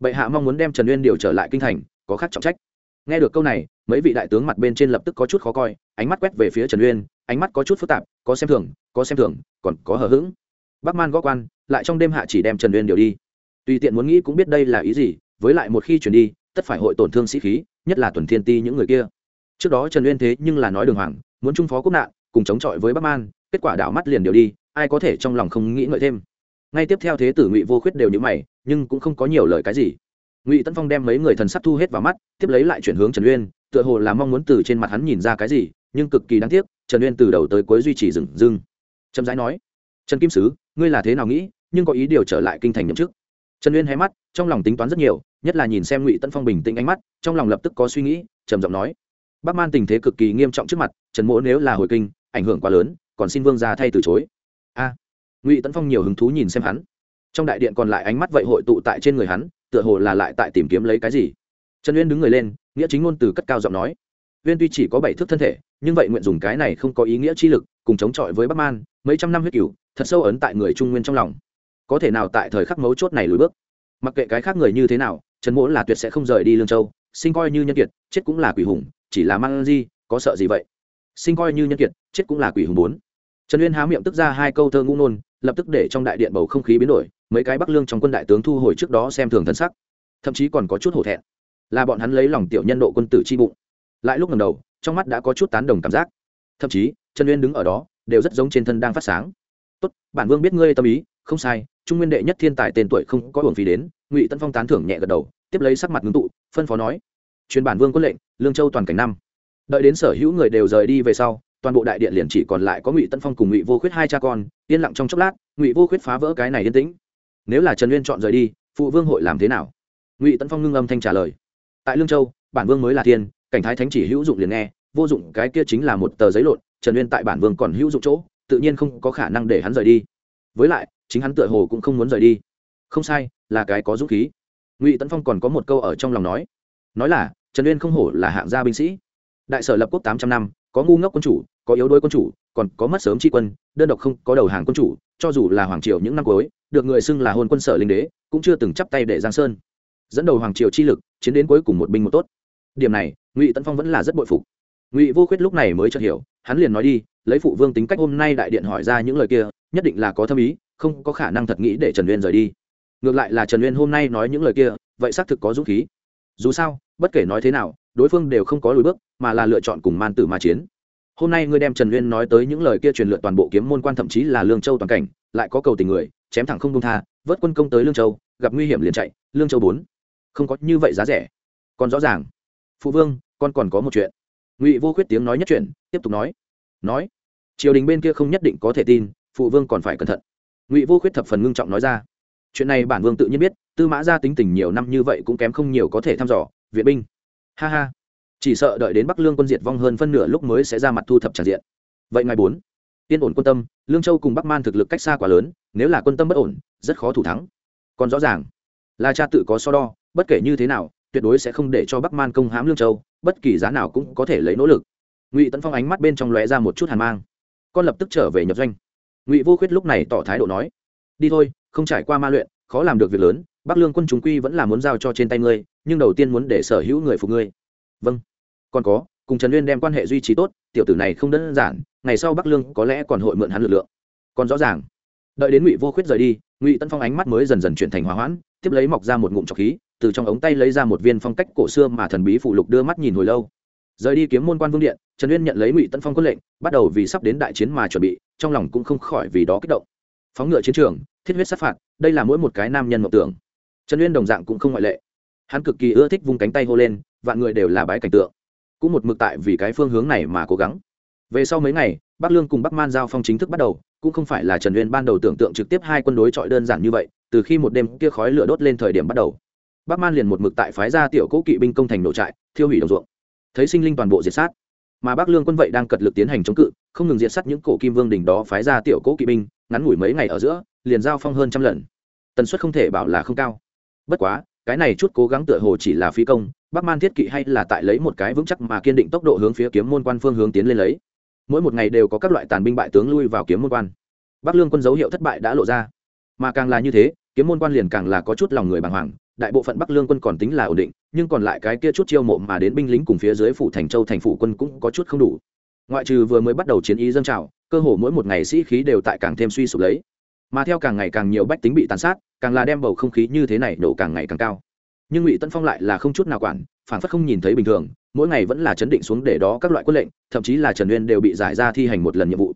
bệ hạ mong muốn đem trần uyên điều trở lại kinh thành, có khác trọng trách. Nghe được câu này, mấy vị đại tướng mặt bên trên lập tức có chút khó coi, ánh mắt quét về phía trần uyên, ánh mắt có chút phức tạp, có xem thường, có xem thường, còn có hờ hững. Bắc man gó quan, lại trong đêm hạ chỉ đem trần uyên điều đi. Tùy tiện muốn nghĩ cũng biết đây là ý gì, với lại một khi chuyển đi, tất phải hội tổn thương sĩ khí, nhất là tuần thiên ti những người kia. Trước đó trần uyên thế nhưng là nói đường hoàng, muốn trung phó quốc nạn, cùng chống chọi với bắc man, kết quả đảo mắt liền điều đi, ai có thể trong lòng không nghĩ ngợi thêm. Ngay tiếp theo thế tử ngụy vô khuyết đều như mày nhưng cũng không có nhiều lời cái gì. Ngụy tân phong đem mấy người thần sắp thu hết vào mắt, tiếp lấy lại chuyển hướng trần uyên, tựa hồ là mong muốn từ trên mặt hắn nhìn ra cái gì, nhưng cực kỳ đáng tiếc, trần uyên từ đầu tới cuối duy trì dừng dưng trầm rãi nói, trần kim sứ, ngươi là thế nào nghĩ, nhưng có ý điều trở lại kinh thành nhậm chức? Trần uyên hé mắt, trong lòng tính toán rất nhiều, nhất là nhìn xem ngụy tân phong bình tĩnh ánh mắt, trong lòng lập tức có suy nghĩ, trầm giọng nói bác man tình thế cực kỳ nghiêm trọng trước mặt, trần mỗ nếu là hồi kinh, ảnh hưởng quá lớn, còn xin vương ra thay từ chối. A. Ngụy tân phong nhiều hứng thú nhìn xem hắn trong đại điện còn lại ánh mắt vậy hội tụ tại trên người hắn, tựa hồ là lại tại tìm kiếm lấy cái gì. Trần uyên đứng người lên, nghĩa chính ngôn từ cất cao giọng nói. Uyên tuy chỉ có bảy thước thân thể, nhưng vậy nguyện dùng cái này không có ý nghĩa chi lực, cùng chống chọi với bắc man, mấy trăm năm huyết cửu, thật sâu ấn tại người trung nguyên trong lòng. Có thể nào tại thời khắc mấu chốt này lùi bước? Mặc kệ cái khác người như thế nào, trần mỗ là tuyệt sẽ không rời đi lương châu, sinh coi như nhân kiệt, chết cũng là quỷ hùng, chỉ là mang di, có sợ gì vậy? Sinh coi như nhân kiệt, chết cũng là quỷ hùng bốn. Trần uyên há miệng tức ra hai câu thơ ngũ nôn lập tức để trong đại điện bầu không khí biến đổi mấy cái bắc lương trong quân đại tướng thu hồi trước đó xem thường thân sắc, thậm chí còn có chút hổ thẹn. Là bọn hắn lấy lòng tiểu nhân độ quân tử chi bụng. Lại lúc ngầm đầu, trong mắt đã có chút tán đồng cảm giác. Thậm chí, trần uyên đứng ở đó, đều rất giống trên thân đang phát sáng. Tốt, bản vương biết ngươi tâm ý, không sai, trung nguyên đệ nhất thiên tài tên tuổi không có hưởng phí đến. Ngụy tân phong tán thưởng nhẹ gật đầu, tiếp lấy sắc mặt ngưng tụ, phân phó nói, truyền bản vương quân lệnh, lương châu toàn cảnh năm. Đợi đến sở hữu người đều rời đi về sau, toàn bộ đại điện liền chỉ còn lại có ngụy tân phong cùng ngụy vô khuyết hai cha con, yên lặng trong chốc lát, ngụy vô khuyết phá vỡ cái này yên tĩnh nếu là trần uyên chọn rời đi, phụ vương hội làm thế nào? ngụy Tấn phong ngưng âm thanh trả lời. tại lương châu, bản vương mới là thiên, cảnh thái thánh chỉ hữu dụng liền nghe, vô dụng cái kia chính là một tờ giấy lộn, trần uyên tại bản vương còn hữu dụng chỗ, tự nhiên không có khả năng để hắn rời đi. với lại, chính hắn tựa hồ cũng không muốn rời đi. không sai, là cái có dũng khí. ngụy tấn phong còn có một câu ở trong lòng nói. nói là, trần uyên không hổ là hạng gia binh sĩ. đại sở lập quốc tám trăm năm, có ngu ngốc quân chủ, có yếu đuối quân chủ, còn có mất sớm tri quân, đơn độc không có đầu hàng quân chủ, cho dù là hoàng triều những năm cuối được người xưng là hôn quân sở linh đế, cũng chưa từng chắp tay để giang sơn. Dẫn đầu hoàng triều chi lực, chiến đến cuối cùng một binh một tốt. Điểm này, ngụy tấn phong vẫn là rất bội phục. Ngụy vô khuyết lúc này mới chợt hiểu, hắn liền nói đi, lấy phụ vương tính cách hôm nay đại điện hỏi ra những lời kia, nhất định là có thâm ý, không có khả năng thật nghĩ để trần uyên rời đi. Ngược lại là trần uyên hôm nay nói những lời kia, vậy xác thực có dũng khí. Dù sao, bất kể nói thế nào, đối phương đều không có lùi bước, mà là lựa chọn cùng man tử mà chiến hôm nay ngươi đem trần uyên nói tới những lời kia truyền lượn toàn bộ kiếm môn quan, thậm chí là lương châu toàn cảnh, lại có cầu tình người, chém thẳng không công tha, vớt quân công tới lương châu, gặp nguy hiểm liền chạy, lương châu bốn. Không có như vậy giá rẻ. Còn rõ ràng. Phụ vương, con còn có một chuyện. Ngụy vô khuyết tiếng nói nhất chuyện tiếp tục nói. Nói. Triều đình bên kia không nhất định có thể tin, phụ vương còn phải cẩn thận. Ngụy vô khuyết thập phần ngưng trọng nói ra. Chuyện này bản vương tự nhiên biết, tư mã ra tính tình nhiều năm như vậy cũng kém không nhiều có thể thăm dò, viện binh. Ha ha chỉ sợ đợi đến bắc lương quân diệt vong hơn phân nửa lúc mới sẽ ra mặt thu thập tràn diện. Vậy ngày bốn, yên ổn quân tâm, lương châu cùng bắc man thực lực cách xa quá lớn, nếu là quân tâm bất ổn, rất khó thủ thắng. Còn rõ ràng là cha tự có so đo, bất kể như thế nào, tuyệt đối sẽ không để cho bắc man công hãm lương châu, bất kỳ giá nào cũng có thể lấy nỗ lực. Ngụy tấn phong ánh mắt bên trong lóe ra một chút hàn mang. Con lập tức trở về nhập doanh. Ngụy vô khuyết lúc này tỏ thái độ nói, đi thôi, không trải qua ma luyện, khó làm được việc lớn, bắc lương quân chúng quy vẫn là muốn giao cho trên tay ngươi, nhưng đầu tiên muốn để sở hữu người phục ngươi. Vâng còn có, cùng trần uyên đem quan hệ duy trì tốt, tiểu tử này không đơn giản, ngày sau bắc lương có lẽ còn hội mượn hắn lực lượng. Còn rõ ràng, đợi đến ngụy vô khuyết rời đi, ngụy tân phong ánh mắt mới dần dần chuyển thành hòa hoãn, tiếp lấy mọc ra một ngụm trọc khí, từ trong ống tay lấy ra một viên phong cách cổ xưa mà thần bí phụ lục đưa mắt nhìn hồi lâu. Rời đi kiếm môn quan vương điện, trần uyên nhận lấy ngụy tân phong quân lệnh, bắt đầu vì sắp đến đại chiến mà chuẩn bị, trong lòng cũng không khỏi vì đó kích động. Phóng ngựa chiến trường, thiết huyết sát phạt, đây là mỗi một cái nam nhân mộng tưởng. Trần uyên đồng dạng cũng không ngoại lệ. Hắn cực kỳ ưa thích vung cánh tay hô lên, vạn người đều là bái cảnh tượng cũng một mực tại vì cái phương hướng này mà cố gắng. Về sau mấy ngày, bắc lương cùng bắc man giao phong chính thức bắt đầu, cũng không phải là trần uyên ban đầu tưởng tượng trực tiếp hai quân đối chọi đơn giản như vậy, từ khi một đêm kia khói lửa đốt lên thời điểm bắt đầu. Bắc man liền một mực tại phái ra tiểu cỗ kỵ binh công thành nổ trại, thiêu hủy đồng ruộng. Thấy sinh linh toàn bộ diệt sát. Mà bắc lương quân vậy đang cật lực tiến hành chống cự, không ngừng diệt sát những cổ kim vương đình đó phái ra tiểu cỗ kỵ binh, ngắn ngủi mấy ngày ở giữa, liền giao phong hơn trăm lần. Tần suất không thể bảo là không cao. Bất quá, cái này chút cố gắng tựa hồ chỉ là phi công bắc man thiết kỵ hay là tại lấy một cái vững chắc mà kiên định tốc độ hướng phía kiếm môn quan phương hướng tiến lên lấy. Mỗi một ngày đều có các loại tàn binh bại tướng lui vào kiếm môn quan. Bắc lương quân dấu hiệu thất bại đã lộ ra. Mà càng là như thế, kiếm môn quan liền càng là có chút lòng người bàng hoàng, đại bộ phận bắc lương quân còn tính là ổn định, nhưng còn lại cái kia chút chiêu mộ mà đến binh lính cùng phía dưới phủ thành châu thành phủ quân cũng có chút không đủ. Ngoại trừ vừa mới bắt đầu chiến ý dân trào, cơ hồ mỗi một ngày sĩ khí đều tại càng thêm suy sụp lấy. Mà theo càng ngày càng nhiều bách tính bị tàn sát, càng là đem bầu không khí như thế này nổ càng ngày càng cao nhưng ngụy tân phong lại là không chút nào quản phản phất không nhìn thấy bình thường mỗi ngày vẫn là chấn định xuống để đó các loại quân lệnh thậm chí là trần uyên đều bị giải ra thi hành một lần nhiệm vụ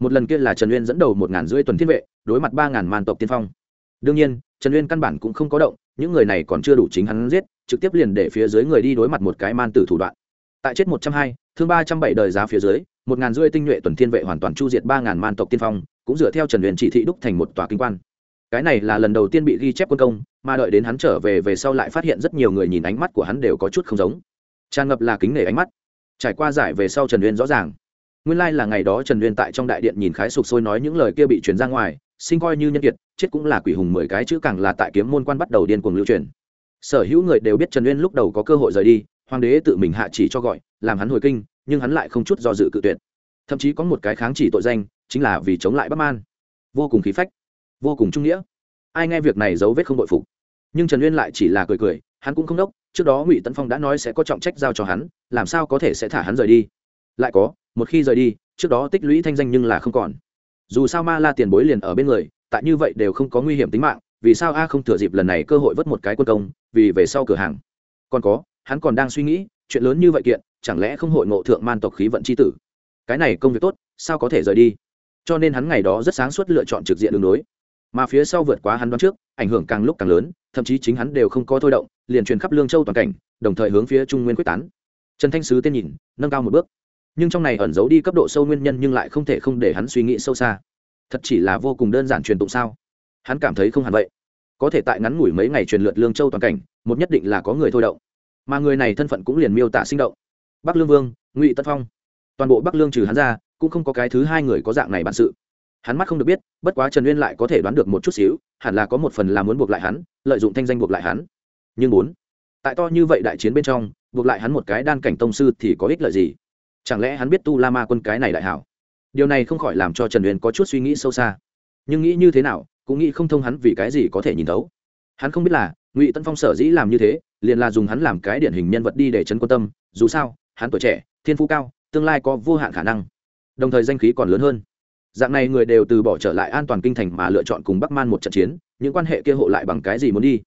một lần kia là trần uyên dẫn đầu một ngàn rưỡi tuần thiên vệ đối mặt ba ngàn man tộc tiên phong đương nhiên trần uyên căn bản cũng không có động những người này còn chưa đủ chính hắn giết trực tiếp liền để phía dưới người đi đối mặt một cái man tử thủ đoạn tại chết một trăm hai thương ba trăm bảy đời giá phía dưới một ngàn rưỡi tinh nhuệ tuần thiên vệ hoàn toàn chu diệt ba ngàn man tộc tiên phong cũng dựa theo trần uyên chỉ thị đúc thành một tòa kinh quan cái này là lần đầu tiên bị ghi chép quân công, mà đợi đến hắn trở về về sau lại phát hiện rất nhiều người nhìn ánh mắt của hắn đều có chút không giống. Tràn ngập là kính nể ánh mắt. Trải qua giải về sau trần uyên rõ ràng. Nguyên lai là ngày đó trần uyên tại trong đại điện nhìn khái sục sôi nói những lời kia bị truyền ra ngoài, sinh coi như nhân kiệt, chết cũng là quỷ hùng mười cái chữ càng là tại kiếm môn quan bắt đầu điên cuồng lưu truyền. Sở hữu người đều biết trần uyên lúc đầu có cơ hội rời đi, hoàng đế tự mình hạ chỉ cho gọi, làm hắn hồi kinh, nhưng hắn lại không chút do dự cự tuyệt. Thậm chí có một cái kháng chỉ tội danh, chính là vì chống lại bắc man. Vô cùng khí phách vô cùng trung nghĩa. Ai nghe việc này dấu vết không bội phục. Nhưng trần uyên lại chỉ là cười cười, hắn cũng không đốc, trước đó ngụy tấn phong đã nói sẽ có trọng trách giao cho hắn, làm sao có thể sẽ thả hắn rời đi. Lại có, một khi rời đi, trước đó tích lũy thanh danh nhưng là không còn. Dù sao ma la tiền bối liền ở bên người, tại như vậy đều không có nguy hiểm tính mạng, vì sao a không thừa dịp lần này cơ hội vớt một cái quân công, vì về sau cửa hàng. Còn có, hắn còn đang suy nghĩ, chuyện lớn như vậy kiện, chẳng lẽ không hội ngộ thượng man tộc khí vận c h i tử? Cái này công việc tốt, sao có thể rời đi? Cho nên hắn ngày đó rất sáng suốt lựa chọn trực diện đường đối mà phía sau vượt quá hắn đoán trước, ảnh hưởng càng lúc càng lớn, thậm chí chính hắn đều không có thôi động, liền truyền khắp lương châu toàn cảnh, đồng thời hướng phía trung nguyên quyết tán. Trần thanh sứ tên nhìn, nâng cao một bước. Nhưng trong này ẩn giấu đi cấp độ sâu nguyên nhân nhưng lại không thể không để hắn suy nghĩ sâu xa. Thật chỉ là vô cùng đơn giản truyền tụng sao? Hắn cảm thấy không hẳn vậy. Có thể tại ngắn ngủi mấy ngày truyền lượt lương châu toàn cảnh, một nhất định là có người thôi động. Mà người này thân phận cũng liền miêu tả sinh động. Bắc lương vương, ngụy tân phong. Toàn bộ bắc lương trừ hắn ra, cũng không có cái thứ hai người có dạng này bản sự hắn mắt không được biết, bất quá trần uyên lại có thể đoán được một chút xíu, hẳn là có một phần là muốn buộc lại hắn, lợi dụng thanh danh buộc lại hắn. Nhưng bốn tại to như vậy đại chiến bên trong, buộc lại hắn một cái đan cảnh tông sư thì có ích lợi gì? Chẳng lẽ hắn biết tu la ma quân cái này đại hảo? Điều này không khỏi làm cho trần uyên có chút suy nghĩ sâu xa. Nhưng nghĩ như thế nào, cũng nghĩ không thông hắn vì cái gì có thể nhìn thấu. Hắn không biết là, ngụy tân phong sở dĩ làm như thế, liền là dùng hắn làm cái điển hình nhân vật đi để chấn quan tâm, dù sao, hắn tuổi trẻ, thiên phú cao, tương lai có vô hạn khả năng. Đồng thời danh khí còn lớn hơn dạng này người đều từ bỏ trở lại an toàn kinh thành mà lựa chọn cùng bắc man một trận chiến, những quan hệ kia hộ lại bằng cái gì muốn đi?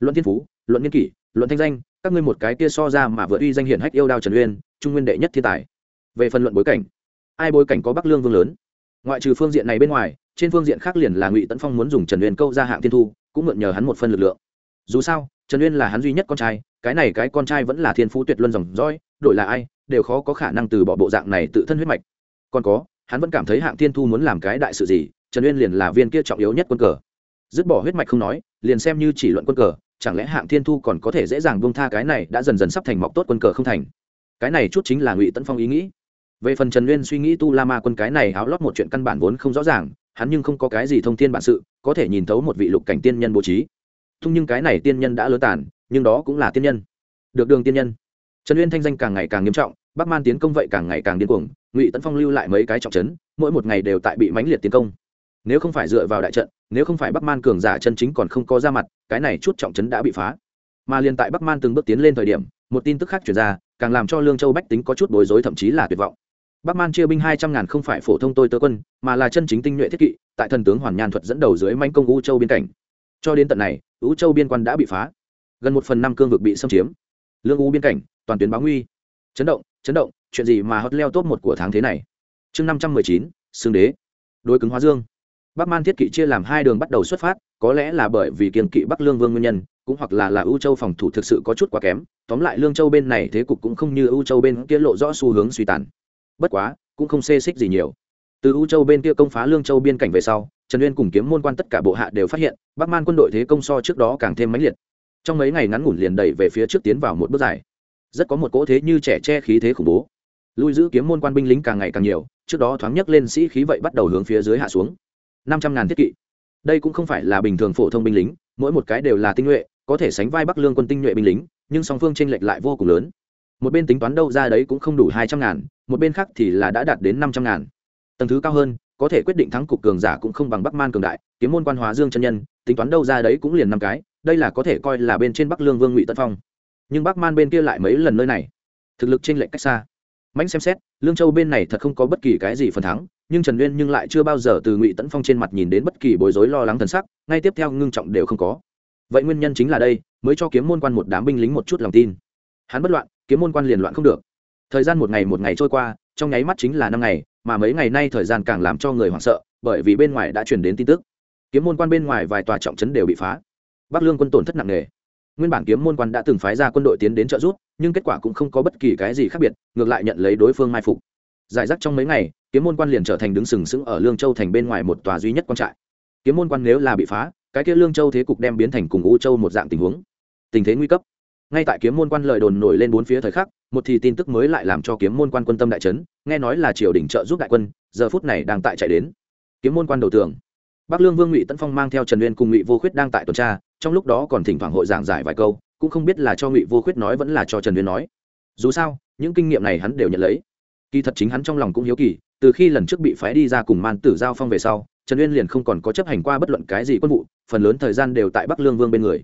Luận thiên phú, luận nghiên kỷ, luận thanh danh, các ngươi một cái kia so ra mà vượt uy danh hiển hách yêu đao trần uyên, trung nguyên đệ nhất thiên tài. Về phần luận bối cảnh, ai bối cảnh có bắc lương vương lớn? Ngoại trừ phương diện này bên ngoài, trên phương diện khác liền là ngụy tấn phong muốn dùng trần uyên câu ra hạng thiên thu, cũng mượn nhờ hắn một phân lực lượng. Dù sao, trần uyên là hắn duy nhất con trai, cái này cái con trai vẫn là thiên phú tuyệt luân dòng dõi, đổi là ai, đều khó có khả năng từ bỏ bộ dạng này tự thân huyết mạch. Còn có hắn vẫn cảm thấy hạng thiên thu muốn làm cái đại sự gì, trần uyên liền là viên kia trọng yếu nhất quân cờ. Dứt bỏ huyết mạch không nói, liền xem như chỉ luận quân cờ, chẳng lẽ hạng thiên thu còn có thể dễ dàng buông tha cái này đã dần dần sắp thành mọc tốt quân cờ không thành? Cái này chút chính là ngụy tấn phong ý nghĩ. Về phần trần uyên suy nghĩ tu la ma quân cái này áo lót một chuyện căn bản vốn không rõ ràng, hắn nhưng không có cái gì thông tin bản sự, có thể nhìn thấu một vị lục cảnh tiên nhân bố trí. Thung nhưng cái này tiên nhân đã lớn tàn, nhưng đó cũng là tiên nhân. Được đường tiên nhân. Trần uyên thanh danh càng ngày càng nghiêm trọng, bắc man tiến công vậy càng ngày càng điên cuồng ngụy tấn phong lưu lại mấy cái trọng trấn, mỗi một ngày đều tại bị mãnh liệt tiến công. Nếu không phải dựa vào đại trận, nếu không phải bắc man cường giả chân chính còn không có ra mặt, cái này chút trọng trấn đã bị phá. Mà liền tại bắc man từng bước tiến lên thời điểm, một tin tức khác chuyển ra, càng làm cho lương châu bách tính có chút bối rối thậm chí là tuyệt vọng. Bắc man chia binh hai trăm ngàn không phải phổ thông tôi tớ quân, mà là chân chính tinh nhuệ thiết kỵ, tại thần tướng hoàn nhan thuật dẫn đầu dưới manh công u châu biên cảnh. Cho đến tận này, u châu biên quan đã bị phá. Gần một phần năm cương vực bị xâm chiếm. Lương u biên cảnh, toàn tuyến báo nguy. Chấn động chấn động, chuyện gì mà hot leo top một của tháng thế này? Chương năm trăm mười chín xương đế. Đối cứng hóa dương. Bắc man thiết kỵ chia làm hai đường bắt đầu xuất phát, có lẽ là bởi vì kiên kỵ bắc lương vương nguyên nhân, cũng hoặc là là ưu châu phòng thủ thực sự có chút quá kém. Tóm lại lương châu bên này thế cục cũng không như ưu châu bên kia lộ rõ xu hướng suy tàn. Bất quá, cũng không xê xích gì nhiều. Từ ưu châu bên kia công phá lương châu biên cảnh về sau, trần uyên cùng kiếm môn quan tất cả bộ hạ đều phát hiện, bắc man quân đội thế công so trước đó càng thêm mãnh liệt. Trong mấy ngày ngắn ngủn liền đẩy về phía trước tiến vào một bước dài rất có một cỗ thế như trẻ che khí thế khủng bố. Lui giữ kiếm môn quan binh lính càng ngày càng nhiều, trước đó thoáng nhấc lên sĩ khí vậy bắt đầu hướng phía dưới hạ xuống. Năm trăm ngàn thiết kỵ. Đây cũng không phải là bình thường phổ thông binh lính, mỗi một cái đều là tinh nhuệ, có thể sánh vai bắc lương quân tinh nhuệ binh lính, nhưng song phương tranh lệch lại vô cùng lớn. Một bên tính toán đâu ra đấy cũng không đủ hai trăm ngàn, một bên khác thì là đã đạt đến năm trăm ngàn. Tầng thứ cao hơn, có thể quyết định thắng cục cường giả cũng không bằng bắc man cường đại, kiếm môn quan hóa dương chân nhân, tính toán đâu ra đấy cũng liền năm cái, đây là có thể coi là bên trên bắc lương vương ngụy tân phong nhưng bắc man bên kia lại mấy lần nơi này. Thực lực trên lệnh cách xa. Mãnh xem xét, lương châu bên này thật không có bất kỳ cái gì phần thắng, nhưng trần uyên nhưng lại chưa bao giờ từ ngụy tấn phong trên mặt nhìn đến bất kỳ bối rối lo lắng thần sắc, ngay tiếp theo ngưng trọng đều không có. Vậy nguyên nhân chính là đây, mới cho kiếm môn quan một đám binh lính một chút lòng tin. Hắn bất loạn, kiếm môn quan liền loạn không được. Thời gian một ngày một ngày trôi qua, trong nháy mắt chính là năm ngày, mà mấy ngày nay thời gian càng làm cho người hoảng sợ, bởi vì bên ngoài đã truyền đến tin tức. Kiếm môn quan bên ngoài vài tòa trọng trấn đều bị phá. Bắc lương quân tổn thất nặng nề nguyên bản kiếm môn quan đã từng phái ra quân đội tiến đến trợ giúp, nhưng kết quả cũng không có bất kỳ cái gì khác biệt, ngược lại nhận lấy đối phương mai phục. Giải rác trong mấy ngày, kiếm môn quan liền trở thành đứng sừng sững ở lương châu thành bên ngoài một tòa duy nhất quan trại. Kiếm môn quan nếu là bị phá, cái kia lương châu thế cục đem biến thành cùng u châu một dạng tình huống. Tình thế nguy cấp. Ngay tại kiếm môn quan lời đồn nổi lên bốn phía thời khắc, một thì tin tức mới lại làm cho kiếm môn quan quân tâm đại trấn nghe nói là triều đình trợ giúp đại quân, giờ phút này đang tại chạy đến. Kiếm môn quan đầu tường. Bắc lương vương ngụy tấn phong mang theo trần uyên cùng ngụy vô khuyết đang tại tuần tra trong lúc đó còn thỉnh thoảng hội giảng giải vài câu, cũng không biết là cho ngụy vô khuyết nói vẫn là cho trần uyên nói. Dù sao, những kinh nghiệm này hắn đều nhận lấy. Kỳ thật chính hắn trong lòng cũng hiếu kỳ, từ khi lần trước bị phái đi ra cùng man tử giao phong về sau, trần uyên liền không còn có chấp hành qua bất luận cái gì quân vụ, phần lớn thời gian đều tại bắc lương vương bên người.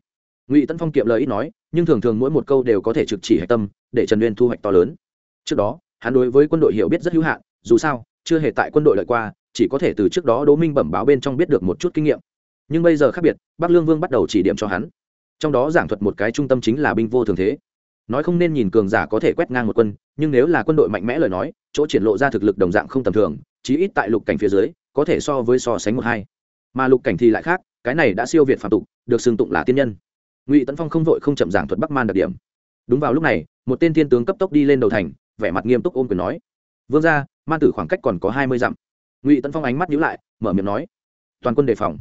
Ngụy tấn phong kiệm lời ít nói, nhưng thường thường mỗi một câu đều có thể trực chỉ hạch tâm, để trần uyên thu hoạch to lớn. Trước đó, hắn đối với quân đội hiểu biết rất hữu hạn, dù sao, chưa hề tại quân đội lợi qua, chỉ có thể từ trước đó đỗ minh bẩm báo bên trong biết được một chút kinh nghiệm nhưng bây giờ khác biệt, bắc lương vương bắt đầu chỉ điểm cho hắn. Trong đó giảng thuật một cái trung tâm chính là binh vô thường thế. Nói không nên nhìn cường giả có thể quét ngang một quân, nhưng nếu là quân đội mạnh mẽ lời nói, chỗ triển lộ ra thực lực đồng dạng không tầm thường, chí ít tại lục cảnh phía dưới, có thể so với so sánh một hai. Mà lục cảnh thì lại khác, cái này đã siêu việt phạm tục, được xưng tụng là tiên nhân. Ngụy tấn phong không vội không chậm giảng thuật bắc man đặc điểm. Đúng vào lúc này, một tên thiên tướng cấp tốc đi lên đầu thành, vẻ mặt nghiêm túc ôm quyền nói, vương ra man tử khoảng cách còn có hai mươi dặm. Ngụy tấn phong ánh mắt nhữ lại, mở miệng nói, toàn quân đề phòng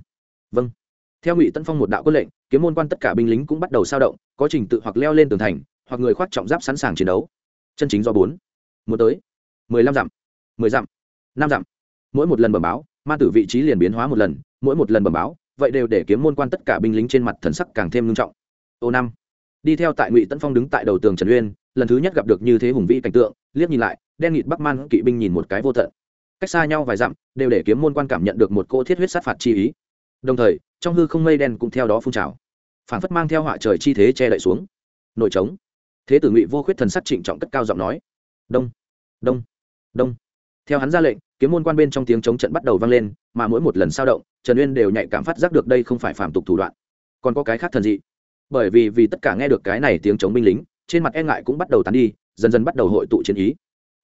vâng. Theo ngụy tân phong một đạo quân lệnh, kiếm môn quan tất cả binh lính cũng bắt đầu sao động, có trình tự hoặc leo lên tường thành, hoặc người khoác trọng giáp sẵn sàng chiến đấu. Chân chính do bốn. Một tới. Mười lăm dặm. Mười dặm. Năm dặm. Mỗi một lần bẩm báo, ma tử vị trí liền biến hóa một lần, mỗi một lần bẩm báo, vậy đều để kiếm môn quan tất cả binh lính trên mặt thần sắc càng thêm nghiêm trọng. Ô năm. Đi theo tại ngụy tân phong đứng tại đầu tường trần uyên, lần thứ nhất gặp được như thế hùng vĩ cảnh tượng, liếc nhìn lại, đen nghịt bắc man kỵ binh nhìn một cái vô tận. Cách xa nhau vài dặm, đều để kiếm môn quan cảm nhận được một cô thiết huyết sát phạt chi ý đồng thời, trong hư không mây đen cũng theo đó phun trào. Phản phất mang theo họa trời chi thế che đậy xuống. Nổi trống. Thế tử ngụy vô khuyết thần sắc trịnh trọng cất cao giọng nói. Đông. Đông. Đông. Theo hắn ra lệnh, kiếm môn quan bên trong tiếng chống trận bắt đầu vang lên, mà mỗi một lần sao động, trần uyên đều nhạy cảm phát giác được đây không phải phạm tục thủ đoạn. Còn có cái khác thần dị. Bởi vì vì tất cả nghe được cái này tiếng chống binh lính, trên mặt e ngại cũng bắt đầu tán đi, dần dần bắt đầu hội tụ chiến ý.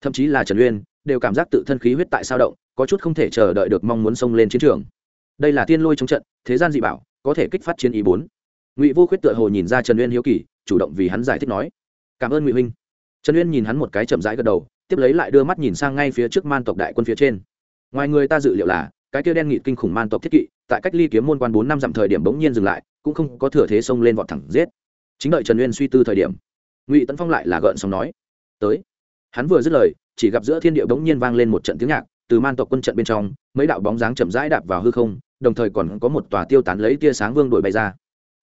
Thậm chí là trần uyên đều cảm giác tự thân khí huyết tại sao động, có chút không thể chờ đợi được mong muốn xông lên chiến trường đây là tiên lôi chống trận, thế gian dị bảo, có thể kích phát chiến ý bốn. Ngụy vô khuyết tựa hồ nhìn ra trần uyên hiếu kỳ, chủ động vì hắn giải thích nói, cảm ơn ngụy huynh. Trần uyên nhìn hắn một cái chậm rãi gật đầu, tiếp lấy lại đưa mắt nhìn sang ngay phía trước man tộc đại quân phía trên. Ngoài người ta dự liệu là, cái kia đen nghị kinh khủng man tộc thiết kỵ, tại cách ly kiếm môn quan bốn năm dặm thời điểm bỗng nhiên dừng lại, cũng không có thừa thế xông lên vọt thẳng giết. Chính đợi trần uyên suy tư thời điểm, ngụy tấn phong lại là gợn xong nói, tới. Hắn vừa dứt lời, chỉ gặp giữa thiên địa bỗng nhiên vang lên một trận tiếng nhạc, từ man tộc quân trận bên trong, mấy đạo bóng dáng chậm rãi đạp vào hư không đồng thời còn có một tòa tiêu tán lấy tia sáng vương đuổi bay ra.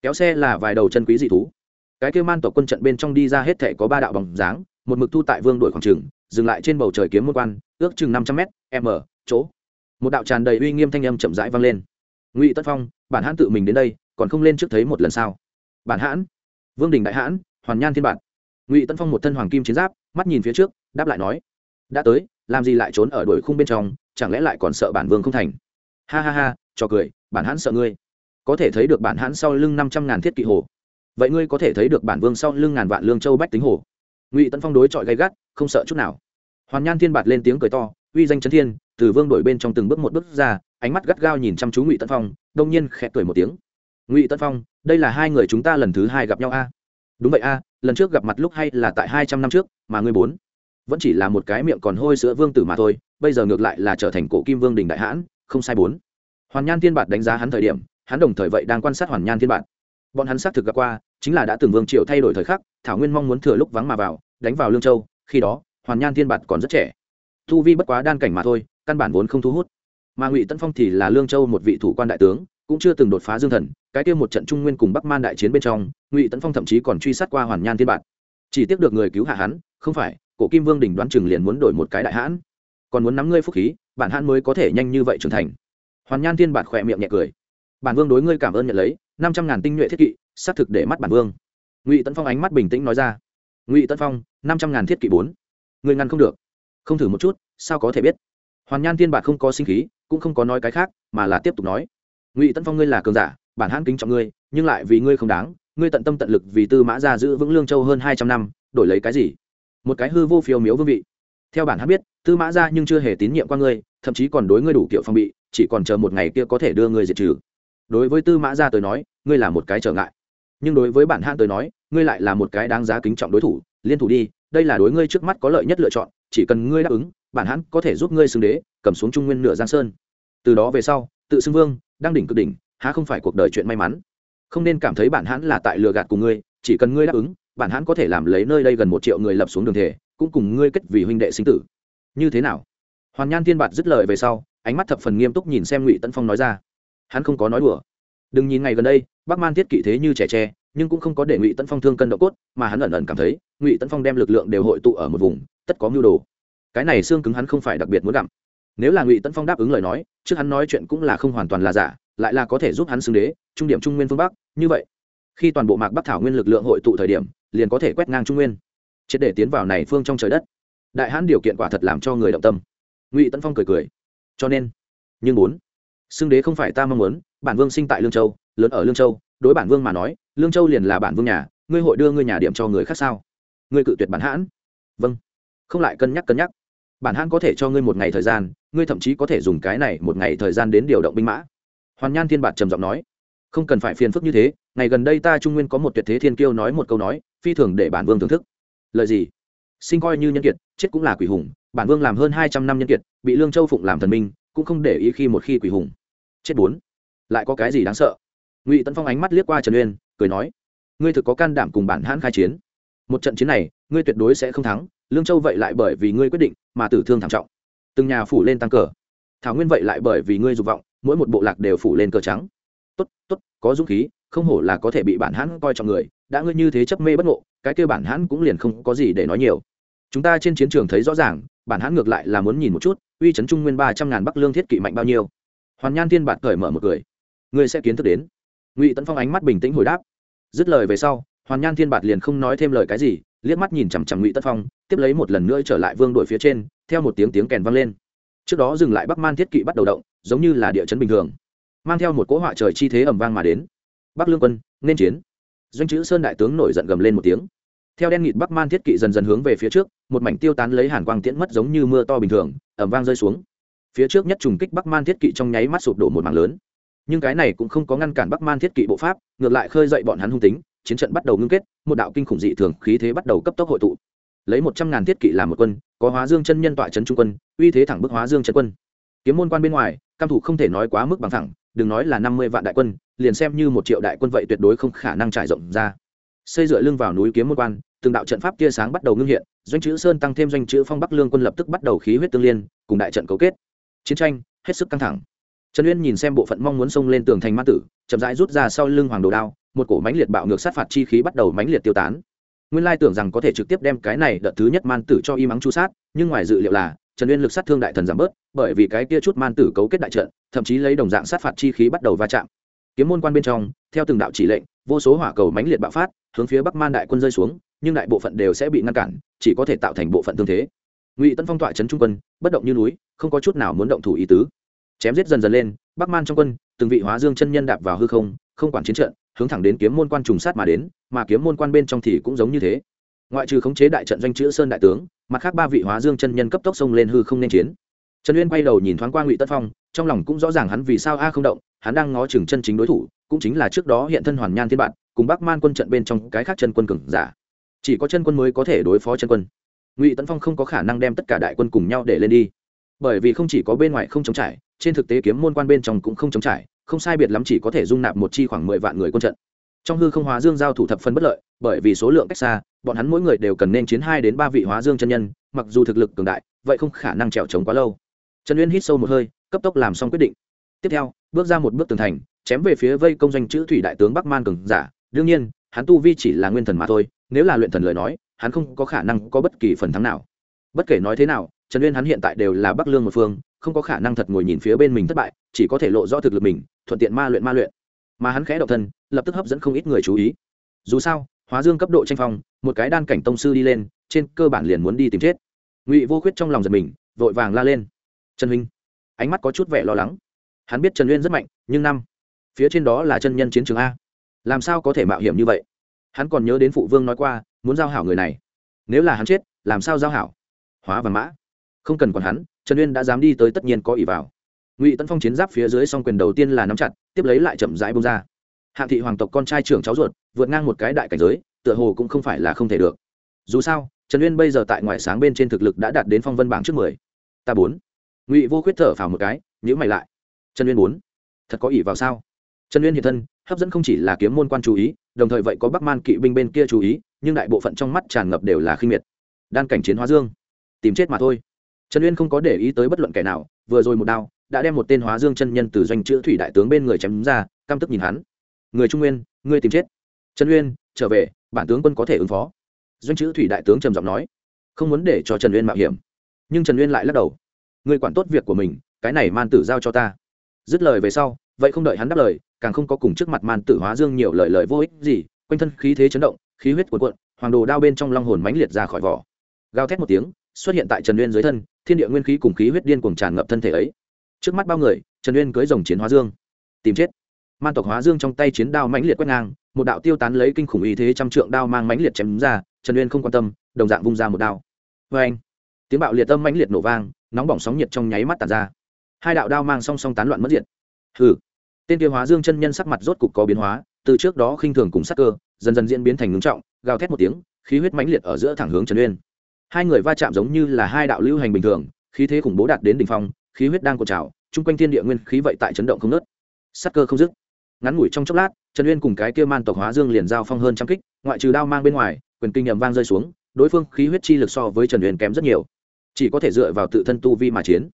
Kéo xe là vài đầu chân quý dị thú. Cái kia man tộc quân trận bên trong đi ra hết thể có ba đạo bóng dáng, một mực thu tại vương đuổi khoảng trường dừng lại trên bầu trời kiếm một quan, ước chừng năm trăm m m, chỗ. Một đạo tràn đầy uy nghiêm thanh âm chậm rãi vang lên. Ngụy tất phong, bản hãn tự mình đến đây, còn không lên trước thấy một lần sao? Bản hãn? Vương đình đại hãn, hoàn nhan thiên bản. Ngụy tân phong một thân hoàng kim chiến giáp, mắt nhìn phía trước, đáp lại nói, đã tới, làm gì lại trốn ở đuổi khung bên trong, chẳng lẽ lại còn sợ bản vương không thành? Ha ha ha cho cười, bản hãn sợ ngươi. Có thể thấy được bản hãn sau lưng năm trăm ngàn thiết kỵ hồ. Vậy ngươi có thể thấy được bản vương sau lưng ngàn vạn lương châu bách tính hồ. Ngụy Tấn phong đối chọi gay gắt, không sợ chút nào. Hoàn nhan thiên bạt lên tiếng cười to, uy danh chấn thiên, từ vương đổi bên trong từng bước một bước ra, ánh mắt gắt gao nhìn chăm chú ngụy Tấn phong, đông nhiên khẽ cười một tiếng. Ngụy Tấn phong, đây là hai người chúng ta lần thứ hai gặp nhau a? Đúng vậy a, lần trước gặp mặt lúc hay là tại hai trăm năm trước, mà ngươi bốn, vẫn chỉ là một cái miệng còn hôi sữa vương tử mà thôi, bây giờ ngược lại là trở thành cổ kim vương đình đại hãn, không sai bốn hoàn nhan thiên bạt đánh giá hắn thời điểm hắn đồng thời vậy đang quan sát hoàn nhan thiên bạt. Bọn hắn xác thực gặp qua chính là đã từng vương triều thay đổi thời khắc thảo nguyên mong muốn thừa lúc vắng mà vào đánh vào lương châu khi đó hoàn nhan thiên bạt còn rất trẻ. Thu vi bất quá đan cảnh mà thôi căn bản vốn không thu hút. Mà ngụy tân phong thì là lương châu một vị thủ quan đại tướng cũng chưa từng đột phá dương thần cái kia một trận trung nguyên cùng bắc man đại chiến bên trong ngụy tấn phong thậm chí còn truy sát qua hoàn nhan thiên Bạt, chỉ tiếc được người cứu hạ hắn không phải cổ kim vương đình đoán chừng liền muốn đổi một cái đại hãn. Còn muốn nắm ngươi phúc khí bản hãn mới có thể nhanh như vậy trưởng thành hoàn nhan thiên bản khỏe miệng nhẹ cười. Bản vương đối ngươi cảm ơn nhận lấy, năm trăm ngàn tinh nhuệ thiết kỵ, xác thực để mắt bản vương. Ngụy tấn phong ánh mắt bình tĩnh nói ra. Ngụy tấn phong, năm trăm ngàn thiết kỵ bốn. Ngươi ngăn không được. Không thử một chút, sao có thể biết? Hoàn nhan tiên bản không có sinh khí, cũng không có nói cái khác, mà là tiếp tục nói. Ngụy tấn phong ngươi là cường giả, bản hãn kính trọng ngươi, nhưng lại vì ngươi không đáng, ngươi tận tâm tận lực vì tư mã gia giữ vững lương châu hơn hai trăm năm, đổi lấy cái gì? Một cái hư vô phiêu miếu vương vị. Theo bản hãn biết, tư mã gia nhưng chưa hề tín nhiệm qua ngươi, thậm chí còn đối ngươi đủ kiểu phong bị chỉ còn chờ một ngày kia có thể đưa ngươi diệt trừ. Đối với tư mã gia tới nói, ngươi là một cái trở ngại. Nhưng đối với bản hãn tới nói, ngươi lại là một cái đáng giá kính trọng đối thủ. Liên thủ đi, đây là đối ngươi trước mắt có lợi nhất lựa chọn. Chỉ cần ngươi đáp ứng, bản hãn có thể giúp ngươi xưng đế, cầm xuống trung nguyên nửa giang sơn. Từ đó về sau, tự xưng vương, đang đỉnh cực đỉnh, há không phải cuộc đời chuyện may mắn. Không nên cảm thấy bản hãn là tại lừa gạt cùng ngươi, chỉ cần ngươi đáp ứng, bản hãn có thể làm lấy nơi đây gần một triệu người lập xuống đường thể, cũng cùng ngươi kết vì huynh đệ sinh tử. Như thế nào? Hoàn nhan thiên bạt dứt lời về sau ánh mắt thập phần nghiêm túc nhìn xem ngụy Tấn phong nói ra hắn không có nói đùa đừng nhìn ngày gần đây bắc man thiết kỵ thế như trẻ tre nhưng cũng không có để ngụy Tấn phong thương cân độ cốt mà hắn ẩn ẩn cảm thấy ngụy Tấn phong đem lực lượng đều hội tụ ở một vùng tất có mưu đồ cái này xương cứng hắn không phải đặc biệt muốn gặm nếu là ngụy Tấn phong đáp ứng lời nói trước hắn nói chuyện cũng là không hoàn toàn là giả lại là có thể giúp hắn xưng đế trung điểm trung nguyên phương bắc như vậy khi toàn bộ mạc bắc thảo nguyên lực lượng hội tụ thời điểm liền có thể quét ngang trung nguyên triệt để tiến vào này phương trong trời đất đại hãn điều kiện quả thật làm cho người động tâm ngụy Tấn phong cười cười cho nên, nhưng bốn xưng đế không phải ta mong muốn, bản vương sinh tại lương châu, lớn ở lương châu, đối bản vương mà nói, lương châu liền là bản vương nhà, ngươi hội đưa ngươi nhà điểm cho người khác sao? Ngươi cự tuyệt bản hãn. Vâng. Không lại cân nhắc cân nhắc. Bản hãn có thể cho ngươi một ngày thời gian, ngươi thậm chí có thể dùng cái này một ngày thời gian đến điều động binh mã. Hoàn nhan thiên bạt trầm giọng nói. Không cần phải phiền phức như thế, ngày gần đây ta trung nguyên có một tuyệt thế thiên kiêu nói một câu nói, phi thường để bản vương thưởng thức. Lời gì? Sinh coi như nhân kiệt, chết cũng là quỷ hùng bản vương làm hơn hai trăm năm nhân kiệt, bị lương châu phụng làm thần minh, cũng không để ý khi một khi quỷ hùng. Chết bốn. Lại có cái gì đáng sợ? Ngụy tấn phong ánh mắt liếc qua trần uyên, cười nói, ngươi thực có can đảm cùng bản hãn khai chiến. Một trận chiến này, ngươi tuyệt đối sẽ không thắng, lương châu vậy lại bởi vì ngươi quyết định mà tử thương thảm trọng. Từng nhà phủ lên tăng cờ. Thảo nguyên vậy lại bởi vì ngươi dục vọng, mỗi một bộ lạc đều phủ lên cờ trắng. Tốt tốt, có dũng khí, không hổ là có thể bị bản hãn coi trọng người, đã ngươi như thế chấp mê bất ngộ, cái kêu bản hãn cũng liền không có gì để nói nhiều. Chúng ta trên chiến trường thấy rõ ràng bản hãn ngược lại là muốn nhìn một chút, uy chấn trung nguyên ba trăm ngàn bắc lương thiết kỵ mạnh bao nhiêu. Hoàn nhan thiên bạt cởi mở một cười. Ngươi sẽ kiến thức đến. Ngụy tấn phong ánh mắt bình tĩnh hồi đáp. Dứt lời về sau, hoàn nhan thiên bạt liền không nói thêm lời cái gì, liếc mắt nhìn chằm chằm ngụy tấn phong, tiếp lấy một lần nữa trở lại vương đội phía trên, theo một tiếng tiếng kèn vang lên. Trước đó dừng lại bắc man thiết kỵ bắt đầu động, giống như là địa chấn bình thường, mang theo một cỗ họa trời chi thế ẩm vang mà đến. Bắc lương quân, nên chiến. Doanh chữ sơn đại tướng nổi giận gầm lên một tiếng theo đen nghịt bắc man thiết kỵ dần dần hướng về phía trước, một mảnh tiêu tán lấy hàn quang tiễn mất giống như mưa to bình thường ẩm vang rơi xuống. Phía trước nhất trùng kích bắc man thiết kỵ trong nháy mắt sụp đổ một mảng lớn. Nhưng cái này cũng không có ngăn cản bắc man thiết kỵ bộ pháp, ngược lại khơi dậy bọn hắn hung tính, chiến trận bắt đầu ngưng kết, một đạo kinh khủng dị thường khí thế bắt đầu cấp tốc hội tụ. Lấy một trăm ngàn thiết kỵ làm một quân, có hóa dương chân nhân tọa trấn trung quân, uy thế thẳng bức hóa dương chân quân. Kiếm môn quan bên ngoài, cam thủ không thể nói quá mức bằng thẳng, đừng nói là năm mươi vạn đại quân, liền xem như một triệu đại quân vậy tuyệt đối không khả năng trải rộng ra xây dựa lưng vào núi kiếm môn quan, từng đạo trận pháp tia sáng bắt đầu ngưng hiện, doanh chữ sơn tăng thêm doanh chữ phong bắc lương quân lập tức bắt đầu khí huyết tương liên, cùng đại trận cấu kết. Chiến tranh hết sức căng thẳng. Trần uyên nhìn xem bộ phận mong muốn xông lên tường thành ma tử, chậm rãi rút ra sau lưng hoàng đồ đao, một cổ mãnh liệt bạo ngược sát phạt chi khí bắt đầu mãnh liệt tiêu tán. Nguyên lai tưởng rằng có thể trực tiếp đem cái này đợt thứ nhất man tử cho y mắng chu sát, nhưng ngoài dự liệu là, trần uyên lực sát thương đại thần giảm bớt, bởi vì cái kia chút man tử cấu kết đại trận, thậm chí lấy đồng dạng sát phạt chi khí bắt đầu va chạm. Kiếm môn quan bên trong, theo từng đạo chỉ lệnh vô số hỏa cầu mãnh liệt bạo phát, hướng phía bắc man đại quân rơi xuống, nhưng đại bộ phận đều sẽ bị ngăn cản, chỉ có thể tạo thành bộ phận tương thế. Ngụy tân phong tọa trấn trung quân, bất động như núi, không có chút nào muốn động thủ ý tứ. Chém giết dần dần lên, bắc man trong quân, từng vị hóa dương chân nhân đạp vào hư không không quản chiến trận, hướng thẳng đến kiếm môn quan trùng sát mà đến, mà kiếm môn quan bên trong thì cũng giống như thế. Ngoại trừ khống chế đại trận doanh chữ sơn đại tướng, mặt khác ba vị hóa dương chân nhân cấp tốc xông lên hư không nên chiến. Trần uyên quay đầu nhìn thoáng qua ngụy Tấn phong, trong lòng cũng rõ ràng hắn vì sao a không động, hắn đang ngó chừng chân chính đối thủ cũng chính là trước đó hiện thân hoàn nhan thiên bạn, cùng bắc man quân trận bên trong cái khác chân quân cường giả. Chỉ có chân quân mới có thể đối phó chân quân. Ngụy tấn phong không có khả năng đem tất cả đại quân cùng nhau để lên đi. Bởi vì không chỉ có bên ngoài không chống trải, trên thực tế kiếm môn quan bên trong cũng không chống trải, không sai biệt lắm chỉ có thể dung nạp một chi khoảng mười vạn người quân trận. Trong hư không hóa dương giao thủ thập phân bất lợi, bởi vì số lượng cách xa, bọn hắn mỗi người đều cần nên chiến hai đến ba vị hóa dương chân nhân, mặc dù thực lực cường đại, vậy không khả năng trèo trống quá lâu. Trần uyên hít sâu một hơi, cấp tốc làm xong quyết định. Tiếp theo, bước ra một bước tường thành chém về phía vây công doanh chữ thủy đại tướng bắc man cường giả. Đương nhiên, hắn tu vi chỉ là nguyên thần mà thôi, nếu là luyện thần lời nói, hắn không có khả năng có bất kỳ phần thắng nào. Bất kể nói thế nào, trần uyên hắn hiện tại đều là bắc lương một phương, không có khả năng thật ngồi nhìn phía bên mình thất bại, chỉ có thể lộ rõ thực lực mình, thuận tiện ma luyện ma luyện. Mà hắn khẽ động thân, lập tức hấp dẫn không ít người chú ý. Dù sao, hóa dương cấp độ tranh phong, một cái đan cảnh tông sư đi lên, trên cơ bản liền muốn đi tìm chết. Ngụy vô khuyết trong lòng giật mình, vội vàng la lên. Trần huynh. Ánh mắt có chút vẻ lo lắng. Hắn biết trần uyên rất mạnh, nhưng năm phía trên đó là chân nhân chiến trường a. Làm sao có thể mạo hiểm như vậy? Hắn còn nhớ đến phụ vương nói qua, muốn giao hảo người này. Nếu là hắn chết, làm sao giao hảo? Hóa và mã. Không cần còn hắn, trần uyên đã dám đi tới tất nhiên có ỷ vào. Ngụy tân phong chiến giáp phía dưới song quyền đầu tiên là nắm chặt, tiếp lấy lại chậm rãi bông ra. Hạng thị hoàng tộc con trai trưởng cháu ruột, vượt ngang một cái đại cảnh giới, tựa hồ cũng không phải là không thể được. Dù sao, trần uyên bây giờ tại ngoại sáng bên trên thực lực đã đạt đến phong vân bảng trước mười. Ta bốn. Ngụy vô khuyết thở phào một cái nhữ mày lại. Trần uyên bốn. Thật có ỷ vào sao? Trần uyên hiện thân, hấp dẫn không chỉ là kiếm môn quan chú ý, đồng thời vậy có bắc man kỵ binh bên kia chú ý, nhưng đại bộ phận trong mắt tràn ngập đều là khinh miệt. Đan cảnh chiến hóa dương. Tìm chết mà thôi. Trần uyên không có để ý tới bất luận kẻ nào, vừa rồi một đao, đã đem một tên hóa dương chân nhân từ doanh chữ thủy đại tướng bên người chém ra, căm tức nhìn hắn. Người trung nguyên, ngươi tìm chết. Trần uyên, trở về, bản tướng quân có thể ứng phó. Doanh chữ thủy đại tướng trầm giọng nói. Không muốn để cho trần uyên mạo hiểm. Nhưng trần uyên lại lắc đầu. Người quản tốt việc của mình, cái này man tử giao cho ta. Dứt lời về sau, vậy không đợi hắn đáp lời càng không có cùng trước mặt man tử hóa dương nhiều lời lời vô ích gì, quanh thân khí thế chấn động, khí huyết cuộn cuộn, hoàng đồ đao bên trong long hồn mãnh liệt ra khỏi vỏ. Gào thét một tiếng, xuất hiện tại trần uyên dưới thân, thiên địa nguyên khí cùng khí huyết điên cuồng tràn ngập thân thể ấy. Trước mắt bao người, trần uyên cưới rồng chiến hóa dương. Tìm chết. Man tộc hóa dương trong tay chiến đao mãnh liệt quét ngang, một đạo tiêu tán lấy kinh khủng ý thế trăm trượng đao mang mãnh liệt chém ra, trần uyên không quan tâm, đồng dạng vung ra một đao. Vê anh tiếng bạo liệt tâm mãnh liệt nổ vang, nóng bỏng sóng nhiệt trong nháy mắt tàn ra. Hai đạo đao mang song song tán loạn mất diện hừ! Tên tiêu hóa dương chân nhân sắc mặt rốt cục có biến hóa, từ trước đó khinh thường cùng sắc cơ, dần dần diễn biến thành ngưng trọng, gào thét một tiếng, khí huyết mãnh liệt ở giữa thẳng hướng trần uyên. Hai người va chạm giống như là hai đạo lưu hành bình thường, khí thế khủng bố đạt đến đỉnh phong, khí huyết đang cột trào, chung quanh thiên địa nguyên khí vậy tại chấn động không nớt sắc cơ không dứt. Ngắn ngủi trong chốc lát, trần uyên cùng cái kia man tộc hóa dương liền giao phong hơn trăm kích, ngoại trừ đao mang bên ngoài, quyền kinh nhầm vang rơi xuống, đối phương khí huyết chi lực so với trần uyên kém rất nhiều. Chỉ có thể dựa vào tự thân tu vi mà chiến.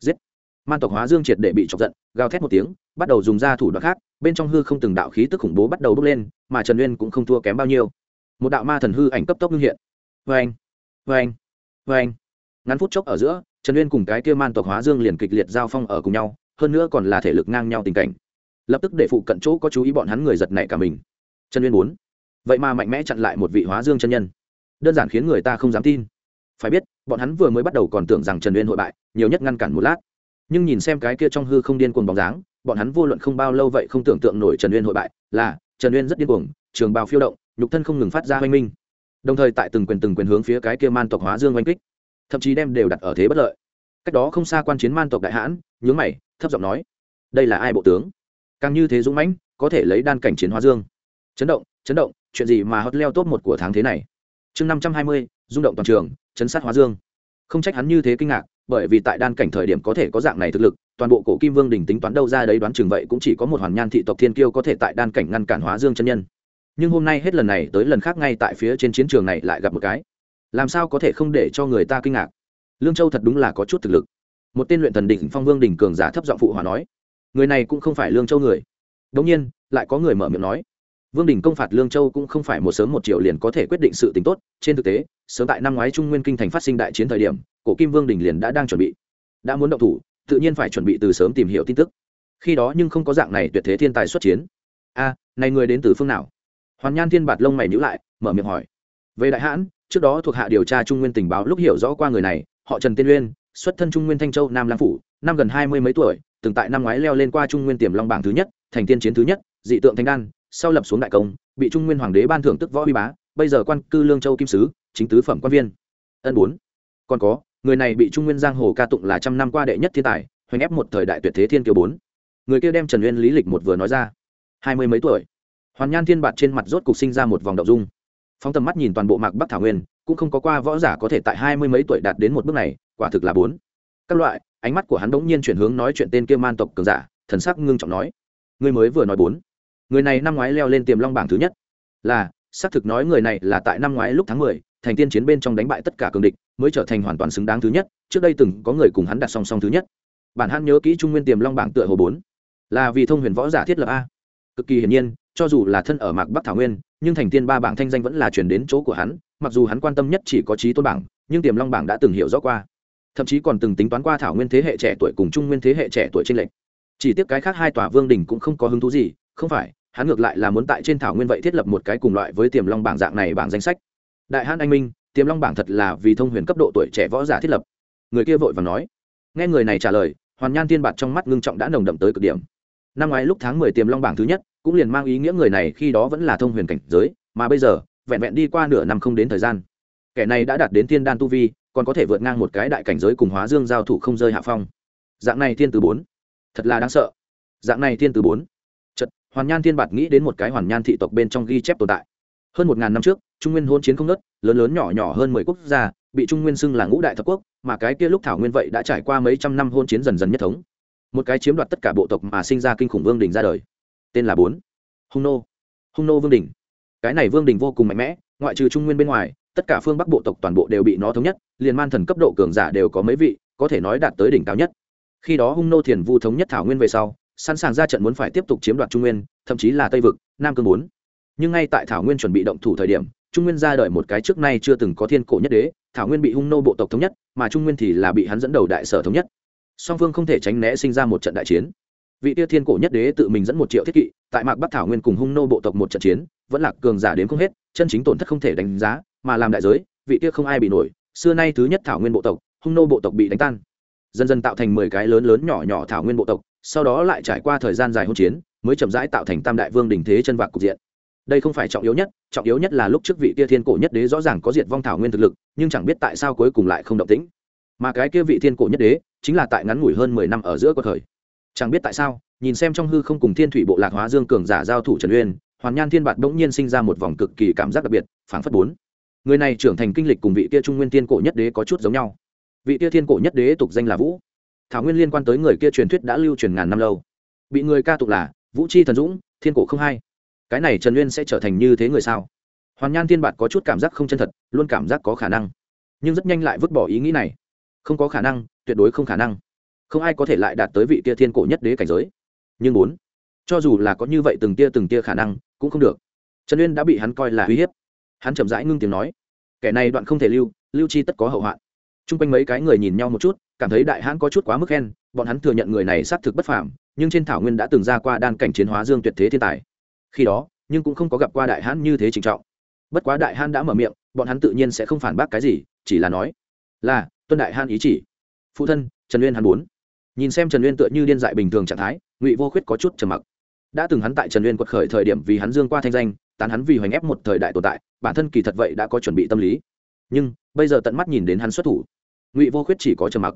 Giết man tộc hóa dương triệt để bị chọc giận, gào thét một tiếng, bắt đầu dùng ra thủ đoạn khác, bên trong hư không từng đạo khí tức khủng bố bắt đầu bốc lên, mà trần uyên cũng không thua kém bao nhiêu. Một đạo ma thần hư ảnh cấp tốc ngưng hiện. Vê anh vê anh vê anh ngắn phút chốc ở giữa, trần uyên cùng cái kia man tộc hóa dương liền kịch liệt giao phong ở cùng nhau, hơn nữa còn là thể lực ngang nhau tình cảnh. Lập tức để phụ cận chỗ có chú ý bọn hắn người giật nảy cả mình. Trần uyên muốn. Vậy mà mạnh mẽ chặn lại một vị hóa dương chân nhân. Đơn giản khiến người ta không dám tin. Phải biết, bọn hắn vừa mới bắt đầu còn tưởng rằng trần uyên hội bại, nhiều nhất ngăn cản một lát nhưng nhìn xem cái kia trong hư không điên cuồng bóng dáng, bọn hắn vô luận không bao lâu vậy không tưởng tượng nổi trần uyên hội bại, là, trần uyên rất điên cuồng, trường bào phiêu động, nhục thân không ngừng phát ra oanh minh. Đồng thời tại từng quyền từng quyền hướng phía cái kia man tộc hóa dương oanh kích, thậm chí đem đều đặt ở thế bất lợi. Cách đó không xa quan chiến man tộc đại hãn, nhướng mày, thấp giọng nói, đây là ai bộ tướng? Càng như thế dũng mãnh, có thể lấy đan cảnh chiến hóa dương. Chấn động chấn động, chuyện gì mà hot leo top một của tháng thế này? Chương năm trăm hai mươi, rung động toàn trường, chấn sát hóa dương. Không trách hắn như thế kinh ngạc bởi vì tại đan cảnh thời điểm có thể có dạng này thực lực, toàn bộ cổ kim vương đình tính toán đâu ra đấy đoán chừng vậy cũng chỉ có một hoàn nhan thị tộc thiên kiêu có thể tại đan cảnh ngăn cản hóa dương chân nhân. Nhưng hôm nay hết lần này tới lần khác ngay tại phía trên chiến trường này lại gặp một cái. Làm sao có thể không để cho người ta kinh ngạc? Lương châu thật đúng là có chút thực lực. Một tên luyện thần đỉnh phong vương đỉnh cường giả thấp giọng phụ hòa nói. Người này cũng không phải lương châu người. Đống nhiên, lại có người mở miệng nói vương đình công phạt lương châu cũng không phải một sớm một chiều liền có thể quyết định sự tình tốt. Trên thực tế, sớm tại năm ngoái trung nguyên kinh thành phát sinh đại chiến thời điểm, cổ kim vương đình liền đã đang chuẩn bị, đã muốn động thủ, tự nhiên phải chuẩn bị từ sớm tìm hiểu tin tức. Khi đó nhưng không có dạng này tuyệt thế thiên tài xuất chiến. A, này người đến từ phương nào? Hoàn nhan thiên bạt lông mày nhữ lại, mở miệng hỏi. Về đại hãn, trước đó thuộc hạ điều tra trung nguyên tình báo lúc hiểu rõ qua người này, họ trần tiên uyên, xuất thân trung nguyên thanh châu, nam lang phủ, năm gần hai mươi mấy tuổi, từng tại năm ngoái leo lên qua trung nguyên tiềm long bảng thứ nhất, thành tiên chiến thứ nhất, dị tượng thanh đan sau lập xuống đại công, bị trung nguyên hoàng đế ban thưởng tức võ uy bá, bây giờ quan cư lương châu kim sứ, chính tứ phẩm quan viên. Ân bốn. Còn có, người này bị trung nguyên giang hồ ca tụng là trăm năm qua đệ nhất thiên tài, hoành ép một thời đại tuyệt thế thiên kiều bốn. Người kia đem trần uyên lý lịch một vừa nói ra. Hai mươi mấy tuổi. Hoàn nhan thiên bạt trên mặt rốt cục sinh ra một vòng đậu dung. Phóng tầm mắt nhìn toàn bộ mạc bắc thảo nguyên, cũng không có qua võ giả có thể tại hai mươi mấy tuổi đạt đến một bước này, quả thực là bốn. Các loại, ánh mắt của hắn bỗng nhiên chuyển hướng nói chuyện tên kia man tộc cường giả, thần sắc ngưng trọng nói. Người mới vừa nói bốn người này năm ngoái leo lên tiềm long bảng thứ nhất. Là, xác thực nói người này là tại năm ngoái lúc tháng mười, thành tiên chiến bên trong đánh bại tất cả cường địch, mới trở thành hoàn toàn xứng đáng thứ nhất, trước đây từng có người cùng hắn đặt song song thứ nhất. Bản hắn nhớ kỹ trung nguyên tiềm long bảng tựa hồ bốn. Là vì thông huyền võ giả thiết lập a. Cực kỳ hiển nhiên, cho dù là thân ở mạc bắc thảo nguyên, nhưng thành tiên ba bảng thanh danh vẫn là chuyển đến chỗ của hắn, mặc dù hắn quan tâm nhất chỉ có trí tôn bảng, nhưng tiềm long bảng đã từng hiểu rõ qua. Thậm chí còn từng tính toán qua thảo nguyên thế hệ trẻ tuổi cùng trung nguyên thế hệ trẻ tuổi trên lệnh chỉ tiếc cái khác hai tòa vương đình cũng không có hứng thú gì không phải, hắn ngược lại là muốn tại trên thảo nguyên vậy thiết lập một cái cùng loại với tiềm long bảng dạng này bảng danh sách. Đại hãn anh minh, tiềm long bảng thật là vì thông huyền cấp độ tuổi trẻ võ giả thiết lập. Người kia vội và nói. Nghe người này trả lời, hoàn nhan tiên bạt trong mắt ngưng trọng đã nồng đậm tới cực điểm. Năm ngoái lúc tháng mười tiềm long bảng thứ nhất, cũng liền mang ý nghĩa người này khi đó vẫn là thông huyền cảnh giới, mà bây giờ, vẹn vẹn đi qua nửa năm không đến thời gian. Kẻ này đã đạt đến thiên đan tu vi, còn có thể vượt ngang một cái đại cảnh giới cùng hóa dương giao thủ không rơi hạ phong. Dạng này thiên từ bốn, thật là đáng sợ. Dạng này thiên từ bốn hoàn nhan thiên bạt nghĩ đến một cái hoàn nhan thị tộc bên trong ghi chép tồn tại. Hơn một ngàn năm trước, trung nguyên hôn chiến không nớt lớn lớn nhỏ nhỏ hơn mười quốc gia, bị trung nguyên xưng là ngũ đại thập quốc, mà cái kia lúc thảo nguyên vậy đã trải qua mấy trăm năm hôn chiến dần dần nhất thống. Một cái chiếm đoạt tất cả bộ tộc mà sinh ra kinh khủng vương đình ra đời. Tên là bốn. Hung nô. Hung nô vương đình cái này vương đình vô cùng mạnh mẽ, ngoại trừ trung nguyên bên ngoài, tất cả phương bắc bộ tộc toàn bộ đều bị nó thống nhất, liền man thần cấp độ cường giả đều có mấy vị, có thể nói đạt tới đỉnh cao nhất. Khi đó hung nô thiền vu thống nhất thảo nguyên về sau sẵn sàng ra trận muốn phải tiếp tục chiếm đoạt trung nguyên, thậm chí là tây vực, nam cương bốn. Nhưng ngay tại thảo nguyên chuẩn bị động thủ thời điểm, trung nguyên ra đời một cái trước nay chưa từng có thiên cổ nhất đế, thảo nguyên bị hung nô bộ tộc thống nhất, mà trung nguyên thì là bị hắn dẫn đầu đại sở thống nhất. Song phương không thể tránh né sinh ra một trận đại chiến. Vị tia thiên cổ nhất đế tự mình dẫn một triệu thiết kỵ, tại mạc bắc thảo nguyên cùng hung nô bộ tộc một trận chiến, vẫn là cường giả đến không hết, chân chính tổn thất không thể đánh giá, mà làm đại giới, vị tia không ai bị nổi. Xưa nay thứ nhất thảo nguyên bộ tộc, hung nô bộ tộc bị đánh tan. Dần dần tạo thành mười cái lớn lớn nhỏ nhỏ thảo nguyên bộ tộc sau đó lại trải qua thời gian dài hôn chiến, mới chậm rãi tạo thành tam đại vương đình thế chân vạc cục diện. Đây không phải trọng yếu nhất, trọng yếu nhất là lúc trước vị kia thiên cổ nhất đế rõ ràng có diệt vong thảo nguyên thực lực, nhưng chẳng biết tại sao cuối cùng lại không động tĩnh. Mà cái kia vị thiên cổ nhất đế, chính là tại ngắn ngủi hơn mười năm ở giữa cuộc thời. Chẳng biết tại sao, nhìn xem trong hư không cùng thiên thủy bộ lạc hóa dương cường giả giao thủ trần uyên, hoàn nhan thiên bạt bỗng nhiên sinh ra một vòng cực kỳ cảm giác đặc biệt, phảng phất bốn. Người này trưởng thành kinh lịch cùng vị kia trung nguyên thiên cổ nhất đế có chút giống nhau. Vị kia thiên cổ nhất đế tục danh là vũ thảo nguyên liên quan tới người kia truyền thuyết đã lưu truyền ngàn năm lâu. Bị người ca tục là vũ chi thần dũng, thiên cổ không hai. Cái này trần uyên sẽ trở thành như thế người sao? Hoàn nhan thiên bạt có chút cảm giác không chân thật, luôn cảm giác có khả năng. Nhưng rất nhanh lại vứt bỏ ý nghĩ này. Không có khả năng, tuyệt đối không khả năng. Không ai có thể lại đạt tới vị tia thiên cổ nhất đế cảnh giới. Nhưng muốn, cho dù là có như vậy từng tia từng tia khả năng, cũng không được. Trần uyên đã bị hắn coi là uy hiếp. Hắn chậm rãi ngưng tiếng nói, kẻ này đoạn không thể lưu lưu chi tất có hậu hoạn. T r u n g quanh mấy cái người nhìn nhau một chút cảm thấy đại hãn có chút quá mức khen, bọn hắn thừa nhận người này xác thực bất phàm, nhưng trên thảo nguyên đã từng ra qua đan cảnh chiến hóa dương tuyệt thế thiên tài. Khi đó, nhưng cũng không có gặp qua đại hãn như thế trịnh trọng. Bất quá đại hãn đã mở miệng, bọn hắn tự nhiên sẽ không phản bác cái gì, chỉ là nói, là, tuân đại hãn ý chỉ. Phụ thân, trần uyên hắn muốn. Nhìn xem trần uyên tựa như điên dại bình thường trạng thái, ngụy vô khuyết có chút trầm mặc. Đã từng hắn tại trần uyên quật khởi thời điểm vì hắn dương qua thanh danh, tán hắn vì hoành ép một thời đại tồn tại, bản thân kỳ thật vậy đã có chuẩn bị tâm lý. Nhưng, bây giờ tận mắt nhìn đến hắn xuất thủ ngụy vô khuyết chỉ có trầm mặc.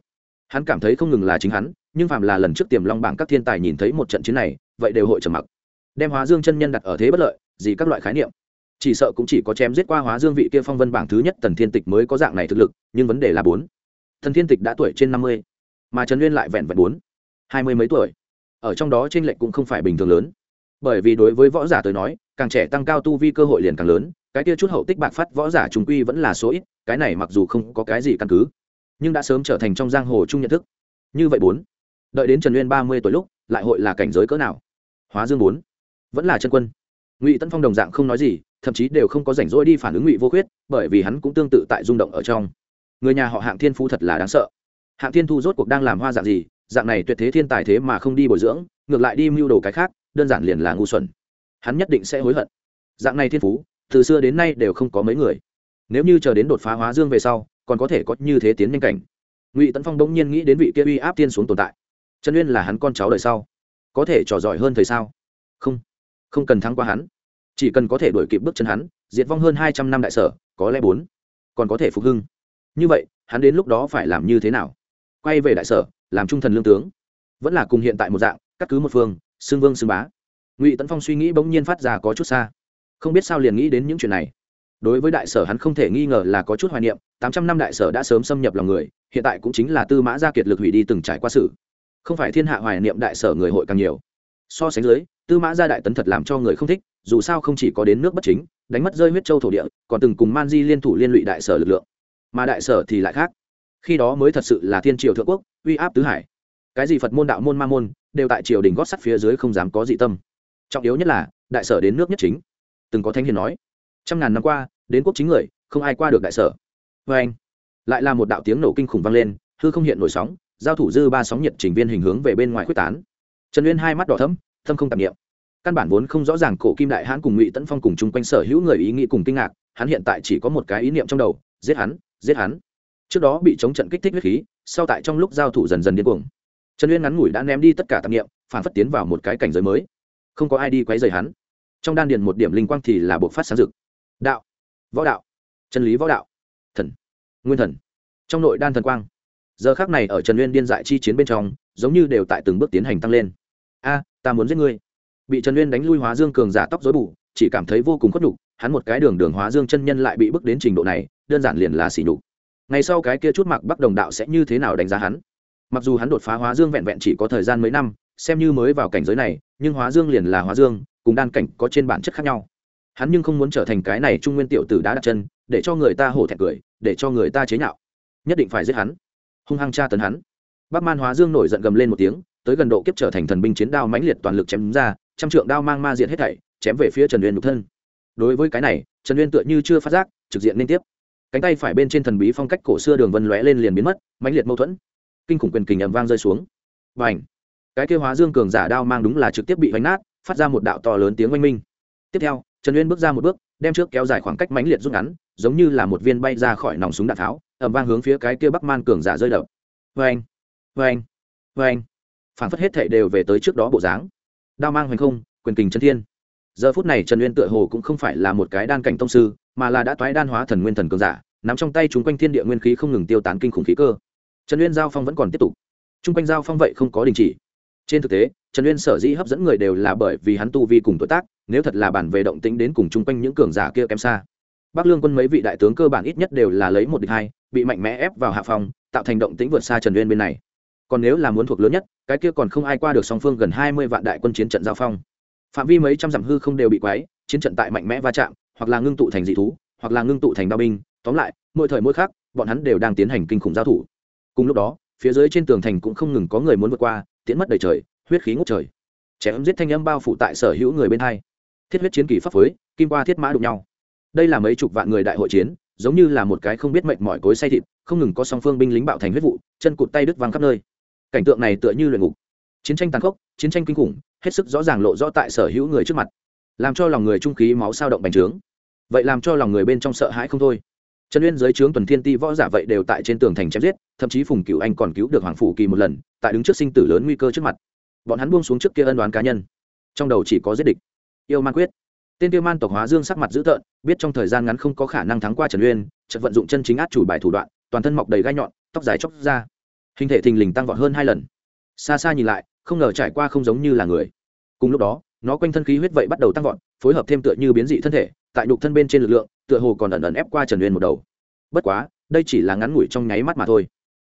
Hắn cảm thấy không ngừng là chính hắn, nhưng phạm là lần trước tiềm long bảng các thiên tài nhìn thấy một trận chiến này, vậy đều hội trầm mặc. Đem hóa dương chân nhân đặt ở thế bất lợi, gì các loại khái niệm. Chỉ sợ cũng chỉ có chém giết qua hóa dương vị kia phong vân bảng thứ nhất tần thiên tịch mới có dạng này thực lực, nhưng vấn đề là bốn. Thần thiên tịch đã tuổi trên năm mươi, mà trần uyên lại vẹn vẹn bốn, hai mươi mấy tuổi. Ở trong đó t r ê n lệch cũng không phải bình thường lớn. Bởi vì đối với võ giả tới nói, càng trẻ tăng cao tu vi cơ hội liền càng lớn, cái kia chút hậu tích bạc phát võ giả trung quy vẫn là số ít, cái này mặc dù không có cái gì căn cứ nhưng đã sớm trở thành trong giang hồ chung nhận thức. Như vậy bốn, đợi đến trần uyên ba mươi tuổi lúc, lại hội là cảnh giới cỡ nào? Hóa dương bốn, vẫn là chân quân. Ngụy tân phong đồng dạng không nói gì, thậm chí đều không có rảnh rỗi đi phản ứng ngụy vô khuyết, bởi vì hắn cũng tương tự tại rung động ở trong. Người nhà họ hạng thiên phú thật là đáng sợ. Hạng thiên thu rốt cuộc đang làm hoa dạng gì, dạng này tuyệt thế thiên tài thế mà không đi bồi dưỡng, ngược lại đi mưu đồ cái khác, đơn giản liền là ngu xuẩn. Hắn nhất định sẽ hối hận. Dạng này thiên phú, từ xưa đến nay đều không có mấy người. Nếu như chờ đến đột phá hóa dương về sau còn có thể có như thế tiến nhanh cảnh. Ngụy tấn phong bỗng nhiên nghĩ đến vị kia uy áp tiên xuống tồn tại. Trần uyên là hắn con cháu đời sau, có thể trò giỏi hơn thời sao? Không không cần thắng qua hắn. Chỉ cần có thể đuổi kịp bước chân hắn, diệt vong hơn hai trăm năm đại sở, có lẽ bốn, còn có thể phục hưng. Như vậy, hắn đến lúc đó phải làm như thế nào? Quay về đại sở, làm trung thần lương tướng. Vẫn là cùng hiện tại một dạng, cắt cứ một phương xương vương xương bá. Ngụy tấn phong suy nghĩ bỗng nhiên phát ra có chút xa. Không biết sao liền nghĩ đến những chuyện này đối với đại sở hắn không thể nghi ngờ là có chút hoài niệm, tám trăm năm đại sở đã sớm xâm nhập lòng người, hiện tại cũng chính là tư mã gia kiệt lực hủy đi từng trải qua sự. Không phải thiên hạ hoài niệm đại sở người hội càng nhiều. So sánh dưới, tư mã gia đại tấn thật làm cho người không thích, dù sao không chỉ có đến nước bất chính, đánh mất rơi huyết châu thổ địa, còn từng cùng man di liên thủ liên lụy đại sở lực lượng. Mà đại sở thì lại khác. Khi đó mới thật sự là thiên triều thượng quốc, uy áp tứ hải. Cái gì phật môn, đạo môn, ma môn, đều tại triều đình gót sắt phía dưới không dám có dị tâm. Trọng yếu nhất là, đại sở đến nước nhất chính. Từng có thanh hiền nói trăm ngàn năm qua, đến quốc chính người, không ai qua được đại sở. Vê anh, lại là một đạo tiếng nổ kinh khủng vang lên, hư không hiện nổi sóng, giao thủ dư ba sóng nhiệt trình viên hình hướng về bên ngoài quyết tán. Trần uyên hai mắt đỏ thấm thâm không tạp nghiệm căn bản vốn không rõ ràng cổ kim đại hãn cùng ngụy tấn phong cùng chung quanh sở hữu người ý nghĩ cùng kinh ngạc, hắn hiện tại chỉ có một cái ý niệm trong đầu, giết hắn giết hắn. Trước đó bị chống trận kích thích huyết khí, sau tại trong lúc giao thủ dần dần điên cuồng. Trần uyên ngắn ngủi đã ném đi tất cả tạp nghiệm phản phất tiến vào một cái cảnh giới mới. Không có ai đi quấy rầy hắn. Trong đan điền một điểm linh quang thì là buộc phát sáng rực đạo. Võ đạo. Chân lý võ đạo. Thần. Nguyên thần. Trong nội đan thần quang. Giờ khác này ở trần uyên điên dại chi chiến bên trong, giống như đều tại từng bước tiến hành tăng lên. A, ta muốn giết ngươi. Bị trần uyên đánh lui hóa dương cường giả tóc dối bù, chỉ cảm thấy vô cùng khuất nhục, hắn một cái đường đường hóa dương chân nhân lại bị bước đến trình độ này, đơn giản liền là xỉ nhục. Ngày sau cái kia chút mặc bắc đồng đạo sẽ như thế nào đánh giá hắn? Mặc dù hắn đột phá hóa dương vẹn vẹn chỉ có thời gian mấy năm, xem như mới vào cảnh giới này, nhưng hóa dương liền là hóa dương, cùng đan cảnh có trên bản chất khác nhau hắn nhưng không muốn trở thành cái này trung nguyên tiểu tử đá đặt chân, để cho người ta hổ thẹn cười, để cho người ta chế nhạo. Nhất định phải giết hắn. Hung hăng tra tấn hắn. Bác man hóa dương nổi giận gầm lên một tiếng, tới gần độ kiếp trở thành thần binh chiến đao mãnh liệt toàn lực chém ra, trăm trượng đao mang ma diện hết thảy, chém về phía trần uyên nhục thân. Đối với cái này, trần uyên tựa như chưa phát giác, trực diện liên tiếp. Cánh tay phải bên trên thần bí phong cách cổ xưa đường vân lóe lên liền biến mất, mãnh liệt mâu thuẫn. Kinh khủng quyền kình ầm vang rơi xuống. Và ảnh cái kêu hóa dương cường giả đao mang đúng là trực tiếp bị vánh nát, phát ra một đạo to lớn tiếng oanh minh. Tiếp theo trần uyên bước ra một bước, đem trước kéo dài khoảng cách mãnh liệt rút ngắn, giống như là một viên bay ra khỏi nòng súng đạn tháo ẩm vang hướng phía cái kia bắc man cường giả rơi đập. Vê anh vê anh vê anh phản phất hết thệ đều về tới trước đó bộ dáng. Đao mang hoành không, quyền kình chân thiên. Giờ phút này trần uyên tựa hồ cũng không phải là một cái đan cảnh tông sư, mà là đã toái đan hóa thần nguyên thần cường giả, nắm trong tay chúng quanh thiên địa nguyên khí không ngừng tiêu tán kinh khủng khí cơ. Trần uyên giao phong vẫn còn tiếp tục. Chung quanh giao phong vậy không có đình chỉ. Trên thực tế, trần uyên sở dĩ hấp dẫn người đều là bởi vì hắn tu vi cùng tuổi tác nếu thật là bản về động tính đến cùng chung quanh những cường giả kia kém xa. Bắc lương quân mấy vị đại tướng cơ bản ít nhất đều là lấy một địch hai, bị mạnh mẽ ép vào hạ phòng tạo thành động tính vượt xa trần uyên bên này. Còn nếu là muốn thuộc lớn nhất, cái kia còn không ai qua được song phương gần hai mươi vạn đại quân chiến trận giao phong. Phạm vi mấy trăm dặm hư không đều bị quái chiến trận tại mạnh mẽ va chạm, hoặc là ngưng tụ thành dị thú, hoặc là ngưng tụ thành đao binh. Tóm lại, mỗi thời mỗi khác bọn hắn đều đang tiến hành kinh khủng giao thủ. Cùng lúc đó, phía dưới trên tường thành cũng không ngừng có người muốn vượt qua, tiễn mất đầy trời, huyết khí ngút trời. Chém giết thanh âm bao phủ tại sở hữu người bên hai thiết huyết chiến kỳ pháp phối, kim qua thiết mã đụng nhau. Đây là mấy chục vạn người đại hội chiến, giống như là một cái không biết mệnh mọi cối say thịt, không ngừng có song phương binh lính bạo thành huyết vụ, chân cụt tay đứt văng khắp nơi. Cảnh tượng này tựa như luyện ngục. Chiến tranh tàn khốc, chiến tranh kinh khủng, hết sức rõ ràng lộ rõ tại sở hữu người trước mặt. Làm cho lòng người trung khí máu sao động bành trướng. Vậy làm cho lòng người bên trong sợ hãi không thôi. Trần uyên dưới trướng tuần thiên ti võ giả vậy đều tại trên tường thành chém giết, thậm chí phùng cựu anh còn cứu được hoàng phủ kỳ một lần, tại đứng trước sinh tử lớn nguy cơ trước mặt. Bọn hắn buông xuống trước kia ân đoán cá nhân. Trong đầu chỉ có giết địch yêu man quyết. Tên tiêu man tộc hóa dương sắc mặt dữ tợn, biết trong thời gian ngắn không có khả năng thắng qua trần uyên, chợt vận dụng chân chính át chủ bài thủ đoạn, toàn thân mọc đầy gai nhọn, tóc dài chóc ra. Hình thể thình lình tăng vọt hơn hai lần. Xa xa nhìn lại, không ngờ trải qua không giống như là người. Cùng lúc đó, nó quanh thân khí huyết vậy bắt đầu tăng vọt, phối hợp thêm tựa như biến dị thân thể, tại nhục thân bên trên lực lượng, tựa hồ còn ẩn ẩn ép qua trần uyên một đầu. Bất quá, đây chỉ là ngắn ngủi trong nháy mắt mà thôi.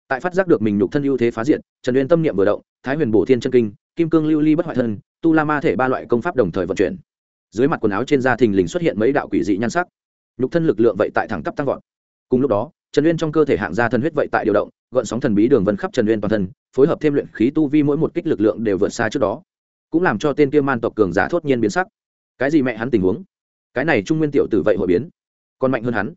Tại phát giác được mình nhục thân ưu thế phá diện trần uyên tâm niệm vừa động, thái huyền bổ thiên chân kinh, kim cương lưu ly bất hoại thân tu la ma thể ba loại công pháp đồng thời vận chuyển. Dưới mặt quần áo trên da thình lình xuất hiện mấy đạo quỷ dị nhan sắc. Nhục thân lực lượng vậy tại thẳng tắp tăng vọt. Cùng lúc đó, trần uyên trong cơ thể hạng gia thân huyết vậy tại điều động, gợn sóng thần bí đường vân khắp trần uyên toàn thân, phối hợp thêm luyện khí tu vi mỗi một kích lực lượng đều vượt xa trước đó. Cũng làm cho tên kia man tộc cường giả thốt nhiên biến sắc. Cái gì mẹ hắn tình huống? Cái này trung nguyên tiểu tử vậy hội biến, còn mạnh hơn hắn.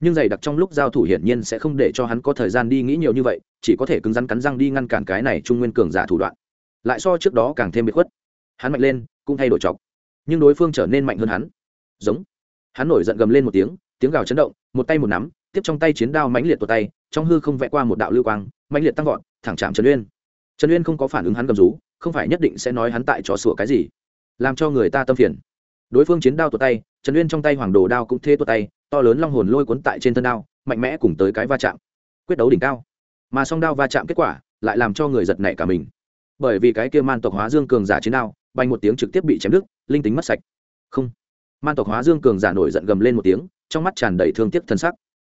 Nhưng dày đặc trong lúc giao thủ hiển nhiên sẽ không để cho hắn có thời gian đi nghĩ nhiều như vậy, chỉ có thể cứng rắn cắn răng đi ngăn cản cái này trung nguyên cường giả thủ đoạn. Lại so trước đó càng thêm bị khuất hắn mạnh lên, cũng thay đổi chọc. Nhưng đối phương trở nên mạnh hơn hắn. Giống. Hắn nổi giận gầm lên một tiếng tiếng gào chấn động, một tay một nắm, tiếp trong tay chiến đao mãnh liệt tuột tay, trong hư không vẽ qua một đạo lưu quang, mãnh liệt tăng vọt, thẳng chạm trần uyên. Trần uyên không có phản ứng hắn gầm rú, không phải nhất định sẽ nói hắn tại trò sủa cái gì. Làm cho người ta tâm phiền. Đối phương chiến đao tuột tay, trần uyên trong tay hoàng đồ đao cũng thê tuột tay, to lớn long hồn lôi cuốn tại trên thân đao, mạnh mẽ cùng tới cái va chạm. Quyết đấu đỉnh cao. Mà song đao va chạm kết quả, lại làm cho người giật nảy cả mình. Bởi vì cái kia man tộc hóa dương cường giả chiến đao bay một tiếng trực tiếp bị chém đứt, linh tính mất sạch. Không. Man tộc hóa dương cường giả nổi giận gầm lên một tiếng, trong mắt tràn đầy thương tiếc thân sắc.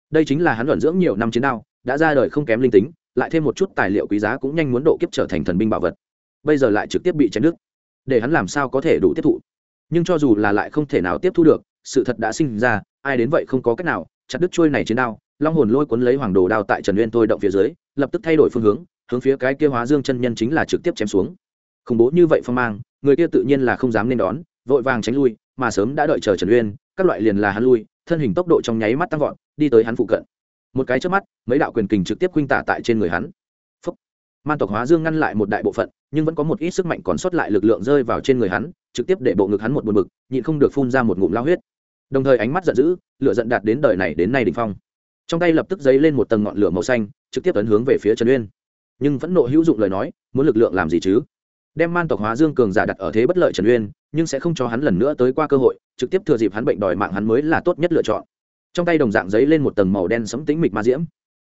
Đây chính là hắn luận dưỡng nhiều năm chiến đao, đã ra đời không kém linh tính, lại thêm một chút tài liệu quý giá cũng nhanh muốn độ kiếp trở thành thần binh bảo vật. Bây giờ lại trực tiếp bị chém đứt. Để hắn làm sao có thể đủ tiếp thụ? Nhưng cho dù là lại không thể nào tiếp thu được, sự thật đã sinh ra, ai đến vậy không có cách nào, chặt đứt trôi này chiến đao, long hồn lôi cuốn lấy hoàng đồ đao tại trần uyên tôi động phía dưới, lập tức thay đổi phương hướng hướng phía cái kia hóa dương chân nhân chính là trực tiếp chém xuống. Khủng bố như vậy phong mang người kia tự nhiên là không dám nên đón, vội vàng tránh lui, mà sớm đã đợi chờ trần uyên, các loại liền là hắn lui, thân hình tốc độ trong nháy mắt tăng vọt, đi tới hắn phụ cận. Một cái trước mắt, mấy đạo quyền kình trực tiếp khuynh tả tại trên người hắn. Phúc. man tộc hóa dương ngăn lại một đại bộ phận, nhưng vẫn có một ít sức mạnh còn sót lại lực lượng rơi vào trên người hắn, trực tiếp để bộ ngực hắn một buồn bực, nhịn không được phun ra một ngụm lao huyết. Đồng thời ánh mắt giận dữ, lửa giận đạt đến đời này đến nay đ ỉ n h phong. Trong tay lập tức dấy lên một tầng ngọn lửa màu xanh, trực tiếp tấn hướng về phía trần uyên. Nhưng vẫn nộ hữu dụng lời nói, muốn lực lượng làm gì chứ? Đem man tộc hóa dương cường giả đặt ở thế bất lợi trần uyên, nhưng sẽ không cho hắn lần nữa tới qua cơ hội, trực tiếp thừa dịp hắn bệnh đòi mạng hắn mới là tốt nhất lựa chọn. Trong tay đồng dạng giấy lên một tầng màu đen sấm tính mịch ma diễm.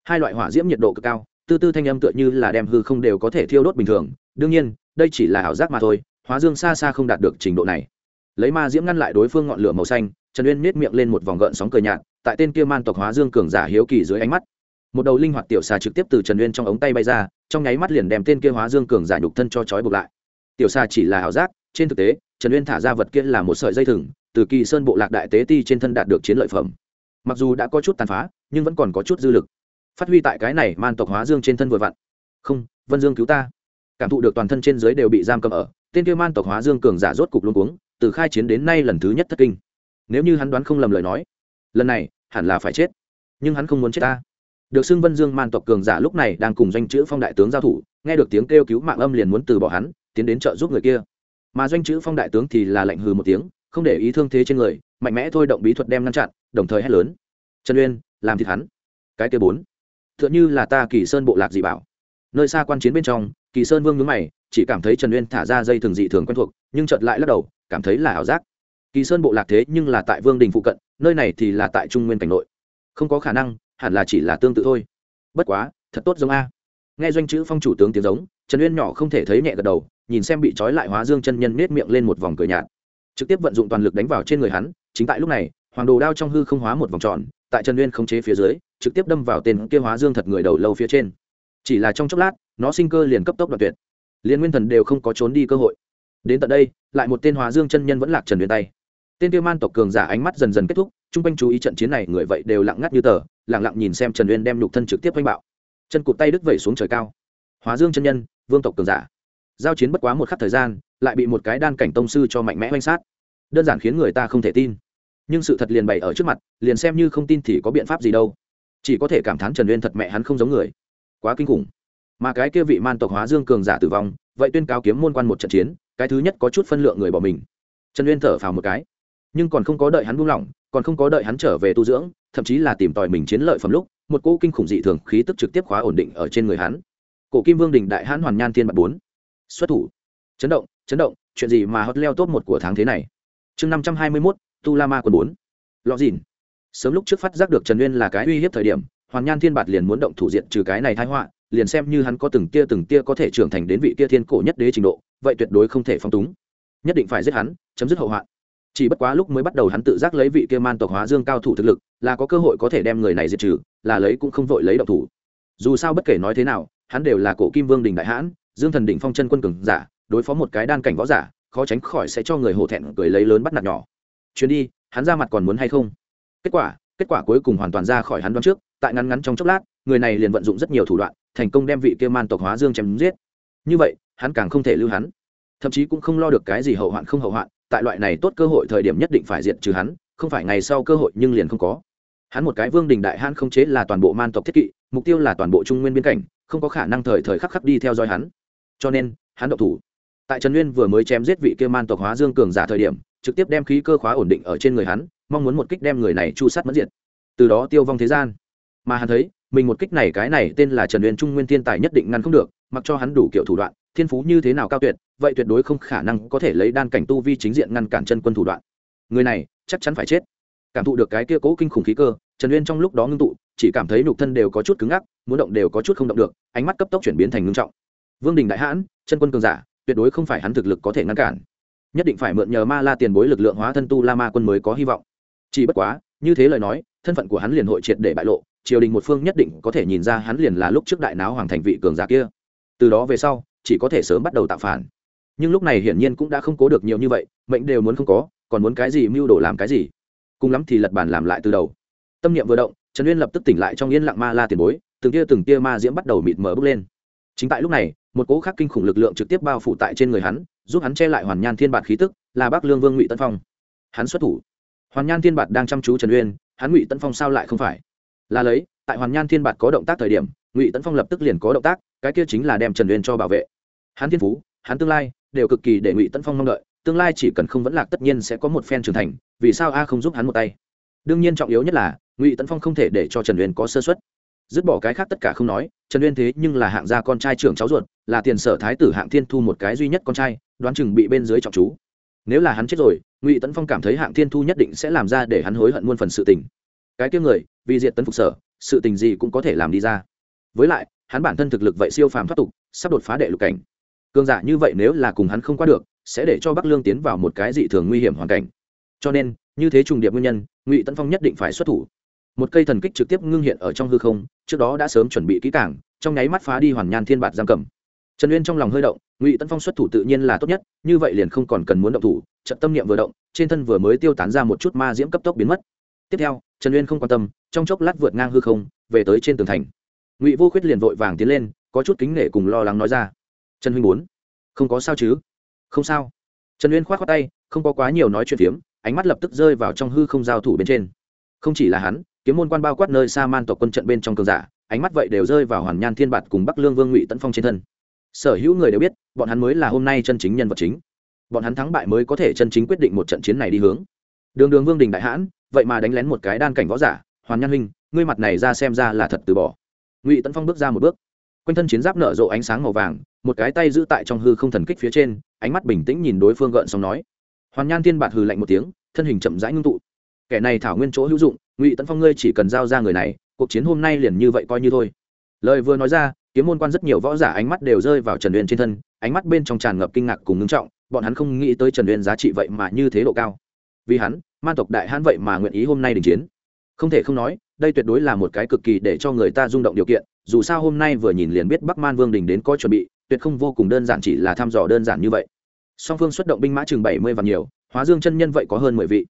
Hai loại hỏa diễm nhiệt độ cực cao, tư tư thanh âm tựa như là đem hư không đều có thể thiêu đốt bình thường. Đương nhiên, đây chỉ là ảo giác mà thôi, hóa dương xa xa không đạt được trình độ này. Lấy ma diễm ngăn lại đối phương ngọn lửa màu xanh, trần uyên miết miệng lên một vòng gợn sóng cờ nhạt, tại tên kia man tộc hóa dương cường giả hiếu kỳ dưới ánh mắt. Một đầu linh hoạt tiểu xà trực tiếp từ trần uyên trong ống tay bay ra, trong nháy mắt liền đem tên kia hóa dương cường giả nhục thân cho trói buộc lại tiểu xa chỉ là ảo giác, trên thực tế, trần uyên thả ra vật kia là một sợi dây thừng, từ kỳ sơn bộ lạc đại tế ti trên thân đạt được chiến lợi phẩm. Mặc dù đã có chút tàn phá, nhưng vẫn còn có chút dư lực. Phát huy tại cái này man tộc hóa dương trên thân vừa vặn. Không, vân dương cứu ta. Cảm thụ được toàn thân trên dưới đều bị giam cầm ở, tên kia man tộc hóa dương cường giả rốt cục luôn cuống, từ khai chiến đến nay lần thứ nhất thất kinh. Nếu như hắn đoán không lầm lời nói, lần này, hẳn là phải chết. Nhưng hắn không muốn chết ta. Được xưng vân dương man tộc cường giả lúc này đang cùng doanh chữ phong đại tướng giao thủ, nghe được tiếng kêu cứu mạng âm liền muốn từ bỏ hắn tiến đến trợ giúp người kia. Mà doanh chữ phong đại tướng thì là lệnh hừ một tiếng, không để ý thương thế trên người, mạnh mẽ thôi động bí thuật đem ngăn chặn, đồng thời hét lớn. Trần uyên, làm thịt hắn. Cái kia bốn. T h ư ợ n như là ta kỳ sơn bộ lạc dị bảo. Nơi xa quan chiến bên trong, kỳ sơn vương nhướng mày, chỉ cảm thấy trần uyên thả ra dây thường dị thường quen thuộc, nhưng chợt lại lắc đầu, cảm thấy là ảo giác. Kỳ sơn bộ lạc thế nhưng là tại vương đình phụ cận, nơi này thì là tại trung nguyên cảnh nội. Không có khả năng, hẳn là chỉ là tương tự thôi. Bất quá, thật tốt giống a. Nghe doanh chữ phong chủ tướng tiếng giống, trần uyên nhỏ không thể thấy nhẹ gật đầu nhìn xem bị trói lại hóa dương chân nhân nết miệng lên một vòng cười nhạt. Trực tiếp vận dụng toàn lực đánh vào trên người hắn, chính tại lúc này, hoàng đồ đao trong hư không hóa một vòng tròn, tại trần nguyên khống chế phía dưới, trực tiếp đâm vào tên kia hóa dương thật người đầu lâu phía trên. Chỉ là trong chốc lát, nó sinh cơ liền cấp tốc đoạn tuyệt. Liên nguyên thần đều không có trốn đi cơ hội. Đến tận đây, lại một tên hóa dương chân nhân vẫn lạc trần nguyên tay. Tên tiêu man tộc cường giả ánh mắt dần dần kết thúc, chung quanh chú ý trận chiến này, người vậy đều lặng ngắt như tờ, lặng lặng nhìn xem trần uyên đem nhục thân trực tiếp oanh bạo. Chân cụt tay đứt vẩy xuống trời cao. Hóa dương chân nhân, vương tộc cường giả giao chiến bất quá một khắc thời gian, lại bị một cái đan cảnh tông sư cho mạnh mẽ oanh sát. Đơn giản khiến người ta không thể tin. Nhưng sự thật liền bày ở trước mặt, liền xem như không tin thì có biện pháp gì đâu. Chỉ có thể cảm thán trần uyên thật mẹ hắn không giống người. Quá kinh khủng. Mà cái kia vị man tộc hóa dương cường giả tử vong, vậy tuyên cáo kiếm môn quan một trận chiến, cái thứ nhất có chút phân lượng người bỏ mình. Trần uyên thở phào một cái. Nhưng còn không có đợi hắn buông lỏng, còn không có đợi hắn trở về tu dưỡng, thậm chí là tìm tòi mình chiến lợi phẩm lúc, một cỗ kinh khủng dị thường khí tức trực tiếp khóa ổn định ở trên người hắn. Cổ kim vương đình đại hãn hoàn nhan thiên bạc bốn xuất thủ. Chấn động chấn động, chuyện gì mà hot leo top một của tháng thế này? Chương năm trăm hai mươi mốt tu la ma quần bốn. Lọ dìn. Sớm lúc trước phát giác được trần uyên là cái uy hiếp thời điểm hoàn nhan thiên bạt liền muốn động thủ diện trừ cái này thái họa, liền xem như hắn có từng tia từng tia có thể trưởng thành đến vị kia thiên cổ nhất đế trình độ, vậy tuyệt đối không thể phong túng. Nhất định phải giết hắn, chấm dứt hậu hoạn. Chỉ bất quá lúc mới bắt đầu hắn tự giác lấy vị kia man tộc hóa dương cao thủ thực lực, là có cơ hội có thể đem người này diệt trừ, là lấy cũng không vội lấy động thủ. Dù sao bất kể nói thế nào, hắn đều là cổ kim vương đình đại hãn dương thần đỉnh phong chân quân cường giả, đối phó một cái đan cảnh võ giả, khó tránh khỏi sẽ cho người hổ thẹn cười lấy lớn bắt nạt nhỏ. Chuyến đi, hắn ra mặt còn muốn hay không? Kết quả kết quả cuối cùng hoàn toàn ra khỏi hắn đoán trước, tại ngắn ngắn trong chốc lát, người này liền vận dụng rất nhiều thủ đoạn, thành công đem vị kia man tộc hóa dương chém giết. Như vậy, hắn càng không thể lưu hắn. Thậm chí cũng không lo được cái gì hậu hoạn không hậu hoạn, tại loại này tốt cơ hội thời điểm nhất định phải diệt trừ hắn, không phải ngày sau cơ hội nhưng liền không có. Hắn một cái vương đình đại hãn không chế là toàn bộ man tộc thiết kỵ, mục tiêu là toàn bộ trung nguyên biên cảnh, không có khả năng thời thời khắc khắc đi theo dõi hắn cho nên, hắn độc thủ. Tại trần nguyên vừa mới chém giết vị kia man tộc hóa dương cường giả thời điểm, trực tiếp đem khí cơ khóa ổn định ở trên người hắn, mong muốn một kích đem người này chu sát mất diệt. Từ đó tiêu vong thế gian. Mà hắn thấy, mình một kích này cái này tên là trần uyên trung nguyên thiên tài nhất định ngăn không được, mặc cho hắn đủ kiểu thủ đoạn, thiên phú như thế nào cao tuyệt, vậy tuyệt đối không khả năng có thể lấy đan cảnh tu vi chính diện ngăn cản chân quân thủ đoạn. Người này, chắc chắn phải chết. Cảm thụ được cái kia cố kinh khủng khí cơ, trần uyên trong lúc đó ngưng tụ, chỉ cảm thấy nhục thân đều có chút cứng ngắc, muốn động đều có chút không động được, ánh mắt cấp tốc chuyển biến thành ngưng trọng vương đình đại hãn, chân quân cường giả, tuyệt đối không phải hắn thực lực có thể ngăn cản. Nhất định phải mượn nhờ ma la tiền bối lực lượng hóa thân tu la ma quân mới có hy vọng. Chỉ bất quá, như thế lời nói, thân phận của hắn liền hội triệt để bại lộ, triều đình một phương nhất định có thể nhìn ra hắn liền là lúc trước đại náo hoàng thành vị cường giả kia. Từ đó về sau, chỉ có thể sớm bắt đầu tạo phản. Nhưng lúc này hiển nhiên cũng đã không cố được nhiều như vậy, mệnh đều muốn không có, còn muốn cái gì mưu đồ làm cái gì? Cùng lắm thì lật bàn làm lại từ đầu. Tâm niệm vừa động, trần uyên lập tức tỉnh lại trong yên lặng ma la tiền bối, từng tia từng tia ma diễm bắt đầu mịt mờ bước lên. Chính tại lúc này một cỗ khác kinh khủng lực lượng trực tiếp bao phủ tại trên người hắn, giúp hắn che lại hoàn nhan thiên bạt khí tức, là bác lương vương ngụy tân phong. Hắn xuất thủ. Hoàn nhan thiên bạt đang chăm chú trần uyên, hắn ngụy tân phong sao lại không phải? Là lấy, tại hoàn nhan thiên bạt có động tác thời điểm, ngụy tân phong lập tức liền có động tác, cái kia chính là đem trần uyên cho bảo vệ. Hắn thiên phú, hắn tương lai, đều cực kỳ để ngụy tân phong mong đợi, tương lai chỉ cần không vẫn lạc tất nhiên sẽ có một phen trưởng thành, vì sao a không giúp hắn một tay? Đương nhiên trọng yếu nhất là, ngụy tấn phong không thể để cho trần uyên có sơ xuất dứt bỏ cái khác tất cả không nói, trần uyên thế nhưng là hạng gia con trai trưởng cháu ruột, là tiền sở thái tử hạng thiên thu một cái duy nhất con trai, đoán chừng bị bên dưới trọng chú. Nếu là hắn chết rồi, ngụy tấn phong cảm thấy hạng thiên thu nhất định sẽ làm ra để hắn hối hận muôn phần sự tình. Cái kia người, vì diệt tấn phục sở, sự tình gì cũng có thể làm đi ra. Với lại, hắn bản thân thực lực vậy siêu phàm thoát tục, sắp đột phá đệ lục cảnh. Cường giả như vậy nếu là cùng hắn không qua được, sẽ để cho bắc lương tiến vào một cái dị thường nguy hiểm hoàn cảnh. Cho nên, như thế trùng điệp nguyên nhân, ngụy tấn phong nhất định phải xuất thủ một cây thần kích trực tiếp ngưng hiện ở trong hư không, trước đó đã sớm chuẩn bị kỹ cảng trong nháy mắt phá đi hoàn nhan thiên bạt giam cầm. Trần uyên trong lòng hơi động, ngụy tấn phong xuất thủ tự nhiên là tốt nhất, như vậy liền không còn cần muốn động thủ, trận tâm niệm vừa động, trên thân vừa mới tiêu tán ra một chút ma diễm cấp tốc biến mất. Tiếp theo, trần uyên không quan tâm, trong chốc lát vượt ngang hư không, về tới trên tường thành. Ngụy vô khuyết liền vội vàng tiến lên, có chút kính nể cùng lo lắng nói ra. Trần huynh bốn không có sao chứ? Không sao. Trần uyên k h o á t khoác tay, không có quá nhiều nói chuyện phiếm, ánh mắt lập tức rơi vào trong hư không giao thủ bên trên. Không chỉ là hắn kiếm môn quan bao quát nơi xa man tộc quân trận bên trong cường giả, ánh mắt vậy đều rơi vào hoàn nhan thiên bạt cùng bắc lương vương ngụy tấn phong trên thân. Sở hữu người đều biết, bọn hắn mới là hôm nay chân chính nhân vật chính. Bọn hắn thắng bại mới có thể chân chính quyết định một trận chiến này đi hướng. Đường đường vương đình đại hãn, vậy mà đánh lén một cái đan cảnh võ giả, hoàn nhan huynh, ngươi mặt này ra xem ra là thật từ bỏ. Ngụy tấn phong bước ra một bước. Quanh thân chiến giáp nở rộ ánh sáng màu vàng, một cái tay giữ tại trong hư không thần kích phía trên, ánh mắt bình tĩnh nhìn đối phương gợn xong nói. Hoàn nhan thiên bạt hừ lạnh một tiếng, thân hình chậm rãi ngưng tụ. Kẻ này thảo nguyên chỗ hữu dụng ngụy tấn phong ngươi chỉ cần giao ra người này cuộc chiến hôm nay liền như vậy coi như thôi lời vừa nói ra kiếm môn quan rất nhiều võ giả ánh mắt đều rơi vào trần uyên trên thân ánh mắt bên trong tràn ngập kinh ngạc cùng ngưng trọng bọn hắn không nghĩ tới trần uyên giá trị vậy mà như thế độ cao vì hắn man tộc đại hãn vậy mà nguyện ý hôm nay đình chiến không thể không nói đây tuyệt đối là một cái cực kỳ để cho người ta rung động điều kiện dù sao hôm nay vừa nhìn liền biết bắc man vương đình đến có chuẩn bị tuyệt không vô cùng đơn giản chỉ là thăm dò đơn giản như vậy song phương xuất động binh mã chừng bảy mươi và nhiều hóa dương chân nhân vậy có hơn mười vị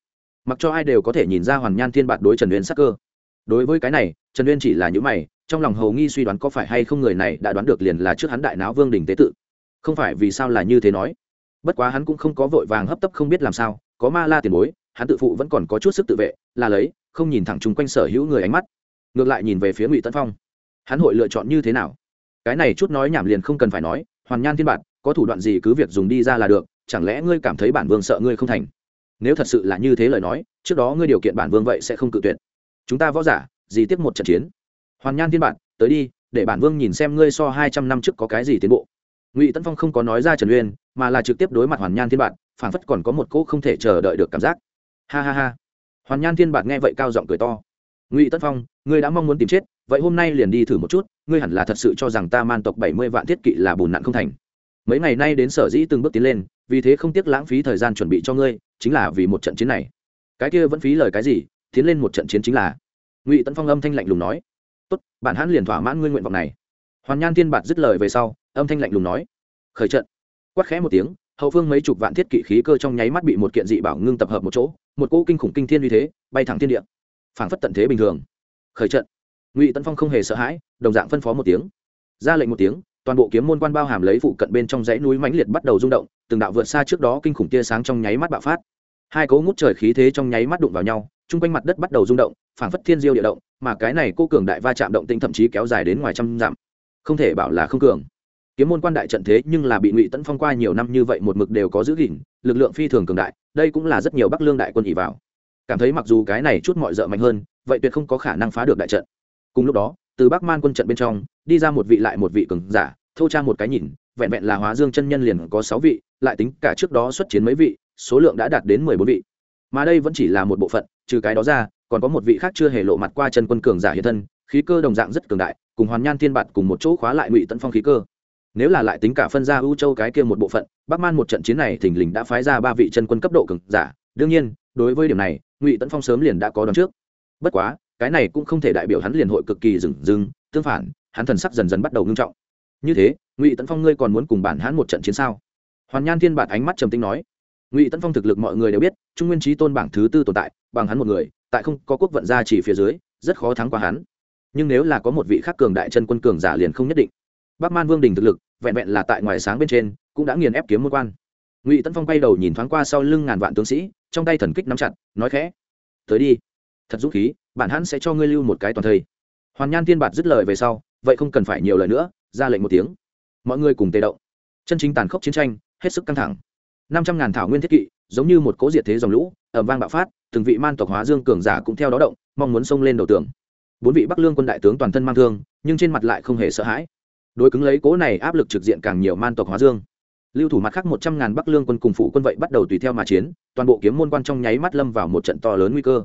mặc cho ai đều có thể nhìn ra hoàn nhan thiên bạt đối trần uyên sắc cơ. Đối với cái này, trần uyên chỉ là những mày, trong lòng hầu nghi suy đoán có phải hay không người này đã đoán được liền là trước hắn đại não vương đình tế tự. Không phải vì sao là như thế nói. Bất quá hắn cũng không có vội vàng hấp tấp không biết làm sao, có ma la tiền bối, hắn tự phụ vẫn còn có chút sức tự vệ, là lấy, không nhìn thẳng chung quanh sở hữu người ánh mắt. Ngược lại nhìn về phía ngụy tân phong. Hắn hội lựa chọn như thế nào? Cái này chút nói nhảm liền không cần phải nói, hoàn nhan thiên bản có thủ đoạn gì cứ việc dùng đi ra là được, chẳng lẽ ngươi cảm thấy bản vương sợ ngươi không thành? Nếu thật sự là như thế lời nói, trước đó ngươi điều kiện bản vương vậy sẽ không cự tuyệt. Chúng ta võ giả, gì tiếp một trận chiến? Hoàn nhan thiên bản, tới đi, để bản vương nhìn xem ngươi so hai trăm năm trước có cái gì tiến bộ. Ngụy tân phong không có nói ra trần uyên, mà là trực tiếp đối mặt hoàn nhan thiên bản phản phất còn có một cỗ không thể chờ đợi được cảm giác. Ha ha ha. Hoàn nhan thiên bản nghe vậy cao giọng cười to. Ngụy tân phong, ngươi đã mong muốn tìm chết, vậy hôm nay liền đi thử một chút, ngươi hẳn là thật sự cho rằng ta man tộc bảy mươi vạn thiết kỵ là bùn nặn không thành mấy ngày nay đến sở dĩ từng bước tiến lên, vì thế không tiếc lãng phí thời gian chuẩn bị cho ngươi, chính là vì một trận chiến này. Cái kia vẫn phí lời cái gì, tiến lên một trận chiến chính là. Ngụy tấn phong âm thanh lạnh lùng nói. Tốt, bản hãn liền thỏa mãn ngươi nguyện vọng này. Hoàn nhan thiên bạt dứt lời về sau, âm thanh lạnh lùng nói. Khởi trận. Quát khẽ một tiếng, hậu phương mấy chục vạn thiết kỵ khí cơ trong nháy mắt bị một kiện dị bảo ngưng tập hợp một chỗ, một cỗ kinh khủng kinh thiên uy thế, bay thẳng thiên địa. Phảng phất tận thế bình thường. Khởi trận. Ngụy tấn phong không hề sợ hãi, đồng dạng phân phó một tiếng. Ra lệnh một tiếng toàn bộ kiếm môn quan bao hàm lấy phụ cận bên trong dãy núi mãnh liệt bắt đầu rung động, từng đạo vượt xa trước đó kinh khủng tia sáng trong nháy mắt bạo phát. Hai cỗ ngút trời khí thế trong nháy mắt đụng vào nhau, chung quanh mặt đất bắt đầu rung động, phảng phất thiên diêu địa động, mà cái này cô cường đại va chạm động tinh thậm chí kéo dài đến ngoài trăm dặm. Không thể bảo là không cường. Kiếm môn quan đại trận thế nhưng là bị ngụy tấn phong qua nhiều năm như vậy một mực đều có giữ gìn, lực lượng phi thường cường đại, đây cũng là rất nhiều bắc lương đại quân ỉ vào. Cảm thấy mặc dù cái này chút mọi d mạnh hơn, vậy tuyệt không có khả năng phá được đại trận. Cùng lúc đó từ bắc man quân trận bên trong, đi ra một vị lại một vị cường giả thâu tra một cái nhìn, vẹn vẹn là hóa dương chân nhân liền có sáu vị, lại tính cả trước đó xuất chiến mấy vị, số lượng đã đạt đến mười bốn vị. Mà đây vẫn chỉ là một bộ phận, trừ cái đó ra, còn có một vị khác chưa hề lộ mặt qua chân quân cường giả hiện thân, khí cơ đồng dạng rất cường đại, cùng hoàn nhan thiên bạt cùng một chỗ khóa lại ngụy tấn phong khí cơ. Nếu là lại tính cả phân ra ưu châu cái kia một bộ phận, bắc man một trận chiến này thình lình đã phái ra ba vị chân quân cấp độ cường giả. Đương nhiên, đối với điểm này, ngụy tấn phong sớm liền đã có đón trước. Bất quá cái này cũng không thể đại biểu hắn liền hội cực kỳ dừng dừng tương phản, hắn thần sắc dần dần bắt đầu ngưng trọng. Như thế, ngụy tấn phong ngươi còn muốn cùng bản hắn một trận chiến sao? Hoàn nhan thiên bạt ánh mắt trầm tính nói. Ngụy tấn phong thực lực mọi người đều biết, trung nguyên trí tôn bảng thứ tư tồn tại, bằng hắn một người, tại không có quốc vận gia chỉ phía dưới, rất khó thắng qua hắn. Nhưng nếu là có một vị khắc cường đại chân quân cường giả liền không nhất định. Bắc man vương đình thực lực, vẹn vẹn là tại ngoài sáng bên trên, cũng đã nghiền ép kiếm môn quan. Ngụy tấn phong bay đầu nhìn thoáng qua sau lưng ngàn vạn tướng sĩ, trong tay thần kích nắm chặt, nói khẽ. Tới đi. Thật dũng khí bản hắn sẽ cho ngươi lưu một cái toàn thây. Hoàn nhan thiên bạt dứt lời về sau, vậy không cần phải nhiều lời nữa, ra lệnh một tiếng. Mọi người cùng tê động. Chân chính tàn khốc chiến tranh, hết sức căng thẳng. Năm trăm ngàn thảo nguyên thiết kỵ, giống như một cố diệt thế dòng lũ ở vang bạo phát, từng vị man tộc hóa dương cường giả cũng theo đó động, mong muốn xông lên đầu tường. Bốn vị bắc lương quân đại tướng toàn thân mang thương, nhưng trên mặt lại không hề sợ hãi. Đối cứng lấy cố này áp lực trực diện càng nhiều man tộc hóa dương. Lưu thủ mặt khác một trăm ngàn bắc lương quân cùng phụ quân vậy bắt đầu tùy theo mà chiến, toàn bộ kiếm môn quan trong nháy mắt lâm vào một trận to lớn nguy cơ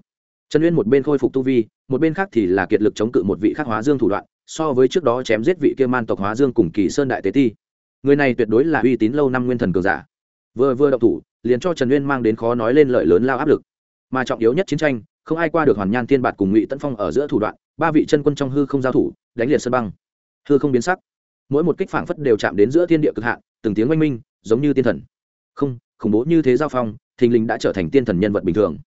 trần uyên một bên khôi phục tu vi, một bên khác thì là kiệt lực chống cự một vị khắc hóa dương thủ đoạn, so với trước đó chém giết vị kia man tộc hóa dương cùng kỳ sơn đại tế ti. Người này tuyệt đối là uy tín lâu năm nguyên thần cường giả. Vừa vừa động thủ, liền cho trần uyên mang đến khó nói lên lợi lớn lao áp lực. Mà trọng yếu nhất chiến tranh, không ai qua được hoàn nhan tiên bạt cùng ngụy tân phong ở giữa thủ đoạn, ba vị chân quân trong hư không giao thủ, đánh liệt sân băng. Hư không biến sắc. Mỗi một kích phảng phất đều chạm đến giữa thiên địa cực hạn, từng tiếng oanh minh, giống như tiên thần. Không, khủng bố như thế giao phong, thình lình đã trở thành tiên thần nhân vật bình thường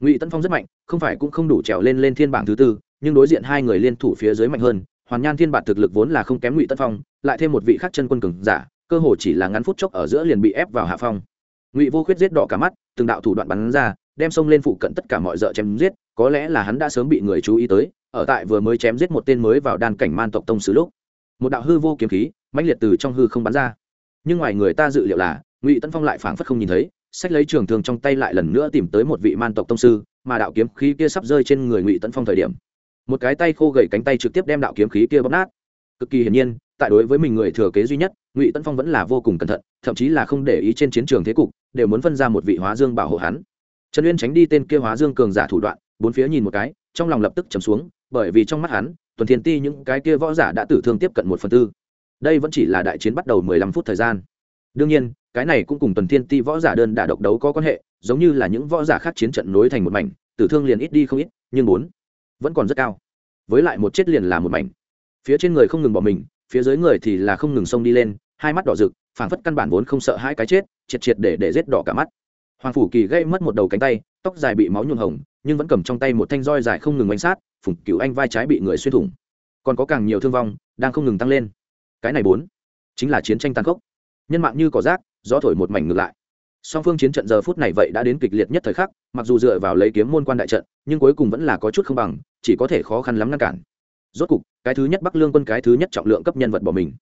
ngụy tân phong rất mạnh không phải cũng không đủ trèo lên lên thiên bảng thứ tư nhưng đối diện hai người liên thủ phía dưới mạnh hơn hoàn nhan thiên bản thực lực vốn là không kém ngụy tân phong lại thêm một vị khắc chân quân cường giả cơ hồ chỉ là ngắn phút chốc ở giữa liền bị ép vào hạ phong ngụy vô khuyết giết đỏ cả mắt từng đạo thủ đoạn bắn ra đem xông lên phụ cận tất cả mọi d chém giết có lẽ là hắn đã sớm bị người chú ý tới ở tại vừa mới chém giết một tên mới vào đan cảnh man tộc tông sứ lúc một đạo hư vô kiếm khí mãnh liệt từ trong hư không bắn ra nhưng ngoài người ta dự liệu là ngụy tân phong lại phảng phất không nhìn thấy sách lấy trường thương trong tay lại lần nữa tìm tới một vị man tộc tông sư, mà đạo kiếm khí kia sắp rơi trên người ngụy tấn phong thời điểm. Một cái tay khô gầy cánh tay trực tiếp đem đạo kiếm khí kia bóp nát. Cực kỳ hiển nhiên, tại đối với mình người thừa kế duy nhất, ngụy tấn phong vẫn là vô cùng cẩn thận, thậm chí là không để ý trên chiến trường thế cục, đều muốn phân ra một vị hóa dương bảo hộ hắn. Trần uyên tránh đi tên kia hóa dương cường giả thủ đoạn, bốn phía nhìn một cái, trong lòng lập tức chầm xuống, bởi vì trong mắt hắn, tuần thiên ti những cái kia võ giả đã tử thương tiếp cận một phần tư. Đây vẫn chỉ là đại chiến bắt đầu mười lăm phút thời gian. Đương nhiên cái này cũng cùng tuần thiên ti võ giả đơn đả độc đấu có quan hệ, giống như là những võ giả khác chiến trận nối thành một mảnh, tử thương liền ít đi không ít, nhưng bốn vẫn còn rất cao. Với lại một chết liền là một mảnh. Phía trên người không ngừng bỏ mình, phía dưới người thì là không ngừng xông đi lên, hai mắt đỏ rực, phảng phất căn bản vốn không sợ hai cái chết, triệt triệt để để rết đỏ cả mắt. Hoàng phủ kỳ gây mất một đầu cánh tay, tóc dài bị máu nhuộm hồng, nhưng vẫn cầm trong tay một thanh roi dài không ngừng bánh sát phủng cựu anh vai trái bị người xuyên thủng. Còn có càng nhiều thương vong đang không ngừng tăng lên. Cái này bốn chính là chiến tranh tàn khốc. Nhân mạng như cỏ rác gió thổi một mảnh ngược lại. Song phương chiến trận giờ phút này vậy đã đến kịch liệt nhất thời khắc, mặc dù dựa vào lấy kiếm môn quan đại trận, nhưng cuối cùng vẫn là có chút không bằng, chỉ có thể khó khăn lắm ngăn cản. Rốt cục, cái thứ nhất bắc lương quân cái thứ nhất trọng lượng cấp nhân vật bỏ mình.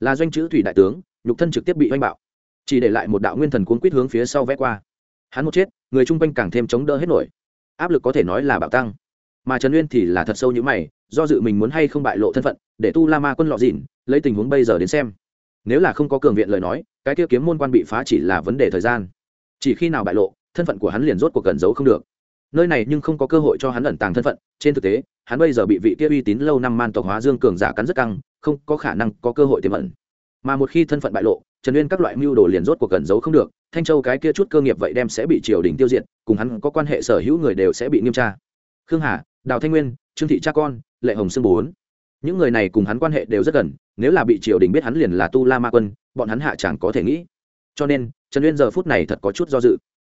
Là doanh chữ thủy đại tướng, nhục thân trực tiếp bị oanh bạo. Chỉ để lại một đạo nguyên thần cuốn quýt hướng phía sau vẽ qua. Hắn một chết, người chung quanh càng thêm chống đỡ hết nổi. Áp lực có thể nói là bạo tăng. Mà trần uyên thì là thật sâu như mày, do dự mình muốn hay không bại lộ thân phận, để tu la ma quân lọ dịn, lấy tình huống bây giờ đến xem. Nếu là không có cường viện lời nói cái kia kiếm môn quan bị phá chỉ là vấn đề thời gian. Chỉ khi nào bại lộ, thân phận của hắn liền rốt cuộc gần giấu không được. Nơi này nhưng không có cơ hội cho hắn ẩn tàng thân phận, trên thực tế, hắn bây giờ bị vị kia uy tín lâu năm man tộc hóa dương cường giả cắn rất căng, không có khả năng có cơ hội tiềm ẩn. Mà một khi thân phận bại lộ, trần uyên các loại mưu đồ liền rốt cuộc gần giấu không được, thanh châu cái kia chút cơ nghiệp vậy đem sẽ bị triều đình tiêu diệt, cùng hắn có quan hệ sở hữu người đều sẽ bị nghiêm tra. Khương hà, đào thanh nguyên, trương thị cha con, lệ hồng sương bốn những người này cùng hắn quan hệ đều rất gần, nếu là bị triều đình biết hắn liền là tu la ma quân, bọn hắn hạ chẳng có thể nghĩ. Cho nên, trần uyên giờ phút này thật có chút do dự.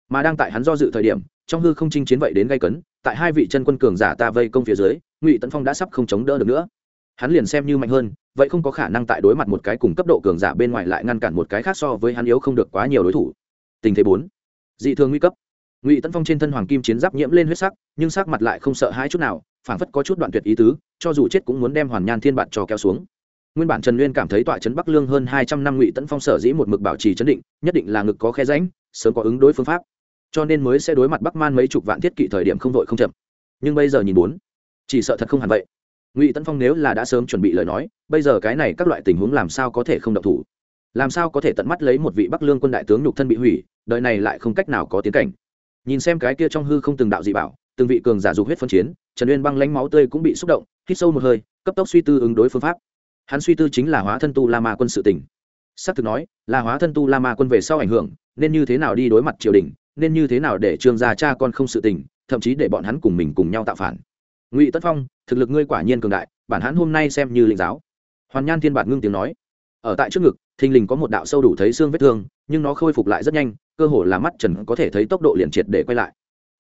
Mà đang tại hắn do dự thời điểm, trong hư không chinh chiến vậy đến gây cấn, tại hai vị chân quân cường giả ta vây công phía dưới, ngụy tấn phong đã sắp không chống đỡ được nữa. Hắn liền xem như mạnh hơn, vậy không có khả năng tại đối mặt một cái cùng cấp độ cường giả bên ngoài lại ngăn cản một cái khác so với hắn yếu không được quá nhiều đối thủ. Tình thế bốn. Dị thường nguy cấp. Ngụy tấn phong trên thân hoàng kim chiến giáp nhiễm lên huyết sắc, nhưng sắc mặt lại không sợ hãi chút nào, phảng phất có chút đoạn tuyệt ý tứ cho dù chết cũng muốn đem hoàn nhan thiên bạn trò kéo xuống. Nguyên bản trần nguyên cảm thấy tọa trấn bắc lương hơn hai trăm năm ngụy tấn phong sở dĩ một mực bảo trì chấn định, nhất định là ngực có khe ránh sớm có ứng đối phương pháp. Cho nên mới sẽ đối mặt bắc man mấy chục vạn thiết kỵ thời điểm không vội không chậm. Nhưng bây giờ nhìn bốn, chỉ sợ thật không hẳn vậy. Ngụy tấn phong nếu là đã sớm chuẩn bị lời nói, bây giờ cái này các loại tình huống làm sao có thể không động thủ? Làm sao có thể tận mắt lấy một vị bắc lương quân đại tướng nhục thân bị hủy, đời này lại không cách nào có tiến cảnh? Nhìn xem cái kia trong hư không từng đạo dị bảo từng vị cường giả dục huyết phân chiến, trần uyên băng lánh máu tươi cũng bị xúc động, hít sâu một hơi, cấp tốc suy tư ứng đối phương pháp. Hắn suy tư chính là hóa thân tu la ma quân sự tỉnh s ắ c thực nói, là hóa thân tu la ma quân về sau ảnh hưởng, nên như thế nào đi đối mặt triều đình, nên như thế nào để trương gia cha con không sự tình, thậm chí để bọn hắn cùng mình cùng nhau tạo phản. Ngụy tất phong, thực lực ngươi quả nhiên cường đại, bản hắn hôm nay xem như linh giáo. Hoàn nhan thiên bản ngưng tiếng nói. Ở tại trước ngực, thình lình có một đạo sâu đủ thấy xương vết thương, nhưng nó khôi phục lại rất nhanh, cơ hồ là mắt trần có thể thấy tốc độ liền triệt để quay lại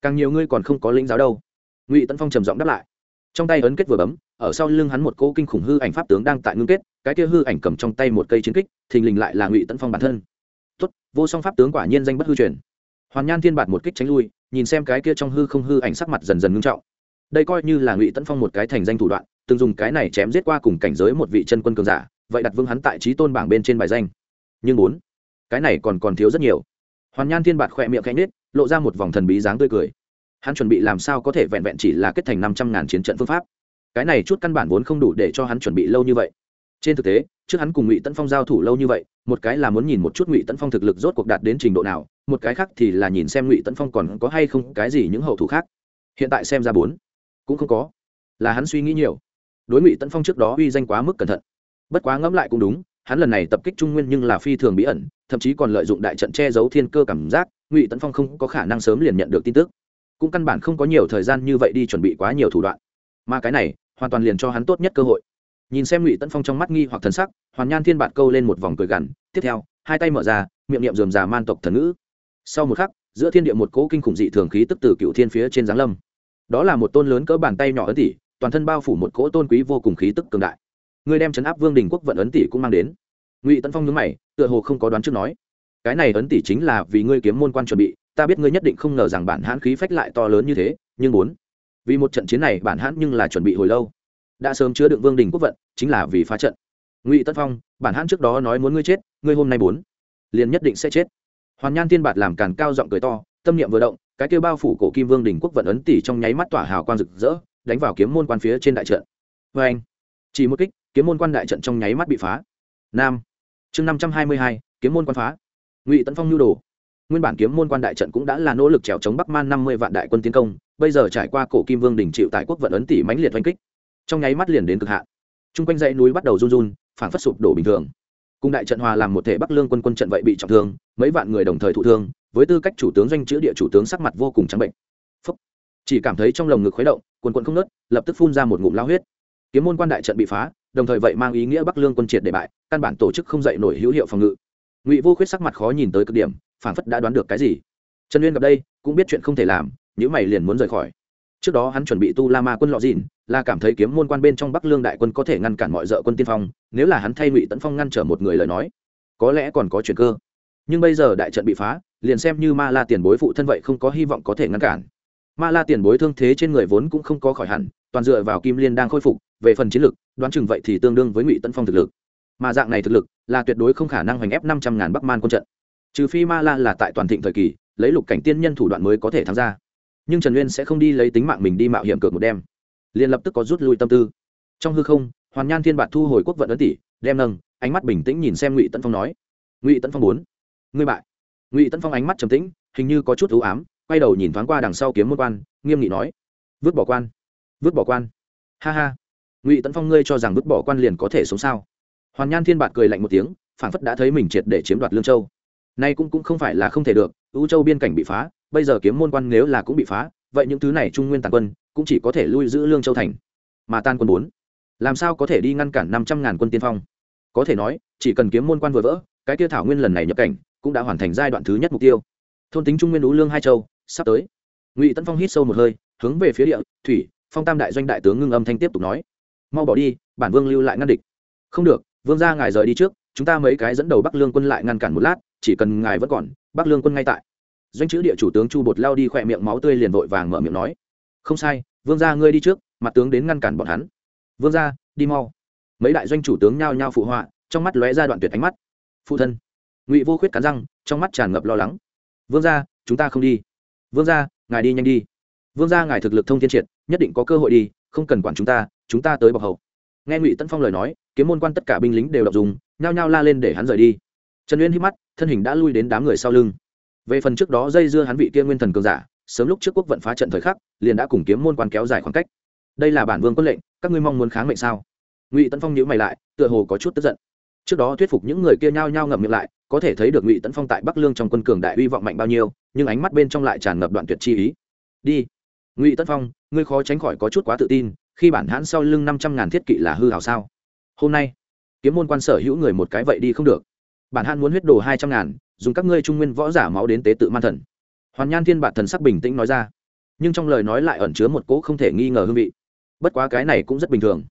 càng nhiều ngươi còn không có linh giáo đâu. Ngụy tấn phong trầm giọng đáp lại. Trong tay ấn kết vừa bấm, ở sau lưng hắn một cỗ kinh khủng hư ảnh pháp tướng đang tại ngưng kết, cái kia hư ảnh cầm trong tay một cây chiến kích, thình lình lại là ngụy tấn phong bản thân. Tốt, vô song pháp tướng quả nhiên danh bất hư truyền. Hoàn nhan thiên bạt một kích tránh lui, nhìn xem cái kia trong hư không hư ảnh sắc mặt dần dần ngưng trọng. Đây coi như là ngụy tấn phong một cái thành danh thủ đoạn, từng dùng cái này chém giết qua cùng cảnh giới một vị chân quân cường giả, vậy đặt vương hắn tại trí tôn bảng bên trên bài danh. Nhưng bốn, cái này còn còn thiếu rất nhiều. Hoàn nhan thiên bạt khỏe miệng cánh nết lộ ra một vòng thần bí dáng tươi cười. Hắn chuẩn bị làm sao có thể vẹn vẹn chỉ là kết thành năm trăm ngàn chiến trận phương pháp? Cái này chút căn bản vốn không đủ để cho hắn chuẩn bị lâu như vậy. Trên thực tế, trước hắn cùng ngụy tấn phong giao thủ lâu như vậy, một cái là muốn nhìn một chút ngụy tấn phong thực lực rốt cuộc đạt đến trình độ nào, một cái khác thì là nhìn xem ngụy tấn phong còn có hay không cái gì những hậu thủ khác. Hiện tại xem ra bốn cũng không có, là hắn suy nghĩ nhiều. Đối ngụy tấn phong trước đó uy danh quá mức cẩn thận. Bất quá ngẫm lại cũng đúng hắn lần này tập kích trung nguyên nhưng là phi thường bí ẩn, thậm chí còn lợi dụng đại trận che giấu thiên cơ cảm giác, ngụy tấn phong không có khả năng sớm liền nhận được tin tức. Cũng căn bản không có nhiều thời gian như vậy đi chuẩn bị quá nhiều thủ đoạn. Mà cái này, hoàn toàn liền cho hắn tốt nhất cơ hội. Nhìn xem ngụy tấn phong trong mắt nghi hoặc thần sắc, hoàn nhan thiên bạt câu lên một vòng cười gằn, tiếp theo, hai tay mở ra, miệng niệm dườm già man tộc thần ngữ. Sau một khắc, giữa thiên địa một cỗ kinh khủng dị thường khí tức từ cựu thiên phía trên giáng lâm. Đó là một tôn lớn cỡ bàn tay nhỏ ấn tỷ toàn thân bao phủ một cỗ tôn quý vô cùng khí tức cường đại. Ngươi đem chấn áp vương đình quốc vận ấn tỷ cũng mang đến. Ngụy tấn phong nhớ mày, tựa hồ không có đoán trước nói. Cái này ấn tỷ chính là vì ngươi kiếm môn quan chuẩn bị, ta biết ngươi nhất định không ngờ rằng bản hãn khí phách lại to lớn như thế, nhưng muốn. Vì một trận chiến này bản hãn nhưng là chuẩn bị hồi lâu. Đã sớm chứa đựng vương đình quốc vận, chính là vì phá trận. Ngụy tân phong, bản hãn trước đó nói muốn ngươi chết, ngươi hôm nay bốn liền nhất định sẽ chết. Hoàn nhan tiên bạt làm càn cao giọng cười to, tâm niệm vừa động, cái kêu bao phủ cổ kim vương đình quốc vận ấn tỷ trong nháy mắt tỏa hào quang rực rỡ, đánh vào kiếm môn quan phía trên đại trận. Vê anh chỉ một kích kiếm môn quan đại trận trong nháy mắt bị phá. Nam. Chương năm trăm hai mươi hai, kiếm môn quan phá. Ngụy tấn phong nhu đồ. Nguyên bản kiếm môn quan đại trận cũng đã là nỗ lực trèo chống bắc man năm mươi vạn đại quân tiến công, bây giờ trải qua cổ kim vương đình chịu tại quốc vận ấn tỷ mãnh liệt oanh kích. Trong nháy mắt liền đến cực hạn. T r u n g quanh dãy núi bắt đầu run run phản phất sụp đổ bình thường. Cùng đại trận hòa làm một thể bắc lương quân quân trận vậy bị trọng thương, mấy vạn người đồng thời thụ thương, với tư cách chủ tướng doanh chữ địa chủ tướng sắc mặt vô cùng trắng bệnh. Phúc. chỉ cảm thấy trong lồng ngực khuấy động, quần quận không nớt lập tức phun ra một ngụm lao huyết. Kiếm môn quan đại trận bị phá đồng thời vậy mang ý nghĩa bắc lương quân triệt để bại, căn bản tổ chức không dậy nổi hữu hiệu phòng ngự. Ngụy vô khuyết sắc mặt khó nhìn tới cực điểm phản phất đã đoán được cái gì. Trần uyên gặp đây, cũng biết chuyện không thể làm những mày liền muốn rời khỏi. Trước đó hắn chuẩn bị tu la ma quân lọ dìn là cảm thấy kiếm môn quan bên trong bắc lương đại quân có thể ngăn cản mọi d quân tiên phong, nếu là hắn thay ngụy tấn phong ngăn trở một người lời nói, có lẽ còn có chuyện cơ. Nhưng bây giờ đại trận bị phá, liền xem như ma la tiền bối phụ thân vậy không có hy vọng có thể ngăn cản. Ma la tiền bối thương thế trên người vốn cũng không có khỏi hẳn, toàn dựa vào kim liên đang khôi phục về phần chiến lực, đoán chừng vậy thì tương đương với ngụy tấn phong thực lực. Mà dạng này thực lực là tuyệt đối không khả năng hoành ép năm trăm ngàn bắc man quân trận. Trừ phi ma la là tại toàn thịnh thời kỳ, lấy lục cảnh tiên nhân thủ đoạn mới có thể tham gia nhưng trần uyên sẽ không đi lấy tính mạng mình đi mạo hiểm cược một đêm. Liền lập tức có rút lui tâm tư. Trong hư không, hoàn nhan thiên bạt thu hồi quốc vận ấn tỷ, đem nâng, ánh mắt bình tĩnh nhìn xem ngụy tấn phong nói. Ngụy tấn phong bốn ngươi bại. Ngụy tấn phong ánh mắt trầm tĩnh, hình như có chút ưu ám, quay đầu nhìn thoáng qua đằng sau kiếm môn quan, nghiêm nghị nói. Vứt bỏ quan, vứt bỏ quan. Ha ha ngụy tấn phong ngươi cho rằng vứt bỏ quan liền có thể sống sao hoàn nhan thiên bạt cười lạnh một tiếng phản phất đã thấy mình triệt để chiếm đoạt lương châu nay cũng cũng không phải là không thể được ưu châu biên cảnh bị phá bây giờ kiếm môn quan nếu là cũng bị phá vậy những thứ này trung nguyên tàn quân cũng chỉ có thể lui giữ lương châu thành mà tan quân bốn làm sao có thể đi ngăn cản năm trăm ngàn quân tiên phong có thể nói chỉ cần kiếm môn quan vừa vỡ cái tiêu thảo nguyên lần này nhập cảnh cũng đã hoàn thành giai đoạn thứ nhất mục tiêu thôn tính trung nguyên ú lương hai châu sắp tới ngụy tân phong hít sâu một hơi hướng về phía địa thủy phong tam đại doanh đại tướng ngưng âm thanh tiếp tục nói mau bỏ đi, bản vương lưu lại ngăn địch. Không được, vương ra ngài rời đi trước, chúng ta mấy cái dẫn đầu bắc lương quân lại ngăn cản một lát, chỉ cần ngài vẫn còn, bắc lương quân ngay tại. Doanh chữ địa chủ tướng chu bột lao đi khỏe miệng máu tươi liền vội vàng mở miệng nói. Không sai, vương gia ngươi đi trước, mặt tướng đến ngăn cản bọn hắn. Vương gia, đi mau. Mấy đại doanh chủ tướng nhao nhao phụ họa, trong mắt lóe ra đoạn tuyệt ánh mắt. Phụ thân. Ngụy vô khuyết cắn răng, trong mắt tràn ngập lo lắng. Vương gia, chúng ta không đi. Vương gia, ngài đi nhanh đi vương gia ngài thực lực thông thiên triệt, nhất định có cơ hội đi, không cần quản chúng ta chúng ta tới bọc hậu nghe ngụy tân phong lời nói, kiếm môn quan tất cả binh lính đều đọc dùng nhao nhao la lên để hắn rời đi. Trần uyên hít mắt, thân hình đã lui đến đám người sau lưng. Về phần trước đó dây dưa hắn vị kia nguyên thần cường giả, sớm lúc trước quốc vận phá trận thời khắc, liền đã cùng kiếm môn quan kéo dài khoảng cách. Đây là bản vương quân lệnh, các ngươi mong muốn kháng mệnh sao? Ngụy tấn phong nhữ mày lại, tựa hồ có chút tức giận. Trước đó thuyết phục những người kia nhao nhao ngậm miệng lại, có thể thấy được ngụy tấn phong tại bắc lương trong quân cường đại uy vọng mạnh bao nhiêu, nhưng ánh mắt bên trong lại tràn ngập đoạn tuyệt chi ý. Đi ngụy tấn phong ngươi khó tránh khỏi có chút quá tự tin khi bản hãn sau lưng năm trăm ngàn thiết kỵ là hư hào sao hôm nay kiếm môn quan sở hữu người một cái vậy đi không được bản hãn muốn huyết đồ hai trăm ngàn dùng các ngươi trung nguyên võ giả máu đến tế tự man thần hoàn nhan thiên bạt thần sắc bình tĩnh nói ra nhưng trong lời nói lại ẩn chứa một cỗ không thể nghi ngờ hương vị bất quá cái này cũng rất bình thường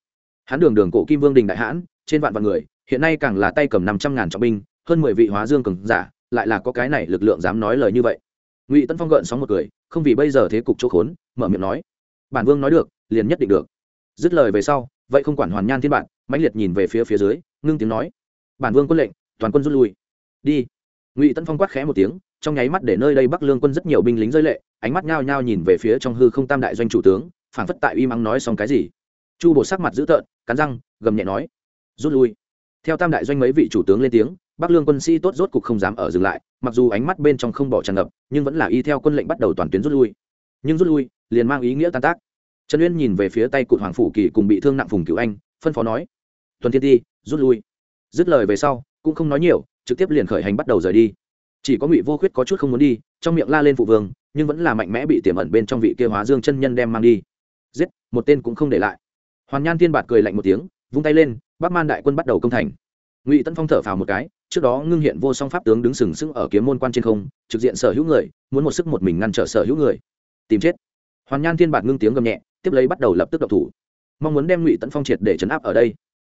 hắn đường đường cổ kim vương đình đại hãn trên vạn vạn người hiện nay càng là tay cầm năm trăm ngàn trọng binh hơn mười vị hóa dương cường giả lại là có cái này lực lượng dám nói lời như vậy ngụy tân phong gợn sóng một cười không vì bây giờ thế cục chỗ khốn, mở miệng nói. Bản vương nói được, liền nhất định được. Dứt lời về sau, vậy không quản hoàn nhan thiên bạn, mãnh liệt nhìn về phía phía dưới, ngưng tiếng nói. Bản vương quân lệnh, toàn quân rút lui. Đi. Ngụy tấn phong quát khẽ một tiếng, trong nháy mắt để nơi đây bắc lương quân rất nhiều binh lính rơi lệ, ánh mắt nhao nhao nhìn về phía trong hư không tam đại doanh chủ tướng, phảng phất tại uy mắng nói xong cái gì. Chu bộ sắc mặt dữ tợn, cắn răng, gầm nhẹ nói. Rút lui. Theo tam đại doanh mấy vị chủ tướng lên tiếng bắc lương quân sĩ tốt rốt cục không dám ở dừng lại, mặc dù ánh mắt bên trong không bỏ tràn ngập, nhưng vẫn là y theo quân lệnh bắt đầu toàn tuyến rút lui. Nhưng rút lui, liền mang ý nghĩa tan tác. Trần uyên nhìn về phía tay cụt hoàng phủ kỳ cùng bị thương nặng phùng cửu anh, phân phó nói, tuần thiên ti, rút lui. Dứt lời về sau, cũng không nói nhiều, trực tiếp liền khởi hành bắt đầu rời đi. Chỉ có ngụy vô khuyết có chút không muốn đi, trong miệng la lên phụ vương, nhưng vẫn là mạnh mẽ bị tiềm ẩn bên trong vị kia hóa dương chân nhân đem mang đi. Giết, một tên cũng không để lại. Hoàn nhan thiên bạt cười lạnh một tiếng, vung tay lên, bắc man đại quân bắt đầu công thành. Ngụy tân phong thở phào một cái trước đó ngưng hiện vô song pháp tướng đứng sừng sững ở kiếm môn quan trên không, trực diện sở hữu người, muốn một sức một mình ngăn trở sở hữu người. Tìm chết. Hoàn nhan thiên bạt ngưng tiếng gầm nhẹ, tiếp lấy bắt đầu lập tức độc thủ. Mong muốn đem ngụy tấn phong triệt để chấn áp ở đây.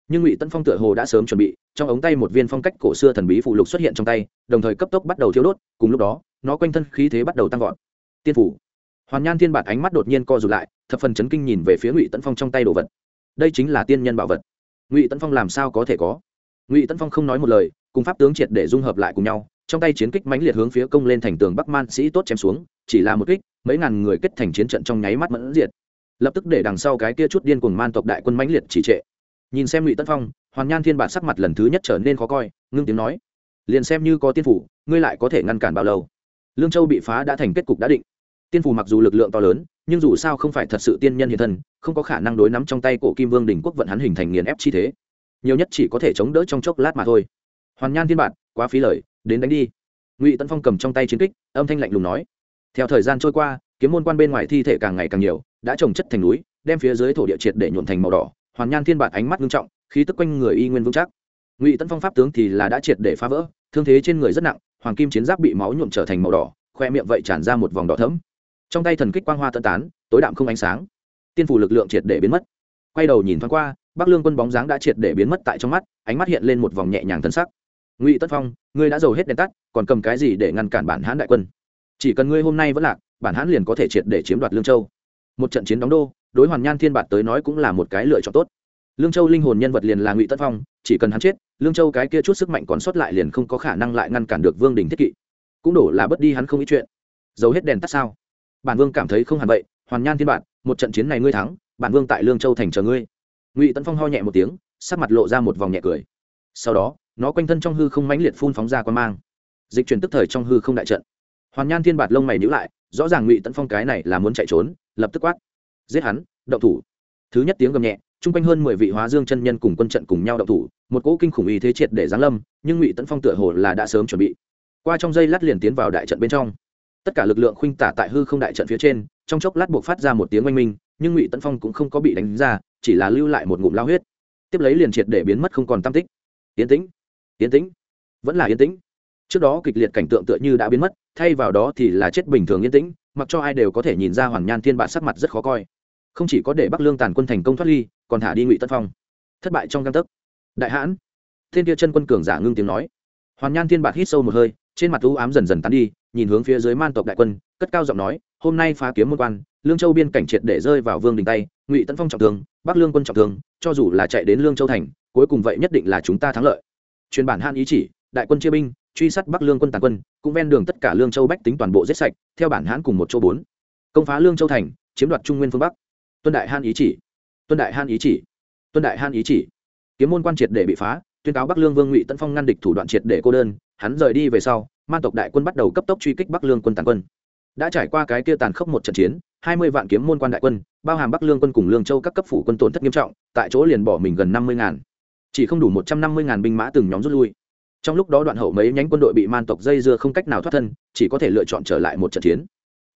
Nhưng ngụy tấn phong tựa hồ đã sớm chuẩn bị, trong ống tay một viên phong cách cổ xưa thần bí phụ lục xuất hiện trong tay, đồng thời cấp tốc bắt đầu thiếu đốt, cùng lúc đó, nó quanh thân khí thế bắt đầu tăng vọt. Tiên phủ. Hoàn nhan thiên bạt ánh mắt đột nhiên co rụt lại, thập phần chấn kinh nhìn về phía ngụy tấn phong trong tay đồ vật. Đây chính là tiên nhân bảo vật. Ngụy tấn phong làm sao có thể có? Ngụy tấn phong không nói một lời cùng pháp tướng triệt để dung hợp lại cùng nhau, trong tay chiến kích mãnh liệt hướng phía công lên thành tường bắc man sĩ tốt chém xuống, chỉ là một kích, mấy ngàn người kết thành chiến trận trong nháy mắt mẫn diệt. Lập tức để đằng sau cái kia chút điên cuồng man tộc đại quân mãnh liệt chỉ trệ. Nhìn xem ngụy tân phong, hoàn nhan thiên bản sắc mặt lần thứ nhất trở nên khó coi, ngưng tiếng nói, liền xem như có tiên phủ, ngươi lại có thể ngăn cản bao lâu? Lương châu bị phá đã thành kết cục đã định. Tiên phủ mặc dù lực lượng to lớn, nhưng dù sao không phải thật sự tiên nhân hiện thân, không có khả năng đối nắm trong tay cổ kim vương đình quốc vận hắn hình thành nghiền ép chi thế. Nhiều nhất chỉ có thể chống đỡ trong chốc lát mà thôi hoàn nhan thiên bản quá phí lời, đến đánh đi. Ngụy Tấn phong cầm trong tay chiến kích, âm thanh lạnh lùng nói. Theo thời gian trôi qua, kiếm môn quan bên ngoài thi thể càng ngày càng nhiều, đã trồng chất thành núi, đem phía dưới thổ địa triệt để nhuộn thành màu đỏ. Hoàn nhan thiên bản ánh mắt nghiêm trọng, khí tức quanh người y nguyên vững chắc. Ngụy Tấn phong pháp tướng thì là đã triệt để phá vỡ, thương thế trên người rất nặng, hoàng kim chiến giáp bị máu nhuộm trở thành màu đỏ, khoe miệng vậy tràn ra một vòng đỏ thấm trong tay thần kích quang hoa tân tán, tối đạm không ánh sáng. Tiên phủ lực lượng triệt để biến mất. Quay đầu nhìn thoáng qua, bắc lương quân bóng dáng đã triệt để biến mất tại trong mắt, ánh mắt hiện lên một vòng nhẹ nhàng thân sắc ngụy tất phong ngươi đã giàu hết đèn tắt còn cầm cái gì để ngăn cản bản hãn đại quân chỉ cần ngươi hôm nay vẫn lạc bản hãn liền có thể triệt để chiếm đoạt lương châu một trận chiến đóng đô đối hoàn nhan thiên bạt tới nói cũng là một cái lựa chọn tốt lương châu linh hồn nhân vật liền là ngụy tất phong chỉ cần hắn chết lương châu cái kia chút sức mạnh còn sót lại liền không có khả năng lại ngăn cản được vương đình thiết kỵ cũng đổ là bất đi hắn không ít chuyện giấu hết đèn tắt sao bản vương cảm thấy không hẳn vậy hoàn nhan thiên Bạt, một trận chiến này ngươi thắng bản vương tại lương châu thành chờ ngươi ngụy tấn phong ho nhẹ một tiếng sắc mặt lộ ra một vòng nhẹ cười sau đó nó quanh thân trong hư không mãnh liệt phun phóng ra quan mang. Dịch chuyển tức thời trong hư không đại trận. Hoàn nhan thiên bạt lông mày nhữ lại, rõ ràng ngụy tấn phong cái này là muốn chạy trốn, lập tức quát. Giết hắn, động thủ. Thứ nhất tiếng gầm nhẹ, chung quanh hơn mười vị hóa dương chân nhân cùng quân trận cùng nhau động thủ, một cỗ kinh khủng ý thế triệt để giáng lâm, nhưng ngụy tấn phong tựa hồ là đã sớm chuẩn bị. Qua trong dây lát liền tiến vào đại trận bên trong. Tất cả lực lượng khuynh tả tại hư không đại trận phía trên, trong chốc lát buộc phát ra một tiếng oanh minh, nhưng ngụy tấn phong cũng không có bị đánh ra, chỉ là lưu lại một ngụm lao huyết. Tiếp lấy liền triệt để biến mất không còn tam tích. Yến tĩnh yên tĩnh. Vẫn là yên tĩnh. Trước đó kịch liệt cảnh tượng tựa như đã biến mất, thay vào đó thì là chết bình thường yên tĩnh, mặc cho ai đều có thể nhìn ra hoàn nhan thiên bản sắc mặt rất khó coi. Không chỉ có để bắc lương tàn quân thành công thoát ly, còn thả đi ngụy tân phong. Thất bại trong căn tấc. Đại hãn. Thiên kia chân quân cường giả ngưng tiếng nói. Hoàn nhan thiên bản hít sâu một hơi, trên mặt u ám dần dần tán đi, nhìn hướng phía dưới man tộc đại quân, cất cao giọng nói, hôm nay phá kiếm môn quan, lương châu biên cảnh triệt để rơi vào vương đình tay, ngụy tấn phong trọng thương, bắc lương quân trọng thương, cho dù là chạy đến lương châu thành, cuối cùng vậy nhất định là chúng ta thắng lợi truyền bản han ý chỉ, đại quân chia binh, truy sát bắc lương quân tàn quân, cũng ven đường tất cả lương châu bách tính toàn bộ giết sạch, theo bản hãn cùng một châu bốn. Công phá lương châu thành, chiếm đoạt trung nguyên phương bắc. Tuân đại han ý chỉ. Tuân đại han ý chỉ. Tuân đại han ý chỉ. Kiếm môn quan triệt để bị phá, tuyên cáo bắc lương vương ngụy tân phong ngăn địch thủ đoạn triệt để cô đơn, hắn rời đi về sau man tộc đại quân bắt đầu cấp tốc truy kích bắc lương quân tàn quân. Đã trải qua cái kia tàn khốc một trận chiến, hai mươi vạn kiếm môn quan đại quân, bao hàm bắc lương quân cùng lương châu các cấp phủ quân tổn thất nghiêm trọng, tại chỗ liền bỏ mình gần năm mươi ngàn chỉ không đủ một trăm năm mươi ngàn binh mã từng nhóm rút lui. Trong lúc đó đoạn hậu mấy nhánh quân đội bị man tộc dây dưa không cách nào thoát thân, chỉ có thể lựa chọn trở lại một trận chiến.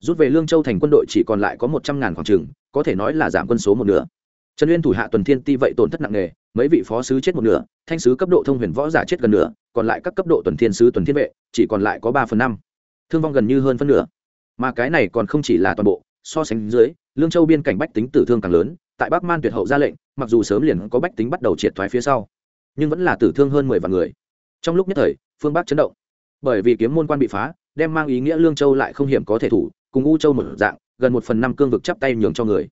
Rút về lương châu thành quân đội chỉ còn lại có một trăm ngàn khoảng trừng có thể nói là giảm quân số một nửa. Trần uyên thủ hạ tuần thiên ti vậy tổn thất nặng nề, mấy vị phó sứ chết một nửa, thanh sứ cấp độ thông huyền võ giả chết gần nửa, còn lại các cấp độ tuần thiên sứ, tuần thiên vệ, chỉ còn lại có ba phần năm. Thương vong gần như hơn phân nửa. Mà cái này còn không chỉ là toàn bộ, so sánh dưới, lương châu biên cảnh bách tính tử thương càng lớn tại bắc man tuyệt hậu ra lệnh, mặc dù sớm liền có bách tính bắt đầu triệt thoái phía sau, nhưng vẫn là tử thương hơn mười vạn người. Trong lúc nhất thời, phương bắc chấn động. Bởi vì kiếm môn quan bị phá, đem mang ý nghĩa lương châu lại không hiểm có thể thủ, cùng u châu một dạng, gần một phần năm cương vực chắp tay nhường cho người.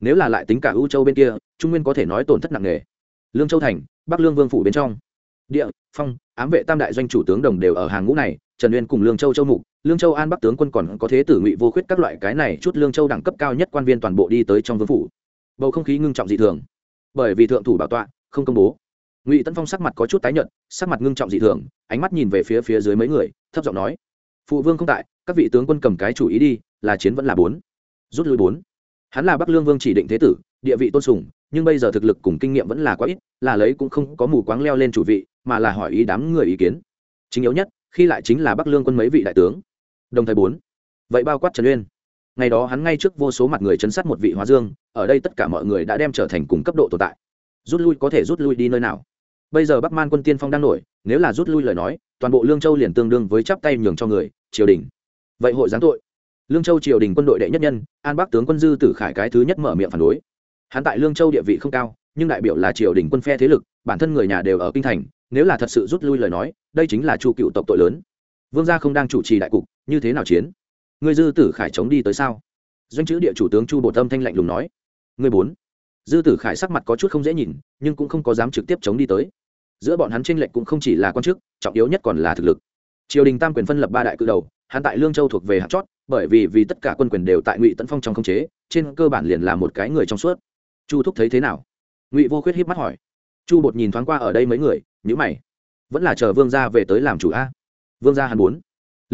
Nếu là lại tính cả u châu bên kia, trung nguyên có thể nói tổn thất nặng nề. Lương châu thành, bắc lương vương phủ bên trong. Địa, phong, ám vệ tam đại doanh chủ tướng đồng đều ở hàng ngũ này, trần uyên cùng lương châu châu mục, lương châu an bắc tướng quân còn có thế tử ngụy vô khuyết các loại cái này chút lương châu đẳng cấp cao nhất quan viên toàn bộ đi tới trong vương phủ bầu không khí ngưng trọng dị thường. Bởi vì thượng thủ bảo tọa không công bố. Ngụy tấn phong sắc mặt có chút tái nhợt, sắc mặt ngưng trọng dị thường, ánh mắt nhìn về phía phía dưới mấy người, thấp giọng nói, phụ vương không tại, các vị tướng quân cầm cái chủ ý đi, là chiến vẫn là bốn. Rút lui bốn. Hắn là bắc lương vương chỉ định thế tử, địa vị tôn sùng, nhưng bây giờ thực lực cùng kinh nghiệm vẫn là quá ít, là lấy cũng không có mù quáng leo lên chủ vị, mà là hỏi ý đám người ý kiến. Chính yếu nhất, khi lại chính là bắc lương quân mấy vị đại tướng. Đồng thời bốn. Vậy bao quát trần uyên ngày đó hắn ngay trước vô số mặt người chấn sát một vị hóa dương, ở đây tất cả mọi người đã đem trở thành cùng cấp độ tồn tại. Rút lui có thể rút lui đi nơi nào? Bây giờ bắc man quân tiên phong đang nổi, nếu là rút lui lời nói, toàn bộ lương châu liền tương đương với chắp tay nhường cho người, triều đình. Vậy hội giáng tội. Lương châu triều đình quân đội đệ nhất nhân, an bắc tướng quân dư tử khải cái thứ nhất mở miệng phản đối. Hắn tại lương châu địa vị không cao, nhưng đại biểu là triều đình quân phe thế lực, bản thân người nhà đều ở kinh thành, nếu là thật sự rút lui lời nói, đây chính là chu cựu tộc tội lớn. Vương gia không đang chủ trì đại cục, như thế nào chiến? Ngươi dư tử khải chống đi tới sao? Doanh chữ địa chủ tướng chu bộ tâm thanh lạnh lùng nói. Ngươi bốn. Dư tử khải sắc mặt có chút không dễ nhìn, nhưng cũng không có dám trực tiếp chống đi tới. Giữa bọn hắn tranh lệch cũng không chỉ là quan chức, trọng yếu nhất còn là thực lực. Triều đình tam quyền phân lập ba đại cự đầu, hắn tại lương châu thuộc về hạt chót, bởi vì vì tất cả quân quyền đều tại ngụy tấn phong trong không chế, trên cơ bản liền là một cái người trong suốt. Chu thúc thấy thế nào? Ngụy vô khuyết híp mắt hỏi. Chu bột nhìn thoáng qua ở đây mấy người nhữ mày. Vẫn là chờ vương gia về tới làm chủ a. Vương gia hắn muốn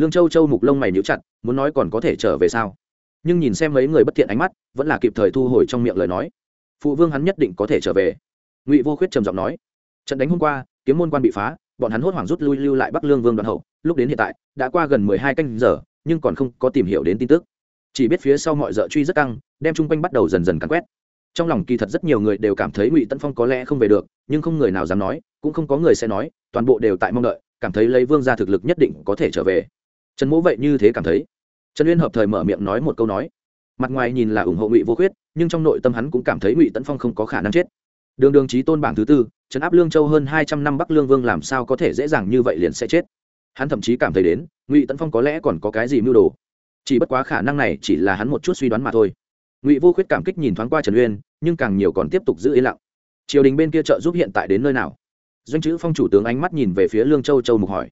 lương châu châu mục lông mày níu chặt, muốn nói còn có thể trở về sao? Nhưng nhìn xem mấy người bất thiện ánh mắt, vẫn là kịp thời thu hồi trong miệng lời nói. Phụ vương hắn nhất định có thể trở về. Ngụy vô khuyết trầm giọng nói. Trận đánh hôm qua, kiếm môn quan bị phá, bọn hắn hốt hoảng rút lui lưu lại bắc lương vương đoàn hậu. Lúc đến hiện tại, đã qua gần mười hai canh giờ, nhưng còn không có tìm hiểu đến tin tức. Chỉ biết phía sau mọi d truy rất căng, đem chung quanh bắt đầu dần dần cắn quét. Trong lòng kỳ thật rất nhiều người đều cảm thấy ngụy tân phong có lẽ không về được, nhưng không người nào dám nói, cũng không có người sẽ nói, toàn bộ đều tại mong đợi, cảm thấy lấy vương ra thực lực nhất định có thể trở về trần mỗ vậy như thế cảm thấy. Trần uyên hợp thời mở miệng nói một câu nói. Mặt ngoài nhìn là ủng hộ ngụy vô khuyết, nhưng trong nội tâm hắn cũng cảm thấy ngụy tấn phong không có khả năng chết. Đường đường trí tôn bảng thứ tư, trấn áp lương châu hơn hai trăm năm bắc lương vương làm sao có thể dễ dàng như vậy liền sẽ chết? Hắn thậm chí cảm thấy đến, ngụy tấn phong có lẽ còn có cái gì mưu đồ. Chỉ bất quá khả năng này chỉ là hắn một chút suy đoán mà thôi. Ngụy vô khuyết cảm kích nhìn thoáng qua trần uyên, nhưng càng nhiều còn tiếp tục giữ yên lặng. Triều đình bên kia trợ giúp hiện tại đến nơi nào? Doanh chữ phong chủ tướng ánh mắt nhìn về phía lương châu châu mục hỏi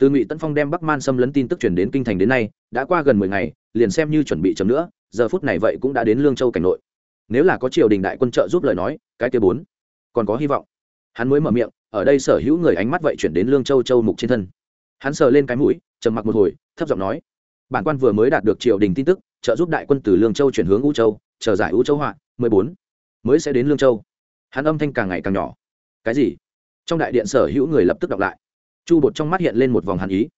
từ ngụy Tấn phong đem bắc man xâm lấn tin tức chuyển đến kinh thành đến nay, đã qua gần mười ngày, liền xem như chuẩn bị chấm nữa, giờ phút này vậy cũng đã đến lương châu cảnh nội. Nếu là có triều đình đại quân trợ giúp lời nói, cái kia bốn còn có hy vọng. Hắn mới mở miệng, ở đây sở hữu người ánh mắt vậy chuyển đến lương châu châu mục trên thân. Hắn sờ lên cái mũi, trầm mặc một hồi, thấp giọng nói, bản quan vừa mới đạt được triều đình tin tức, trợ giúp đại quân từ lương châu chuyển hướng u châu, chờ giải u châu họa, mười bốn mới sẽ đến lương châu. Hắn âm thanh càng ngày càng nhỏ. Cái gì? Trong đại điện sở hữu người lập tức đọc lại chu bột trong mắt hiện lên một vòng hàn ý.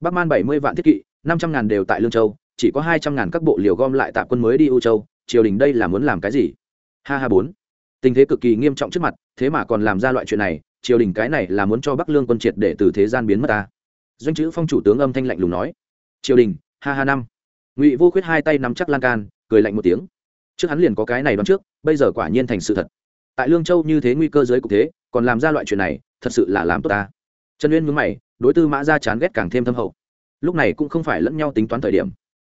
Bắc man bảy mươi vạn thiết kỵ, năm trăm ngàn đều tại lương châu, chỉ có hai trăm ngàn các bộ liều gom lại tạp quân mới đi u châu, triều đình đây là muốn làm cái gì? Ha ha bốn. Tình thế cực kỳ nghiêm trọng trước mặt, thế mà còn làm ra loại chuyện này, triều đình cái này là muốn cho bắc lương quân triệt để từ thế gian biến mất ta. Doanh chữ phong chủ tướng âm thanh lạnh lùng nói. Triều đình, ha ha năm. Ngụy vô khuyết hai tay nắm chắc lan can, cười lạnh một tiếng. Trước hắn liền có cái này đoán trước, bây giờ quả nhiên thành sự thật. Tại lương châu như thế nguy cơ giới cục thế, còn làm ra loại chuyện này, thật sự là làm tốt ta trần uyên mướn mày, đối tư mã ra chán ghét càng thêm thâm hậu. Lúc này cũng không phải lẫn nhau tính toán thời điểm.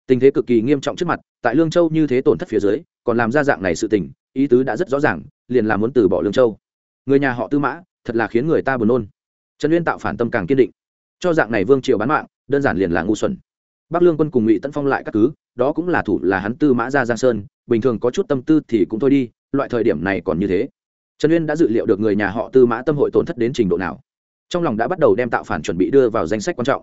Tình thế cực kỳ nghiêm trọng trước mặt, tại lương châu như thế tổn thất phía dưới, còn làm ra dạng này sự tình, ý tứ đã rất rõ ràng, liền là muốn từ bỏ lương châu. Người nhà họ tư mã, thật là khiến người ta buồn nôn. Trần uyên tạo phản tâm càng kiên định. Cho dạng này vương triều bán mạng, đơn giản liền là ngu xuẩn. Bắc lương quân cùng ngụy tấn phong lại các cứ, đó cũng là thủ là hắn tư mã ra giang sơn, bình thường có chút tâm tư thì cũng thôi đi, loại thời điểm này còn như thế. Trần uyên đã dự liệu được người nhà họ tư mã tâm hội tổn thất đến trình độ nào trong lòng đã bắt đầu đem tạo phản chuẩn bị đưa vào danh sách quan trọng.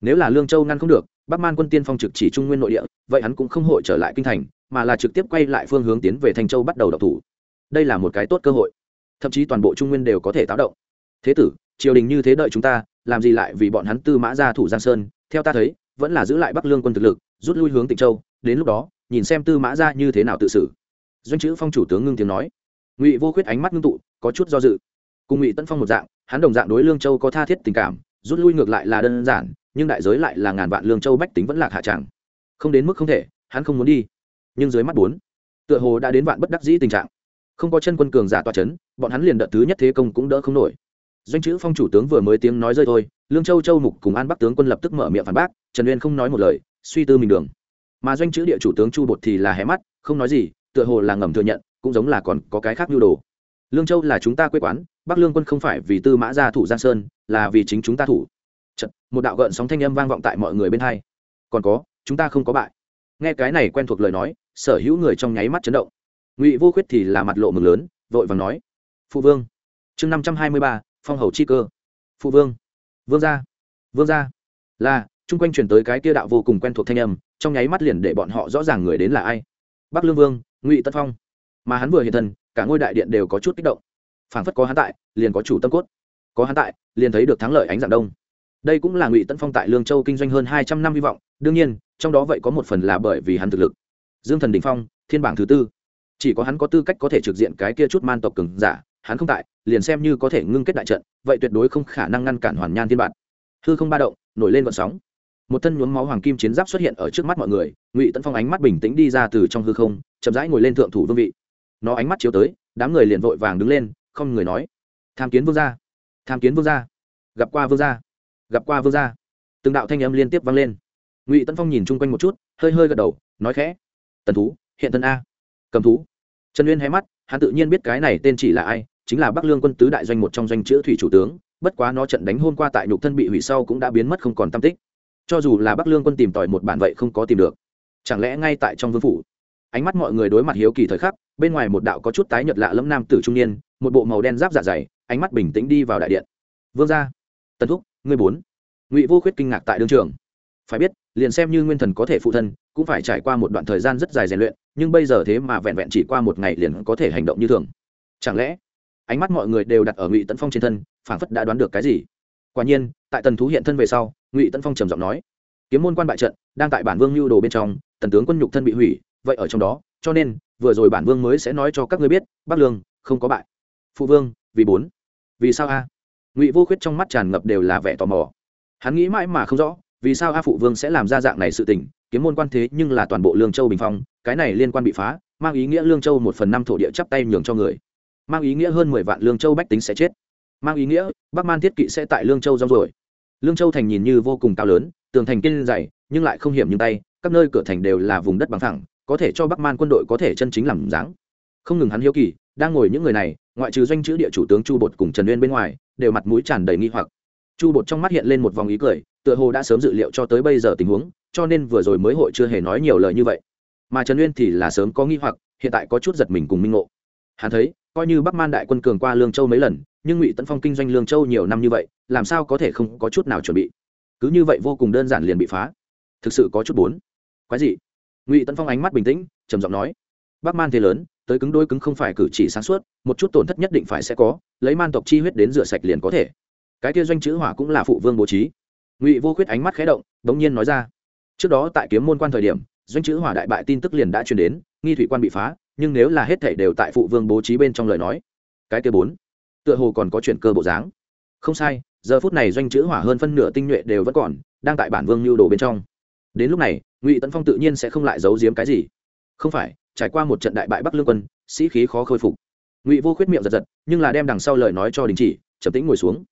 Nếu là lương châu ngăn không được, bắc man quân tiên phong trực chỉ trung nguyên nội địa, vậy hắn cũng không hội trở lại kinh thành, mà là trực tiếp quay lại phương hướng tiến về thanh châu bắt đầu đọc thủ. Đây là một cái tốt cơ hội. Thậm chí toàn bộ trung nguyên đều có thể táo động. Thế tử, triều đình như thế đợi chúng ta, làm gì lại vì bọn hắn tư mã ra thủ giang sơn? Theo ta thấy, vẫn là giữ lại bắc lương quân thực lực, rút lui hướng tịnh châu, đến lúc đó, nhìn xem tư mã ra như thế nào tự xử. Doanh chữ phong chủ tướng ngưng tiếng nói. Ngụy vô khuyết ánh mắt ngưng tụ, có chút do dự cùng ngụy tân phong một dạng, hắn đồng dạng đối lương châu có tha thiết tình cảm, rút lui ngược lại là đơn giản, nhưng đại giới lại là ngàn vạn lương châu bách tính vẫn lạc hạ tràng không đến mức không thể, hắn không muốn đi. Nhưng dưới mắt bốn, tựa hồ đã đến vạn bất đắc dĩ tình trạng. Không có chân quân cường giả toa c h ấ n bọn hắn liền đợt thứ nhất thế công cũng đỡ không nổi. Doanh chữ phong chủ tướng vừa mới tiếng nói rơi thôi, lương châu châu mục cùng an bắc tướng quân lập tức mở miệng phản bác, trần uyên không nói một lời, suy tư mình đường. Mà doanh chữ địa chủ tướng chu bột thì là hé mắt, không nói gì, tựa hồ là ngầm thừa nhận, cũng giống là còn có cái khác nhu đồ lương châu là chúng ta quê quán bắc lương quân không phải vì tư mã gia thủ giang sơn là vì chính chúng ta thủ. Chật, một đạo gợn sóng thanh âm vang vọng tại mọi người bên hai. Còn có chúng ta không có bại. Nghe cái này quen thuộc lời nói sở hữu người trong nháy mắt chấn động. Ngụy vô khuyết thì là mặt lộ mừng lớn vội vàng nói phụ vương. Chương năm trăm hai mươi ba phong hầu chi cơ. Phụ vương. Vương gia. Vương gia. Là chung quanh chuyển tới cái kia đạo vô cùng quen thuộc thanh âm trong nháy mắt liền để bọn họ rõ ràng người đến là ai. Bắc lương vương ngụy tất phong. Mà hắn vừa hiện thân cả ngôi đại điện đều có chút kích động. Phảng phất có hắn tại, liền có chủ tâm cốt. Có hắn tại, liền thấy được thắng lợi ánh dạng đông. Đây cũng là ngụy tân phong tại lương châu kinh doanh hơn hai trăm năm hy vọng, đương nhiên, trong đó vậy có một phần là bởi vì hắn thực lực. Dương thần đình phong, thiên bảng thứ tư. Chỉ có hắn có tư cách có thể trực diện cái kia chút man tộc cường giả, hắn không tại, liền xem như có thể ngưng kết đại trận, vậy tuyệt đối không khả năng ngăn cản hoàn nhan thiên bản. Hư không ba động, nổi lên vận sóng. Một thân nhuốm máu hoàng kim chiến giáp xuất hiện ở trước mắt mọi người, ngụy tấn phong ánh mắt bình tĩnh đi ra từ trong hư không, chậm rãi ngồi lên thượng thủ vương vị nó ánh mắt chiếu tới, đám người liền vội vàng đứng lên, không người nói. Tham kiến vương gia. Tham kiến vương gia. Gặp qua vương gia. Gặp qua vương gia. Từng đạo thanh âm liên tiếp vang lên. Ngụy tân phong nhìn chung quanh một chút, hơi hơi gật đầu, nói khẽ. Tần thú, hiện thân a. Cầm thú. Trần uyên hé mắt, hắn tự nhiên biết cái này tên chỉ là ai, chính là bắc lương quân tứ đại doanh một trong doanh chữ thủy chủ tướng, bất quá nó trận đánh hôm qua tại nhục thân bị hủy sau cũng đã biến mất không còn tam tích. Cho dù là bắc lương quân tìm tòi một bản vậy không có tìm được. Chẳng lẽ ngay tại trong vương phủ? Ánh mắt mọi người đối mặt hiếu kỳ thời khắc bên ngoài một đạo có chút tái nhợt lạ lẫm nam tử trung niên, một bộ màu đen giáp dạ dày, ánh mắt bình tĩnh đi vào đại điện. Vương gia. Tần thúc, ngươi bốn ngụy vô khuyết kinh ngạc tại đương trường. Phải biết, liền xem như nguyên thần có thể phụ thân, cũng phải trải qua một đoạn thời gian rất dài rèn luyện, nhưng bây giờ thế mà vẹn vẹn chỉ qua một ngày liền có thể hành động như thường. Chẳng lẽ? Ánh mắt mọi người đều đặt ở ngụy tấn phong trên thân, phảng phất đã đoán được cái gì. Quả nhiên, tại tần thú hiện thân về sau, ngụy tấn phong trầm giọng nói, kiếm môn quan bại trận, đang tại bản vương lưu đồ bên trong, tần tướng quân nhục thân bị hủy, vậy ở trong đó, cho nên vừa rồi bản vương mới sẽ nói cho các ngươi biết, bắc lương không có bại. Phụ vương, vì bốn. Vì sao a? Ngụy vô khuyết trong mắt tràn ngập đều là vẻ tò mò. Hắn nghĩ mãi mà không rõ, vì sao a phụ vương sẽ làm ra dạng này sự tình, kiếm môn quan thế nhưng là toàn bộ lương châu bình phong, cái này liên quan bị phá, mang ý nghĩa lương châu một phần năm thổ địa chắp tay nhường cho người. Mang ý nghĩa hơn mười vạn lương châu bách tính sẽ chết. Mang ý nghĩa, bắc man thiết kỵ sẽ tại lương châu rong rồi lương châu thành nhìn như vô cùng cao lớn, tường thành kiên dày, nhưng lại không hiểm như tay, các nơi cửa thành đều là vùng đất bằng thẳng có thể cho bắc man quân đội có thể chân chính làm dáng. Không ngừng hắn hiếu kỳ, đang ngồi những người này, ngoại trừ doanh chữ địa chủ tướng chu bột cùng trần uyên bên ngoài, đều mặt mũi tràn đầy nghi hoặc. Chu bột trong mắt hiện lên một vòng ý cười, tựa hồ đã sớm dự liệu cho tới bây giờ tình huống, cho nên vừa rồi mới hội chưa hề nói nhiều lời như vậy. Mà trần uyên thì là sớm có nghi hoặc, hiện tại có chút giật mình cùng minh ngộ. Hắn thấy, coi như bắc man đại quân cường qua lương châu mấy lần, nhưng ngụy tấn phong kinh doanh lương châu nhiều năm như vậy, làm sao có thể không có chút nào chuẩn bị? Cứ như vậy vô cùng đơn giản liền bị phá. Thực sự có chút bốn quái gì ngụy tấn phong ánh mắt bình tĩnh, trầm giọng nói bắc man thế lớn, tới cứng đôi cứng không phải cử chỉ sáng suốt, một chút tổn thất nhất định phải sẽ có, lấy man tộc chi huyết đến rửa sạch liền có thể. Cái kia doanh chữ hỏa cũng là phụ vương bố trí. Ngụy vô khuyết ánh mắt khé động, bỗng nhiên nói ra, trước đó tại kiếm môn quan thời điểm, doanh chữ hỏa đại bại tin tức liền đã truyền đến, nghi thủy quan bị phá, nhưng nếu là hết thể đều tại phụ vương bố trí bên trong lời nói, cái kia bốn, tựa hồ còn có chuyện cơ bộ dáng. Không sai, giờ phút này doanh chữ hỏa hơn phân nửa tinh nhuệ đều vẫn còn, đang tại bản vương lưu đồ bên trong. Đến lúc này ngụy tấn phong tự nhiên sẽ không lại giấu giếm cái gì không phải trải qua một trận đại bại bắc lương quân sĩ khí khó khôi phục ngụy vô khuyết miệng giật giật nhưng là đem đằng sau lời nói cho đình chỉ chậm tĩnh ngồi xuống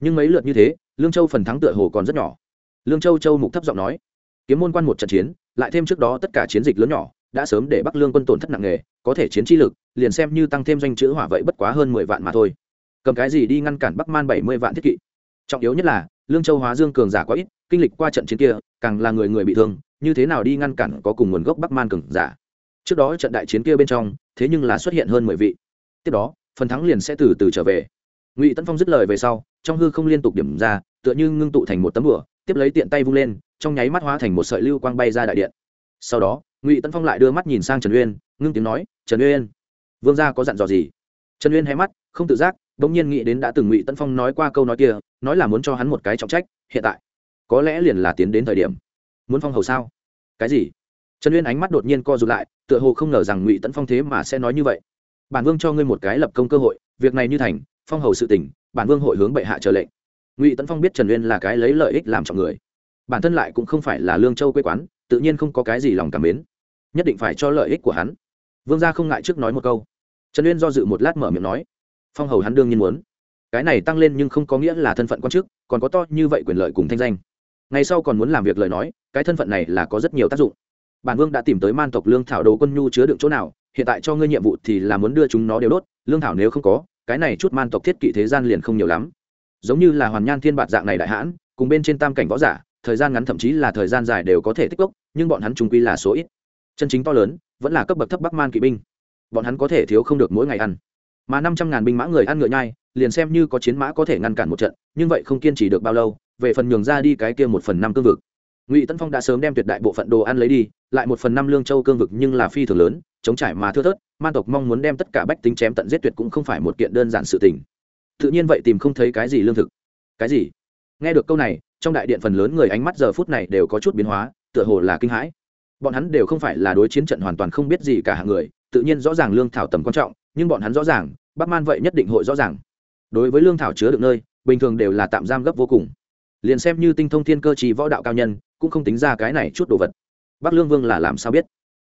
nhưng mấy lượt như thế lương châu phần thắng tựa hồ còn rất nhỏ lương châu châu mục thấp giọng nói kiếm môn quan một trận chiến lại thêm trước đó tất cả chiến dịch lớn nhỏ đã sớm để bắc lương quân tổn thất nặng nề có thể chiến chi lực liền xem như tăng thêm doanh chữ hỏa vậy bất quá hơn mười vạn mà thôi cầm cái gì đi ngăn cản bắc man bảy mươi vạn thiết kỵ trọng yếu nhất là lương châu hóa dương cường giả quá ít kinh lịch qua trận chiến kia càng là người người bị thương như thế nào đi ngăn cản có cùng nguồn gốc bắc man cường giả? Trước đó trận đại chiến kia bên trong, thế nhưng là xuất hiện hơn mười vị. Tiếp đó, phần thắng liền sẽ từ từ trở về. Ngụy tấn phong dứt lời về sau, trong hư không liên tục điểm ra, tựa như ngưng tụ thành một tấm bửa tiếp lấy tiện tay vung lên, trong nháy mắt hóa thành một sợi lưu quang bay ra đại điện. Sau đó, ngụy tấn phong lại đưa mắt nhìn sang trần uyên, ngưng tiếng nói, trần uyên, vương gia có dặn dò gì? Trần uyên hé mắt, không tự giác đ ỗ n g nhiên nghĩ đến đã từng ngụy tấn phong nói qua câu nói kia, nói là muốn cho hắn một cái trọng trách, hiện tại, có lẽ liền là tiến đến thời điểm muốn phong hầu sao? Cái gì? Trần uyên ánh mắt đột nhiên co r ụ t lại, tựa hồ không ngờ rằng ngụy tấn phong thế mà sẽ nói như vậy. Bản vương cho ngươi một cái lập công cơ hội, việc này như thành, phong hầu sự tỉnh bản vương hội hướng bệ hạ chờ lệnh. Ngụy tấn phong biết trần uyên là cái lấy lợi ích làm trọng người. Bản thân lại cũng không phải là lương châu quê quán, tự nhiên không có cái gì lòng cảm mến. Nhất định phải cho lợi ích của hắn. Vương gia không ngại trước nói một câu. Trần uyên do dự một lát mở miệng nói, phong hầu hắn đương nhiên muốn. Cái này tăng lên nhưng không có nghĩa là thân phận quan chức, còn có to như vậy quyền lợi cùng thanh danh ngày sau còn muốn làm việc lời nói, cái thân phận này là có rất nhiều tác dụng. Bản vương đã tìm tới man tộc lương thảo đồ quân nhu chứa đựng chỗ nào, hiện tại cho ngươi nhiệm vụ thì là muốn đưa chúng nó đều đốt, lương thảo nếu không có, cái này chút man tộc thiết kỵ thế gian liền không nhiều lắm. Giống như là hoàn nhan thiên bạt dạng này đại hãn, cùng bên trên tam cảnh võ giả, thời gian ngắn thậm chí là thời gian dài đều có thể tích cốc, nhưng bọn hắn trung quy là số ít. Chân chính to lớn, vẫn là cấp bậc thấp bắc man kỵ binh. Bọn hắn có thể thiếu không được mỗi ngày ăn. Mà năm trăm ngàn binh mã người ăn ngựa nhai, liền xem như có chiến mã có thể ngăn cản một trận, nhưng vậy không kiên trì được bao lâu về phần nhường ra đi cái kia một phần năm cương vực. Ngụy tân phong đã sớm đem tuyệt đại bộ phận đồ ăn lấy đi, lại một phần năm lương châu cương vực nhưng là phi thường lớn, chống trải mà thưa thớt man tộc mong muốn đem tất cả bách tính chém tận giết tuyệt cũng không phải một kiện đơn giản sự tình. Tự nhiên vậy tìm không thấy cái gì lương thực. Cái gì? Nghe được câu này, trong đại điện phần lớn người ánh mắt giờ phút này đều có chút biến hóa, tựa hồ là kinh hãi. Bọn hắn đều không phải là đối chiến trận hoàn toàn không biết gì cả hạng người, tự nhiên rõ ràng lương thảo tầm quan trọng, nhưng bọn hắn rõ ràng, bắc man vậy nhất định hội rõ ràng. Đối với lương thảo chứa được nơi, bình thường đều là tạm giam gấp vô cùng liền xem như tinh thông thiên cơ trì võ đạo cao nhân, cũng không tính ra cái này chút đồ vật. Bắc lương vương là làm sao biết?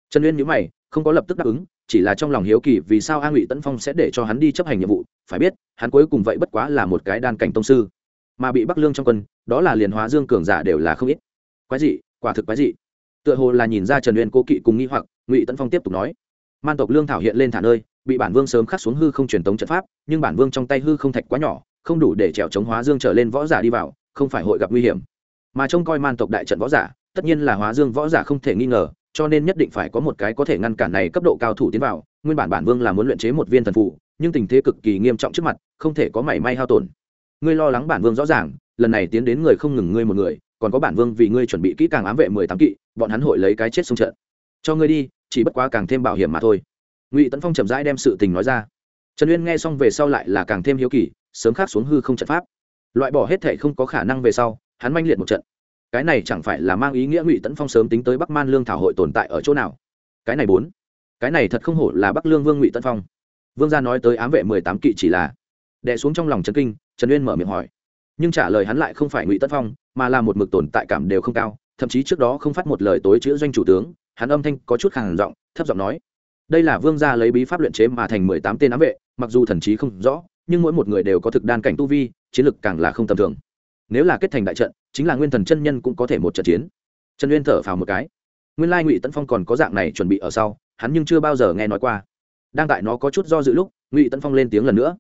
Trần uyên nhữ mày, không có lập tức đáp ứng, chỉ là trong lòng hiếu kỳ vì sao a ngụy tấn phong sẽ để cho hắn đi chấp hành nhiệm vụ. Phải biết, hắn cuối cùng vậy bất quá là một cái đan cảnh tông sư. Mà bị bắc lương trong quân, đó là liền hóa dương cường giả đều là không ít. Quái dị, quả thực quái dị. Tựa hồ là nhìn ra trần uyên cố kỵ cùng nghi hoặc, ngụy tấn phong tiếp tục nói. Man tộc lương thảo hiện lên thả nơi, bị bản vương sớm khắc xuống hư không truyền tống trận pháp, nhưng bản vương trong tay hư không thạch quá nhỏ, không đủ để trèo chống hóa dương trở lên võ giả đi vào không phải hội gặp nguy hiểm. Mà trông coi man tộc đại trận võ giả, tất nhiên là hóa dương võ giả không thể nghi ngờ, cho nên nhất định phải có một cái có thể ngăn cản này cấp độ cao thủ tiến vào. Nguyên bản bản vương là muốn luyện chế một viên thần phụ nhưng tình thế cực kỳ nghiêm trọng trước mặt, không thể có mảy may hao tổn. Ngươi lo lắng bản vương rõ ràng, lần này tiến đến người không ngừng ngươi một người, còn có bản vương vì ngươi chuẩn bị kỹ càng ám vệ mười tám kỵ, bọn hắn hội lấy cái chết xung trận. Cho ngươi đi, chỉ bất quá càng thêm bảo hiểm mà thôi. Ngụy tấn phong chậm rãi đem sự tình nói ra. Trần uyên nghe xong về sau lại là càng thêm hiếu kỳ, sớm khác xuống hư không trận pháp loại bỏ hết thể không có khả năng về sau, hắn manh liệt một trận. Cái này chẳng phải là mang ý nghĩa ngụy tấn phong sớm tính tới bắc man lương thảo hội tồn tại ở chỗ nào? Cái này bốn. Cái này thật không hổ là bắc lương vương ngụy tấn phong. Vương gia nói tới ám vệ mười tám kỵ chỉ là đẻ xuống trong lòng trần kinh, trần uyên mở miệng hỏi. Nhưng trả lời hắn lại không phải ngụy tấn phong, mà là một mực tồn tại cảm đều không cao, thậm chí trước đó không phát một lời tối chữ doanh chủ tướng, hắn âm thanh có chút khàn giọng, thấp giọng nói. Đây là vương gia lấy bí pháp luyện chế mà thành mười tám tên ám vệ, mặc dù thần trí không rõ, nhưng mỗi một người đều có thực đan cảnh tu vi chiến lực càng là không tầm thường. Nếu là kết thành đại trận, chính là nguyên thần chân nhân cũng có thể một trận chiến. Trần uyên thở phào một cái. Nguyên lai ngụy tấn phong còn có dạng này chuẩn bị ở sau, hắn nhưng chưa bao giờ nghe nói qua. Đang tại nó có chút do dự lúc, ngụy tấn phong lên tiếng lần nữa.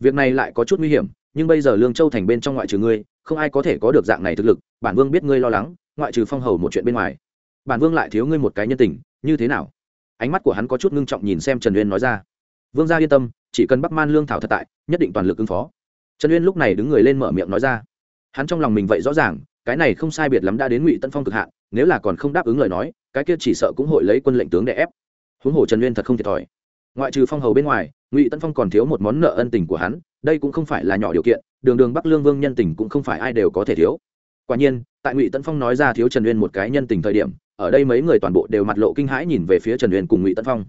Việc này lại có chút nguy hiểm, nhưng bây giờ lương châu thành bên trong ngoại trừ ngươi, không ai có thể có được dạng này thực lực, bản vương biết ngươi lo lắng, ngoại trừ phong hầu một chuyện bên ngoài. Bản vương lại thiếu ngươi một cái nhân tình, như thế nào? Ánh mắt của hắn có chút ngưng trọng nhìn xem trần uyên nói ra. Vương gia yên tâm, chỉ cần bắc man lương thảo thật tại, nhất định toàn lực ứng phó trần uyên lúc này đứng người lên mở miệng nói ra. Hắn trong lòng mình vậy rõ ràng, cái này không sai biệt lắm đã đến ngụy tân phong cực hạn, nếu là còn không đáp ứng lời nói, cái kia chỉ sợ cũng hội lấy quân lệnh tướng để ép. Huống hồ trần uyên thật không thiệt thòi. Ngoại trừ phong hầu bên ngoài, ngụy tân phong còn thiếu một món nợ ân tình của hắn, đây cũng không phải là nhỏ điều kiện, đường đường bắc lương vương nhân tình cũng không phải ai đều có thể thiếu. Quả nhiên, tại ngụy tân phong nói ra thiếu trần uyên một cái nhân tình thời điểm, ở đây mấy người toàn bộ đều mặt lộ kinh hãi nhìn về phía trần uyên cùng ngụy tân phong.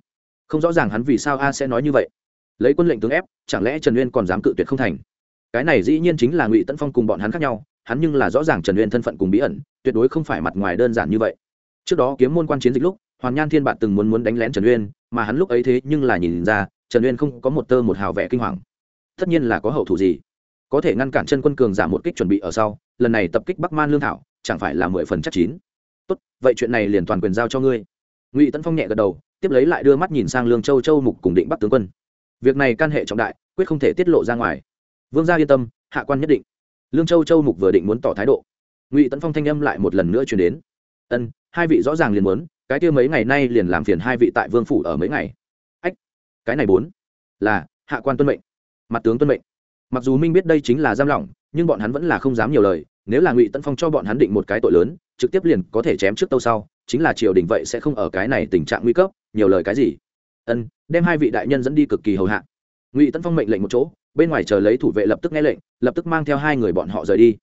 Không rõ ràng hắn vì sao a sẽ nói như vậy. Lấy quân lệnh tướng ép, chẳng lẽ trần uyên còn dám cự tuyệt không thành? Cái này dĩ nhiên chính là ngụy Tấn phong cùng bọn hắn khác nhau, hắn nhưng là rõ ràng trần uyên thân phận cùng bí ẩn, tuyệt đối không phải mặt ngoài đơn giản như vậy. Trước đó kiếm môn quan chiến dịch lúc, hoàng nhan thiên bạn từng muốn muốn đánh lén trần uyên, mà hắn lúc ấy thế nhưng là nhìn ra, trần uyên không có một tơ một hào vẻ kinh hoàng. Tất nhiên là có hậu thủ gì. Có thể ngăn cản chân quân cường giảm một kích chuẩn bị ở sau, lần này tập kích bắc man lương thảo, chẳng phải là mười phần chắc chín. Tốt, vậy chuyện này liền toàn quyền giao cho ngươi. Ngụy tấn phong nhẹ gật đầu, tiếp lấy lại đưa mắt nhìn sang lương châu châu mục cùng định bắc tướng quân. Việc này can hệ trọng đại, quyết không thể tiết lộ ra ngoài vương gia yên tâm, hạ quan nhất định. Lương châu châu mục vừa định muốn tỏ thái độ. Ngụy tấn phong thanh âm lại một lần nữa chuyển đến. Ân, hai vị rõ ràng liền muốn, cái kia mấy ngày nay liền làm phiền hai vị tại vương phủ ở mấy ngày. Ách, cái này bốn, là, hạ quan tuân mệnh, mặt tướng tuân mệnh. Mặc dù minh biết đây chính là giam lỏng, nhưng bọn hắn vẫn là không dám nhiều lời, nếu là ngụy tấn phong cho bọn hắn định một cái tội lớn, trực tiếp liền có thể chém trước tâu sau, chính là triều đình vậy sẽ không ở cái này tình trạng nguy cấp, nhiều lời cái gì. Ân, đem hai vị đại nhân dẫn đi cực kỳ hầu hạ. Ngụy tấn phong mệnh lệnh một chỗ bên ngoài chờ lấy thủ vệ lập tức nghe lệnh, lập tức mang theo hai người bọn họ rời đi.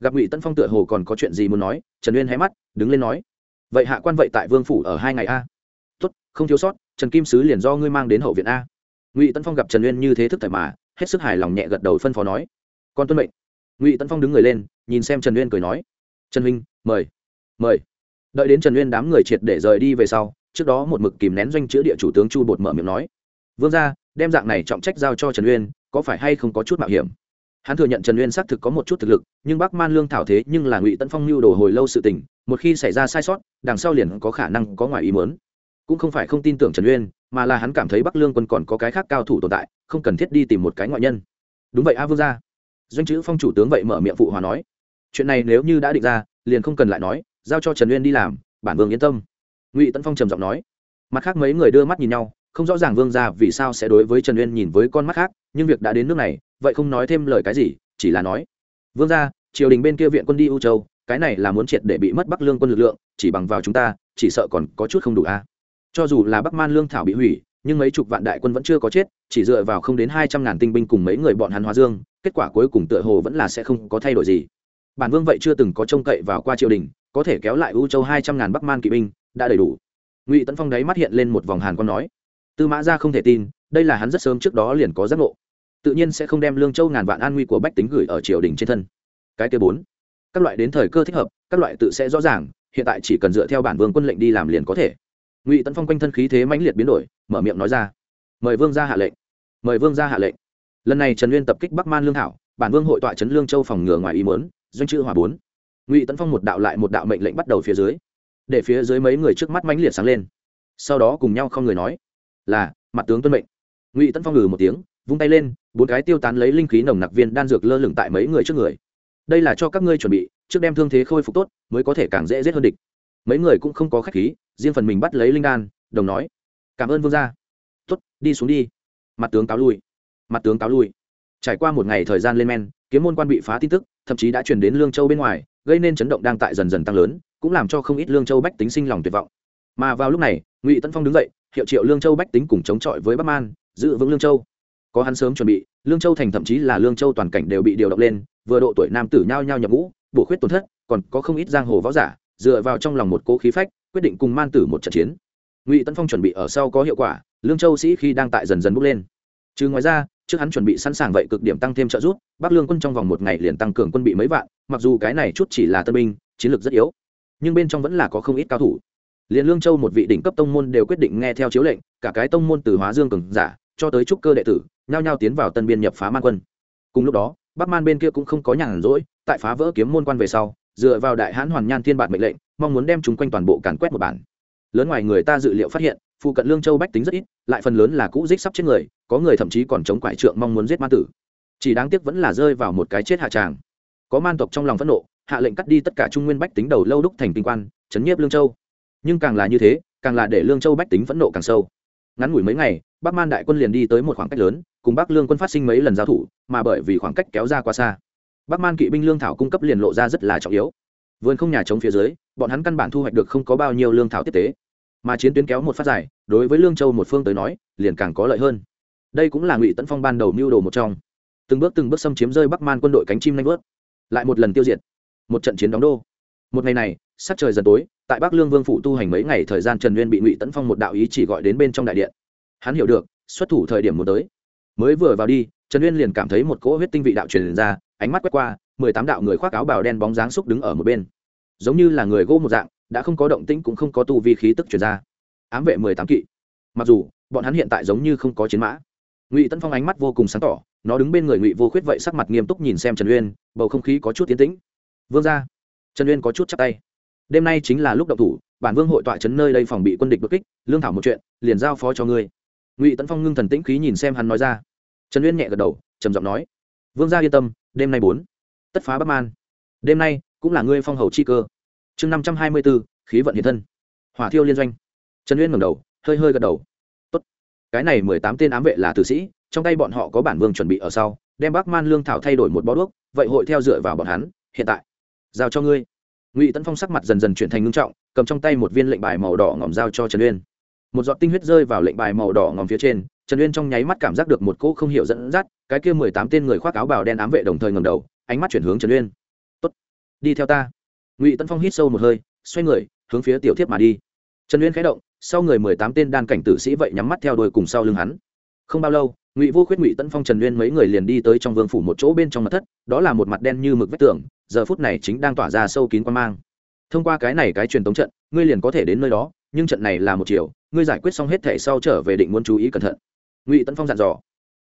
Gặp ngụy tân phong tựa hồ còn có chuyện gì muốn nói, trần uyên hé mắt, đứng lên nói, vậy hạ quan vậy tại vương phủ ở hai ngày a? Tốt, không thiếu sót, trần kim sứ liền do ngươi mang đến hậu viện a. Ngụy tân phong gặp trần uyên như thế thức thời mà, hết sức hài lòng nhẹ gật đầu phân phó nói, con tuân mệnh. Ngụy tân phong đứng người lên, nhìn xem trần uyên cười nói, trần huynh, mời mời. Đợi đến trần uyên đám người triệt để rời đi về sau, trước đó một mực kìm nén doanh chữ địa chủ tướng chu bột mở miệng nói, vương ra đem dạng này trọng trách giao cho trần uyên có phải hay không có chút mạo hiểm? Hắn thừa nhận trần uyên xác thực có một chút thực lực, nhưng bắc man lương thảo thế nhưng là ngụy tân phong lưu đồ hồi lâu sự tình, một khi xảy ra sai sót, đằng sau liền có khả năng có ngoài ý mớn cũng không phải không tin tưởng trần uyên, mà là hắn cảm thấy bắc lương quân còn có cái khác cao thủ tồn tại, không cần thiết đi tìm một cái ngoại nhân. Đúng vậy a vương gia. Doanh chữ phong chủ tướng vậy mở miệng phụ hòa nói. Chuyện này nếu như đã định ra, liền không cần lại nói, giao cho trần uyên đi làm, bản vương yên tâm. Ngụy tấn phong trầm giọng nói. Mặt khác mấy người đưa mắt nhìn nhau, không rõ ràng vương gia vì sao sẽ đối với trần uyên nhìn với con mắt khác nhưng việc đã đến nước này, vậy không nói thêm lời cái gì, chỉ là nói. Vương gia, triều đình bên kia viện quân đi u châu, cái này là muốn triệt để bị mất bắc lương quân lực lượng, chỉ bằng vào chúng ta, chỉ sợ còn có chút không đủ a. Cho dù là bắc man lương thảo bị hủy, nhưng mấy chục vạn đại quân vẫn chưa có chết, chỉ dựa vào không đến hai trăm ngàn tinh binh cùng mấy người bọn hắn hóa dương, kết quả cuối cùng tựa hồ vẫn là sẽ không có thay đổi gì. Bản vương vậy chưa từng có trông cậy vào qua triều đình, có thể kéo lại u châu hai trăm ngàn bắc man kỵ binh, đã đầy đủ. Ngụy tấn phong đáy mắt hiện lên một vòng hàn con nói. Tư mã ra không thể tin đây là hắn rất sớm trước đó liền có giác ngộ. Tự nhiên sẽ không đem lương châu ngàn vạn an nguy của bách tính gửi ở triều đình trên thân. Cái thứ bốn, các loại đến thời cơ thích hợp, các loại tự sẽ rõ ràng, hiện tại chỉ cần dựa theo bản vương quân lệnh đi làm liền có thể. Ngụy tấn phong quanh thân khí thế mãnh liệt biến đổi, mở miệng nói ra, mời vương ra hạ lệnh, mời vương ra hạ lệnh. Lần này trần nguyên tập kích bắc man lương thảo, bản vương hội tọa trấn lương châu phòng ngừa ngoài ý mớn doanh chữ hòa bốn. Ngụy tấn phong một đạo lại một đạo mệnh lệnh bắt đầu phía dưới, để phía dưới mấy người trước mắt mãnh liệt sáng lên. Sau đó cùng nhau không người nói, là, mặt tướng tuân mệnh ngụy tấn phong ngừ một tiếng vung tay lên bốn cái tiêu tán lấy linh khí nồng nặc viên đan dược lơ lửng tại mấy người trước người đây là cho các ngươi chuẩn bị trước đem thương thế khôi phục tốt mới có thể càng dễ giết hơn địch mấy người cũng không có khách khí riêng phần mình bắt lấy linh đan đồng nói cảm ơn vương gia tuất đi xuống đi mặt tướng cáo lui mặt tướng cáo lui trải qua một ngày thời gian lên men kiếm môn quan bị phá tin tức thậm chí đã chuyển đến lương châu bên ngoài gây nên chấn động đang tại dần dần tăng lớn cũng làm cho không ít lương châu bách tính sinh lòng tuyệt vọng mà vào lúc này ngụy tân phong đứng dậy hiệu triệu lương châu bách tính cùng chống chọi với bắc man giữ vững lương châu. Có hắn sớm chuẩn bị, lương châu thành thậm chí là lương châu toàn cảnh đều bị điều động lên, vừa độ tuổi nam tử nhao nhao nhập ngũ, bổ khuyết tổn thất, còn có không ít giang hồ võ giả, dựa vào trong lòng một cố khí phách, quyết định cùng man tử một trận chiến. Ngụy tân phong chuẩn bị ở sau có hiệu quả, lương châu sĩ khi đang tại dần dần bước lên. Chứ ngoài ra, trước hắn chuẩn bị sẵn sàng vậy cực điểm tăng thêm trợ giúp, bắc lương quân trong vòng một ngày liền tăng cường quân bị mấy vạn, mặc dù cái này chút chỉ là tân binh, chiến lược rất yếu, nhưng bên trong vẫn là có không ít cao thủ. Liền lương châu một vị đỉnh cấp tông môn đều quyết định nghe theo chiếu lệnh, cả cái tông môn từ hóa dương cường giả cho tới trúc cơ đệ tử, nhao nhao tiến vào tân biên nhập phá man quân. Cùng lúc đó, bắc man bên kia cũng không có nhàn rỗi, tại phá vỡ kiếm môn quan về sau, dựa vào đại hãn hoàn nhan thiên bản mệnh lệnh, mong muốn đem chúng quanh toàn bộ càn quét một bản. Lớn ngoài người ta dự liệu phát hiện, phụ cận lương châu bách tính rất ít, lại phần lớn là cũ dích sắp chết người, có người thậm chí còn chống quải trượng mong muốn giết ma tử. Chỉ đáng tiếc vẫn là rơi vào một cái chết hạ tràng. Có man tộc trong lòng phẫn nộ, hạ lệnh cắt đi tất cả trung nguyên bách tính đầu lâu đúc thành kinh quan, chấn nhiếp lương châu. Nhưng càng là như thế, càng là để lương châu bách tính phẫn nộ càng sâu ngắn ngủi mấy ngày, bắc man đại quân liền đi tới một khoảng cách lớn, cùng bắc lương quân phát sinh mấy lần giao thủ, mà bởi vì khoảng cách kéo ra quá xa, bắc man kỵ binh lương thảo cung cấp liền lộ ra rất là trọng yếu. Vườn không nhà chống phía dưới, bọn hắn căn bản thu hoạch được không có bao nhiêu lương thảo tiếp tế. Mà chiến tuyến kéo một phát dài, đối với lương châu một phương tới nói, liền càng có lợi hơn. Đây cũng là ngụy tấn phong ban đầu mưu đồ một trong. Từng bước từng bước xâm chiếm rơi bắc man quân đội cánh chim nanh vớt lại một lần tiêu diệt. Một trận chiến đóng đô. Một ngày này sắc trời dần tối, tại bắc lương vương phụ tu hành mấy ngày thời gian trần nguyên bị ngụy tấn phong một đạo ý chỉ gọi đến bên trong đại điện. Hắn hiểu được, xuất thủ thời điểm muốn tới. Mới vừa vào đi, trần nguyên liền cảm thấy một cỗ huyết tinh vị đạo truyền ra, ánh mắt quét qua, mười tám đạo người khoác áo bào đen bóng dáng xúc đứng ở một bên. Giống như là người gỗ một dạng, đã không có động tĩnh cũng không có tu vi khí tức truyền ra. Ám vệ mười tám kỵ. Mặc dù, bọn hắn hiện tại giống như không có chiến mã. Ngụy Tấn phong ánh mắt vô cùng sáng tỏ, nó đứng bên người ngụy vô khuyết vậy sắc mặt nghiêm túc nhìn xem trần uyên bầu không khí có chút tiến tĩnh. Vương ra trần uyên có chút chắc tay đêm nay chính là lúc động thủ, bản vương hội tọa trấn nơi đây phòng bị quân địch bất kích, lương thảo một chuyện, liền giao phó cho ngươi. Ngụy tấn phong ngưng thần tĩnh khí nhìn xem hắn nói ra. Trần uyên nhẹ gật đầu, trầm giọng nói, vương gia yên tâm, đêm nay bốn, tất phá bắc man. Đêm nay cũng là ngươi phong hầu chi cơ. Chương năm trăm hai mươi bốn khí vận hiện thân. Hỏa thiêu liên doanh. Trần uyên ngẩng đầu, hơi hơi gật đầu. Tốt. cái này mười tám tên ám vệ là tử sĩ, trong tay bọn họ có bản vương chuẩn bị ở sau, đem bắc man lương thảo thay đổi một bó đuốc, vậy hội theo dựa vào bọn hắn, hiện tại giao cho ngươi ngụy tấn phong sắc mặt dần dần chuyển thành ngưng trọng cầm trong tay một viên lệnh bài màu đỏ ngòm giao cho trần uyên một giọt tinh huyết rơi vào lệnh bài màu đỏ ngòm phía trên trần uyên trong nháy mắt cảm giác được một cỗ không hiểu dẫn dắt cái kia mười tám tên người khoác áo bào đen ám vệ đồng thời ngầm đầu ánh mắt chuyển hướng trần uyên tốt, đi theo ta. ngụy Tấn phong hít sâu một hơi xoay người hướng phía tiểu thiếp mà đi trần uyên khẽ động sau người mười tám tên đan cảnh tử sĩ vậy nhắm mắt theo đuôi cùng sau lưng hắn không bao lâu ngụy vô khuyết ngụy Tấn phong trần uyên mấy người liền đi tới trong vương phủ một chỗ bên trong mặt thất đó là một mặt đen như mực vách tường giờ phút này chính đang tỏa ra sâu kín quan mang. Thông qua cái này cái truyền tống trận ngươi liền có thể đến nơi đó nhưng trận này là một chiều ngươi giải quyết xong hết thể sau trở về định muốn chú ý cẩn thận. Ngụy tấn phong dặn dò.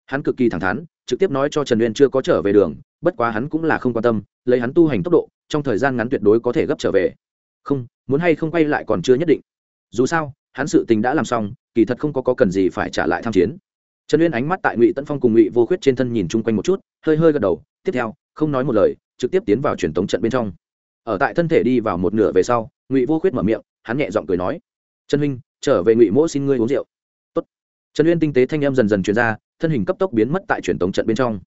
Hắn cực kỳ thẳng thắn trực tiếp nói cho trần uyên chưa có trở về đường bất quá hắn cũng là không quan tâm lấy hắn tu hành tốc độ trong thời gian ngắn tuyệt đối có thể gấp trở về. Không muốn hay không quay lại còn chưa nhất định. Dù sao hắn sự tình đã làm xong kỳ thật không có, có cần gì phải trả lại tham chiến. Trần uyên ánh mắt tại ngụy tấn phong cùng ngụy vô khuyết trên thân nhìn chung quanh một chút hơi hơi gật đầu tiếp theo không nói một lời trực tiếp tiến vào truyền tống trận bên trong. Ở tại thân thể đi vào một nửa về sau, ngụy vô khuyết mở miệng, hắn nhẹ giọng cười nói, trần huynh, trở về ngụy mỗ xin ngươi uống rượu. Tốt. trần uyên tinh tế thanh em dần dần truyền ra, thân hình cấp tốc biến mất tại truyền tống trận bên trong.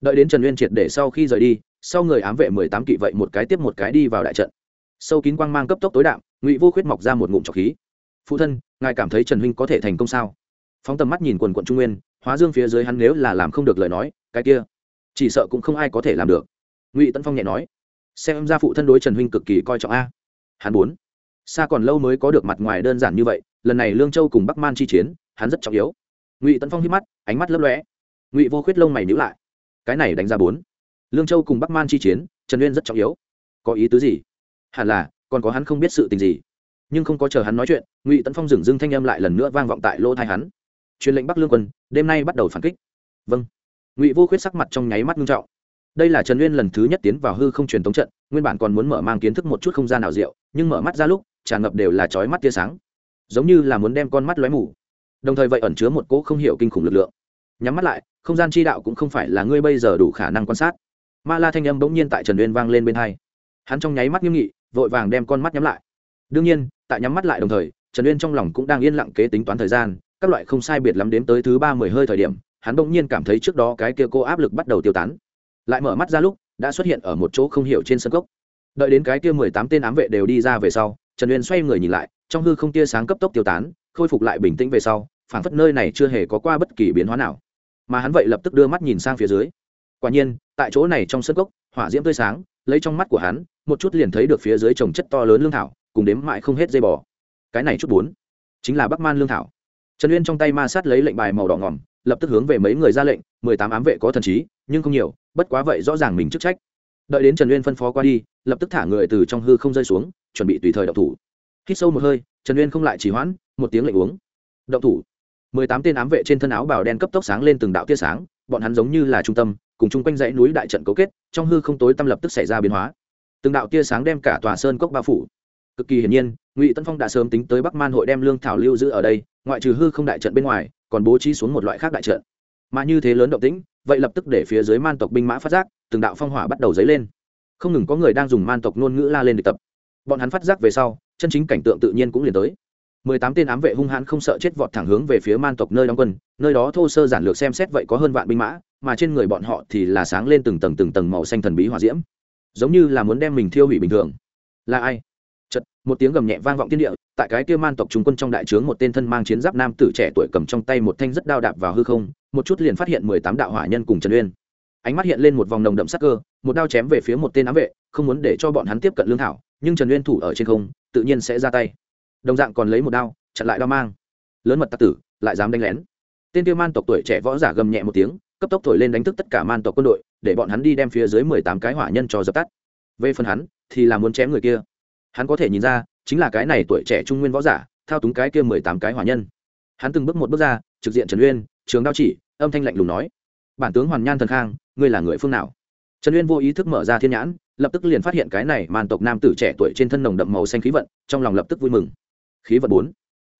Đợi đến trần uyên triệt để sau khi rời đi, sau người ám vệ mười tám kỵ vậy một cái tiếp một cái đi vào đại trận. Sâu kín quang mang cấp tốc tối đạm, ngụy vô khuyết mọc ra một ngụm trọc khí. Phụ thân, ngài cảm thấy trần huynh có thể thành công sao? Phóng tầm mắt nhìn quần quận trung nguyên, hóa dương phía dưới hắn nếu là làm không được lời nói, cái kia, chỉ sợ cũng không ai có thể làm được ngụy tân phong nhẹ nói, xem ra phụ thân đối trần huynh cực kỳ coi trọng a. Hắn bốn xa còn lâu mới có được mặt ngoài đơn giản như vậy, lần này lương châu cùng bắc man chi chiến, hắn rất trọng yếu. Ngụy tân phong hít mắt, ánh mắt lấp lóe. Ngụy vô khuyết lông mày nhữ lại. Cái này đánh ra bốn. Lương châu cùng bắc man chi chiến, trần uyên rất trọng yếu. Có ý tứ gì? Hẳn là, còn có hắn không biết sự tình gì. Nhưng không có chờ hắn nói chuyện, ngụy tấn phong dừng dưng thanh âm lại lần nữa vang vọng tại lỗ thai hắn. Truyền lệnh bắc lương quân, đêm nay bắt đầu phản kích. Vâng. Ngụy vô khuyết sắc mặt trong nháy mắt nghiêm trọng đây là trần uyên lần thứ nhất tiến vào hư không truyền thống trận, nguyên bản còn muốn mở mang kiến thức một chút không gian nào rượu, nhưng mở mắt ra lúc, tràn ngập đều là chói mắt tia sáng. Giống như là muốn đem con mắt lóe mù. Đồng thời vậy ẩn chứa một cỗ không hiểu kinh khủng lực lượng. Nhắm mắt lại, không gian chi đạo cũng không phải là ngươi bây giờ đủ khả năng quan sát. Ma la thanh âm bỗng nhiên tại trần uyên vang lên bên hai. Hắn trong nháy mắt nghiêm nghị, vội vàng đem con mắt nhắm lại. Đương nhiên, tại nhắm mắt lại đồng thời, trần uyên trong lòng cũng đang yên lặng kế tính toán thời gian, các loại không sai biệt lắm đến tới thứ ba mười hơi thời điểm, hắn bỗng nhiên cảm thấy trước đó cái kia cô áp lực bắt đầu tiêu tán lại mở mắt ra lúc, đã xuất hiện ở một chỗ không hiểu trên sân cốc. Đợi đến cái kia mười tám tên ám vệ đều đi ra về sau, trần uyên xoay người nhìn lại, trong hư không tia sáng cấp tốc tiêu tán, khôi phục lại bình tĩnh về sau, phảng phất nơi này chưa hề có qua bất kỳ biến hóa nào. Mà hắn vậy lập tức đưa mắt nhìn sang phía dưới. Quả nhiên, tại chỗ này trong sân cốc, hỏa diễm tươi sáng, lấy trong mắt của hắn, một chút liền thấy được phía dưới trồng chất to lớn lương thảo, cùng đếm mãi không hết dây bò. Cái này chút bốn, chính là bắc man lương thảo. Trần uyên trong tay ma sát lấy lệnh bài màu đỏ ngỏm lập tức hướng về mấy người ra lệnh, mười tám ám vệ có thần trí, nhưng không nhiều, bất quá vậy rõ ràng mình chức trách. Đợi đến trần uyên phân phó qua đi, lập tức thả người từ trong hư không rơi xuống, chuẩn bị tùy thời động thủ. Hít sâu một hơi, trần uyên không lại chỉ hoãn, một tiếng lệnh uống. Động thủ. Mười tám tên ám vệ trên thân áo bào đen cấp tốc sáng lên từng đạo tia sáng, bọn hắn giống như là trung tâm, cùng chung quanh dãy núi đại trận cấu kết, trong hư không tối tâm lập tức xảy ra biến hóa. Từng đạo tia sáng đem cả tòa sơn cốc bao phủ. Cực kỳ hiển nhiên, ngụy tân phong đã sớm tính tới bắc man hội đem lương thảo lưu giữ ở đây, ngoại trừ hư không đại trận bên ngoài còn bố trí xuống một loại khác đại trận. Mà như thế lớn động tĩnh, vậy lập tức để phía dưới man tộc binh mã phát giác, từng đạo phong hỏa bắt đầu dấy lên. Không ngừng có người đang dùng man tộc ngôn ngữ la lên để tập. Bọn hắn phát giác về sau, chân chính cảnh tượng tự nhiên cũng liền tới. Mười tám tên ám vệ hung hãn không sợ chết vọt thẳng hướng về phía man tộc nơi đóng quân, nơi đó thô sơ giản lược xem xét vậy có hơn vạn binh mã, mà trên người bọn họ thì là sáng lên từng tầng từng tầng màu xanh thần bí hỏa diễm. Giống như là muốn đem mình thiêu hủy bình thường. Là ai? Chật một tiếng gầm nhẹ vang vọng thiên địa, tại cái kia man tộc trung quân trong đại trướng một tên thân mang chiến giáp nam tử trẻ tuổi cầm trong tay một thanh rất đao đạp vào hư không, một chút liền phát hiện mười tám đạo hỏa nhân cùng trần uyên. Ánh mắt hiện lên một vòng nồng đậm sắc cơ, một đao chém về phía một tên ám vệ, không muốn để cho bọn hắn tiếp cận lương thảo, nhưng trần uyên thủ ở trên không, tự nhiên sẽ ra tay. Đồng dạng còn lấy một đao, chặn lại đao mang. Lớn mật tặc tử, lại dám đánh lén. Tên kia man tộc tuổi trẻ võ giả gầm nhẹ một tiếng, cấp tốc thổi lên đánh thức tất cả man tộc quân đội, để bọn hắn đi đem phía dưới mười tám cái hỏa nhân cho dập tắt. Về phần hắn, thì là muốn chém người kia hắn có thể nhìn ra, chính là cái này tuổi trẻ trung nguyên võ giả, thao túng cái kia mười tám cái hỏa nhân. Hắn từng bước một bước ra, trực diện trần uyên, trường đao chỉ, âm thanh lạnh lùng nói, bản tướng hoàn nhan thần khang, ngươi là người phương nào? Trần uyên vô ý thức mở ra thiên nhãn, lập tức liền phát hiện cái này màn tộc nam tử trẻ tuổi trên thân nồng đậm màu xanh khí vận, trong lòng lập tức vui mừng. Khí vận bốn.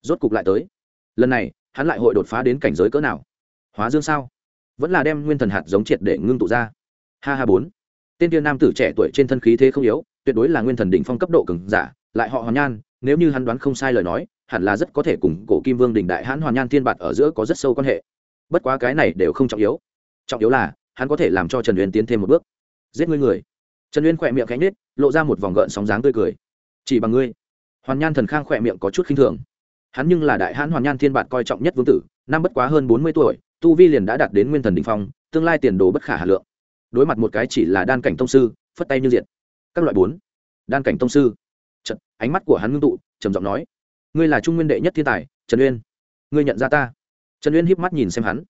Rốt cục lại tới. Lần này, hắn lại hội đột phá đến cảnh giới cỡ nào? Hóa dương sao? Vẫn là đem nguyên thần hạt giống triệt để ngưng tụ ra. Ha ha bốn. Tên tiên nam tử trẻ tuổi trên thân khí thế không yếu tuyệt đối là nguyên thần đỉnh phong cấp độ cường giả lại họ hoàn nhan nếu như hắn đoán không sai lời nói hẳn là rất có thể cùng cổ kim vương Đỉnh đại hãn hoàn nhan thiên bạt ở giữa có rất sâu quan hệ. Bất quá cái này đều không trọng yếu. Trọng yếu là hắn có thể làm cho trần uyên tiến thêm một bước. Giết ngươi người. Trần uyên khẽ miệng khẽ nhếch, lộ ra một vòng gợn sóng dáng tươi cười. Chỉ bằng ngươi. Hoàn nhan thần khang khẽ miệng có chút khinh thường. Hắn nhưng là đại hãn hoàn nhan thiên bạt coi trọng nhất vương tử năm bất quá hơn bốn mươi tuổi tu vi liền đã đạt đến nguyên thần đỉnh phong tương lai tiền đồ bất khả hà lượng. Đối mặt một cái chỉ là đan cảnh tông sư phất tay như diệt các loại bốn. Đan cảnh tông sư. Chật, ánh mắt của hắn ngưng tụ trầm giọng nói ngươi là trung nguyên đệ nhất thiên tài trần uyên. Ngươi nhận ra ta? Trần uyên híp mắt nhìn xem hắn.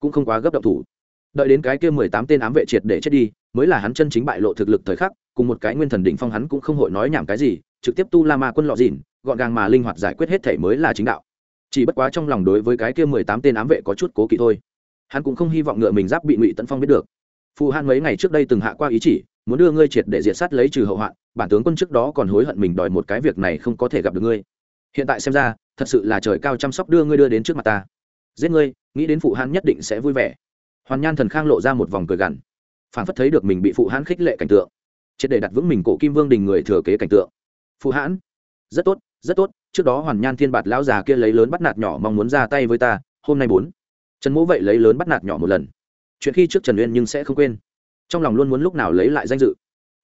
Cũng không quá gấp động thủ. Đợi đến cái kia mười tám tên ám vệ triệt để chết đi mới là hắn chân chính bại lộ thực lực thời khắc cùng một cái nguyên thần đỉnh phong hắn cũng không hội nói nhảm cái gì trực tiếp tu la ma quân lọ dìn gọn gàng mà linh hoạt giải quyết hết thể mới là chính đạo. Chỉ bất quá trong lòng đối với cái kia mười tám tên ám vệ có chút cố kỵ thôi. Hắn cũng không hy vọng ngựa mình giáp bị ngụy tấn phong biết được. Phù han mấy ngày trước đây từng hạ qua ý chỉ muốn đưa ngươi triệt để diệt sát lấy trừ hậu hoạn, bản tướng quân trước đó còn hối hận mình đòi một cái việc này không có thể gặp được ngươi. Hiện tại xem ra, thật sự là trời cao chăm sóc đưa ngươi đưa đến trước mặt ta. Giết ngươi, nghĩ đến phụ hán nhất định sẽ vui vẻ. Hoàn nhan thần khang lộ ra một vòng cười gằn phản phất thấy được mình bị phụ hán khích lệ cảnh tượng, triệt để đặt vững mình cổ kim vương đình người thừa kế cảnh tượng. Phụ hãn, rất tốt rất tốt, trước đó hoàn nhan thiên bạt lão già kia lấy lớn bắt nạt nhỏ mong muốn ra tay với ta, hôm nay bốn. Trần mỗ vậy lấy lớn bắt nạt nhỏ một lần. Chuyện khi trước trần uyên nhưng sẽ không quên trong lòng luôn muốn lúc nào lấy lại danh dự.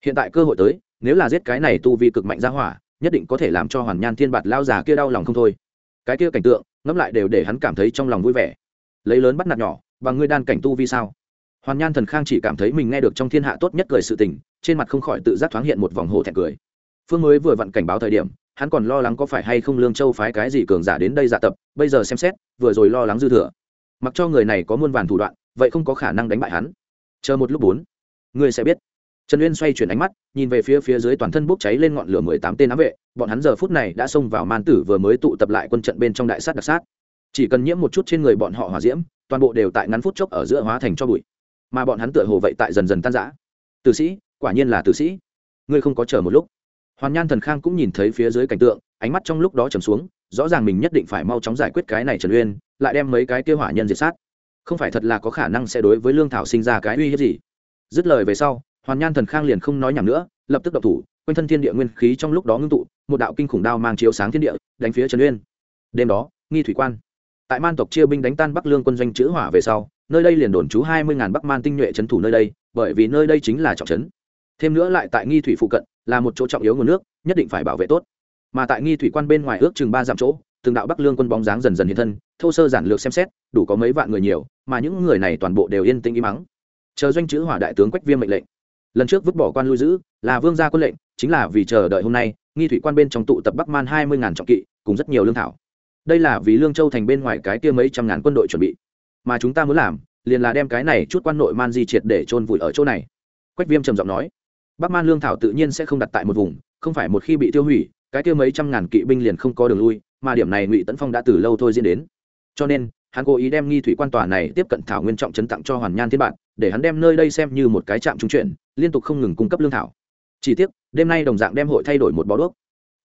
Hiện tại cơ hội tới, nếu là giết cái này tu vi cực mạnh ra hỏa, nhất định có thể làm cho hoàn nhan thiên bạt lao già kia đau lòng không thôi. Cái kia cảnh tượng, ngẫm lại đều để hắn cảm thấy trong lòng vui vẻ. Lấy lớn bắt nạt nhỏ, bằng ngươi đan cảnh tu vi sao? Hoàn nhan thần khang chỉ cảm thấy mình nghe được trong thiên hạ tốt nhất cười sự tình, trên mặt không khỏi tự giác thoáng hiện một vòng hồ thẹn cười. Phương mới vừa vặn cảnh báo thời điểm, hắn còn lo lắng có phải hay không lương châu phái cái gì cường giả đến đây giả tập, bây giờ xem xét, vừa rồi lo lắng dư thừa. Mặc cho người này có muôn vàn thủ đoạn, vậy không có khả năng đánh bại hắn. Chờ một lúc bốn ngươi sẽ biết. Trần uyên xoay chuyển ánh mắt, nhìn về phía phía dưới toàn thân bốc cháy lên ngọn lửa mười tám tên ám vệ, bọn hắn giờ phút này đã xông vào man tử vừa mới tụ tập lại quân trận bên trong đại sát đặc sát. Chỉ cần nhiễm một chút trên người bọn họ hỏa diễm, toàn bộ đều tại ngắn phút chốc ở giữa hóa thành cho bụi. Mà bọn hắn tựa hồ vậy tại dần dần tan rã. Tử sĩ, quả nhiên là tử sĩ. Ngươi không có chờ một lúc. Hoàn nhan thần khang cũng nhìn thấy phía dưới cảnh tượng, ánh mắt trong lúc đó trầm xuống, rõ ràng mình nhất định phải mau chóng giải quyết cái này trần uyên, lại đem mấy cái kêu hỏa nhân diệt sát. Không phải thật là có khả năng sẽ đối với lương thảo sinh ra cái uy hiếp gì dứt lời về sau, hoàn nhan thần khang liền không nói nhảm nữa, lập tức đập thủ, quanh thân thiên địa nguyên khí trong lúc đó ngưng tụ, một đạo kinh khủng đao mang chiếu sáng thiên địa, đánh phía trần uyên. Đêm đó, nghi thủy quan. Tại man tộc chia binh đánh tan bắc lương quân doanh chữ hỏa về sau, nơi đây liền đồn trú hai mươi ngàn bắc man tinh nhuệ trấn thủ nơi đây, bởi vì nơi đây chính là trọng trấn. Thêm nữa lại tại nghi thủy phụ cận, là một chỗ trọng yếu nguồn nước, nhất định phải bảo vệ tốt. Mà tại nghi thủy quan bên ngoài ước chừng ba dặm chỗ, từng đạo bắc lương quân bóng dáng dần dần hiện thân, thô sơ giản lược xem xét, đủ có mấy vạn người nhiều, mà những người này toàn bộ đều yên tĩnh im mắng chờ doanh chữ hỏa đại tướng quách viêm mệnh lệnh. Lần trước vứt bỏ quan lưu giữ, là vương gia quân lệnh, chính là vì chờ đợi hôm nay, nghi thủy quan bên trong tụ tập bắc man hai mươi ngàn trọng kỵ, cùng rất nhiều lương thảo. Đây là vì lương châu thành bên ngoài cái kia mấy trăm ngàn quân đội chuẩn bị. Mà chúng ta muốn làm, liền là đem cái này chút quan nội man di triệt để chôn vùi ở chỗ này. Quách viêm trầm giọng nói. Bắc man lương thảo tự nhiên sẽ không đặt tại một vùng, không phải một khi bị tiêu hủy, cái kia mấy trăm ngàn kỵ binh liền không có đường lui, mà điểm này ngụy tấn phong đã từ lâu thôi diễn đến. Cho nên hắn cố ý đem nghi thủy quan tòa này tiếp cận thảo nguyên trọng chấn tặng cho hoàn nhan thiên bản để hắn đem nơi đây xem như một cái trạm trung chuyển, liên tục không ngừng cung cấp lương thảo. Chỉ tiếc, đêm nay đồng dạng đem hội thay đổi một bó đuốc.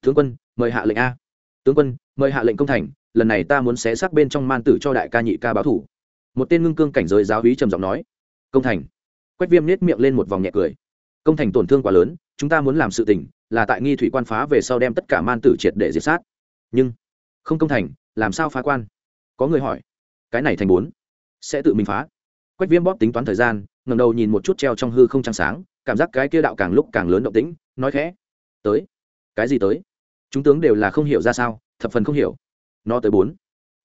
Tướng quân, mời hạ lệnh a. Tướng quân, mời hạ lệnh công thành, lần này ta muốn xé xác bên trong man tử cho đại ca nhị ca báo thủ. Một tên ngưng cương cảnh giới giáo hí trầm giọng nói. Công thành. Quách viêm nết miệng lên một vòng nhẹ cười. Công thành tổn thương quá lớn, chúng ta muốn làm sự tình là tại nghi thủy quan phá về sau đem tất cả man tử triệt để diệt sát. Nhưng, không công thành, làm sao phá quan? Có người hỏi cái này thành bốn. Sẽ tự mình phá. Quách viêm bóp tính toán thời gian ngầm đầu nhìn một chút treo trong hư không trăng sáng, cảm giác cái kia đạo càng lúc càng lớn động tĩnh, nói khẽ. Tới. Cái gì tới? Chúng tướng đều là không hiểu ra sao, thập phần không hiểu. Nó tới bốn.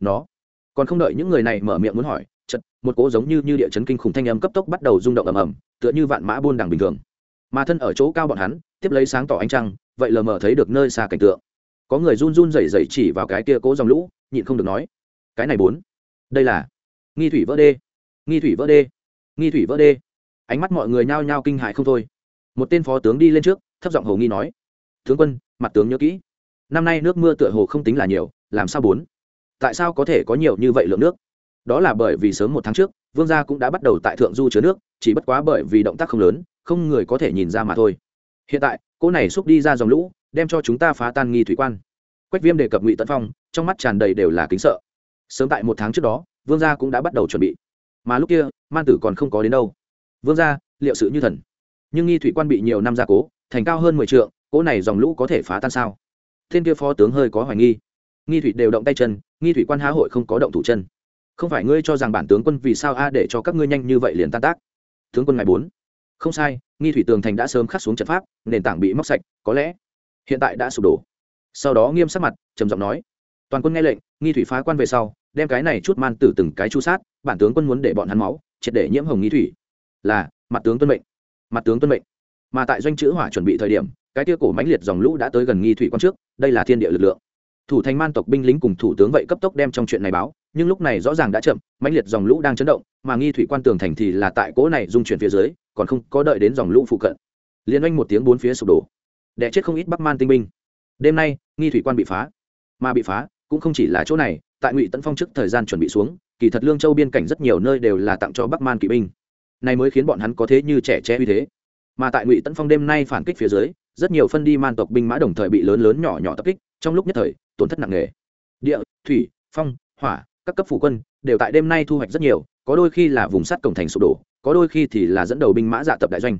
Nó. Còn không đợi những người này mở miệng muốn hỏi chật một cỗ giống như như địa chấn kinh khủng thanh âm cấp tốc bắt đầu rung động ầm ầm, tựa như vạn mã buôn đằng bình thường. Mà thân ở chỗ cao bọn hắn, tiếp lấy sáng tỏ ánh trăng, vậy lờ mờ thấy được nơi xa cảnh tượng. Có người run run rẩy rẩy chỉ vào cái kia cố dòng lũ, nhịn không được nói. Cái này bốn đây là nghi thủy vỡ đê. Nghi thủy vỡ đê. Nghi thủy vỡ đê. Ánh mắt mọi người nhao nhao kinh hại không thôi. Một tên phó tướng đi lên trước, thấp giọng hồ nghi nói, tướng quân, mặt tướng nhớ kỹ. Năm nay nước mưa tựa hồ không tính là nhiều, làm sao bốn? Tại sao có thể có nhiều như vậy lượng nước? Đó là bởi vì sớm một tháng trước, vương gia cũng đã bắt đầu tại thượng du chứa nước, chỉ bất quá bởi vì động tác không lớn, không người có thể nhìn ra mà thôi. Hiện tại, cô này xúc đi ra dòng lũ, đem cho chúng ta phá tan nghi thủy quan. Quách viêm đề cập ngụy tấn phong, trong mắt tràn đầy đều là kính sợ sớm tại một tháng trước đó, vương gia cũng đã bắt đầu chuẩn bị. Mà lúc kia, man tử còn không có đến đâu. Vương gia, liệu sự như thần? Nhưng nghi thủy quan bị nhiều năm gia cố, thành cao hơn mười t cỗ này dòng lũ có thể phá tan sao? Thiên kia phó tướng hơi có hoài nghi. Nghi thủy đều động tay chân, nghi thủy quan há hội không có động thủ chân. Không phải ngươi cho rằng bản tướng quân vì sao a để cho các ngươi nhanh như vậy liền tan tác? Tướng quân ngày bốn. Không sai, nghi thủy tường thành đã sớm khắc xuống trận pháp, nền tảng bị móc sạch, có lẽ hiện tại đã sụp đổ. Sau đó nghiêm sắc mặt, trầm giọng nói, toàn quân nghe lệnh, nghi thủy phá quan về sau đem cái này chút man tử từng cái chu sát, bản tướng quân muốn để bọn hắn máu, triệt để nhiễm hồng nghi thủy. Là, mặt tướng tuân mệnh. Mặt tướng tuân mệnh. Mà tại doanh chữ hỏa chuẩn bị thời điểm, cái tia cổ mãnh liệt dòng lũ đã tới gần nghi thủy quan trước, đây là thiên địa lực lượng. Thủ thành man tộc binh lính cùng thủ tướng vậy cấp tốc đem trong chuyện này báo, nhưng lúc này rõ ràng đã chậm, mãnh liệt dòng lũ đang chấn động, mà nghi thủy quan tường thành thì là tại cỗ này dung chuyển phía dưới, còn không có đợi đến dòng lũ phụ cận. Liên oanh một tiếng bốn phía sụp đổ. Đẻ chết không ít bắc man tinh binh. Đêm nay, nghi thủy quan bị phá. Mà bị phá, cũng không chỉ là chỗ này tại ngụy tấn phong trước thời gian chuẩn bị xuống kỳ thật lương châu biên cảnh rất nhiều nơi đều là tặng cho bắc man kỵ binh này mới khiến bọn hắn có thế như trẻ che uy thế mà tại ngụy tấn phong đêm nay phản kích phía dưới rất nhiều phân đi man tộc binh mã đồng thời bị lớn lớn nhỏ nhỏ tập kích trong lúc nhất thời tổn thất nặng nề địa thủy phong hỏa các cấp phủ quân đều tại đêm nay thu hoạch rất nhiều có đôi khi là vùng sắt cổng thành sụp đổ có đôi khi thì là dẫn đầu binh mã dạ tập đại doanh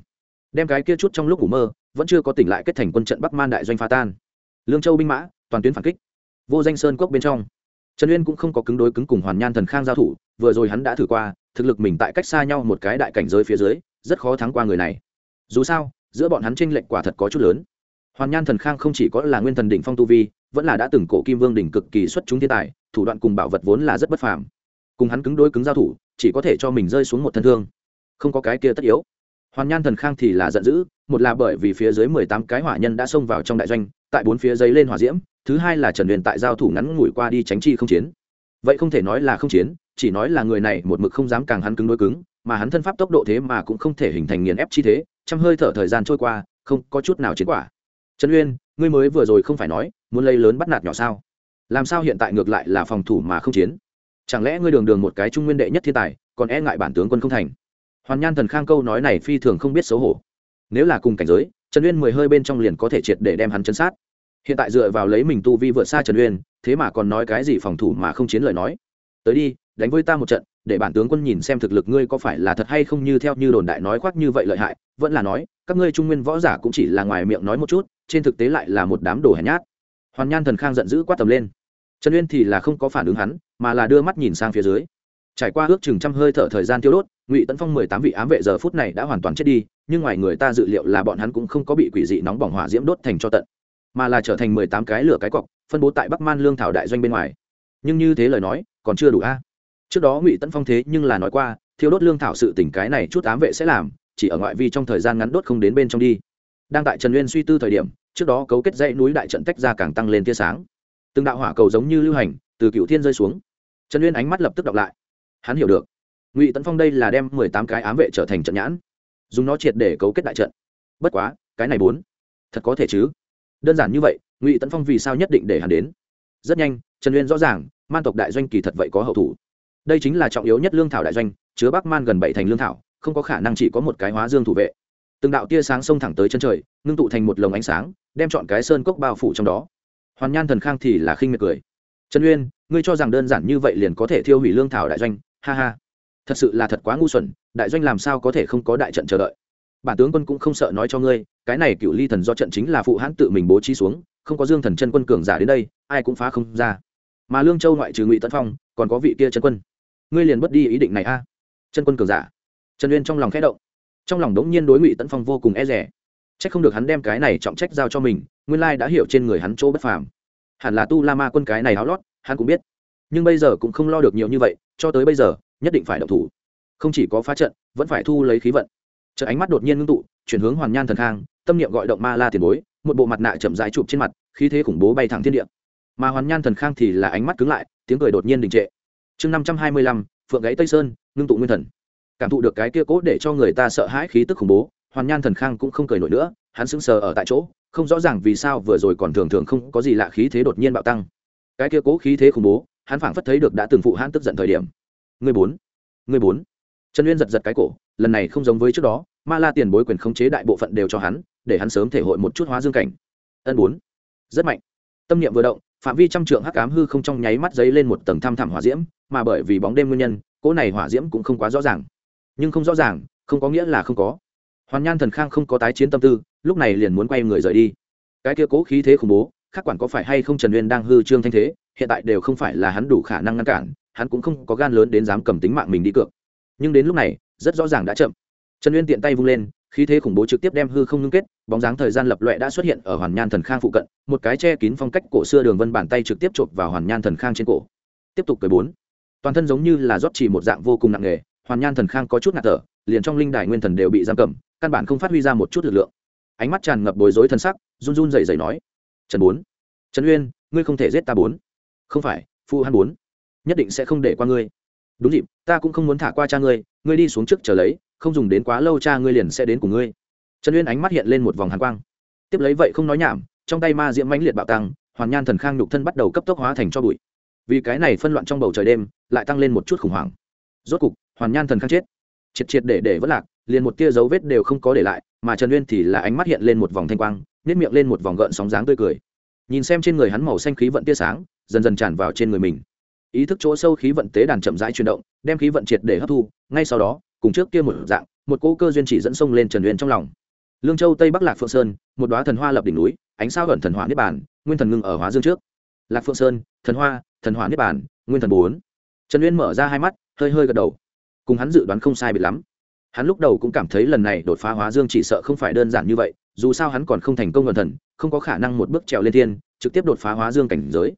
đem cái kia chút trong lúc ngủ mơ vẫn chưa có tỉnh lại kết thành quân trận bắc man đại doanh phá tan lương châu binh mã toàn tuyến phản kích vô danh sơn cốc bên trong trần uyên cũng không có cứng đối cứng cùng hoàn nhan thần khang giao thủ, vừa rồi hắn đã thử qua, thực lực mình tại cách xa nhau một cái đại cảnh giới phía dưới, rất khó thắng qua người này. Dù sao, giữa bọn hắn tranh lệch quả thật có chút lớn. Hoàn nhan thần khang không chỉ có là nguyên thần đỉnh phong tu vi, vẫn là đã từng cổ kim vương đỉnh cực kỳ xuất chúng thiên tài, thủ đoạn cùng bảo vật vốn là rất bất phàm. Cùng hắn cứng đối cứng giao thủ, chỉ có thể cho mình rơi xuống một thân thương. Không có cái kia tất yếu. Hoàn nhan thần khang thì là giận dữ, một là bởi vì phía dưới mười tám cái hỏa nhân đã xông vào trong đại doanh tại bốn phía giấy lên hỏa diễm, thứ hai là trần huyền tại giao thủ ngắn ngủi qua đi tránh chi không chiến. Vậy không thể nói là không chiến, chỉ nói là người này một mực không dám càng hắn cứng đối cứng, mà hắn thân pháp tốc độ thế mà cũng không thể hình thành nghiền ép chi thế, trăm hơi thở thời gian trôi qua, không có chút nào chiến quả. Trần uyên, ngươi mới vừa rồi không phải nói, muốn lấy lớn bắt nạt nhỏ sao? Làm sao hiện tại ngược lại là phòng thủ mà không chiến? Chẳng lẽ ngươi đường đường một cái trung nguyên đệ nhất thiên tài, còn e ngại bản tướng quân không thành? Hoàn nhan thần khang câu nói này phi thường không biết xấu hổ. Nếu là cùng cảnh giới trần uyên mười hơi bên trong liền có thể triệt để đem hắn chấn sát. Hiện tại dựa vào lấy mình tu vi vượt xa trần uyên, thế mà còn nói cái gì phòng thủ mà không chiến lời nói. Tới đi, đánh với ta một trận, để bản tướng quân nhìn xem thực lực ngươi có phải là thật hay không như theo như đồn đại nói khoác như vậy lợi hại, vẫn là nói, các ngươi trung nguyên võ giả cũng chỉ là ngoài miệng nói một chút, trên thực tế lại là một đám đồ hèn nhát. Hoàn nhan thần khang giận dữ quát tầm lên. Trần uyên thì là không có phản ứng hắn, mà là đưa mắt nhìn sang phía dưới. Trải qua ước chừng trăm hơi thở thời gian tiêu đốt ngụy tấn phong mười tám vị ám vệ giờ phút này đã hoàn toàn chết đi, nhưng ngoài người ta dự liệu là bọn hắn cũng không có bị quỷ dị nóng bỏng hỏa diễm đốt thành cho tận, mà là trở thành mười tám cái lửa cái cọc, phân bố tại bắc man lương thảo đại doanh bên ngoài. Nhưng như thế lời nói, còn chưa đủ a. Trước đó ngụy tấn phong thế nhưng là nói qua thiếu đốt lương thảo sự tỉnh cái này chút ám vệ sẽ làm, chỉ ở ngoại vi trong thời gian ngắn đốt không đến bên trong đi. Đang tại trần uyên suy tư thời điểm, trước đó cấu kết dãy núi đại trận tách ra càng tăng lên tia sáng. Từng đạo hỏa cầu giống như lưu hành, từ cựu thiên rơi xuống. Trần uyên ánh mắt lập tức đọc lại. Hắn hiểu được ngụy tấn phong đây là đem mười tám cái ám vệ trở thành trận nhãn dùng nó triệt để cấu kết đại trận bất quá cái này bốn thật có thể chứ đơn giản như vậy ngụy tấn phong vì sao nhất định để hắn đến rất nhanh trần uyên rõ ràng man tộc đại doanh kỳ thật vậy có hậu thủ đây chính là trọng yếu nhất lương thảo đại doanh chứa bắc man gần bảy thành lương thảo không có khả năng chỉ có một cái hóa dương thủ vệ từng đạo tia sáng xông thẳng tới chân trời ngưng tụ thành một lồng ánh sáng đem chọn cái sơn cốc bao phủ trong đó hoàn nhan thần khang thì là khinh miệt cười trần uyên ngươi cho rằng đơn giản như vậy liền có thể thiêu hủy lương thảo đại doanh ha ha thật sự là thật quá ngu xuẩn, đại doanh làm sao có thể không có đại trận chờ đợi? Bản tướng quân cũng không sợ nói cho ngươi, cái này cựu ly thần do trận chính là phụ hãn tự mình bố trí xuống, không có dương thần chân quân cường giả đến đây, ai cũng phá không ra. Mà lương châu ngoại trừ ngụy tân phong, còn có vị kia chân quân. Ngươi liền bất đi ý định này a. Chân quân cường giả. Trần uyên trong lòng khẽ động. Trong lòng đống nhiên đối ngụy tấn phong vô cùng e rẻ c h ắ c không được hắn đem cái này trọng trách giao cho mình, nguyên lai đã hiểu trên người hắn chỗ bất phàm. Hẳn là tu la ma quân cái này háo lót, hắn cũng biết. Nhưng bây giờ cũng không lo được nhiều như vậy, cho tới bây giờ nhất định phải động thủ. Không chỉ có phá trận, vẫn phải thu lấy khí vận. Chợ ánh mắt đột nhiên ngưng tụ, chuyển hướng hoàn nhan thần khang, tâm niệm gọi động ma la tiền bối, một bộ mặt nạ chậm rãi chụp trên mặt, khí thế khủng bố bay thẳng thiên địa. Mà hoàn nhan thần khang thì là ánh mắt cứng lại, tiếng cười đột nhiên đình trệ. Chương năm trăm hai mươi lăm, phượng gáy tây sơn, ngưng tụ nguyên thần. Cảm thụ được cái kia cố để cho người ta sợ hãi khí tức khủng bố, hoàn nhan thần khang cũng không cười nổi nữa, hắn sững sờ ở tại chỗ, không rõ ràng vì sao vừa rồi còn thường thường không có gì lạ khí thế đột nhiên bạo tăng. Cái kia cố khí thế khủng bố, hắn phảng phất thấy được đã từng phụ hắn tức giận thời điểm người bốn. Người bốn. Trần uyên giật giật cái cổ, lần này không giống với trước đó, ma la tiền bối quyền khống chế đại bộ phận đều cho hắn, để hắn sớm thể hội một chút hóa dương cảnh. Ân bốn. Rất mạnh. Tâm niệm vừa động, phạm vi trăm trượng hắc ám hư không trong nháy mắt dấy lên một tầng thăm thẳm hỏa diễm, mà bởi vì bóng đêm nguyên nhân, cỗ này hỏa diễm cũng không quá rõ ràng. Nhưng không rõ ràng, không có nghĩa là không có. Hoàn nhan thần khang không có tái chiến tâm tư, lúc này liền muốn quay người rời đi. Cái kia cố khí thế khủng bố, khác quản có phải hay không trần uyên đang hư trương thanh thế, hiện tại đều không phải là hắn đủ khả năng ngăn cản hắn cũng không có gan lớn đến dám cầm tính mạng mình đi cược. Nhưng đến lúc này, rất rõ ràng đã chậm. Trần uyên tiện tay vung lên, khí thế khủng bố trực tiếp đem hư không ngưng kết, bóng dáng thời gian lập loẹ đã xuất hiện ở hoàn nhan thần khang phụ cận, một cái che kín phong cách cổ xưa đường vân bàn tay trực tiếp chộp vào hoàn nhan thần khang trên cổ. Tiếp tục cười bốn. Toàn thân giống như là rót chỉ một dạng vô cùng nặng nề, hoàn nhan thần khang có chút ngạt thở, liền trong linh đài nguyên thần đều bị giam cầm, căn bản không phát huy ra một chút lực lượng. Ánh mắt tràn ngập bối rối thân sắc, run run rẩy rẩy nói, trần bốn, trần uyên, ngươi không thể giết ta bốn. Không phải phụ hắn bốn nhất định sẽ không để qua ngươi. Đúng dịp, ta cũng không muốn thả qua cha ngươi ngươi đi xuống trước chờ lấy, không dùng đến quá lâu cha ngươi liền sẽ đến cùng ngươi. Trần uyên ánh mắt hiện lên một vòng hàn quang. Tiếp lấy vậy không nói nhảm, trong tay ma diễm mãnh liệt bạo tăng, hoàn nhan thần khang nhục thân bắt đầu cấp tốc hóa thành cho bụi. Vì cái này phân loạn trong bầu trời đêm, lại tăng lên một chút khủng hoảng. Rốt cục, hoàn nhan thần khang chết. Triệt triệt để để vất lạc, liền một tia dấu vết đều không có để lại, mà trần uyên thì là ánh mắt hiện lên một vòng thanh quang nếp miệng lên một vòng gợn sóng dáng tươi cười. Nhìn xem trên người hắn màu xanh khí vận tia sáng, dần dần tràn vào trên người mình ý thức chỗ sâu khí vận tế đàn chậm rãi chuyển động, đem khí vận triệt để hấp thu, ngay sau đó, cùng trước kia một dạng, một cỗ cơ duyên chỉ dẫn sông lên trần huyền trong lòng. Lương châu tây bắc lạc phượng sơn, một đoá thần hoa lập đỉnh núi, ánh sao ẩn thần hỏa niết bàn, nguyên thần ngưng ở hóa dương trước. Lạc phượng sơn, thần hoa, thần hỏa niết bàn, nguyên thần bốn. Trần uyên mở ra hai mắt, hơi hơi gật đầu. Cùng hắn dự đoán không sai biệt lắm. Hắn lúc đầu cũng cảm thấy lần này đột phá hóa dương chỉ sợ không phải đơn giản như vậy, dù sao hắn còn không thành công gần thần, không có khả năng một bước trèo lên thiên, trực tiếp đột phá hóa dương cảnh giới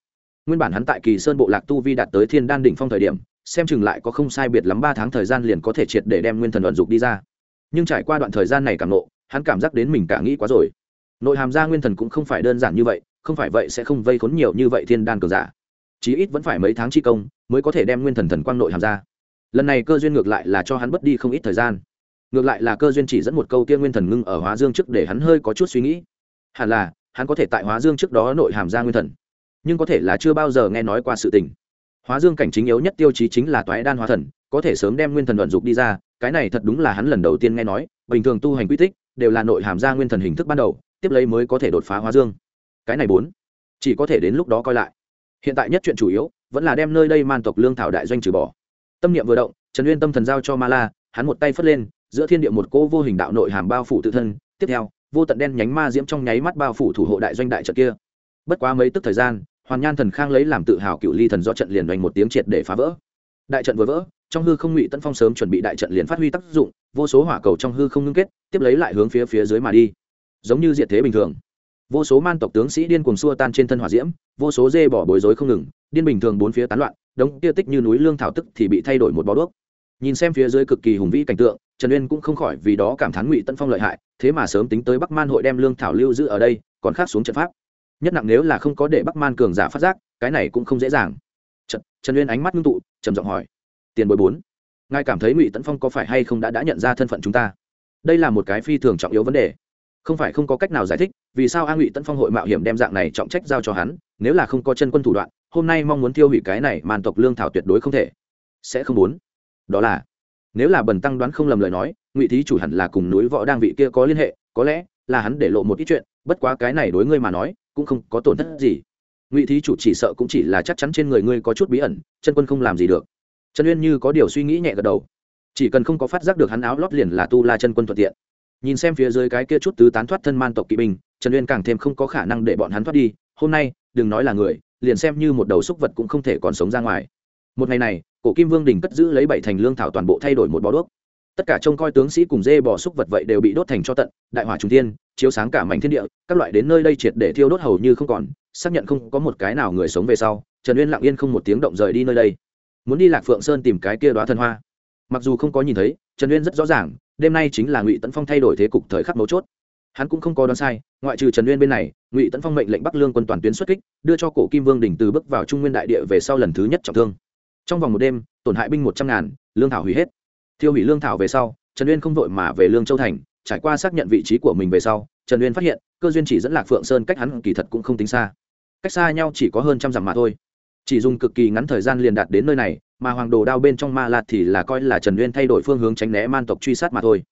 nguyên bản hắn tại kỳ sơn bộ lạc tu vi đạt tới thiên đan đỉnh phong thời điểm, xem chừng lại có không sai biệt lắm ba tháng thời gian liền có thể triệt để đem nguyên thần vận dục đi ra. Nhưng trải qua đoạn thời gian này càng nộ, hắn cảm giác đến mình cả nghĩ quá rồi. Nội hàm gia nguyên thần cũng không phải đơn giản như vậy, không phải vậy sẽ không vây khốn nhiều như vậy thiên đan cường giả. Chí ít vẫn phải mấy tháng chi công mới có thể đem nguyên thần thần quang nội hàm ra. Lần này cơ duyên ngược lại là cho hắn mất đi không ít thời gian. Ngược lại là cơ duyên chỉ dẫn một câu kia nguyên thần ngưng ở hóa dương trước để hắn hơi có chút suy nghĩ. Hẳn là, hắn có thể tại hóa dương trước đó nội hàm ra nguyên thần nhưng có thể là chưa bao giờ nghe nói qua sự tình. Hóa dương cảnh chính yếu nhất tiêu chí chính là toái đan hóa thần, có thể sớm đem nguyên thần vận dụng đi ra, cái này thật đúng là hắn lần đầu tiên nghe nói, bình thường tu hành quy tích, đều là nội hàm ra nguyên thần hình thức ban đầu, tiếp lấy mới có thể đột phá hóa dương. Cái này bốn, chỉ có thể đến lúc đó coi lại. Hiện tại nhất chuyện chủ yếu, vẫn là đem nơi đây man tộc lương thảo đại doanh trừ bỏ. Tâm niệm vừa động, trần uyên tâm thần giao cho ma la, hắn một tay phất lên, giữa thiên địa một cỗ vô hình đạo nội hàm bao phủ tự thân, tiếp theo, vô tận đen nhánh ma diễm trong nháy mắt bao phủ thủ hộ đại doanh đại trận kia. Bất quá mấy tức thời gian hoàn nhan thần khang lấy làm tự hào cựu ly thần do trận liền đánh một tiếng triệt để phá vỡ. Đại trận vừa vỡ, trong hư không ngụy tân phong sớm chuẩn bị đại trận liền phát huy tác dụng, vô số hỏa cầu trong hư không ngưng kết, tiếp lấy lại hướng phía phía dưới mà đi. Giống như diện thế bình thường. Vô số man tộc tướng sĩ điên cuồng xua tan trên thân hỏa diễm, vô số dê bỏ bối rối không ngừng, điên bình thường bốn phía tán loạn, đống kia tích như núi lương thảo tức thì bị thay đổi một bó đuốc. Nhìn xem phía dưới cực kỳ hùng vĩ cảnh tượng, trần uyên cũng không khỏi vì đó cảm thán ngụy tân phong lợi hại, thế mà sớm tính tới bắc man hội đem lương thảo lưu giữ ở đây, còn khác xuống trận pháp nhất nặng nếu là không có để bắc man cường giả phát giác cái này cũng không dễ dàng. Trần, trần uyên ánh mắt ngưng tụ trầm giọng hỏi tiền bối bốn ngài cảm thấy ngụy tấn phong có phải hay không đã đã nhận ra thân phận chúng ta? Đây là một cái phi thường trọng yếu vấn đề. Không phải không có cách nào giải thích vì sao a ngụy tấn phong hội mạo hiểm đem dạng này trọng trách giao cho hắn nếu là không có chân quân thủ đoạn hôm nay mong muốn tiêu hủy cái này màn tộc lương thảo tuyệt đối không thể. Sẽ không muốn đó là nếu là bần tăng đoán không lầm lời nói ngụy thí chủ hẳn là cùng núi võ đang vị kia có liên hệ có lẽ là hắn để lộ một ít chuyện bất quá cái này đối ngươi mà nói cũng không có tổn thất gì. Ngụy thí chủ chỉ sợ cũng chỉ là chắc chắn trên người ngươi có chút bí ẩn, chân quân không làm gì được. Trần uyên như có điều suy nghĩ nhẹ gật đầu. Chỉ cần không có phát giác được hắn áo lót liền là tu la chân quân thuận tiện. Nhìn xem phía dưới cái kia chút tứ tán thoát thân man tộc kỵ binh, trần uyên càng thêm không có khả năng để bọn hắn thoát đi. Hôm nay, đừng nói là người, liền xem như một đầu xúc vật cũng không thể còn sống ra ngoài. Một ngày này, cổ kim vương đình cất giữ lấy bảy thành lương thảo toàn bộ thay đổi một bó đuốc. Tất cả trông coi tướng sĩ cùng dê bò xúc vật vậy đều bị đốt thành cho tận, đại hỏa trung thiên chiếu sáng cả mảnh thiên địa, các loại đến nơi đây triệt để thiêu đốt hầu như không còn, xác nhận không có một cái nào người sống về sau, trần uyên lặng yên không một tiếng động rời đi nơi đây. Muốn đi lạc phượng sơn tìm cái kia đoá thần hoa. Mặc dù không có nhìn thấy, trần uyên rất rõ ràng, đêm nay chính là ngụy tấn phong thay đổi thế cục thời khắc mấu chốt. Hắn cũng không có đoán sai, ngoại trừ trần uyên bên này, ngụy tấn phong mệnh lệnh bắc lương quân toàn tuyến xuất kích, đưa cho cổ kim vương đình từ bước vào trung nguyên đại địa về sau lần thứ nhất trọng thương. Trong vòng một đêm, tổn hại binh một trăm ngàn, lương thảo hủy hết. Thiêu hủy lương thảo về sau, trần uyên không vội mà về lương châu thành trải qua xác nhận vị trí của mình về sau, trần uyên phát hiện, cơ duyên chỉ dẫn lạc phượng sơn cách hắn kỳ thật cũng không tính xa. Cách xa nhau chỉ có hơn trăm dặm mà thôi. Chỉ dùng cực kỳ ngắn thời gian liền đạt đến nơi này, mà hoàng đồ đao bên trong ma lạt thì là coi là trần uyên thay đổi phương hướng tránh né man tộc truy sát mà thôi.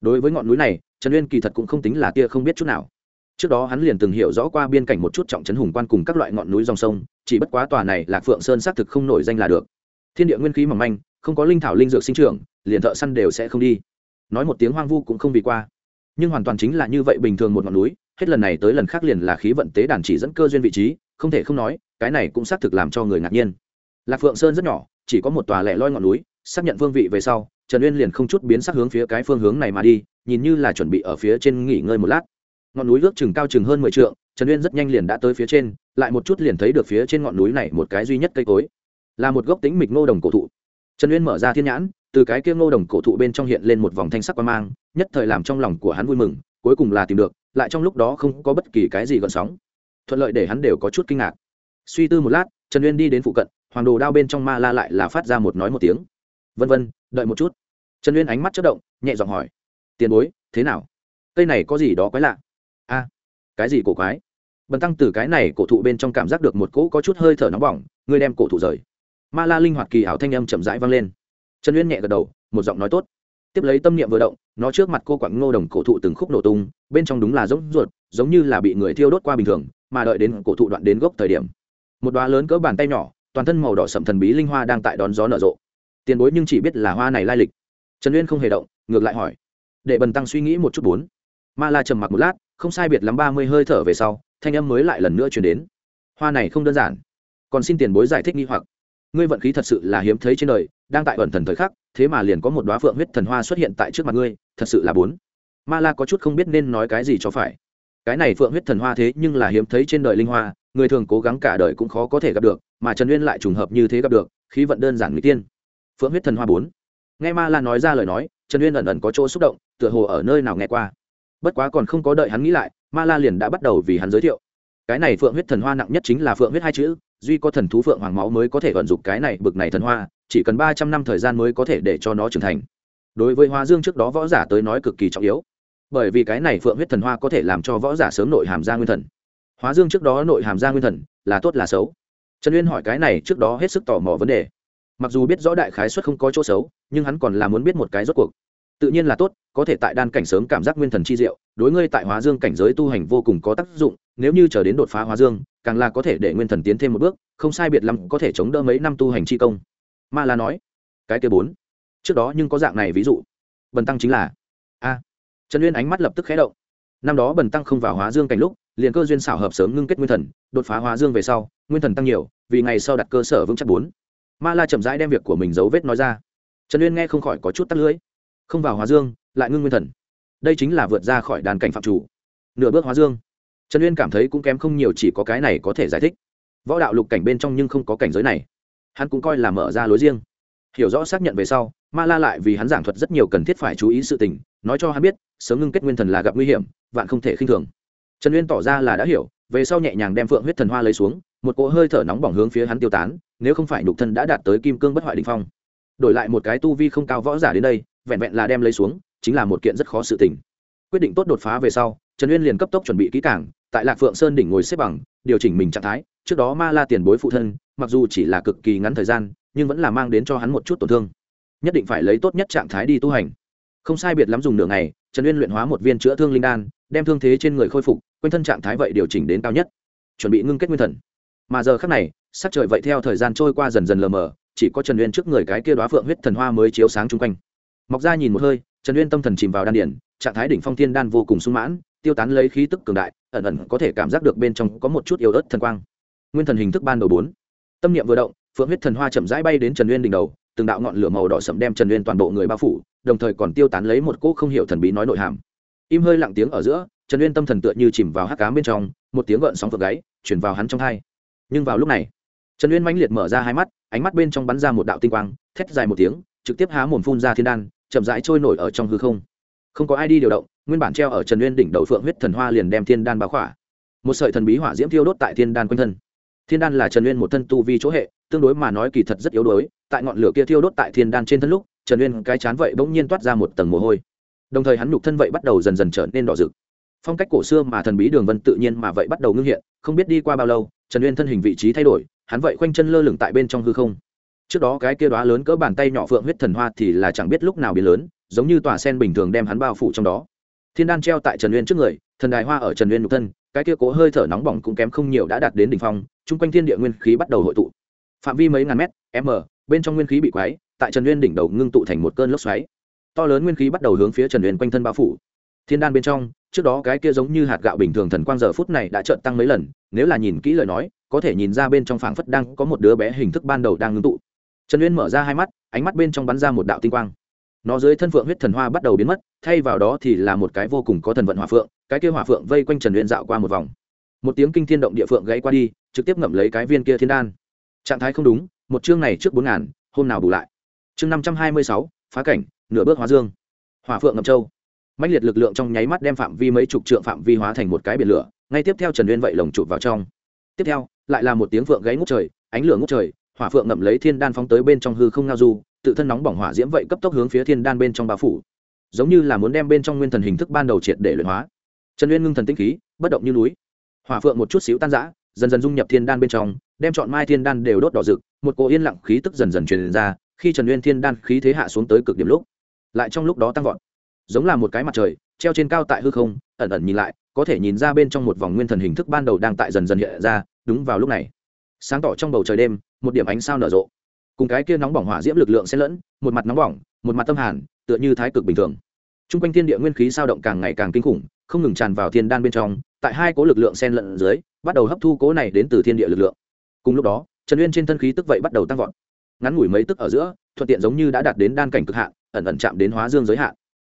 Đối với ngọn núi này, trần uyên kỳ thật cũng không tính là kia không biết chút nào. Trước đó hắn liền từng hiểu rõ qua biên cảnh một chút trọng trấn hùng quan cùng các loại ngọn núi dòng sông, chỉ bất quá tòa này là phượng sơn xác thực không nổi danh là được. Thiên địa nguyên khí mỏng manh, không có linh thảo linh dược sinh trưởng, liền thợ săn đều sẽ không đi nói một tiếng hoang vu cũng không vì qua. Nhưng hoàn toàn chính là như vậy bình thường một ngọn núi, hết lần này tới lần khác liền là khí vận tế đàn chỉ dẫn cơ duyên vị trí, không thể không nói, cái này cũng xác thực làm cho người ngạc nhiên. Lạc phượng sơn rất nhỏ, chỉ có một tòa lẻ loi ngọn núi, xác nhận phương vị về sau, trần uyên liền không chút biến sắc hướng phía cái phương hướng này mà đi, nhìn như là chuẩn bị ở phía trên nghỉ ngơi một lát. Ngọn núi ước chừng cao chừng hơn mười t trần uyên rất nhanh liền đã tới phía trên, lại một chút liền thấy được phía trên ngọn núi này một cái duy nhất cây cối, là một gốc tính mịch ngô đồng cổ thụ. Trần uyên mở ra thiên nhãn từ cái kia ngô đồng cổ thụ bên trong hiện lên một vòng thanh sắc qua mang, nhất thời làm trong lòng của hắn vui mừng, cuối cùng là tìm được, lại trong lúc đó không có bất kỳ cái gì gợn sóng. Thuận lợi để hắn đều có chút kinh ngạc. Suy tư một lát, trần uyên đi đến phụ cận, hoàng đồ đao bên trong ma la lại là phát ra một nói một tiếng. Vân vân, đợi một chút. Trần uyên ánh mắt chất động, nhẹ giọng hỏi, tiền bối, thế nào? Cây này có gì đó quái lạ? A, cái gì cổ quái? Bần tăng từ cái này cổ thụ bên trong cảm giác được một cỗ có chút hơi thở nóng bỏng, ngươi đem cổ thụ rời. Ma la linh hoạt kỳ ảo thanh âm chậm rãi vang lên trần uyên nhẹ gật đầu, một giọng nói tốt. Tiếp lấy tâm niệm vừa động, nó trước mặt cô quặng ngô đồng cổ thụ từng khúc nổ tung, bên trong đúng là giống ruột, giống như là bị người thiêu đốt qua bình thường, mà đợi đến cổ thụ đoạn đến gốc thời điểm. Một đoá lớn cỡ bàn tay nhỏ, toàn thân màu đỏ sậm thần bí linh hoa đang tại đón gió nở rộ. Tiền bối nhưng chỉ biết là hoa này lai lịch. Trần uyên không hề động, ngược lại hỏi. Để bần tăng suy nghĩ một chút bốn. Ma la trầm mặc một lát, không sai biệt lắm ba mươi hơi thở về sau, thanh âm mới lại lần nữa chuyển đến. Hoa này không đơn giản. Còn xin tiền bối giải thích nghi hoặc ngươi vận khí thật sự là hiếm thấy trên đời, đang tại ẩn thần thời khắc, thế mà liền có một đoá phượng huyết thần hoa xuất hiện tại trước mặt ngươi, thật sự là bốn. Ma la có chút không biết nên nói cái gì cho phải. Cái này phượng huyết thần hoa thế nhưng là hiếm thấy trên đời linh hoa, người thường cố gắng cả đời cũng khó có thể gặp được, mà trần uyên lại trùng hợp như thế gặp được, khí vận đơn giản người tiên. Phượng huyết thần hoa bốn. Nghe ma la nói ra lời nói, trần uyên ẩn ẩn có chỗ xúc động, tựa hồ ở nơi nào nghe qua. Bất quá còn không có đợi hắn nghĩ lại, ma la liền đã bắt đầu vì hắn giới thiệu. Cái này phượng huyết thần hoa nặng nhất chính là phượng huyết hai chữ duy có thần thú phượng hoàng máu mới có thể vận dụng cái này bực này thần hoa, chỉ cần ba trăm năm thời gian mới có thể để cho nó trưởng thành. Đối với hoa dương trước đó võ giả tới nói cực kỳ trọng yếu, bởi vì cái này phượng huyết thần hoa có thể làm cho võ giả sớm nội hàm gia nguyên thần. Hóa dương trước đó nội hàm gia nguyên thần, là tốt là xấu. Trần uyên hỏi cái này trước đó hết sức tò mò vấn đề. Mặc dù biết rõ đại khái xuất không có chỗ xấu, nhưng hắn còn là muốn biết một cái rốt cuộc tự nhiên là tốt, có thể tại đan cảnh sớm cảm giác nguyên thần chi diệu, đối ngươi tại hóa dương cảnh giới tu hành vô cùng có tác dụng, nếu như chờ đến đột phá hóa dương, càng là có thể để nguyên thần tiến thêm một bước, không sai biệt lắm có thể chống đỡ mấy năm tu hành chi công. Ma la nói, cái kia bốn, trước đó nhưng có dạng này ví dụ. Bần tăng chính là, a, trần uyên ánh mắt lập tức khé động. Năm đó bần tăng không vào hóa dương cảnh lúc, liền cơ duyên xảo hợp sớm ngưng kết nguyên thần, đột phá hóa dương về sau, nguyên thần tăng nhiều, vì ngày sau đặt cơ sở vững chắc bốn. Ma la chậm rãi đem việc của mình giấu vết nói ra. Trần uyên nghe không khỏi có chút tắt lưỡi không vào hóa dương, lại ngưng nguyên thần. Đây chính là vượt ra khỏi đàn cảnh phạm chủ. Nửa bước hóa dương. Trần uyên cảm thấy cũng kém không nhiều chỉ có cái này có thể giải thích. Võ đạo lục cảnh bên trong nhưng không có cảnh giới này. Hắn cũng coi là mở ra lối riêng. Hiểu rõ xác nhận về sau, ma la lại vì hắn giảng thuật rất nhiều cần thiết phải chú ý sự tình, nói cho hắn biết, sớm ngưng kết nguyên thần là gặp nguy hiểm, vạn không thể khinh thường. Trần uyên tỏ ra là đã hiểu, về sau nhẹ nhàng đem phượng huyết thần hoa lấy xuống, một cỗ hơi thở nóng bỏng hướng phía hắn tiêu tán, nếu không phải nhục thân đã đạt tới kim cương bất hoại đình phong. Đổi lại một cái tu vi không cao võ giả đến đây vẹn vẹn là đem lấy xuống, chính là một kiện rất khó sự tình. Quyết định tốt đột phá về sau, trần uyên liền cấp tốc chuẩn bị kỹ cảng tại lạc phượng sơn đỉnh ngồi xếp bằng, điều chỉnh mình trạng thái, trước đó ma la tiền bối phụ thân, mặc dù chỉ là cực kỳ ngắn thời gian, nhưng vẫn là mang đến cho hắn một chút tổn thương. Nhất định phải lấy tốt nhất trạng thái đi tu hành. Không sai biệt lắm dùng nửa ngày, trần uyên luyện hóa một viên chữa thương linh đan, đem thương thế trên người khôi phục, quanh thân trạng thái vậy điều chỉnh đến cao nhất. Chuẩn bị ngưng kết nguyên thần. Mà giờ khác này, sắc trời vậy theo thời gian trôi qua dần dần lờ mờ, chỉ có trần uyên trước người cái kia đoá phượng huyết thần hoa mới chiếu sáng chung quanh mọc ra nhìn một hơi, trần uyên tâm thần chìm vào đan điển trạng thái đỉnh phong thiên đan vô cùng sung mãn, tiêu tán lấy khí tức cường đại, ẩn ẩn có thể cảm giác được bên trong có một chút yếu ớt thần quang. Nguyên thần hình thức ban đầu bốn. Tâm niệm vừa động, phượng huyết thần hoa chậm rãi bay đến trần uyên đỉnh đầu, từng đạo ngọn lửa màu đỏ sậm đem trần uyên toàn bộ người bao phủ, đồng thời còn tiêu tán lấy một cỗ không hiểu thần bí nói nội hàm. Im hơi lặng tiếng ở giữa, trần uyên tâm thần tựa như chìm vào hắc cám bên trong, một tiếng gợn sóng vượt gáy chuyển vào hắn trong thai nhưng vào lúc này, trần uyên mãnh liệt mở ra hai mắt, ánh mắt bên trong bắn ra một đạo tinh quang, thét dài một tiếng, trực tiếp há mồm phun ra thiên đan chậm rãi trôi nổi ở trong hư không. Không có ai đi điều động, nguyên bản treo ở trần Nguyên đỉnh đầu phượng huyết thần hoa liền đem thiên đan báo khỏa. Một sợi thần bí hỏa diễm thiêu đốt tại thiên đan quanh thân. Thiên đan là trần Nguyên một thân tu vi chỗ hệ, tương đối mà nói kỳ thật rất yếu đuối, tại ngọn lửa kia thiêu đốt tại thiên đan trên thân lúc, trần Nguyên cái chán vậy bỗng nhiên toát ra một tầng mồ hôi. Đồng thời hắn nhục thân vậy bắt đầu dần dần trở nên đỏ rực. Phong cách cổ xưa mà thần bí đường vân tự nhiên mà vậy bắt đầu ngưng hiện, không biết đi qua bao lâu, trần Nguyên thân hình vị trí thay đổi, hắn vậy khoanh chân lơ lửng tại bên trong hư không trước đó cái kia đoá lớn cỡ bàn tay nhỏ phượng huyết thần hoa thì là chẳng biết lúc nào biến lớn, giống như tòa sen bình thường đem hắn bao phủ trong đó. Thiên đan treo tại trần uyên trước người, thần đài hoa ở trần uyên nhục thân, cái kia cố hơi thở nóng bỏng cũng kém không nhiều đã đạt đến đỉnh phong, chung quanh thiên địa nguyên khí bắt đầu hội tụ. Phạm vi mấy ngàn mét, m, bên trong nguyên khí bị quáy tại trần uyên đỉnh đầu ngưng tụ thành một cơn lốc xoáy. To lớn nguyên khí bắt đầu hướng phía trần uyên quanh thân bao phủ. Thiên đan bên trong, trước đó cái kia giống như hạt gạo bình thường thần quang giờ phút này đã trợn tăng mấy lần, nếu là nhìn kỹ lời nói, có thể nhìn ra bên trong phảng phất đang có một đứa bé hình thức ban đầu đang ngưng tụ trần uyên mở ra hai mắt, ánh mắt bên trong bắn ra một đạo tinh quang. Nó dưới thân phượng huyết thần hoa bắt đầu biến mất, thay vào đó thì là một cái vô cùng có thần vận hỏa phượng, cái kia hỏa phượng vây quanh trần uyên dạo qua một vòng. Một tiếng kinh thiên động địa phượng gãy qua đi, trực tiếp ngậm lấy cái viên kia thiên đan. Trạng thái không đúng, một chương này trước bốn ngàn, hôm nào bù lại. Chương năm trăm hai mươi sáu, phá cảnh, nửa bước hóa dương. Hỏa phượng ngậm châu. Mạnh liệt lực lượng trong nháy mắt đem phạm vi mấy chục trượng phạm vi hóa thành một cái biển lửa, ngay tiếp theo trần uyên vậy lồng chụp vào trong. Tiếp theo, lại là một tiếng phượng gáy ngút trời, ánh lửa ngút trời hỏa phượng ngậm lấy thiên đan phóng tới bên trong hư không ngao du, tự thân nóng bỏng hỏa diễm vậy cấp tốc hướng phía thiên đan bên trong bao phủ. Giống như là muốn đem bên trong nguyên thần hình thức ban đầu triệt để luyện hóa. Trần uyên ngưng thần tinh khí, bất động như núi. Hỏa phượng một chút xíu tan rã, dần dần dung nhập thiên đan bên trong, đem chọn mai thiên đan đều đốt đỏ rực, một cỗ yên lặng khí tức dần dần truyền ra, khi trần uyên thiên đan khí thế hạ xuống tới cực điểm lúc, lại trong lúc đó tăng vọt. Giống là một cái mặt trời, treo trên cao tại hư không, ẩn ẩn nhìn lại, có thể nhìn ra bên trong một vòng nguyên thần hình thức ban đầu đang tại dần dần hiện ra, đúng vào lúc này. Sáng tỏ trong bầu trời đêm một điểm ánh sao nở rộ. Cùng cái kia nóng bỏng hỏa diễm lực lượng xen lẫn, một mặt nóng bỏng, một mặt tâm hàn, tựa như thái cực bình thường. T r u n g quanh thiên địa nguyên khí sao động càng ngày càng kinh khủng, không ngừng tràn vào thiên đan bên trong, tại hai cố lực lượng xen lẫn dưới, bắt đầu hấp thu cố này đến từ thiên địa lực lượng. Cùng lúc đó, trần uyên trên thân khí tức vậy bắt đầu tăng vọt. Ngắn ngủi mấy tức ở giữa, thuận tiện giống như đã đạt đến đan cảnh cực hạn, ẩn ẩn chạm đến hóa dương giới hạn.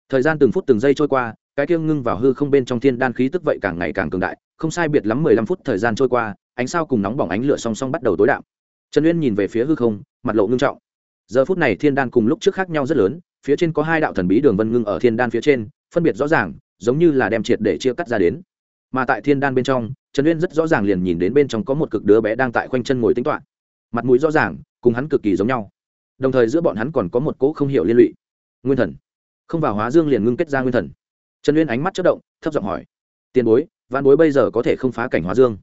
Thời gian từng phút từng giây trôi qua, cái kia ngưng vào hư không bên trong thiên đan khí tức vậy càng ngày càng cường đại, không sai biệt lắm mười lăm phút thời gian trôi qua, ánh sao cùng nóng bỏng ánh lửa song song bắt đầu tối đạm trần uyên nhìn về phía hư không, mặt lộ ngưng trọng. Giờ phút này thiên đan cùng lúc trước khác nhau rất lớn, phía trên có hai đạo thần bí đường vân ngưng ở thiên đan phía trên, phân biệt rõ ràng, giống như là đem triệt để chia cắt ra đến. Mà tại thiên đan bên trong, trần uyên rất rõ ràng liền nhìn đến bên trong có một cực đứa bé đang tại khoanh chân ngồi tính toạ mặt mũi rõ ràng, cùng hắn cực kỳ giống nhau. Đồng thời giữa bọn hắn còn có một cỗ không hiểu liên lụy. Nguyên thần. Không vào hóa dương liền ngưng kết ra nguyên thần. Trần uyên ánh mắt chất động, thấp giọng hỏi. Tiền bối văn bối bây giờ có thể không phá cảnh hóa dương?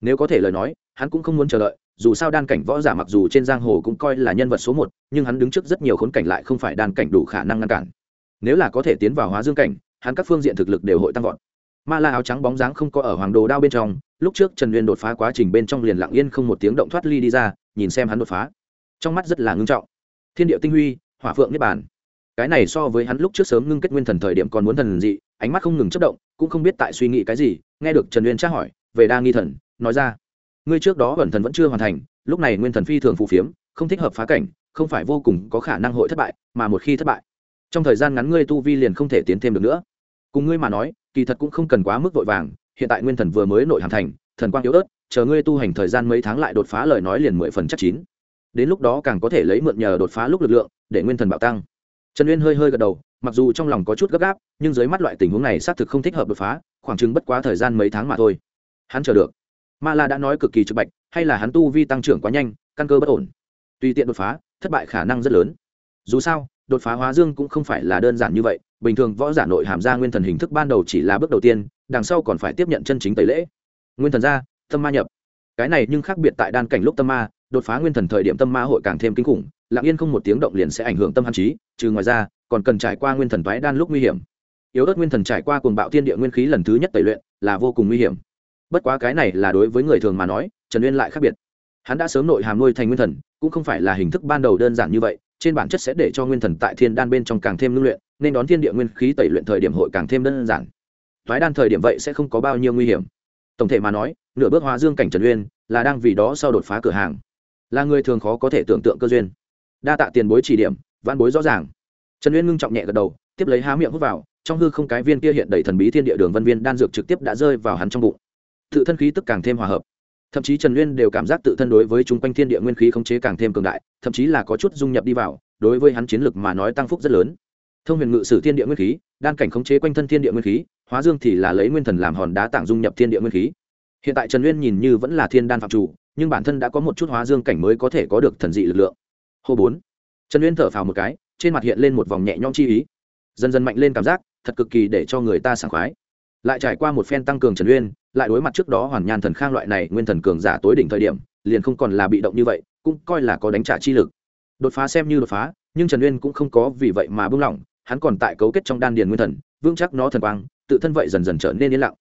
Nếu có thể lời nói, hắn cũng không muốn chờ đợi dù sao đan cảnh võ giả mặc dù trên giang hồ cũng coi là nhân vật số một, nhưng hắn đứng trước rất nhiều khốn cảnh lại không phải đan cảnh đủ khả năng ngăn cản. Nếu là có thể tiến vào hóa dương cảnh, hắn các phương diện thực lực đều hội tăng vọt. Ma la áo trắng bóng dáng không có ở hoàng đồ đao bên trong, lúc trước trần uyên đột phá quá trình bên trong liền lặng yên không một tiếng động thoát ly đi ra, nhìn xem hắn đột phá. Trong mắt rất là ngưng trọng. Thiên địa tinh huy, hỏa phượng niết bàn. Cái này so với hắn lúc trước sớm ngưng kết nguyên thần thời điểm còn muốn thần dị, ánh mắt không ngừng chất động, cũng không biết tại suy nghĩ cái gì, nghe được trần uyên tra hỏi, về đa nghi thần, nói ra ngươi trước đó ẩn thần vẫn chưa hoàn thành, lúc này nguyên thần phi thường phù phiếm, không thích hợp phá cảnh, không phải vô cùng có khả năng hội thất bại, mà một khi thất bại, trong thời gian ngắn ngươi tu vi liền không thể tiến thêm được nữa. Cùng ngươi mà nói, kỳ thật cũng không cần quá mức vội vàng, hiện tại nguyên thần vừa mới nội hàm thành, thần quang yếu ớt, chờ ngươi tu hành thời gian mấy tháng lại đột phá lời nói liền mười phần chắc chín. Đến lúc đó càng có thể lấy mượn nhờ đột phá lúc lực lượng, để nguyên thần bạo tăng. Trần uyên hơi hơi gật đầu, mặc dù trong lòng có chút gấp gáp, nhưng dưới mắt loại tình huống này xác thực không thích hợp đột phá, khoảng chừng bất quá thời gian mấy tháng mà thôi. Hắn chờ được ma la đã nói cực kỳ trực bạch, hay là hắn tu vi tăng trưởng quá nhanh, căn cơ bất ổn. Tùy tiện đột phá, thất bại khả năng rất lớn. Dù sao, đột phá hóa dương cũng không phải là đơn giản như vậy, bình thường võ giả nội hàm ra nguyên thần hình thức ban đầu chỉ là bước đầu tiên, đằng sau còn phải tiếp nhận chân chính tẩy lễ. Nguyên thần ra, tâm ma nhập. Cái này nhưng khác biệt tại đan cảnh lúc tâm ma, đột phá nguyên thần thời điểm tâm ma hội càng thêm kinh khủng, lặng yên không một tiếng động liền sẽ ảnh hưởng tâm hàn trí, trừ ngoài ra, còn cần trải qua nguyên thần toái đan lúc nguy hiểm. Yếu ớt nguyên thần trải qua cuồng bạo thiên địa nguyên khí lần thứ nhất tẩy luyện là vô cùng nguy hiểm bất quá cái này là đối với người thường mà nói, trần uyên lại khác biệt. Hắn đã sớm nội hàm nuôi thành nguyên thần, cũng không phải là hình thức ban đầu đơn giản như vậy, trên bản chất sẽ để cho nguyên thần tại thiên đan bên trong càng thêm ngưng luyện, nên đón thiên địa nguyên khí tẩy luyện thời điểm hội càng thêm đơn giản. Thoái đan thời điểm vậy sẽ không có bao nhiêu nguy hiểm. Tổng thể mà nói, nửa bước hóa dương cảnh trần uyên là đang vì đó sau đột phá cửa hàng. Là người thường khó có thể tưởng tượng cơ duyên. Đa tạ tiền bối chỉ điểm văn bối rõ ràng. Trần uyên ngưng trọng nhẹ gật đầu, tiếp lấy há miệng hút vào, trong hư không cái viên kia hiện đầy thần bí thiên địa đường vân viên đan dược trực tiếp đã rơi vào hắn trong bụng tự thân khí tức càng thêm hòa hợp. Thậm chí trần uyên đều cảm giác tự thân đối với chung quanh thiên địa nguyên khí khống chế càng thêm cường đại, thậm chí là có chút dung nhập đi vào, đối với hắn chiến lực mà nói tăng phúc rất lớn. Thông huyền ngự sử thiên địa nguyên khí, đan cảnh khống chế quanh thân thiên địa nguyên khí, hóa dương thì là lấy nguyên thần làm hòn đá tảng dung nhập thiên địa nguyên khí. Hiện tại trần uyên nhìn như vẫn là thiên đan phạm chủ, nhưng bản thân đã có một chút hóa dương cảnh mới có thể có được thần dị lực lượng. Hô bốn. Trần uyên thở phào một cái, trên mặt hiện lên một vòng nhẹ nhõm chi ý. Dần dần mạnh lên cảm giác, thật cực kỳ để cho người ta sảng khoái. Lại trải qua một phen tăng cường trần uyên lại đối mặt trước đó hoàn nhan thần khang loại này nguyên thần cường giả tối đỉnh thời điểm, liền không còn là bị động như vậy, cũng coi là có đánh trả chi lực. Đột phá xem như đột phá, nhưng trần uyên cũng không có vì vậy mà buông lỏng, hắn còn tại cấu kết trong đan điền nguyên thần, vững chắc nó thần quang, tự thân vậy dần dần trở nên yên lặng.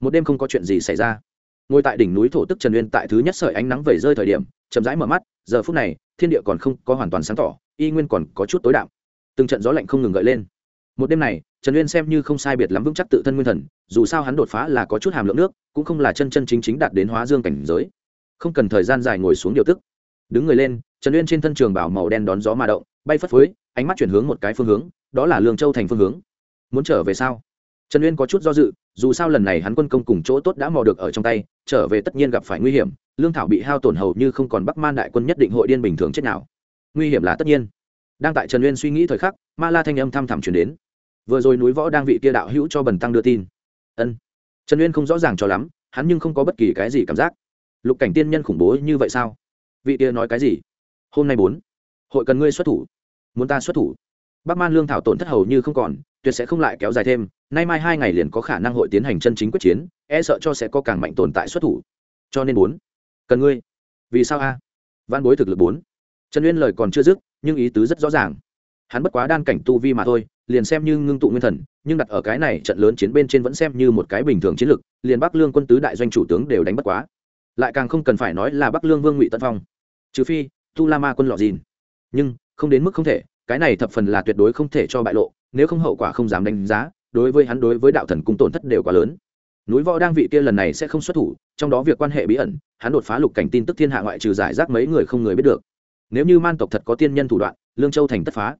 Một đêm không có chuyện gì xảy ra. Ngồi tại đỉnh núi thổ tức trần uyên tại thứ nhất sợi ánh nắng vẩy rơi thời điểm, chậm rãi mở mắt, giờ phút này, thiên địa còn không có hoàn toàn sáng tỏ, y nguyên còn có chút tối đạm. Từng trận gió lạnh không ngừng gợi lên một đêm này, trần uyên xem như không sai biệt lắm vững chắc tự thân nguyên thần, dù sao hắn đột phá là có chút hàm lượng nước, cũng không là chân chân chính chính đạt đến hóa dương cảnh giới. Không cần thời gian dài ngồi xuống điều tức. Đứng người lên, trần uyên trên thân trường bảo màu đen đón gió mà động, bay phất phới, ánh mắt chuyển hướng một cái phương hướng, đó là lương châu thành phương hướng. Muốn trở về sao? Trần uyên có chút do dự, dù sao lần này hắn quân công cùng chỗ tốt đã mò được ở trong tay, trở về tất nhiên gặp phải nguy hiểm, lương thảo bị hao tổn hầu như không còn bắc man đại quân nhất định hội điên bình thường chết nào. Nguy hiểm là tất nhiên đang tại trần uyên suy nghĩ thời khắc, ma la thanh âm thăm thẳm chuyển đến. Vừa rồi núi võ đang vị kia đạo hữu cho bần tăng đưa tin. Ân. Trần uyên không rõ ràng cho lắm, hắn nhưng không có bất kỳ cái gì cảm giác. Lục cảnh tiên nhân khủng bố như vậy sao? Vị kia nói cái gì? Hôm nay bốn. Hội cần ngươi xuất thủ. Muốn ta xuất thủ? Bắc man lương thảo tổn thất hầu như không còn, tuyệt sẽ không lại kéo dài thêm, nay mai hai ngày liền có khả năng hội tiến hành chân chính quyết chiến e sợ cho sẽ có càng mạnh tồn tại xuất thủ. Cho nên bốn. Cần ngươi. Vì sao a? Văn bối thực lực bốn. Trần uyên lời còn chưa dứt nhưng ý tứ rất rõ ràng. Hắn bất quá đan cảnh tu vi mà thôi liền xem như ngưng tụ nguyên thần nhưng đặt ở cái này trận lớn chiến bên trên vẫn xem như một cái bình thường chiến lược, liền bắc lương quân tứ đại doanh chủ tướng đều đánh bất quá. Lại càng không cần phải nói là bắc lương vương ngụy tân phong. Trừ phi tu la ma quân lọ dìn. Nhưng không đến mức không thể cái này thập phần là tuyệt đối không thể cho bại lộ nếu không hậu quả không dám đánh giá đối với hắn đối với đạo thần cung tổn thất đều quá lớn. Núi võ đang vị kia lần này sẽ không xuất thủ trong đó việc quan hệ bí ẩn hắn đột phá lục cảnh tin tức thiên hạ ngoại trừ giải rác mấy người không người biết được nếu như man tộc thật có tiên nhân thủ đoạn, lương châu thành tất phá.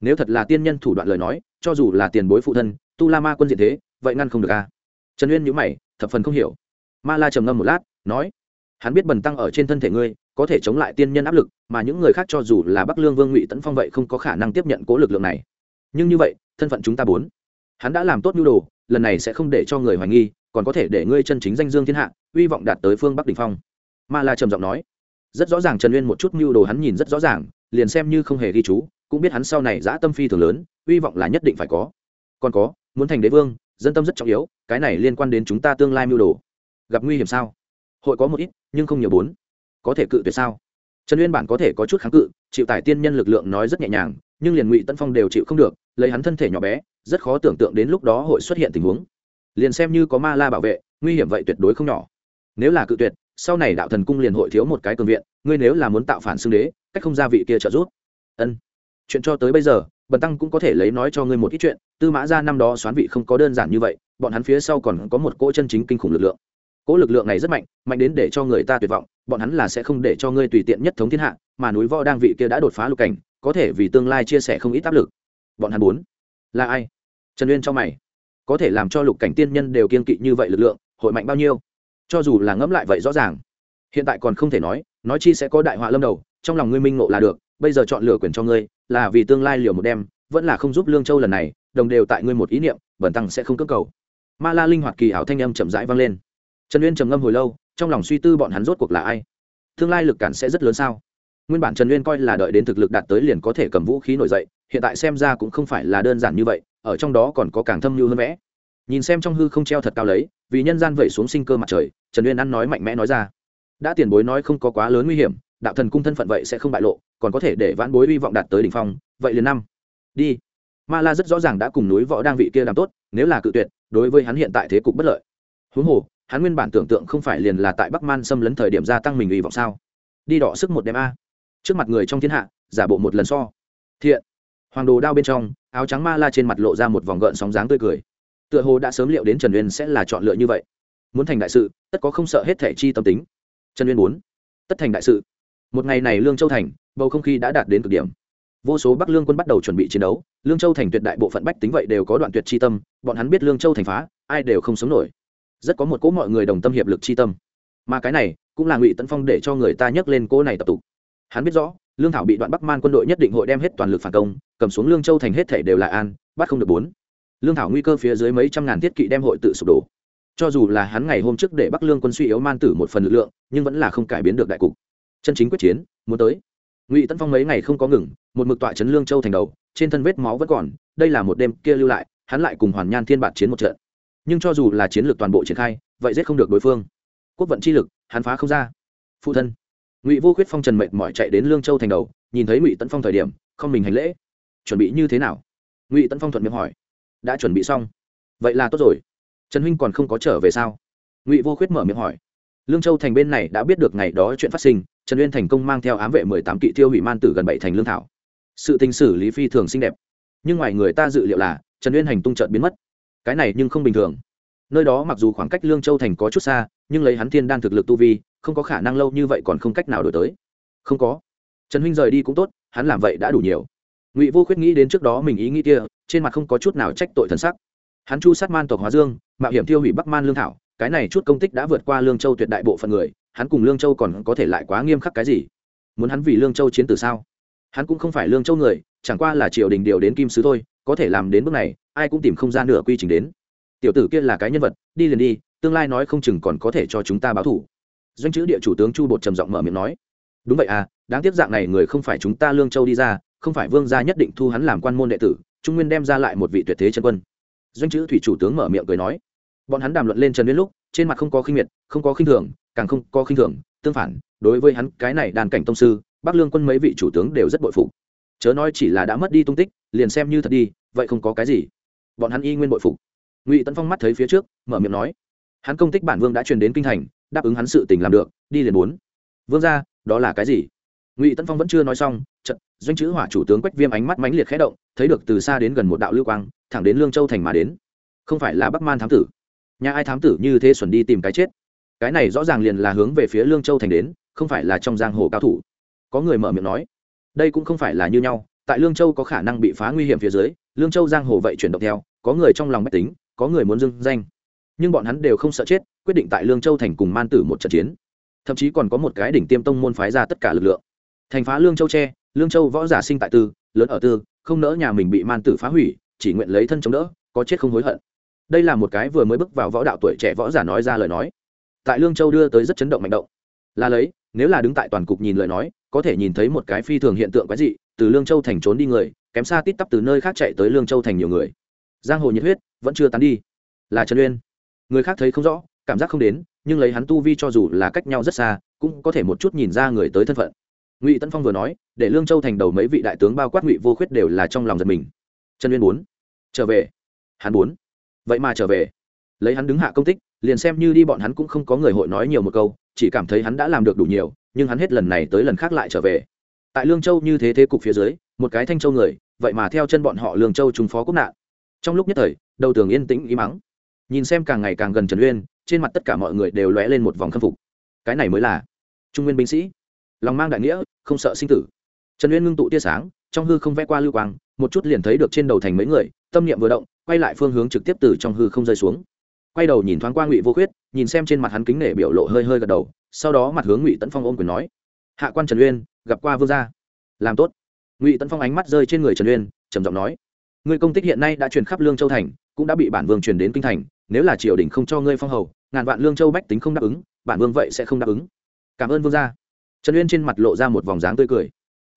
Nếu thật là tiên nhân thủ đoạn lời nói, cho dù là tiền bối phụ thân, tu la ma quân diện thế, vậy ngăn không được a. À? trần uyên nhữ mày, thập phần không hiểu. Ma la trầm ngâm một lát, nói, hắn biết bần tăng ở trên thân thể ngươi, có thể chống lại tiên nhân áp lực, mà những người khác cho dù là bắc lương vương ngụy tấn phong vậy không có khả năng tiếp nhận cố lực lượng này. Nhưng như vậy, thân phận chúng ta bốn, hắn đã làm tốt nhu đồ, lần này sẽ không để cho người hoài nghi, còn có thể để ngươi chân chính danh dương thiên hạ, hy vọng đạt tới phương bắc đình phong. Ma la trầm giọng nói rất rõ ràng trần uyên một chút mưu đồ hắn nhìn rất rõ ràng, liền xem như không hề ghi chú, cũng biết hắn sau này giã tâm phi thường lớn, hy vọng là nhất định phải có. Còn có, muốn thành đế vương, dân tâm rất trọng yếu, cái này liên quan đến chúng ta tương lai mưu đồ. Gặp nguy hiểm sao? Hội có một ít, nhưng không nhiều bốn. Có thể cự tuyệt sao? Trần uyên bản có thể có chút kháng cự, chịu tải tiên nhân lực lượng nói rất nhẹ nhàng, nhưng liền ngụy tân phong đều chịu không được, lấy hắn thân thể nhỏ bé, rất khó tưởng tượng đến lúc đó hội xuất hiện tình huống. Liền xem như có ma la bảo vệ, nguy hiểm vậy tuyệt đối không nhỏ. Nếu là cự tuyệt sau này đạo thần cung liền hội thiếu một cái cường viện, ngươi nếu là muốn tạo phản xưng đế, cách không ra vị kia trợ giúp. Ân. Chuyện cho tới bây giờ, bần tăng cũng có thể lấy nói cho ngươi một ít chuyện, tư mã ra năm đó xoán vị không có đơn giản như vậy, bọn hắn phía sau còn có một cỗ chân chính kinh khủng lực lượng. Cỗ lực lượng này rất mạnh mạnh đến để cho người ta tuyệt vọng, bọn hắn là sẽ không để cho ngươi tùy tiện nhất thống thiên hạ, mà núi võ đang vị kia đã đột phá lục cảnh, có thể vì tương lai chia sẻ không ít áp lực. Bọn hắn bốn là ai? Trần uyên cho mày. Có thể làm cho lục cảnh tiên nhân đều kiên kỵ như vậy lực lượng, hội mạnh bao nhiêu? Cho dù là ngẫm lại vậy rõ ràng. Hiện tại còn không thể nói nói chi sẽ có đại họa lâm đầu, trong lòng ngươi minh ngộ là được, bây giờ chọn lựa quyền cho ngươi, là vì tương lai liều một đêm, vẫn là không giúp lương châu lần này, đồng đều tại ngươi một ý niệm, bẩn tăng sẽ không cưỡng cầu. Ma la linh hoạt kỳ ảo thanh âm chậm rãi vang lên. Trần uyên trầm ngâm hồi lâu, trong lòng suy tư bọn hắn rốt cuộc là ai. Tương lai lực cản sẽ rất lớn sao? Nguyên bản trần uyên coi là đợi đến thực lực đạt tới liền có thể cầm vũ khí nổi dậy, hiện tại xem ra cũng không phải là đơn giản như vậy, ở trong đó còn có càng thâm như hơn vẽ. Nhìn xem trong hư không treo thật cao lấy vì nhân gian vẩy xuống sinh cơ mặt trời, trần uyên ăn nói mạnh mẽ nói ra. Đã tiền bối nói không có quá lớn nguy hiểm, đạo thần cung thân phận vậy sẽ không bại lộ, còn có thể để vãn bối hy vọng đạt tới đỉnh phong, vậy liền năm. Đi. Ma la rất rõ ràng đã cùng núi võ đang vị kia làm tốt, nếu là cự tuyệt, đối với hắn hiện tại thế cục bất lợi. Huống hồ, hắn nguyên bản tưởng tượng không phải liền là tại bắc man xâm lấn thời điểm gia tăng mình hy vọng sao? Đi đọ sức một đêm a. Trước mặt người trong thiên hạ, giả bộ một lần so. Thiện. Hoàng đồ đao bên trong, áo trắng ma la trên mặt lộ ra một vòng gợn sóng dáng tươi cười tựa hồ đã sớm liệu đến trần uyên sẽ là chọn lựa như vậy. Muốn thành đại sự, tất có không sợ hết thể chi tâm tính. Trần uyên muốn. Tất thành đại sự. Một ngày này lương châu thành, bầu không khí đã đạt đến cực điểm. Vô số bắc lương quân bắt đầu chuẩn bị chiến đấu. Lương châu thành tuyệt đại bộ phận bách tính vậy đều có đoạn tuyệt chi tâm, bọn hắn biết lương châu thành phá, ai đều không sống nổi. Rất có một cỗ mọi người đồng tâm hiệp lực chi tâm. Mà cái này, cũng là ngụy tấn phong để cho người ta nhắc lên cỗ này tập tục hắn biết rõ, lương thảo bị đoạn bắc man quân đội nhất định hội đem hết toàn lực phản công, cầm xuống lương châu thành hết thể đều là an, bắt không được bốn lương thảo nguy cơ phía dưới mấy trăm ngàn thiết kỵ đem hội tự sụp đổ. Cho dù là hắn ngày hôm trước để bắc lương quân suy yếu man tử một phần lực lượng, nhưng vẫn là không cải biến được đại cục. Chân chính quyết chiến, muốn tới. Ngụy tân phong mấy ngày không có ngừng, một mực tọa chấn lương châu thành đầu, trên thân vết máu vẫn còn, đây là một đêm kia lưu lại, hắn lại cùng hoàn nhan thiên bạt chiến một trận. Nhưng cho dù là chiến lược toàn bộ triển khai, vậy giết không được đối phương. Quốc vận chi lực, hắn phá không ra. Phụ thân. Ngụy vô khuyết phong trần mệt mỏi chạy đến lương châu thành đầu, nhìn thấy ngụy tấn phong thời điểm, không mình hành lễ. Chuẩn bị như thế nào? Ngụy tấn phong thuận miệng hỏi đã chuẩn bị xong. Vậy là tốt rồi. Trần huynh còn không có trở về sao? Ngụy vô khuyết mở miệng hỏi. Lương châu thành bên này đã biết được ngày đó chuyện phát sinh, trần uyên thành công mang theo ám vệ mười tám kỵ tiêu hủy man tử gần bảy thành lương thảo. Sự tình xử lý phi thường xinh đẹp. Nhưng ngoài người ta dự liệu là, trần uyên hành tung trợn biến mất. Cái này nhưng không bình thường. Nơi đó mặc dù khoảng cách lương châu thành có chút xa, nhưng lấy hắn thiên đan thực lực tu vi, không có khả năng lâu như vậy còn không cách nào đổi tới. Không có. Trần huynh rời đi cũng tốt, hắn làm vậy đã đủ nhiều. Ngụy vô khuyết nghĩ đến trước đó mình ý nghĩ kia trên mặt không có chút nào trách tội thần sắc. Hắn chu sát man tộc hóa dương, mạo hiểm tiêu hủy bắc man lương thảo, cái này chút công tích đã vượt qua lương châu tuyệt đại bộ phận người, hắn cùng lương châu còn có thể lại quá nghiêm khắc cái gì? Muốn hắn vì lương châu chiến từ sao? Hắn cũng không phải lương châu người, chẳng qua là triều đình điều đến kim sứ thôi, có thể làm đến bước này, ai cũng tìm không ra nửa quy trình đến. Tiểu tử kia là cái nhân vật, đi liền đi, tương lai nói không chừng còn có thể cho chúng ta báo thủ. Doanh chữ địa chủ tướng chu bột trầm giọng mở miệng nói. Đúng vậy à đáng tiếc dạng này người không phải chúng ta lương châu đi ra, không phải vương gia nhất định thu hắn làm quan môn đệ tử trung nguyên đem ra lại một vị tuyệt thế chân quân. Doanh chữ thủy chủ tướng mở miệng cười nói, bọn hắn đàm luận lên trần Nguyên lúc, trên mặt không có khinh miệt, không có khinh thường, càng không có khinh thường, tương phản, đối với hắn, cái này đàn cảnh tông sư, bắc lương quân mấy vị chủ tướng đều rất bội phụ chớ nói chỉ là đã mất đi tung tích, liền xem như thật đi, vậy không có cái gì. Bọn hắn y nguyên bội phục. Ngụy tấn phong mắt thấy phía trước, mở miệng nói, hắn công tích bản vương đã truyền đến kinh thành, đáp ứng hắn sự tình làm được, đi liền bốn vương ra đó là cái gì? Ngụy tân phong vẫn chưa nói xong trận doanh chữ hỏa chủ tướng quách viêm ánh mắt mãnh liệt khẽ động thấy được từ xa đến gần một đạo lưu quang thẳng đến lương châu thành mà đến không phải là bắc man thám tử nhà ai thám tử như thế xuẩn đi tìm cái chết cái này rõ ràng liền là hướng về phía lương châu thành đến không phải là trong giang hồ cao thủ có người mở miệng nói đây cũng không phải là như nhau tại lương châu có khả năng bị phá nguy hiểm phía dưới lương châu giang hồ vậy chuyển động theo có người trong lòng mách tính có người muốn dưng danh nhưng bọn hắn đều không sợ chết quyết định tại lương châu thành cùng man tử một trận chiến thậm chí còn có một cái đỉnh tiêm tông môn phái ra tất cả lực lượng thành phá lương châu tre lương châu võ giả sinh tại tư, lớn ở tư, không nỡ nhà mình bị man tử phá hủy, chỉ nguyện lấy thân chống đỡ, có chết không hối hận. Đây là một cái vừa mới bước vào võ đạo tuổi trẻ võ giả nói ra lời nói. Tại lương châu đưa tới rất chấn động mạnh động. Là lấy, nếu là đứng tại toàn cục nhìn lời nói, có thể nhìn thấy một cái phi thường hiện tượng quái dị, từ lương châu thành trốn đi người, kém xa tít tắp từ nơi khác chạy tới lương châu thành nhiều người. Giang hồ nhiệt huyết vẫn chưa tán đi. Là trần uyên. Người khác thấy không rõ, cảm giác không đến, nhưng lấy hắn tu vi cho dù là cách nhau rất xa, cũng có thể một chút nhìn ra người tới thân phận ngụy tân phong vừa nói để lương châu thành đầu mấy vị đại tướng bao quát ngụy vô khuyết đều là trong lòng giật mình trần uyên bốn trở về hắn bốn vậy mà trở về lấy hắn đứng hạ công tích liền xem như đi bọn hắn cũng không có người hội nói nhiều một câu chỉ cảm thấy hắn đã làm được đủ nhiều nhưng hắn hết lần này tới lần khác lại trở về tại lương châu như thế thế cục phía dưới một cái thanh châu người vậy mà theo chân bọn họ lương châu trúng phó quốc nạn trong lúc nhất thời đầu tường yên tĩnh ý mắng nhìn xem càng ngày càng gần trần uyên trên mặt tất cả mọi người đều lóe lên một vòng khâm phục cái này mới là trung nguyên binh sĩ lòng mang đại nghĩa, không sợ sinh tử. Trần uyên ngưng tụ tia sáng, trong hư không vẽ qua lưu quang, một chút liền thấy được trên đầu thành mấy người, tâm niệm vừa động, quay lại phương hướng trực tiếp từ trong hư không rơi xuống. Quay đầu nhìn thoáng qua ngụy vô khuyết, nhìn xem trên mặt hắn kính nể biểu lộ hơi hơi gật đầu, sau đó mặt hướng ngụy tấn phong ôm quyền nói, hạ quan trần uyên, gặp qua vương gia. Làm tốt. Ngụy tấn phong ánh mắt rơi trên người trần uyên, trầm giọng nói người công tích hiện nay đã truyền khắp lương châu thành, cũng đã bị bản vương truyền đến kinh thành, nếu là triều đình không cho ngươi phong hầu, ngàn vạn lương châu bách tính không đáp ứng, bản vương vậy sẽ không đáp ứng. Cảm ơn vương gia trần uyên trên mặt lộ ra một vòng dáng tươi cười.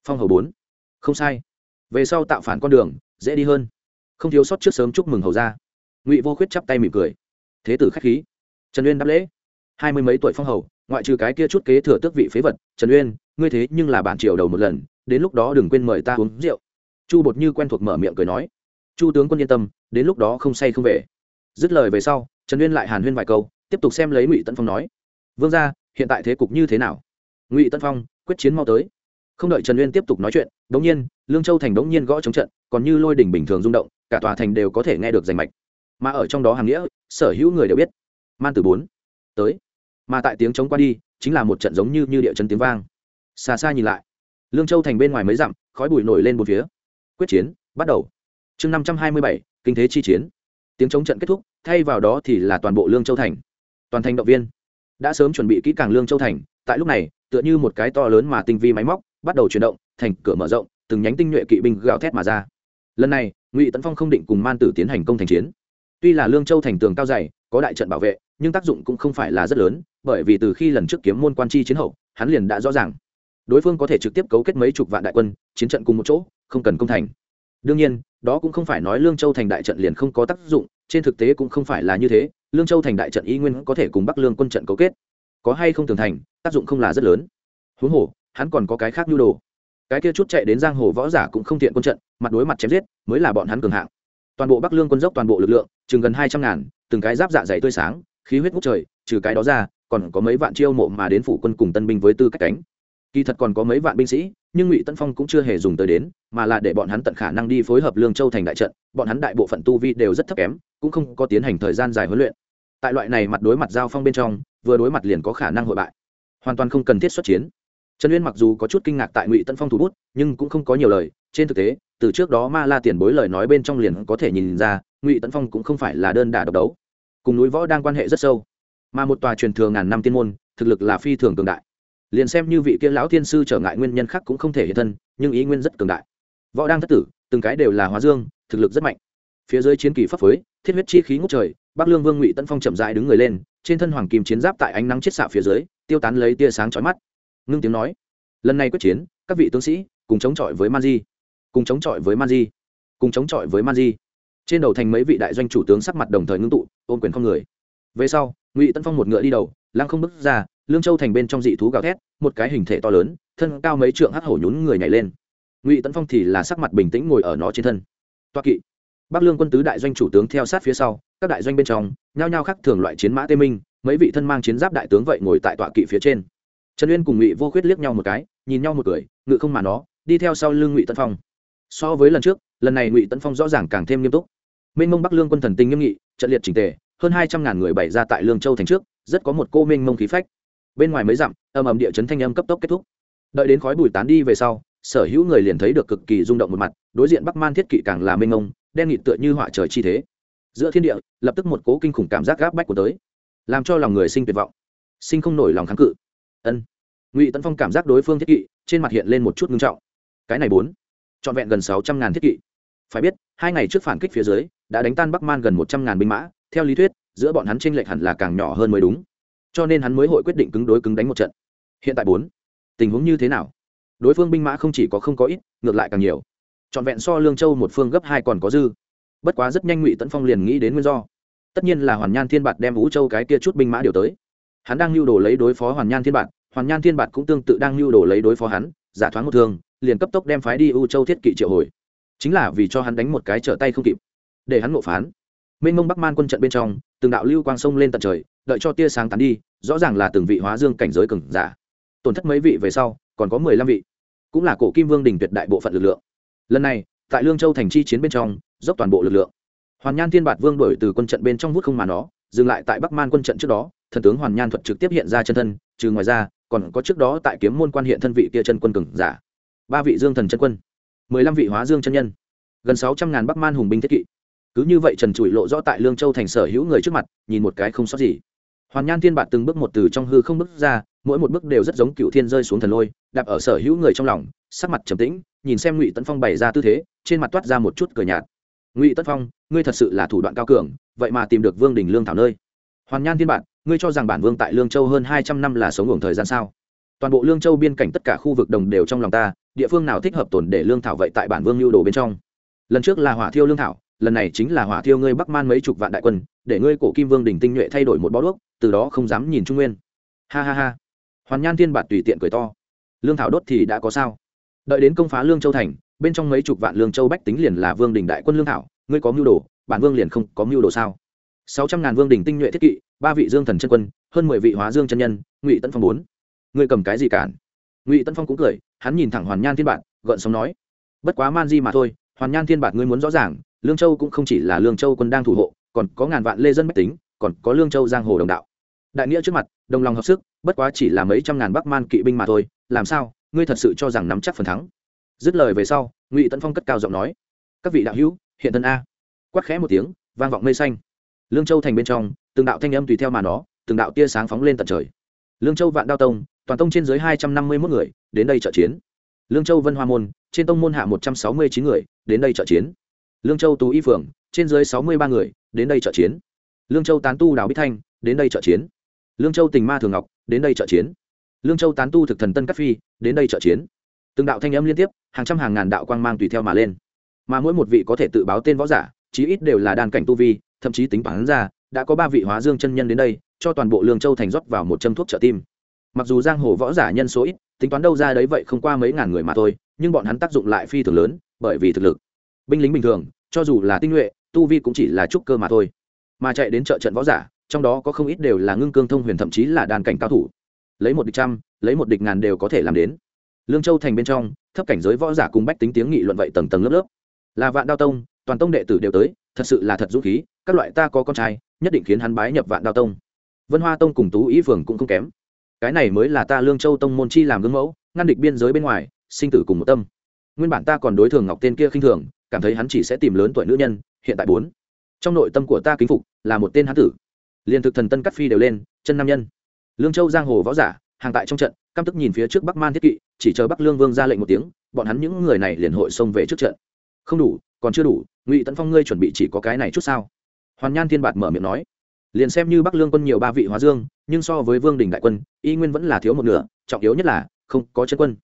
Phong hầu bốn. Không sai. Về sau tạo phản con đường, dễ đi hơn. Không thiếu sót trước sớm chúc mừng hầu ra ngụy vô khuyết chắp tay mỉm cười. Thế tử k h á c h khí. Trần uyên đáp lễ. Hai mươi mấy tuổi phong hầu, ngoại trừ cái kia chút kế thừa tước vị phế vật, trần uyên, ngươi thế nhưng là bản triều đầu một lần, đến lúc đó đừng quên mời ta uống rượu. Chu bột như quen thuộc mở miệng cười nói. Chu tướng quân yên tâm, đến lúc đó không say không về. Dứt lời về sau, trần uyên lại hàn huyên vài câu, tiếp tục xem lấy ngụy Tấn phong nói. Vương ra hiện tại thế cục như thế nào? Ngụy tân phong quyết chiến mau tới không đợi trần uyên tiếp tục nói chuyện đống nhiên lương châu thành đống nhiên gõ chống trận còn như lôi đỉnh bình thường rung động cả tòa thành đều có thể nghe được rành mạch mà ở trong đó hàng nghĩa sở hữu người đều biết man từ bốn tới mà tại tiếng chống qua đi chính là một trận giống như như địa chân tiếng vang xa xa nhìn lại lương châu thành bên ngoài mấy dặm khói bụi nổi lên một phía quyết chiến bắt đầu chương năm trăm hai mươi bảy kinh thế chi chiến tiếng chống trận kết thúc thay vào đó thì là toàn bộ lương châu thành toàn thành động viên đã sớm chuẩn bị kỹ càng lương châu thành tại lúc này tựa như một cái to lớn mà tinh vi máy móc, bắt đầu chuyển động, thành cửa mở rộng, từng nhánh tinh nhuệ kỵ binh gào thét mà ra. Lần này, ngụy tấn phong không định cùng man tử tiến hành công thành chiến. Tuy là lương châu thành tường cao dày, có đại trận bảo vệ, nhưng tác dụng cũng không phải là rất lớn, bởi vì từ khi lần trước kiếm môn quan chi chiến hậu, hắn liền đã rõ ràng. Đối phương có thể trực tiếp cấu kết mấy chục vạn đại quân, chiến trận cùng một chỗ, không cần công thành. Đương nhiên, đó cũng không phải nói lương châu thành đại trận liền không có tác dụng, trên thực tế cũng không phải là như thế, lương châu thành đại trận y nguyên có thể cùng bắc lương quân trận cấu kết có hay không tường thành, tác dụng không là rất lớn. Huống hồ, hắn còn có cái khác nhu đồ. Cái kia chút chạy đến giang hồ võ giả cũng không thiện quân trận, mặt đối mặt chém giết, mới là bọn hắn cường hạng. Toàn bộ bắc lương quân dốc toàn bộ lực lượng, chừng gần hai trăm ngàn, từng cái giáp dạ dày tươi sáng, khí huyết ngút trời, trừ cái đó ra, còn có mấy vạn chiêu mộ mà đến phủ quân cùng tân binh với tư cách cánh. Kỳ thật còn có mấy vạn binh sĩ, nhưng ngụy tân phong cũng chưa hề dùng tới đến, mà là để bọn hắn tận khả năng đi phối hợp lương châu thành đại trận, bọn hắn đại bộ phận tu vi đều rất thấp kém, cũng không có tiến hành thời gian dài huấn luyện. Tại loại này mặt đối mặt giao phong bên trong vừa đối mặt liền có khả năng hội bại. Hoàn toàn không cần thiết xuất chiến. Trần uyên mặc dù có chút kinh ngạc tại ngụy tân phong thủ bút, nhưng cũng không có nhiều lời. Trên thực tế, từ trước đó ma la tiền bối lời nói bên trong liền có thể nhìn ra, ngụy tân phong cũng không phải là đơn đả độc đấu. Cùng núi võ đang quan hệ rất sâu. Mà một tòa truyền thừa ngàn năm tiên môn, thực lực là phi thường cường đại. Liền xem như vị kia lão thiên sư trở ngại nguyên nhân khác cũng không thể hiện thân, nhưng ý nguyên rất cường đại. Võ đang thất tử, từng cái đều là hóa dương, thực lực rất mạnh. Phía dưới chiến kỳ pháp phối, thiết huyết chi khí ngút trời bắc lương vương ngụy tân phong chậm dại đứng người lên, trên thân hoàng kim chiến giáp tại ánh nắng chiết xạ phía dưới, tiêu tán lấy tia sáng chói mắt. Ngưng tiếng nói, lần này quyết chiến, các vị tướng sĩ, cùng chống chọi với man di. Cùng chống chọi với man di. Cùng chống chọi với man di. Trên đầu thành mấy vị đại doanh chủ tướng sắc mặt đồng thời ngưng tụ ôm quyền không người. Về sau, ngụy tân phong một ngựa đi đầu, lăng không bước ra, lương châu thành bên trong dị thú gào thét, một cái hình thể to lớn, thân cao mấy trượng hắc hổ nhún người nhảy lên. Ngụy tân phong thì là sắc mặt bình tĩnh ngồi ở nó trên thân. Toa kỵ bắc lương quân tứ đại doanh chủ tướng theo sát phía sau, các đại doanh bên trong, nhao nhao khắc thường loại chiến mã tê minh, mấy vị thân mang chiến giáp đại tướng vậy ngồi tại tọa kỵ phía trên. Trần uyên cùng ngụy vô khuyết liếc nhau một cái, nhìn nhau một cười, ngự không mà nó, đi theo sau lưng ngụy tân phong. So với lần trước, lần này ngụy tân phong rõ ràng càng thêm nghiêm túc. Minh mông bắc lương quân thần tinh nghiêm nghị, trận liệt trình tề, hơn hai trăm ngàn người bày ra tại lương châu thành trước, rất có một cô Minh mông khí phách. Bên ngoài mấy dặm âm ầm địa chấn thanh âm cấp tốc kết thúc. Đợi đến khói bùi tán đi về sau, sở hữu người liền thấy được cực kỳ rung động một mặt, đối diện bắc man thiết kỵ càng là Minh mông đen nghịt tựa như họa trời chi thế. Giữa thiên địa, lập tức một cố kinh khủng cảm giác gáp bách của tới, làm cho lòng người sinh tuyệt vọng, sinh không nổi lòng kháng cự. Ân. Ngụy tấn phong cảm giác đối phương thiết kỵ, trên mặt hiện lên một chút ngưng trọng. Cái này bốn, trọn vẹn gần sáu trăm ngàn thiết kỵ. Phải biết, hai ngày trước phản kích phía dưới, đã đánh tan bắc man gần một trăm ngàn binh mã, theo lý thuyết, giữa bọn hắn tranh lệch hẳn là càng nhỏ hơn mới đúng. Cho nên hắn mới hội quyết định cứng đối cứng đánh một trận. Hiện tại bốn, tình huống như thế nào? Đối phương binh mã không chỉ có không có ít, ngược lại càng nhiều trọn vẹn so lương châu một phương gấp hai còn có dư. Bất quá rất nhanh ngụy tấn phong liền nghĩ đến nguyên do. Tất nhiên là hoàn nhan thiên bạt đem vũ châu cái kia chút binh mã điều tới. Hắn đang lưu đồ lấy đối phó hoàn nhan thiên bạt, hoàn nhan thiên bạt cũng tương tự đang lưu đồ lấy đối phó hắn, giả thoáng một thương, liền cấp tốc đem phái đi u châu thiết kỵ triệu hồi. Chính là vì cho hắn đánh một cái trở tay không kịp, để hắn ngộ phán. Mênh mông bắc man quân trận bên trong, từng đạo lưu quang sông lên tận trời, đợi cho tia sáng tán đi, rõ ràng là từng vị hóa dương cảnh giới cừng giả. Tổn thất mấy vị về sau, còn có mười lăm vị. Cũng là cổ kim vương đình tuyệt đại bộ phận lực lượng lần này, tại lương châu thành chi chiến bên trong, dốc toàn bộ lực lượng. Hoàn nhan thiên bạt vương đổi từ quân trận bên trong vút không mà nó, dừng lại tại bắc man quân trận trước đó, thần tướng hoàn nhan thuật trực tiếp hiện ra chân thân, trừ ngoài ra, còn có trước đó tại kiếm môn quan hiện thân vị kia chân quân cường giả. Ba vị dương thần chân quân, mười lăm vị hóa dương chân nhân, gần sáu trăm ngàn bắc man hùng binh thiết kỵ. Cứ như vậy trần trụi lộ rõ tại lương châu thành sở hữu người trước mặt, nhìn một cái không sót gì. Hoàn nhan thiên bạt từng bước một từ trong hư không bước ra, mỗi một bước đều rất giống cựu thiên rơi xuống thần lôi, đạp ở sở hữu người trong lòng, sắc mặt trầm tĩnh nhìn xem ngụy tấn phong bày ra tư thế trên mặt toát ra một chút cờ nhạt ngụy tấn phong ngươi thật sự là thủ đoạn cao cường vậy mà tìm được vương đình lương thảo nơi hoàn nhan thiên bạn ngươi cho rằng bản vương tại lương châu hơn hai trăm năm là sống ngủ thời gian sao toàn bộ lương châu biên cảnh tất cả khu vực đồng đều trong lòng ta địa phương nào thích hợp tồn để lương thảo vậy tại bản vương lưu đồ bên trong lần trước là hỏa thiêu lương thảo lần này chính là hỏa thiêu ngươi bắc man mấy chục vạn đại quân để ngươi cổ kim vương đình tinh nhuệ thay đổi một bó đuốc từ đó không dám nhìn trung nguyên ha ha ha hoàn nhan thiên bạt tùy tiện cười to lương thảo đốt thì đã có sao đợi đến công phá lương châu thành, bên trong mấy chục vạn lương châu bách tính liền là vương đình đại quân lương thảo, ngươi có mưu đồ, bản vương liền không có mưu đồ sao? Sáu trăm ngàn vương đình tinh nhuệ thiết kỵ, ba vị dương thần chân quân, hơn mười vị hóa dương chân nhân, ngụy tân phong bốn. Ngươi cầm cái gì cản? Ngụy tân phong cũng cười, hắn nhìn thẳng hoàn nhan thiên bản gợn sóng nói, bất quá man di mà thôi, hoàn nhan thiên bản ngươi muốn rõ ràng, lương châu cũng không chỉ là lương châu quân đang thủ hộ, còn có ngàn vạn lê dân bách tính, còn có lương châu giang hồ đồng đạo. Đại nghĩa trước mặt, đồng lòng hợp sức, bất quá chỉ là mấy trăm ngàn bắc man kỵ binh mà thôi, làm sao? Ngươi thật sự cho rằng nắm chắc phần thắng. Dứt lời về sau, ngụy tấn phong cất cao giọng nói, các vị đạo hữu, hiện thân a. Quát khẽ một tiếng, vang vọng mây xanh. Lương châu thành bên trong, từng đạo thanh âm tùy theo mà nó, từng đạo tia sáng phóng lên tận trời. Lương châu vạn đao tông, toàn tông trên dưới hai trăm năm mươi mốt người, đến đây trợ chiến. Lương châu vân hoa môn, trên tông môn hạ một trăm sáu mươi chín người, đến đây trợ chiến. Lương châu tú y phường, trên dưới sáu mươi ba người, đến đây trợ chiến. Lương châu tán tu đào bích thanh, đến đây trợ chiến. Lương châu tình ma thường ngọc, đến đây trợ chiến lương châu tán tu thực thần tân cát phi, đến đây trợ chiến. Từng đạo thanh âm liên tiếp, hàng trăm hàng ngàn đạo quang mang tùy theo mà lên. Mà mỗi một vị có thể tự báo tên võ giả, chí ít đều là đan cảnh tu vi, thậm chí tính bản ra, đã có ba vị hóa dương chân nhân đến đây, cho toàn bộ lương châu thành rót vào một châm thuốc trợ tim. Mặc dù giang hồ võ giả nhân số ít, tính toán đâu ra đấy vậy không qua mấy ngàn người mà thôi, nhưng bọn hắn tác dụng lại phi thường lớn, bởi vì thực lực. Binh lính bình thường, cho dù là tinh nhuệ, tu vi cũng chỉ là trúc cơ mà thôi. Mà chạy đến trợ trận võ giả, trong đó có không ít đều là ngưng cương thông huyền thậm chí là đàn cảnh cao thủ lấy một địch trăm, lấy một địch ngàn đều có thể làm đến. Lương châu thành bên trong, thấp cảnh giới võ giả cùng bách tính tiếng nghị luận vậy tầng tầng lớp lớp. Là vạn đao tông, toàn tông đệ tử đều tới, thật sự là thật dũng khí, các loại ta có con trai, nhất định khiến hắn bái nhập vạn đao tông. Vân hoa tông cùng tú ý phường cũng không kém. Cái này mới là ta lương châu tông môn chi làm gương mẫu, ngăn địch biên giới bên ngoài, sinh tử cùng một tâm. Nguyên bản ta còn đối thường ngọc tên kia khinh thường, cảm thấy hắn chỉ sẽ tìm lớn tuổi nữ nhân, hiện tại bốn. Trong nội tâm của ta kính phục, là một tên hán tử. Liền thực thần tân cắt phi đều lên, chân nam nhân lương châu giang hồ võ giả, hàng tại trong trận, căm tức nhìn phía trước bắc man thiết kỵ, chỉ chờ bắc lương vương ra lệnh một tiếng, bọn hắn những người này liền hội xông về trước trận. Không đủ, còn chưa đủ, ngụy tấn phong ngươi chuẩn bị chỉ có cái này chút sao? Hoàn nhan thiên bạt mở miệng nói. Liền xem như bắc lương quân nhiều ba vị hóa dương, nhưng so với vương đình đại quân, y nguyên vẫn là thiếu một nửa, trọng yếu nhất là, không có chân quân.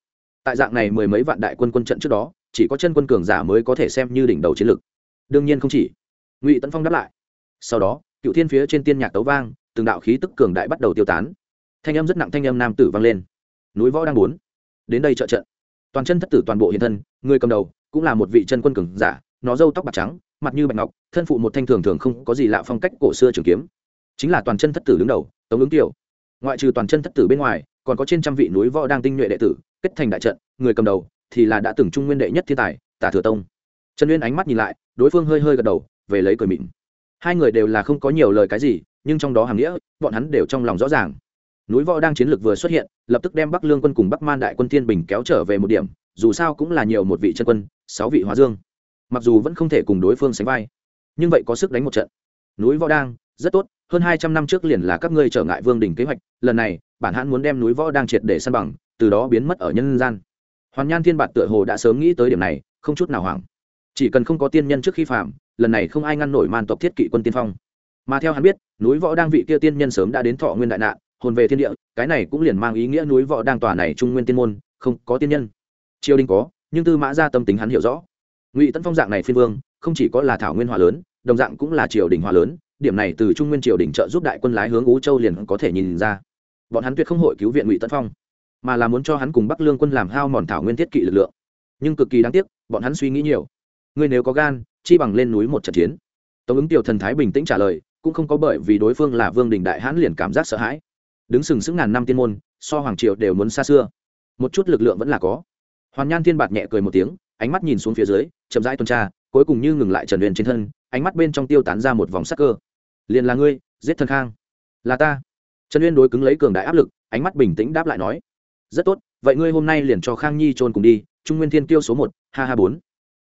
Tại dạng này mười mấy vạn đại quân quân trận trước đó, chỉ có chân quân cường giả mới có thể xem như đỉnh đầu chiến lực đương nhiên không chỉ. Ngụy tấn phong đáp lại. Sau đó cựu thiên phía trên tiên nhạc tấu vang, từng đạo khí tức cường đại bắt đầu tiêu tán thanh âm rất nặng thanh âm nam tử vang lên. Núi võ đang muốn đến đây trợ trận. Toàn chân thất tử toàn bộ hiện thân, người cầm đầu cũng là một vị chân quân cường giả, nó râu tóc bạc trắng, mặt như bạch ngọc, thân phụ một thanh thường thường không có gì lạ phong cách cổ xưa trường kiếm. Chính là toàn chân thất tử đứng đầu, tống ứng tiểu ngoại trừ toàn chân thất tử bên ngoài, còn có trên trăm vị núi võ đang tinh nhuệ đệ tử, kết thành đại trận, người cầm đầu thì là đã từng trung nguyên đệ nhất thiên tài, tả thừa tông. Trần uyên ánh mắt nhìn lại, đối phương hơi hơi gật đầu, về lấy cười mịn hai người đều là không có nhiều lời cái gì, nhưng trong đó hàm nghĩa, bọn hắn đều trong lòng rõ ràng núi võ đang chiến lược vừa xuất hiện, lập tức đem bắc lương quân cùng bắc man đại quân thiên bình kéo trở về một điểm, dù sao cũng là nhiều một vị chân quân, sáu vị hóa dương. Mặc dù vẫn không thể cùng đối phương sánh vai, nhưng vậy có sức đánh một trận. Núi võ đang, rất tốt, hơn hai trăm năm trước liền là các ngươi trở ngại vương đình kế hoạch, lần này, bản hãn muốn đem núi võ đang triệt để săn bằng, từ đó biến mất ở nhân gian. Hoàn nhan thiên bạt tựa hồ đã sớm nghĩ tới điểm này, không chút nào hoảng. Chỉ cần không có tiên nhân trước khi phạm, lần này không ai ngăn nổi man tộc thiết kỵ quân tiên phong. Mà theo hắn biết, núi võ đang vị kia tiên nhân sớm đã đến thọ nguyên đại nạn hồn về thiên địa, cái này cũng liền mang ý nghĩa núi võ đang tòa này trung nguyên tiên môn, không có tiên nhân. Triều đình có, nhưng tư mã ra tâm tính hắn hiểu rõ. Ngụy tấn phong dạng này phiên vương, không chỉ có là thảo nguyên hòa lớn, đồng dạng cũng là triều đình hòa lớn, điểm này từ trung nguyên triều đình trợ giúp đại quân lái hướng ú châu liền có thể nhìn ra. Bọn hắn tuyệt không hội cứu viện ngụy tấn phong, mà là muốn cho hắn cùng bắc lương quân làm hao mòn thảo nguyên thiết kỵ lực lượng. Nhưng cực kỳ đáng tiếc, bọn hắn suy nghĩ nhiều. Ngươi nếu có gan, chi bằng lên núi một trận chiến. Tống ứng tiểu thần thái bình tĩnh trả lời, cũng không có bởi vì đối phương là vương đình đại hãn liền cảm giác sợ hãi đứng sừng sững ngàn năm tiên môn, so hoàng triều đều muốn xa xưa. Một chút lực lượng vẫn là có. Hoàn nhan thiên bạt nhẹ cười một tiếng, ánh mắt nhìn xuống phía dưới, chậm rãi tuần tra, cuối cùng như ngừng lại trần huyền trên thân, ánh mắt bên trong tiêu tán ra một vòng sắc cơ. Liền là ngươi, giết thân khang. Là ta. Trần uyên đối cứng lấy cường đại áp lực, ánh mắt bình tĩnh đáp lại nói, rất tốt, vậy ngươi hôm nay liền cho khang nhi trôn cùng đi, trung nguyên thiên tiêu số một, ha ha bốn.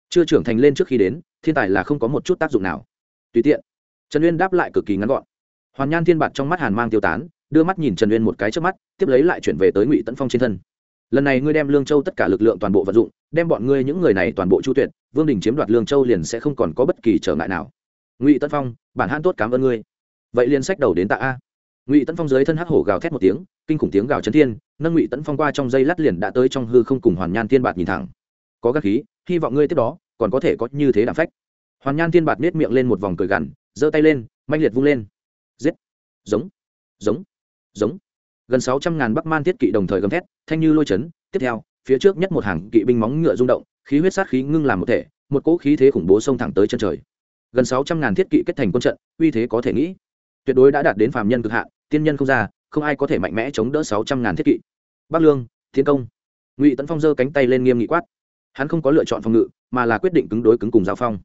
Chưa trưởng thành lên trước khi đến, thiên tài là không có một chút tác dụng nào. Tùy tiện. Trần uyên đáp lại cực kỳ ngắn gọn. Hoàn nhan thiên bạt trong mắt hàn mang tiêu tán đưa mắt nhìn trần uyên một cái trước mắt, tiếp lấy lại chuyển về tới ngụy tấn phong trên thân. Lần này ngươi đem lương châu tất cả lực lượng toàn bộ vận dụng, đem bọn ngươi những người này toàn bộ chu tuyệt, vương đình chiếm đoạt lương châu liền sẽ không còn có bất kỳ trở ngại nào. Ngụy tấn phong, bản hãn tốt cảm ơn ngươi. Vậy liền sách đầu đến tạ a. Ngụy tấn phong dưới thân hắc hổ gào thét một tiếng, kinh khủng tiếng gào chấn thiên, nâng ngụy tấn phong qua trong dây lát liền đã tới trong hư không cùng hoàn nhan thiên bạt nhìn thẳng. Có gác khí, hy vọng ngươi tiếp đó, còn có thể có như thế đảm phách. Hoàn nhan thiên bạt nết miệng lên một vòng cười gằn, giơ tay lên manh liệt vung lên. Giết. Giống. Giống giống. Gần sáu trăm ngàn bắc man thiết kỵ đồng thời gầm thét, thanh như lôi chấn. Tiếp theo, phía trước nhất một hàng kỵ binh móng ngựa rung động, khí huyết sát khí ngưng làm một thể, một cỗ khí thế khủng bố xông thẳng tới chân trời. Gần sáu trăm ngàn thiết kỵ kết thành quân trận, uy thế có thể nghĩ. Tuyệt đối đã đạt đến phàm nhân cực hạn, tiên nhân không ra, không ai có thể mạnh mẽ chống đỡ sáu trăm ngàn thiết kỵ. Bắc lương, thiên công. Ngụy tấn phong giơ cánh tay lên nghiêm nghị quát. Hắn không có lựa chọn phòng ngự, mà là quyết định cứng đối cứng cùng giao phong.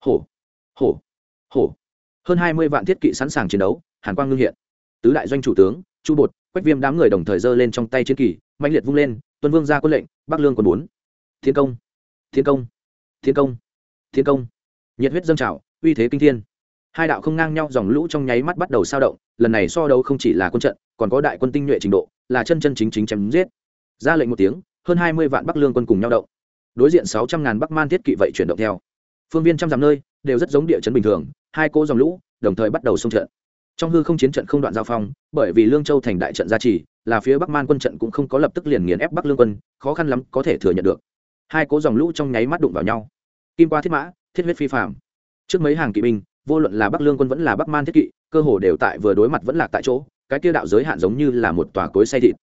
Hổ. Hổ. Hổ. Hơn hai mươi vạn thiết kỵ sẵn sàng chiến đấu, hàn quang ngưng hiện. Tứ đại doanh chủ tướng chu bột, quách viêm đám người đồng thời giơ lên trong tay chiến kỳ mạnh liệt vung lên, tuân vương ra quân lệnh, bắc lương quân bốn. Thiên công thiên công thiên công thiên công. Nhiệt huyết dâng trào, uy thế kinh thiên. Hai đạo không ngang nhau dòng lũ trong nháy mắt bắt đầu sao động, lần này so đấu không chỉ là quân trận, còn có đại quân tinh nhuệ trình độ, là chân chân chính chính chém giết. Ra lệnh một tiếng, hơn hai mươi vạn bắc lương quân cùng nhau động. Đối diện sáu trăm ngàn bắc man thiết kỵ vậy chuyển động theo. Phương viên trăm dặm nơi, đều rất giống địa chấn bình thường, hai cô dòng lũ đồng thời bắt đầu xông trận trong hư không chiến trận không đoạn giao phong, bởi vì lương châu thành đại trận gia trì, là phía bắc man quân trận cũng không có lập tức liền nghiền ép bắc lương quân, khó khăn lắm có thể thừa nhận được. Hai cố dòng lũ trong nháy mắt đụng vào nhau. Kim qua thiết mã, thiết huyết phi phạm trước mấy hàng kỵ binh, vô luận là bắc lương quân vẫn là bắc man thiết kỵ, cơ hồ đều tại vừa đối mặt vẫn lạc tại chỗ, cái tiêu đạo giới hạn giống như là một tòa cối say thịt.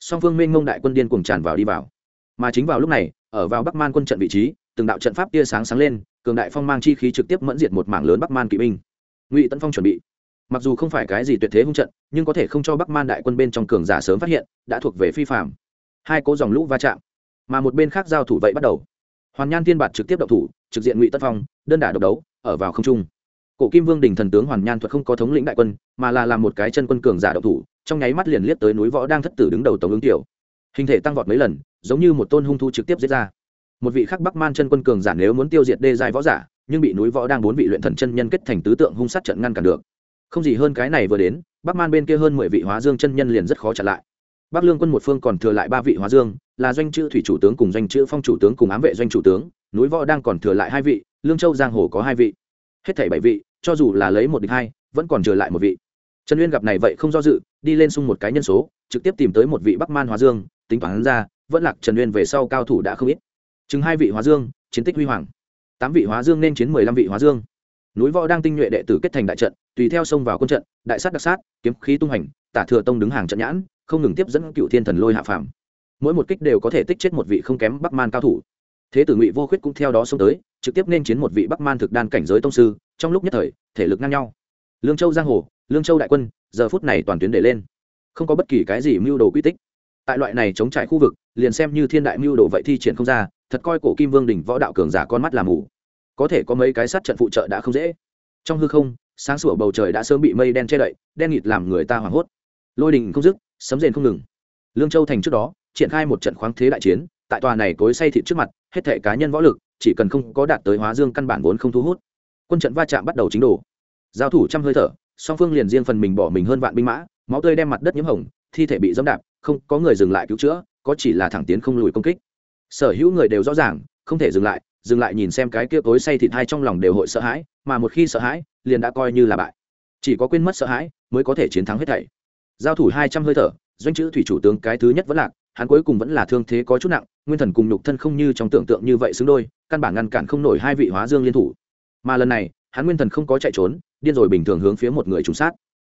Song phương minh ngông đại quân điên cuồng tràn vào đi vào. Mà chính vào lúc này, ở vào bắc man quân trận vị trí, từng đạo trận pháp tia sáng sáng lên, cường đại phong mang chi khí trực tiếp mẫn diệt một mảng lớn bắc man kỵ binh. Ngụy tấn phong chuẩn bị mặc dù không phải cái gì tuyệt thế hung trận, nhưng có thể không cho bắc man đại quân bên trong cường giả sớm phát hiện, đã thuộc về phi phạm hai cố dòng lũ va chạm, mà một bên khác giao thủ vậy bắt đầu. Hoàn nhan thiên bạt trực tiếp đậu thủ, trực diện ngụy tất phong, đơn đả độc đấu, ở vào không trung. Cổ kim vương đình thần tướng hoàn nhan thuật không có thống lĩnh đại quân, mà là làm một cái chân quân cường giả độc thủ, trong nháy mắt liền liếc tới núi võ đang thất tử đứng đầu tổng ứng tiểu. Hình thể tăng vọt mấy lần, giống như một tôn hung thu trực tiếp giết ra. Một vị khắc bắc man chân quân cường giả nếu muốn tiêu diệt đê giai võ giả, nhưng bị núi võ đang bốn vị luyện thần chân nhân kết thành tứ tượng hung sát trận ngăn cản được không gì hơn cái này vừa đến, bắc man bên kia hơn mười vị hóa dương chân nhân liền rất khó chặn lại. Bắc lương quân một phương còn thừa lại ba vị hóa dương, là doanh chữ thủy chủ tướng cùng doanh chữ phong chủ tướng cùng ám vệ doanh chủ tướng, núi võ đang còn thừa lại hai vị, lương châu giang hồ có hai vị. Hết thảy bảy vị, cho dù là lấy một địch hai, vẫn còn thừa lại một vị. Trần uyên gặp này vậy không do dự, đi lên sung một cái nhân số, trực tiếp tìm tới một vị bắc man hóa dương, tính toán ra, vẫn lạc trần uyên về sau cao thủ đã không ít. Chừng hai vị hóa dương, chiến tích huy hoàng. Tám vị hóa dương nên chiến mười lăm vị hóa dương. Núi võ đang tinh nhuệ đệ tử kết thành đại trận tùy theo xông vào quân trận, đại sát đặc sát, kiếm khí tung hành tả thừa tông đứng hàng trận nhãn, không ngừng tiếp dẫn cựu thiên thần lôi hạ phàm. Mỗi một kích đều có thể tích chết một vị không kém bắc man cao thủ. Thế tử ngụy vô khuyết cũng theo đó xông tới, trực tiếp nên chiến một vị bắc man thực đan cảnh giới tông sư, trong lúc nhất thời, thể lực ngang nhau. Lương châu giang hồ, lương châu đại quân, giờ phút này toàn tuyến để lên. Không có bất kỳ cái gì mưu đồ quy tích. Tại loại này chống trải khu vực, liền xem như thiên đại mưu đồ vậy thi triển không ra, thật coi cổ kim vương đỉnh võ đạo cường giả con mắt làm mù. Có thể có mấy cái sát trận phụ trợ đã không dễ. Trong hư không sáng sủa bầu trời đã sớm bị mây đen che đậy, đen nghịt làm người ta hoảng hốt. Lôi đình không dứt, sấm rền không ngừng. Lương châu thành trước đó, triển khai một trận khoáng thế đại chiến, tại tòa này cối say thịt trước mặt, hết thể cá nhân võ lực, chỉ cần không có đạt tới hóa dương căn bản vốn không thu hút. Quân trận va chạm bắt đầu chính đồ giao thủ trăm hơi thở, song phương liền riêng phần mình bỏ mình hơn vạn binh mã, máu tươi đem mặt đất nhiễm hồng, thi thể bị dẫm đạp, không có người dừng lại cứu chữa, có chỉ là thẳng tiến không lùi công kích. Sở hữu người đều rõ ràng, không thể dừng lại dừng lại nhìn xem cái kia cối say thịt hai trong lòng đều hội sợ hãi, mà một khi sợ hãi, liền đã coi như là bại. Chỉ có quên mất sợ hãi, mới có thể chiến thắng hết thảy. Giao thủ hai trăm hơi thở, doanh chữ thủy chủ tướng cái thứ nhất vẫn lạc, hắn cuối cùng vẫn là thương thế có chút nặng, nguyên thần cùng nhục thân không như trong tưởng tượng như vậy xứng đôi, căn bản ngăn cản không nổi hai vị hóa dương liên thủ. Mà lần này, hắn nguyên thần không có chạy trốn, điên rồi bình thường hướng phía một người trùng sát.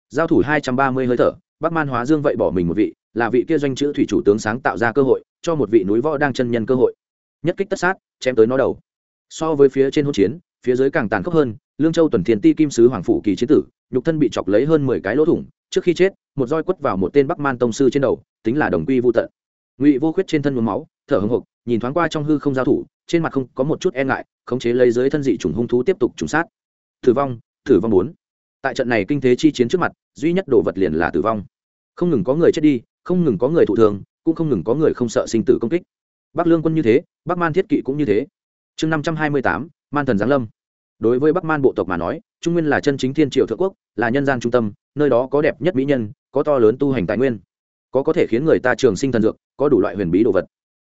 Giao thủ hai trăm ba mươi hơi thở, bắc man hóa dương vậy bỏ mình một vị, là vị kia doanh chữ thủy chủ tướng sáng tạo ra cơ hội, cho một vị núi võ đang chân nhân cơ hội. Nhất kích tất sát chém tới nó đầu. So với phía trên hỗn chiến, phía dưới càng tàn khốc hơn, lương châu tuần thiền ti kim sứ hoàng phủ kỳ chiến tử, nhục thân bị chọc lấy hơn mười cái lỗ thủng, trước khi chết, một roi quất vào một tên bắc man tông sư trên đầu, tính là đồng quy vô tận. Ngụy vô khuyết trên thân mướm máu, thở hồng hộc, nhìn thoáng qua trong hư không giao thủ, trên mặt không có một chút e ngại, khống chế lấy dưới thân dị trùng hung thú tiếp tục trùng sát. Tử vong tử vong bốn. Tại trận này kinh thế chi chiến trước mặt, duy nhất đồ vật liền là tử vong. Không ngừng có người chết đi, không ngừng có người thụ thường cũng không ngừng có người không sợ sinh tử công kích bắc lương quân như thế, bắc man thiết kỵ cũng như thế. Chương năm trăm hai mươi tám, man thần giáng lâm. Đối với bắc man bộ tộc mà nói, trung nguyên là chân chính thiên triều thượng quốc, là nhân gian trung tâm, nơi đó có đẹp nhất mỹ nhân, có to lớn tu hành tài nguyên. Có có thể khiến người ta trường sinh thần dược, có đủ loại huyền bí đồ vật.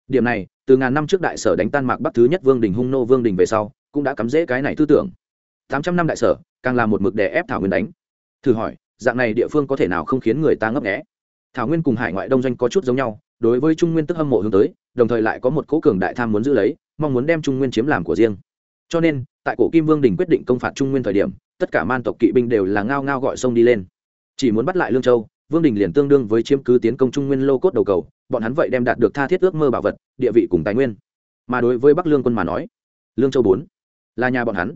Điểm này, từ ngàn năm trước đại sở đánh tan mạc bắc thứ nhất vương đình hung nô vương đình về sau, cũng đã cắm rễ cái này tư tưởng. tám trăm năm đại sở, càng là một mực đè ép thảo nguyên đánh. Thử hỏi, dạng này địa phương có thể nào không khiến người ta ngấp nghẽ thảo nguyên cùng hải ngoại đông doanh có chút giống nhau, đối với trung nguyên tức hâm mộ hướng tới đồng thời lại có một cố cường đại tham muốn giữ lấy, mong muốn đem trung nguyên chiếm làm của riêng. Cho nên, tại cổ kim vương đình quyết định công phạt trung nguyên thời điểm, tất cả man tộc kỵ binh đều là ngao ngao gọi sông đi lên. Chỉ muốn bắt lại lương châu, vương đình liền tương đương với chiếm cứ tiến công trung nguyên lô cốt đầu cầu, bọn hắn vậy đem đạt được tha thiết ước mơ bảo vật, địa vị cùng tài nguyên. Mà đối với bắc lương quân mà nói, lương châu bốn là nhà bọn hắn.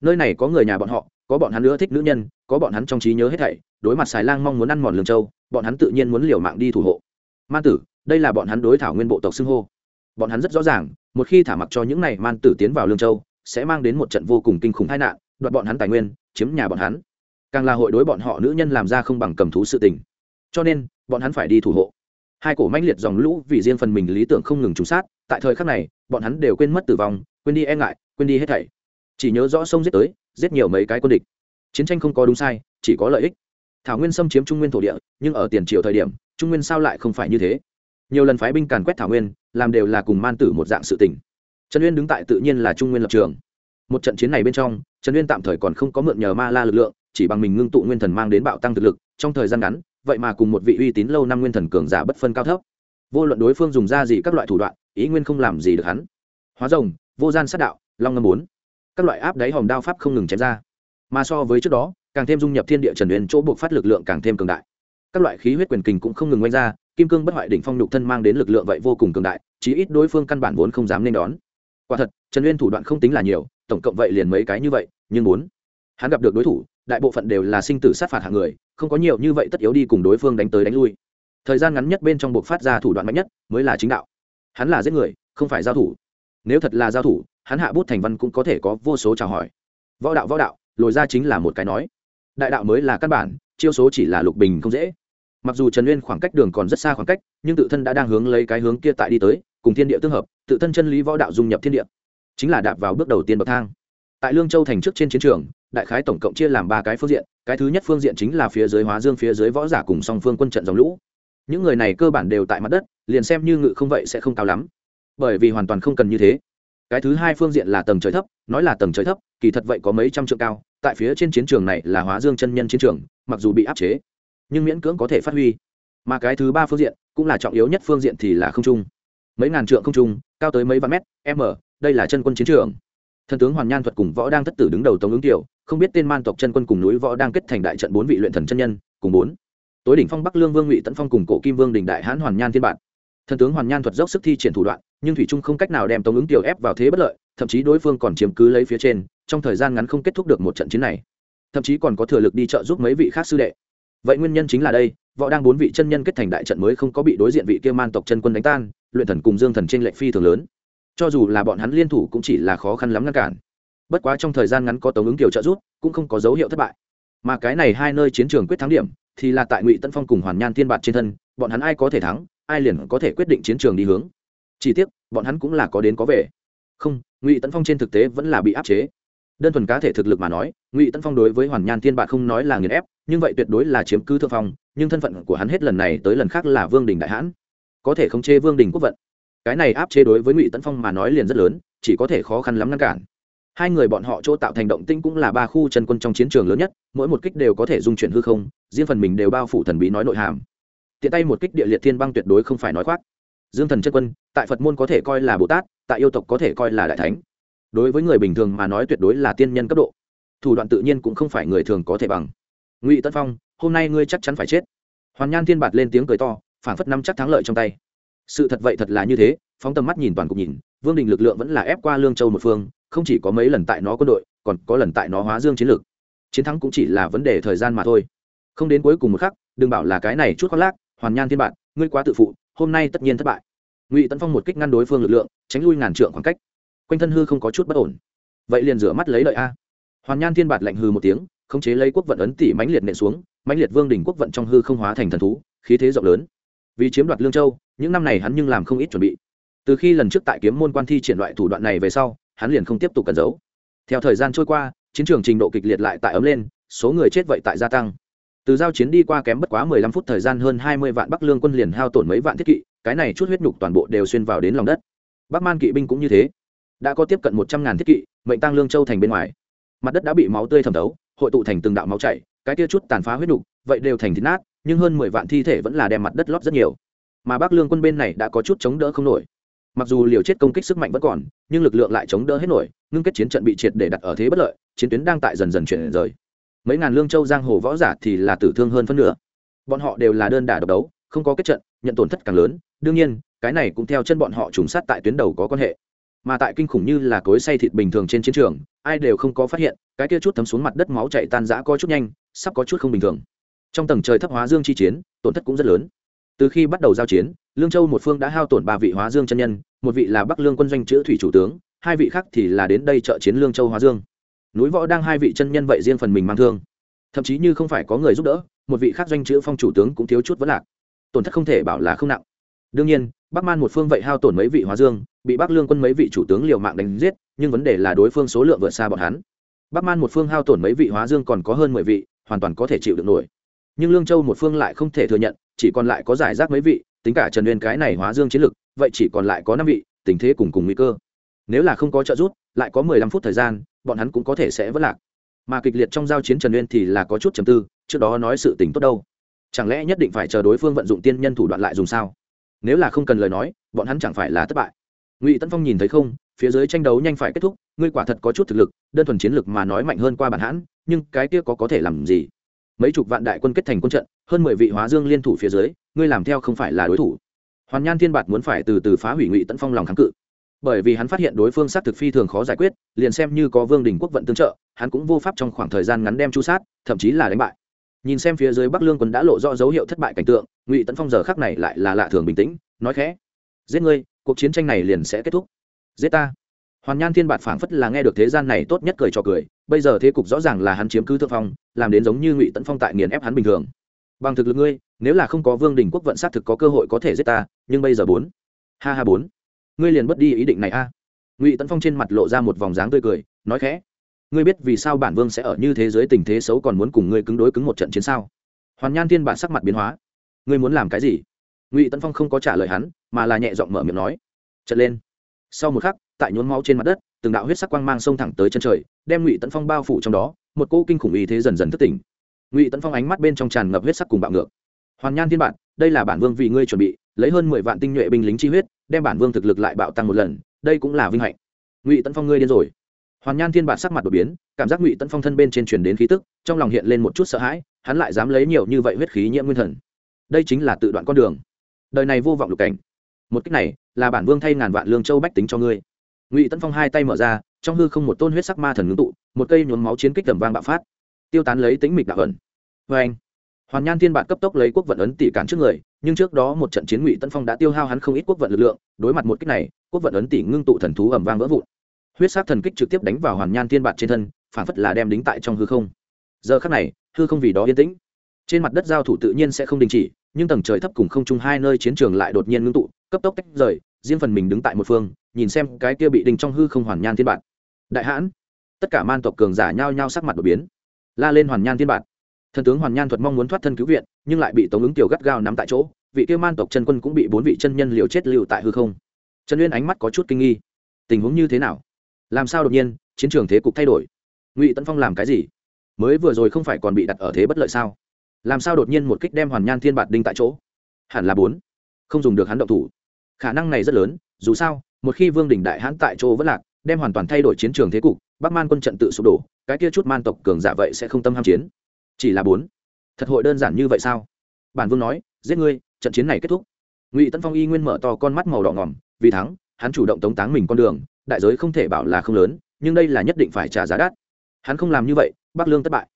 Nơi này có người nhà bọn họ, có bọn hắn nữa thích nữ nhân, có bọn hắn trong trí nhớ hết thảy, đối mặt xài lang mong muốn ăn mòn lương châu, bọn hắn tự nhiên muốn liều mạng đi thủ hộ. Man tử đây là bọn hắn đối thảo nguyên bộ tộc xưng hô. Bọn hắn rất rõ ràng, một khi thả mặc cho những này man tử tiến vào lương châu, sẽ mang đến một trận vô cùng kinh khủng tai nạn, đoạt bọn hắn tài nguyên, chiếm nhà bọn hắn. Càng là hội đối bọn họ nữ nhân làm ra không bằng cầm thú sự tình. Cho nên, bọn hắn phải đi thủ hộ. Hai cổ mãnh liệt dòng lũ vì riêng phần mình lý tưởng không ngừng trúng sát, tại thời khắc này, bọn hắn đều quên mất tử vong, quên đi e ngại, quên đi hết thảy. Chỉ nhớ rõ sông giết tới, giết nhiều mấy cái quân địch. Chiến tranh không có đúng sai, chỉ có lợi ích. Thảo nguyên xâm chiếm trung nguyên thổ địa, nhưng ở tiền triều thời điểm, trung nguyên sao lại không phải như thế? Nhiều lần phái binh càn quét thảo nguyên, làm đều là cùng man tử một dạng sự tình. Trần uyên đứng tại tự nhiên là trung nguyên lập trường. Một trận chiến này bên trong, trần uyên tạm thời còn không có mượn nhờ ma la lực lượng, chỉ bằng mình ngưng tụ nguyên thần mang đến bạo tăng thực lực, trong thời gian ngắn, vậy mà cùng một vị uy tín lâu năm nguyên thần cường giả bất phân cao thấp. Vô luận đối phương dùng ra gì các loại thủ đoạn, ý nguyên không làm gì được hắn. Hóa rồng, vô gian sát đạo, long ngâm bốn. Các loại áp đáy hòm đao pháp không ngừng chém ra. Mà so với trước đó, càng thêm dung nhập thiên địa trần uyên chỗ buộc phát lực lượng càng thêm cường đại. Các loại khí huyết quyền kình cũng không ngừng oanh ra kim cương bất hoại đỉnh phong nhục thân mang đến lực lượng vậy vô cùng cường đại, chí ít đối phương căn bản vốn không dám nên đón. Quả thật, trần uyên thủ đoạn không tính là nhiều, tổng cộng vậy liền mấy cái như vậy, nhưng muốn hắn gặp được đối thủ, đại bộ phận đều là sinh tử sát phạt hạng người, không có nhiều như vậy tất yếu đi cùng đối phương đánh tới đánh lui. Thời gian ngắn nhất bên trong buộc phát ra thủ đoạn mạnh nhất, mới là chính đạo. Hắn là giết người, không phải giao thủ. Nếu thật là giao thủ, hắn hạ bút thành văn cũng có thể có vô số chào hỏi. Võ đạo võ đạo, lồi ra chính là một cái nói. Đại đạo mới là căn bản, chiêu số chỉ là lục bình không dễ mặc dù trần uyên khoảng cách đường còn rất xa khoảng cách, nhưng tự thân đã đang hướng lấy cái hướng kia tại đi tới, cùng thiên địa tương hợp, tự thân chân lý võ đạo dung nhập thiên địa. Chính là đạp vào bước đầu tiên bậc thang. Tại lương châu thành trước trên chiến trường, đại khái tổng cộng chia làm ba cái phương diện, cái thứ nhất phương diện chính là phía dưới hóa dương, phía dưới võ giả cùng song phương quân trận dòng lũ. Những người này cơ bản đều tại mặt đất, liền xem như ngự không vậy sẽ không cao lắm. Bởi vì hoàn toàn không cần như thế. Cái thứ hai phương diện là tầng trời thấp, nói là tầng trời thấp, kỳ thật vậy có mấy trăm trượng cao, tại phía trên chiến trường này là hóa dương chân nhân chiến trường, mặc dù bị áp chế nhưng miễn cưỡng có thể phát huy. Mà cái thứ ba phương diện cũng là trọng yếu nhất phương diện thì là không trung. Mấy ngàn trượng không trung, cao tới mấy vạn mét, m, đây là chân quân chiến trường. Thần tướng hoàn nhan thuật cùng võ đang thất tử đứng đầu tống ứng tiểu, không biết tên man tộc chân quân cùng núi võ đang kết thành đại trận bốn vị luyện thần chân nhân, cùng bốn. Tối đỉnh phong bắc lương vương ngụy tấn phong cùng cổ kim vương đình đại hãn hoàn nhan thiên bản. Thần tướng hoàn nhan thuật dốc sức thi triển thủ đoạn, nhưng thủy trung không cách nào đem tống ứng tiểu ép vào thế bất lợi, thậm chí đối phương còn chiếm cứ lấy phía trên, trong thời gian ngắn không kết thúc được một trận chiến này. Thậm chí còn có thừa lực đi trợ giúp mấy vị khác sư đệ vậy nguyên nhân chính là đây, võ đang bốn vị chân nhân kết thành đại trận mới không có bị đối diện vị kia man tộc chân quân đánh tan, luyện thần cùng dương thần trên lệnh phi thường lớn. Cho dù là bọn hắn liên thủ cũng chỉ là khó khăn lắm ngăn cản. Bất quá trong thời gian ngắn có tống ứng kiều trợ giúp, cũng không có dấu hiệu thất bại. Mà cái này hai nơi chiến trường quyết thắng điểm, thì là tại ngụy tân phong cùng hoàn nhan thiên bạt trên thân, bọn hắn ai có thể thắng, ai liền có thể quyết định chiến trường đi hướng. Chỉ tiếc, bọn hắn cũng là có đến có về. Không, ngụy tấn phong trên thực tế vẫn là bị áp chế đơn thuần cá thể thực lực mà nói, ngụy tấn phong đối với hoàn nhan thiên bạc không nói là nghiền ép, nhưng vậy tuyệt đối là chiếm cứ thượng phong, nhưng thân phận của hắn hết lần này tới lần khác là vương đình đại hãn. Có thể không chê vương đình quốc vận. Cái này áp chế đối với ngụy tấn phong mà nói liền rất lớn, chỉ có thể khó khăn lắm ngăn cản. Hai người bọn họ chỗ tạo thành động tinh cũng là ba khu chân quân trong chiến trường lớn nhất, mỗi một kích đều có thể dung chuyển hư không, riêng phần mình đều bao phủ thần bí nói nội hàm. Tiện tay một kích địa liệt thiên băng tuyệt đối không phải nói khoác. Dương thần chân quân, tại phật môn có thể coi là bồ tát, tại yêu tộc có thể coi là đại thánh đối với người bình thường mà nói tuyệt đối là tiên nhân cấp độ. Thủ đoạn tự nhiên cũng không phải người thường có thể bằng. Ngụy tân phong, hôm nay ngươi chắc chắn phải chết. Hoàn nhan thiên bạt lên tiếng cười to phản phất năm chắc thắng lợi trong tay. Sự thật vậy thật là như thế, phóng tầm mắt nhìn toàn cục nhìn, vương đình lực lượng vẫn là ép qua lương châu một phương, không chỉ có mấy lần tại nó quân đội, còn có lần tại nó hóa dương chiến lược. Chiến thắng cũng chỉ là vấn đề thời gian mà thôi. Không đến cuối cùng một khắc, đừng bảo là cái này chút khoác lác, hoàn nhan thiên bạn ngươi quá tự phụ, hôm nay tất nhiên thất bại. Ngụy tấn phong một kích ngăn đối phương lực lượng, tránh lui ngàn trượng khoảng cách quanh thân hư không có chút bất ổn. Vậy liền rửa mắt lấy lợi a. Hoàn nhan thiên bạt lạnh hư một tiếng, khống chế lấy quốc vận ấn tỷ mãnh liệt nện xuống, mãnh liệt vương đỉnh quốc vận trong hư không hóa thành thần thú, khí thế rộng lớn. Vì chiếm đoạt lương châu, những năm này hắn nhưng làm không ít chuẩn bị. Từ khi lần trước tại kiếm môn quan thi triển loại thủ đoạn này về sau, hắn liền không tiếp tục cẩn giấu. Theo thời gian trôi qua, chiến trường trình độ kịch liệt lại tại ấm lên, số người chết vậy tại gia tăng. Từ giao chiến đi qua kém bất quá mười lăm phút thời gian hơn hai mươi vạn bắc lương quân liền hao tổn mấy vạn thiết kỵ, cái này chút huyết nhục toàn bộ đều xuyên vào đến lòng đất. Bắc man kỵ binh cũng như thế đã có tiếp cận một trăm ngàn thiết kỵ, mệnh tăng lương châu thành bên ngoài. Mặt đất đã bị máu tươi thẩm thấu, hội tụ thành từng đạo máu chảy, cái tia chút tàn phá huyết nhục vậy đều thành thịt nát, nhưng hơn mười vạn thi thể vẫn là đem mặt đất lót rất nhiều. Mà bắc lương quân bên này đã có chút chống đỡ không nổi. Mặc dù liều chết công kích sức mạnh vẫn còn, nhưng lực lượng lại chống đỡ hết nổi, ngưng kết chiến trận bị triệt để đặt ở thế bất lợi, chiến tuyến đang tại dần dần chuyển rời. Mấy ngàn lương châu giang hồ võ giả thì là tử thương hơn phân nửa. Bọn họ đều là đơn đả độc đấu, không có kết trận, nhận tổn thất càng lớn. Đương nhiên, cái này cũng theo chân bọn họ trùng sát tại tuyến đầu có quan hệ mà tại kinh khủng như là cối say thịt bình thường trên chiến trường, ai đều không có phát hiện, cái kia chút thấm xuống mặt đất máu chạy tan rã có chút nhanh, sắp có chút không bình thường. Trong tầng trời thấp hóa dương chi chiến, tổn thất cũng rất lớn. Từ khi bắt đầu giao chiến, lương châu một phương đã hao tổn ba vị hóa dương chân nhân, một vị là bắc lương quân doanh chữ thủy chủ tướng, hai vị khác thì là đến đây trợ chiến lương châu hóa dương. Núi võ đang hai vị chân nhân vậy riêng phần mình mang thương. Thậm chí như không phải có người giúp đỡ, một vị khác doanh chữ phong chủ tướng cũng thiếu chút vẫn lạc. Tổn thất không thể bảo là không nặng. Đương nhiên bắc man một phương vậy hao tổn mấy vị hóa dương, bị bắc lương quân mấy vị chủ tướng liều mạng đánh giết, nhưng vấn đề là đối phương số lượng vượt xa bọn hắn. Bắc man một phương hao tổn mấy vị hóa dương còn có hơn mười vị, hoàn toàn có thể chịu được nổi. Nhưng lương châu một phương lại không thể thừa nhận, chỉ còn lại có giải rác mấy vị, tính cả trần uyên cái này hóa dương chiến lực, vậy chỉ còn lại có năm vị, tình thế cùng cùng nguy cơ. Nếu là không có trợ giúp, lại có mười lăm phút thời gian, bọn hắn cũng có thể sẽ vất lạc. Mà kịch liệt trong giao chiến trần uyên thì là có chút chầm tư, trước đó nói sự tình tốt đâu. Chẳng lẽ nhất định phải chờ đối phương vận dụng tiên nhân thủ đoạn lại dùng sao? Nếu là không cần lời nói, bọn hắn chẳng phải là thất bại. Ngụy tấn phong nhìn thấy không, phía dưới tranh đấu nhanh phải kết thúc, ngươi quả thật có chút thực lực, đơn thuần chiến lực mà nói mạnh hơn qua bản hãn, nhưng cái kia có có thể làm gì? Mấy chục vạn đại quân kết thành quân trận, hơn mười vị hóa dương liên thủ phía dưới, ngươi làm theo không phải là đối thủ. Hoàn nhan thiên bạt muốn phải từ từ phá hủy ngụy tấn phong lòng kháng cự. Bởi vì hắn phát hiện đối phương sát thực phi thường khó giải quyết, liền xem như có vương đình quốc vận tương trợ, hắn cũng vô pháp trong khoảng thời gian ngắn đem chu sát, thậm chí là đánh bại nhìn xem phía dưới bắc lương quân đã lộ rõ dấu hiệu thất bại cảnh tượng, ngụy tấn phong giờ khác này lại là lạ thường bình tĩnh, nói khẽ, giết ngươi, cuộc chiến tranh này liền sẽ kết thúc. Giết ta. Hoàn nhan thiên bạt phảng phất là nghe được thế gian này tốt nhất cười cho cười, bây giờ thế cục rõ ràng là hắn chiếm cứ thượng phong, làm đến giống như ngụy tấn phong tại nghiền ép hắn bình thường. Bằng thực lực ngươi, nếu là không có vương đình quốc vận sát thực có cơ hội có thể giết ta, nhưng bây giờ bốn. Ha ha bốn, ngươi liền bất đi ý định này a. Ngụy tấn phong trên mặt lộ ra một vòng dáng tươi cười, nói khẽ ngươi biết vì sao bản vương sẽ ở như thế giới tình thế xấu còn muốn cùng ngươi cứng đối cứng một trận chiến sao? Hoàn nhan thiên bản sắc mặt biến hóa. Ngươi muốn làm cái gì? Ngụy tấn phong không có trả lời hắn, mà là nhẹ giọng mở miệng nói. Trận lên. Sau một khắc, tại nhốn máu trên mặt đất, từng đạo huyết sắc quang mang xông thẳng tới chân trời, đem ngụy tấn phong bao phủ trong đó, một cỗ kinh khủng ý thế dần dần thức tỉnh. Ngụy tấn phong ánh mắt bên trong tràn ngập huyết sắc cùng bạo ngược. Hoàn nhan thiên bản, đây là bản vương vì ngươi chuẩn bị, lấy hơn mười vạn tinh nhuệ binh lính chi huyết, đem bản vương thực lực lại bạo tăng một lần, đây cũng là vinh hạnh. Ngụy tấn phong ngươi điên rồi hoàn nhan thiên bản sắc mặt đột biến, cảm giác ngụy tấn phong thân bên trên truyền đến khí tức, trong lòng hiện lên một chút sợ hãi, hắn lại dám lấy nhiều như vậy huyết khí nhiễm nguyên thần. Đây chính là tự đoạn con đường. Đời này vô vọng lục cảnh. Một cách này, là bản vương thay ngàn vạn lương châu bách tính cho ngươi. Ngụy tấn phong hai tay mở ra, trong hư không một tôn huyết sắc ma thần ngưng tụ, một cây nhuốm máu chiến kích tầm vang bạo phát. Tiêu tán lấy tính mịch đạo ẩn. Vê anh hoàn nhan thiên bạt cấp tốc lấy quốc vận ấn tỷ cản trước người, nhưng trước đó một trận chiến ngụy tân phong đã tiêu hao hắn không ít quốc vận lực lượng, đối mặt một kích này, quốc vận ấn tỷ ngưng tụ thần thú ẩm vang vỡ vụn huyết sát thần kích trực tiếp đánh vào hoàn nhan thiên bạt trên thân, phản phất là đem đính tại trong hư không. Giờ khắc này, hư không vì đó yên tĩnh. Trên mặt đất giao thủ tự nhiên sẽ không đình chỉ, nhưng tầng trời thấp cùng không chung hai nơi chiến trường lại đột nhiên ngưng tụ, cấp tốc tách rời, riêng phần mình đứng tại một phương, nhìn xem cái kia bị đình trong hư không hoàn nhan thiên bản đại hãn, tất cả man tộc cường giả nhao nhao sắc mặt đột biến. La lên hoàn nhan thiên bản thần tướng hoàn nhan thuật mong muốn thoát thân cứu viện, nhưng lại bị tống ứng tiểu gắt gao nắm tại chỗ, vị kia man tộc chân quân cũng bị bốn vị chân nhân liều chết liều tại hư không. Trần uyên ánh mắt có chút kinh nghi. Tình huống như thế nào? Làm sao đột nhiên, chiến trường thế cục thay đổi? Ngụy tấn phong làm cái gì? Mới vừa rồi không phải còn bị đặt ở thế bất lợi sao? Làm sao đột nhiên một kích đem hoàn nhan thiên bạt đinh tại chỗ? Hẳn là bốn. Không dùng được hắn động thủ. Khả năng này rất lớn, dù sao, một khi vương đình đại hãn tại chỗ vẫn lạc, đem hoàn toàn thay đổi chiến trường thế cục, bắc man quân trận tự sụp đổ, cái kia chút man tộc cường giả vậy sẽ không tâm ham chiến. Chỉ là bốn. Thật hội đơn giản như vậy sao? Bản vương nói, giết ngươi, trận chiến này kết thúc. Ngụy tân phong y nguyên mở to con mắt màu đỏ ngỏm vì thắng, hắn chủ động tống táng mình con đường đại giới không thể bảo là không lớn, nhưng đây là nhất định phải trả giá đắt. Hắn không làm như vậy, bắc lương thất bại.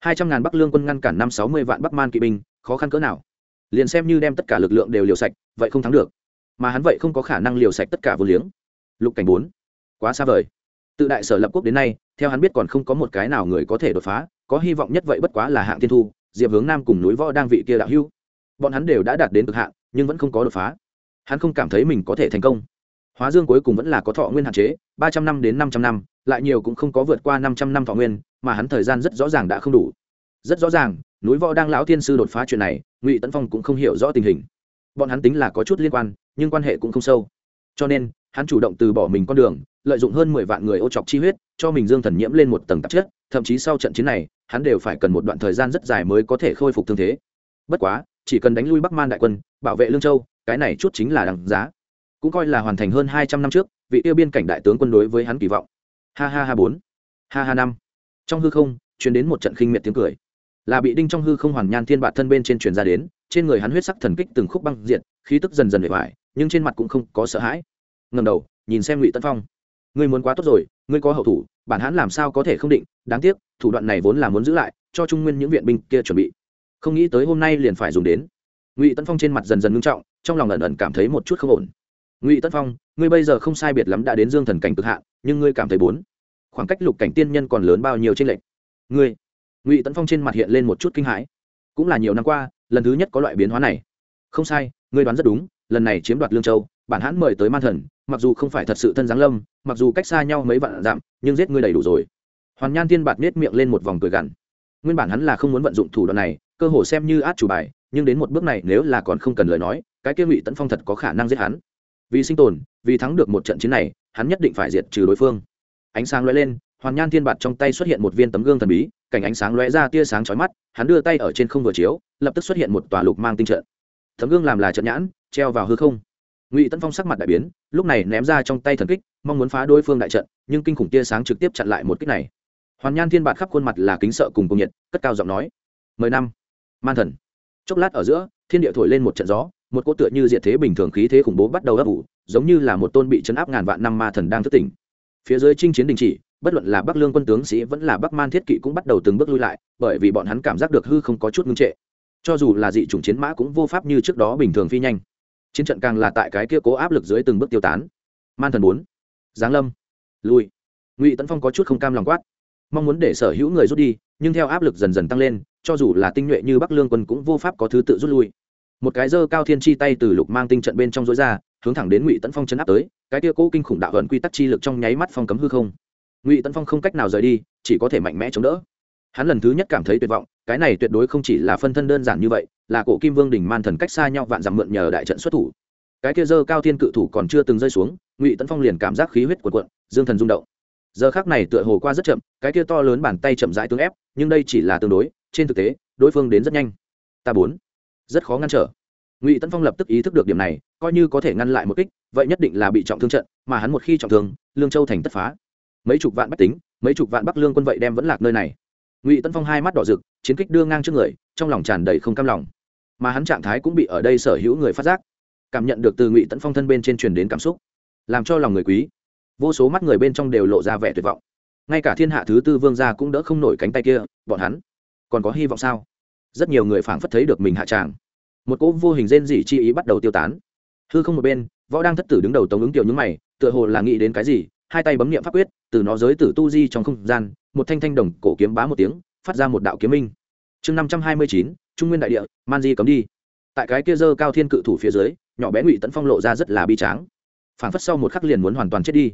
Hai trăm ngàn bắc lương quân ngăn cản năm sáu mươi vạn bắc man kỵ binh, khó khăn cỡ nào? Liền xem như đem tất cả lực lượng đều liều sạch, vậy không thắng được. Mà hắn vậy không có khả năng liều sạch tất cả vô liếng. Lục cảnh bốn, quá xa vời. Tự đại sở lập quốc đến nay, theo hắn biết còn không có một cái nào người có thể đột phá, có hy vọng nhất vậy bất quá là hạng thiên thu, diệp hướng nam cùng núi võ đang vị kia đạo hưu bọn hắn đều đã đạt đến cực hạn, nhưng vẫn không có đột phá. Hắn không cảm thấy mình có thể thành công hóa dương cuối cùng vẫn là có thọ nguyên hạn chế, ba trăm năm đến năm trăm năm, lại nhiều cũng không có vượt qua năm trăm năm thọ nguyên, mà hắn thời gian rất rõ ràng đã không đủ. Rất rõ ràng, núi võ đang lão thiên sư đột phá chuyện này, ngụy tấn phong cũng không hiểu rõ tình hình. Bọn hắn tính là có chút liên quan, nhưng quan hệ cũng không sâu. Cho nên, hắn chủ động từ bỏ mình con đường, lợi dụng hơn mười vạn người ô chọc chi huyết, cho mình dương thần nhiễm lên một tầng tạp chất, thậm chí sau trận chiến này, hắn đều phải cần một đoạn thời gian rất dài mới có thể khôi phục thương thế. Bất quá, chỉ cần đánh lui bắc man đại quân, bảo vệ lương châu, cái này chút chính là đằng giá cũng coi là hoàn thành hơn hai trăm năm trước, vị tiêu biên cảnh đại tướng quân đối với hắn kỳ vọng. Ha ha ha bốn. Ha ha năm. Trong hư không chuyển đến một trận khinh miệt tiếng cười. Là bị đinh trong hư không hoàn nhan thiên bạt thân bên trên truyền ra đến, trên người hắn huyết sắc thần kích từng khúc băng diện khí tức dần dần bề vải nhưng trên mặt cũng không có sợ hãi. Ngầm đầu, nhìn xem ngụy tân phong. Ngươi muốn quá tốt rồi, ngươi có hậu thủ, bản hắn làm sao có thể không định, đáng tiếc, thủ đoạn này vốn là muốn giữ lại, cho trung nguyên những viện binh kia chuẩn bị. Không nghĩ tới hôm nay liền phải dùng đến. Ngụy tân phong trên mặt dần dần ngưng trọng, trong lòng ẩn ẩn cảm thấy một chút không ổn ngụy tất phong, ngươi bây giờ không sai biệt lắm đã đến dương thần cảnh cực hạn, nhưng ngươi cảm thấy bốn. Khoảng cách lục cảnh tiên nhân còn lớn bao nhiêu trên lệnh ngươi. Ngụy tấn phong trên mặt hiện lên một chút kinh hãi. Cũng là nhiều năm qua, lần thứ nhất có loại biến hóa này. Không sai, ngươi đoán rất đúng, lần này chiếm đoạt lương châu, bản hãn mời tới man thần, mặc dù không phải thật sự thân giáng lâm, mặc dù cách xa nhau mấy vạn dặm, nhưng giết ngươi đầy đủ rồi. Hoàn nhan tiên bạt nết miệng lên một vòng cười gằn. Nguyên bản hắn là không muốn vận dụng thủ đoạn này, cơ hồ xem như át chủ bài, nhưng đến một bước này nếu là còn không cần lời nói, cái kia ngụy tấn phong thật có khả năng giết hắn vì sinh tồn, vì thắng được một trận chiến này, hắn nhất định phải diệt trừ đối phương. Ánh sáng lóe lên, hoàn nhan thiên bạt trong tay xuất hiện một viên tấm gương thần bí, cảnh ánh sáng lóe ra tia sáng chói mắt, hắn đưa tay ở trên không vừa chiếu, lập tức xuất hiện một tòa lục mang tinh trận. Tấm gương làm là trận nhãn, treo vào hư không. Ngụy tấn phong sắc mặt đại biến, lúc này ném ra trong tay thần kích, mong muốn phá đối phương đại trận, nhưng kinh khủng tia sáng trực tiếp chặn lại một kích này. Hoàn nhan thiên bạt khắp khuôn mặt là kính sợ cùng công nhiệt, cất cao giọng nói, mười năm, man thần. Chốc lát ở giữa, thiên địa thổi lên một trận gió một cỗ tựa như diệt thế bình thường khí thế khủng bố bắt đầu ấp ủ, giống như là một tôn bị chấn áp ngàn vạn năm ma thần đang thức tỉnh. Phía dưới chinh chiến đình chỉ, bất luận là bắc lương quân tướng sĩ vẫn là bắc man thiết kỵ cũng bắt đầu từng bước lui lại, bởi vì bọn hắn cảm giác được hư không có chút ngưng trệ. Cho dù là dị chủng chiến mã cũng vô pháp như trước đó bình thường phi nhanh. Chiến trận càng là tại cái kia cố áp lực dưới từng bước tiêu tán. Man thần bốn, giáng lâm, lui. Ngụy tấn phong có chút không cam lòng quát. Mong muốn để sở hữu người rút đi, nhưng theo áp lực dần dần tăng lên, cho dù là tinh nhuệ như bắc lương quân cũng vô pháp có thứ tự rút lui một cái dơ cao thiên chi tay từ lục mang tinh trận bên trong dối ra, hướng thẳng đến ngụy tấn phong chấn áp tới, cái kia cố kinh khủng đạo hận quy tắc chi lực trong nháy mắt phong cấm hư không. Ngụy tấn phong không cách nào rời đi, chỉ có thể mạnh mẽ chống đỡ. Hắn lần thứ nhất cảm thấy tuyệt vọng, cái này tuyệt đối không chỉ là phân thân đơn giản như vậy, là cổ kim vương đình man thần cách xa nhau vạn dặm mượn nhờ đại trận xuất thủ. Cái kia dơ cao thiên cự thủ còn chưa từng rơi xuống, ngụy tấn phong liền cảm giác khí huyết của quận dương thần rung động. Giờ khác này tựa hồ qua rất chậm, cái kia to lớn bàn tay chậm rãi tương ép, nhưng đây chỉ là tương đối, trên thực tế, đối phương đến rất nhanh. Ta bốn rất khó ngăn trở. Ngụy tấn phong lập tức ý thức được điểm này, coi như có thể ngăn lại một kích, vậy nhất định là bị trọng thương trận, mà hắn một khi trọng thương, lương châu thành tất phá. Mấy chục vạn bách tính, mấy chục vạn bắc lương quân vậy đem vẫn lạc nơi này. Ngụy tân phong hai mắt đỏ rực, chiến kích đưa ngang trước người, trong lòng tràn đầy không cam lòng. Mà hắn trạng thái cũng bị ở đây sở hữu người phát giác. Cảm nhận được từ ngụy tấn phong thân bên trên truyền đến cảm xúc, làm cho lòng người quý. Vô số mắt người bên trong đều lộ ra vẻ tuyệt vọng. Ngay cả thiên hạ thứ tư vương gia cũng đỡ không nổi cánh tay kia, bọn hắn còn có hy vọng sao? Rất nhiều người phảng phất thấy được mình hạ tràng. Một cỗ vô hình rên rỉ chi ý bắt đầu tiêu tán. Hư không một bên, võ đang thất tử đứng đầu tống ứng tiểu những mày, tựa hồ là nghĩ đến cái gì, hai tay bấm niệm pháp quyết, từ nó giới tử tu di trong không gian, một thanh thanh đồng cổ kiếm bá một tiếng, phát ra một đạo kiếm minh. Chương năm trăm hai mươi chín, trung nguyên đại địa, man di cấm đi. Tại cái kia dơ cao thiên cự thủ phía dưới, nhỏ bé ngụy tấn phong lộ ra rất là bi tráng. Phảng phất sau một khắc liền muốn hoàn toàn chết đi.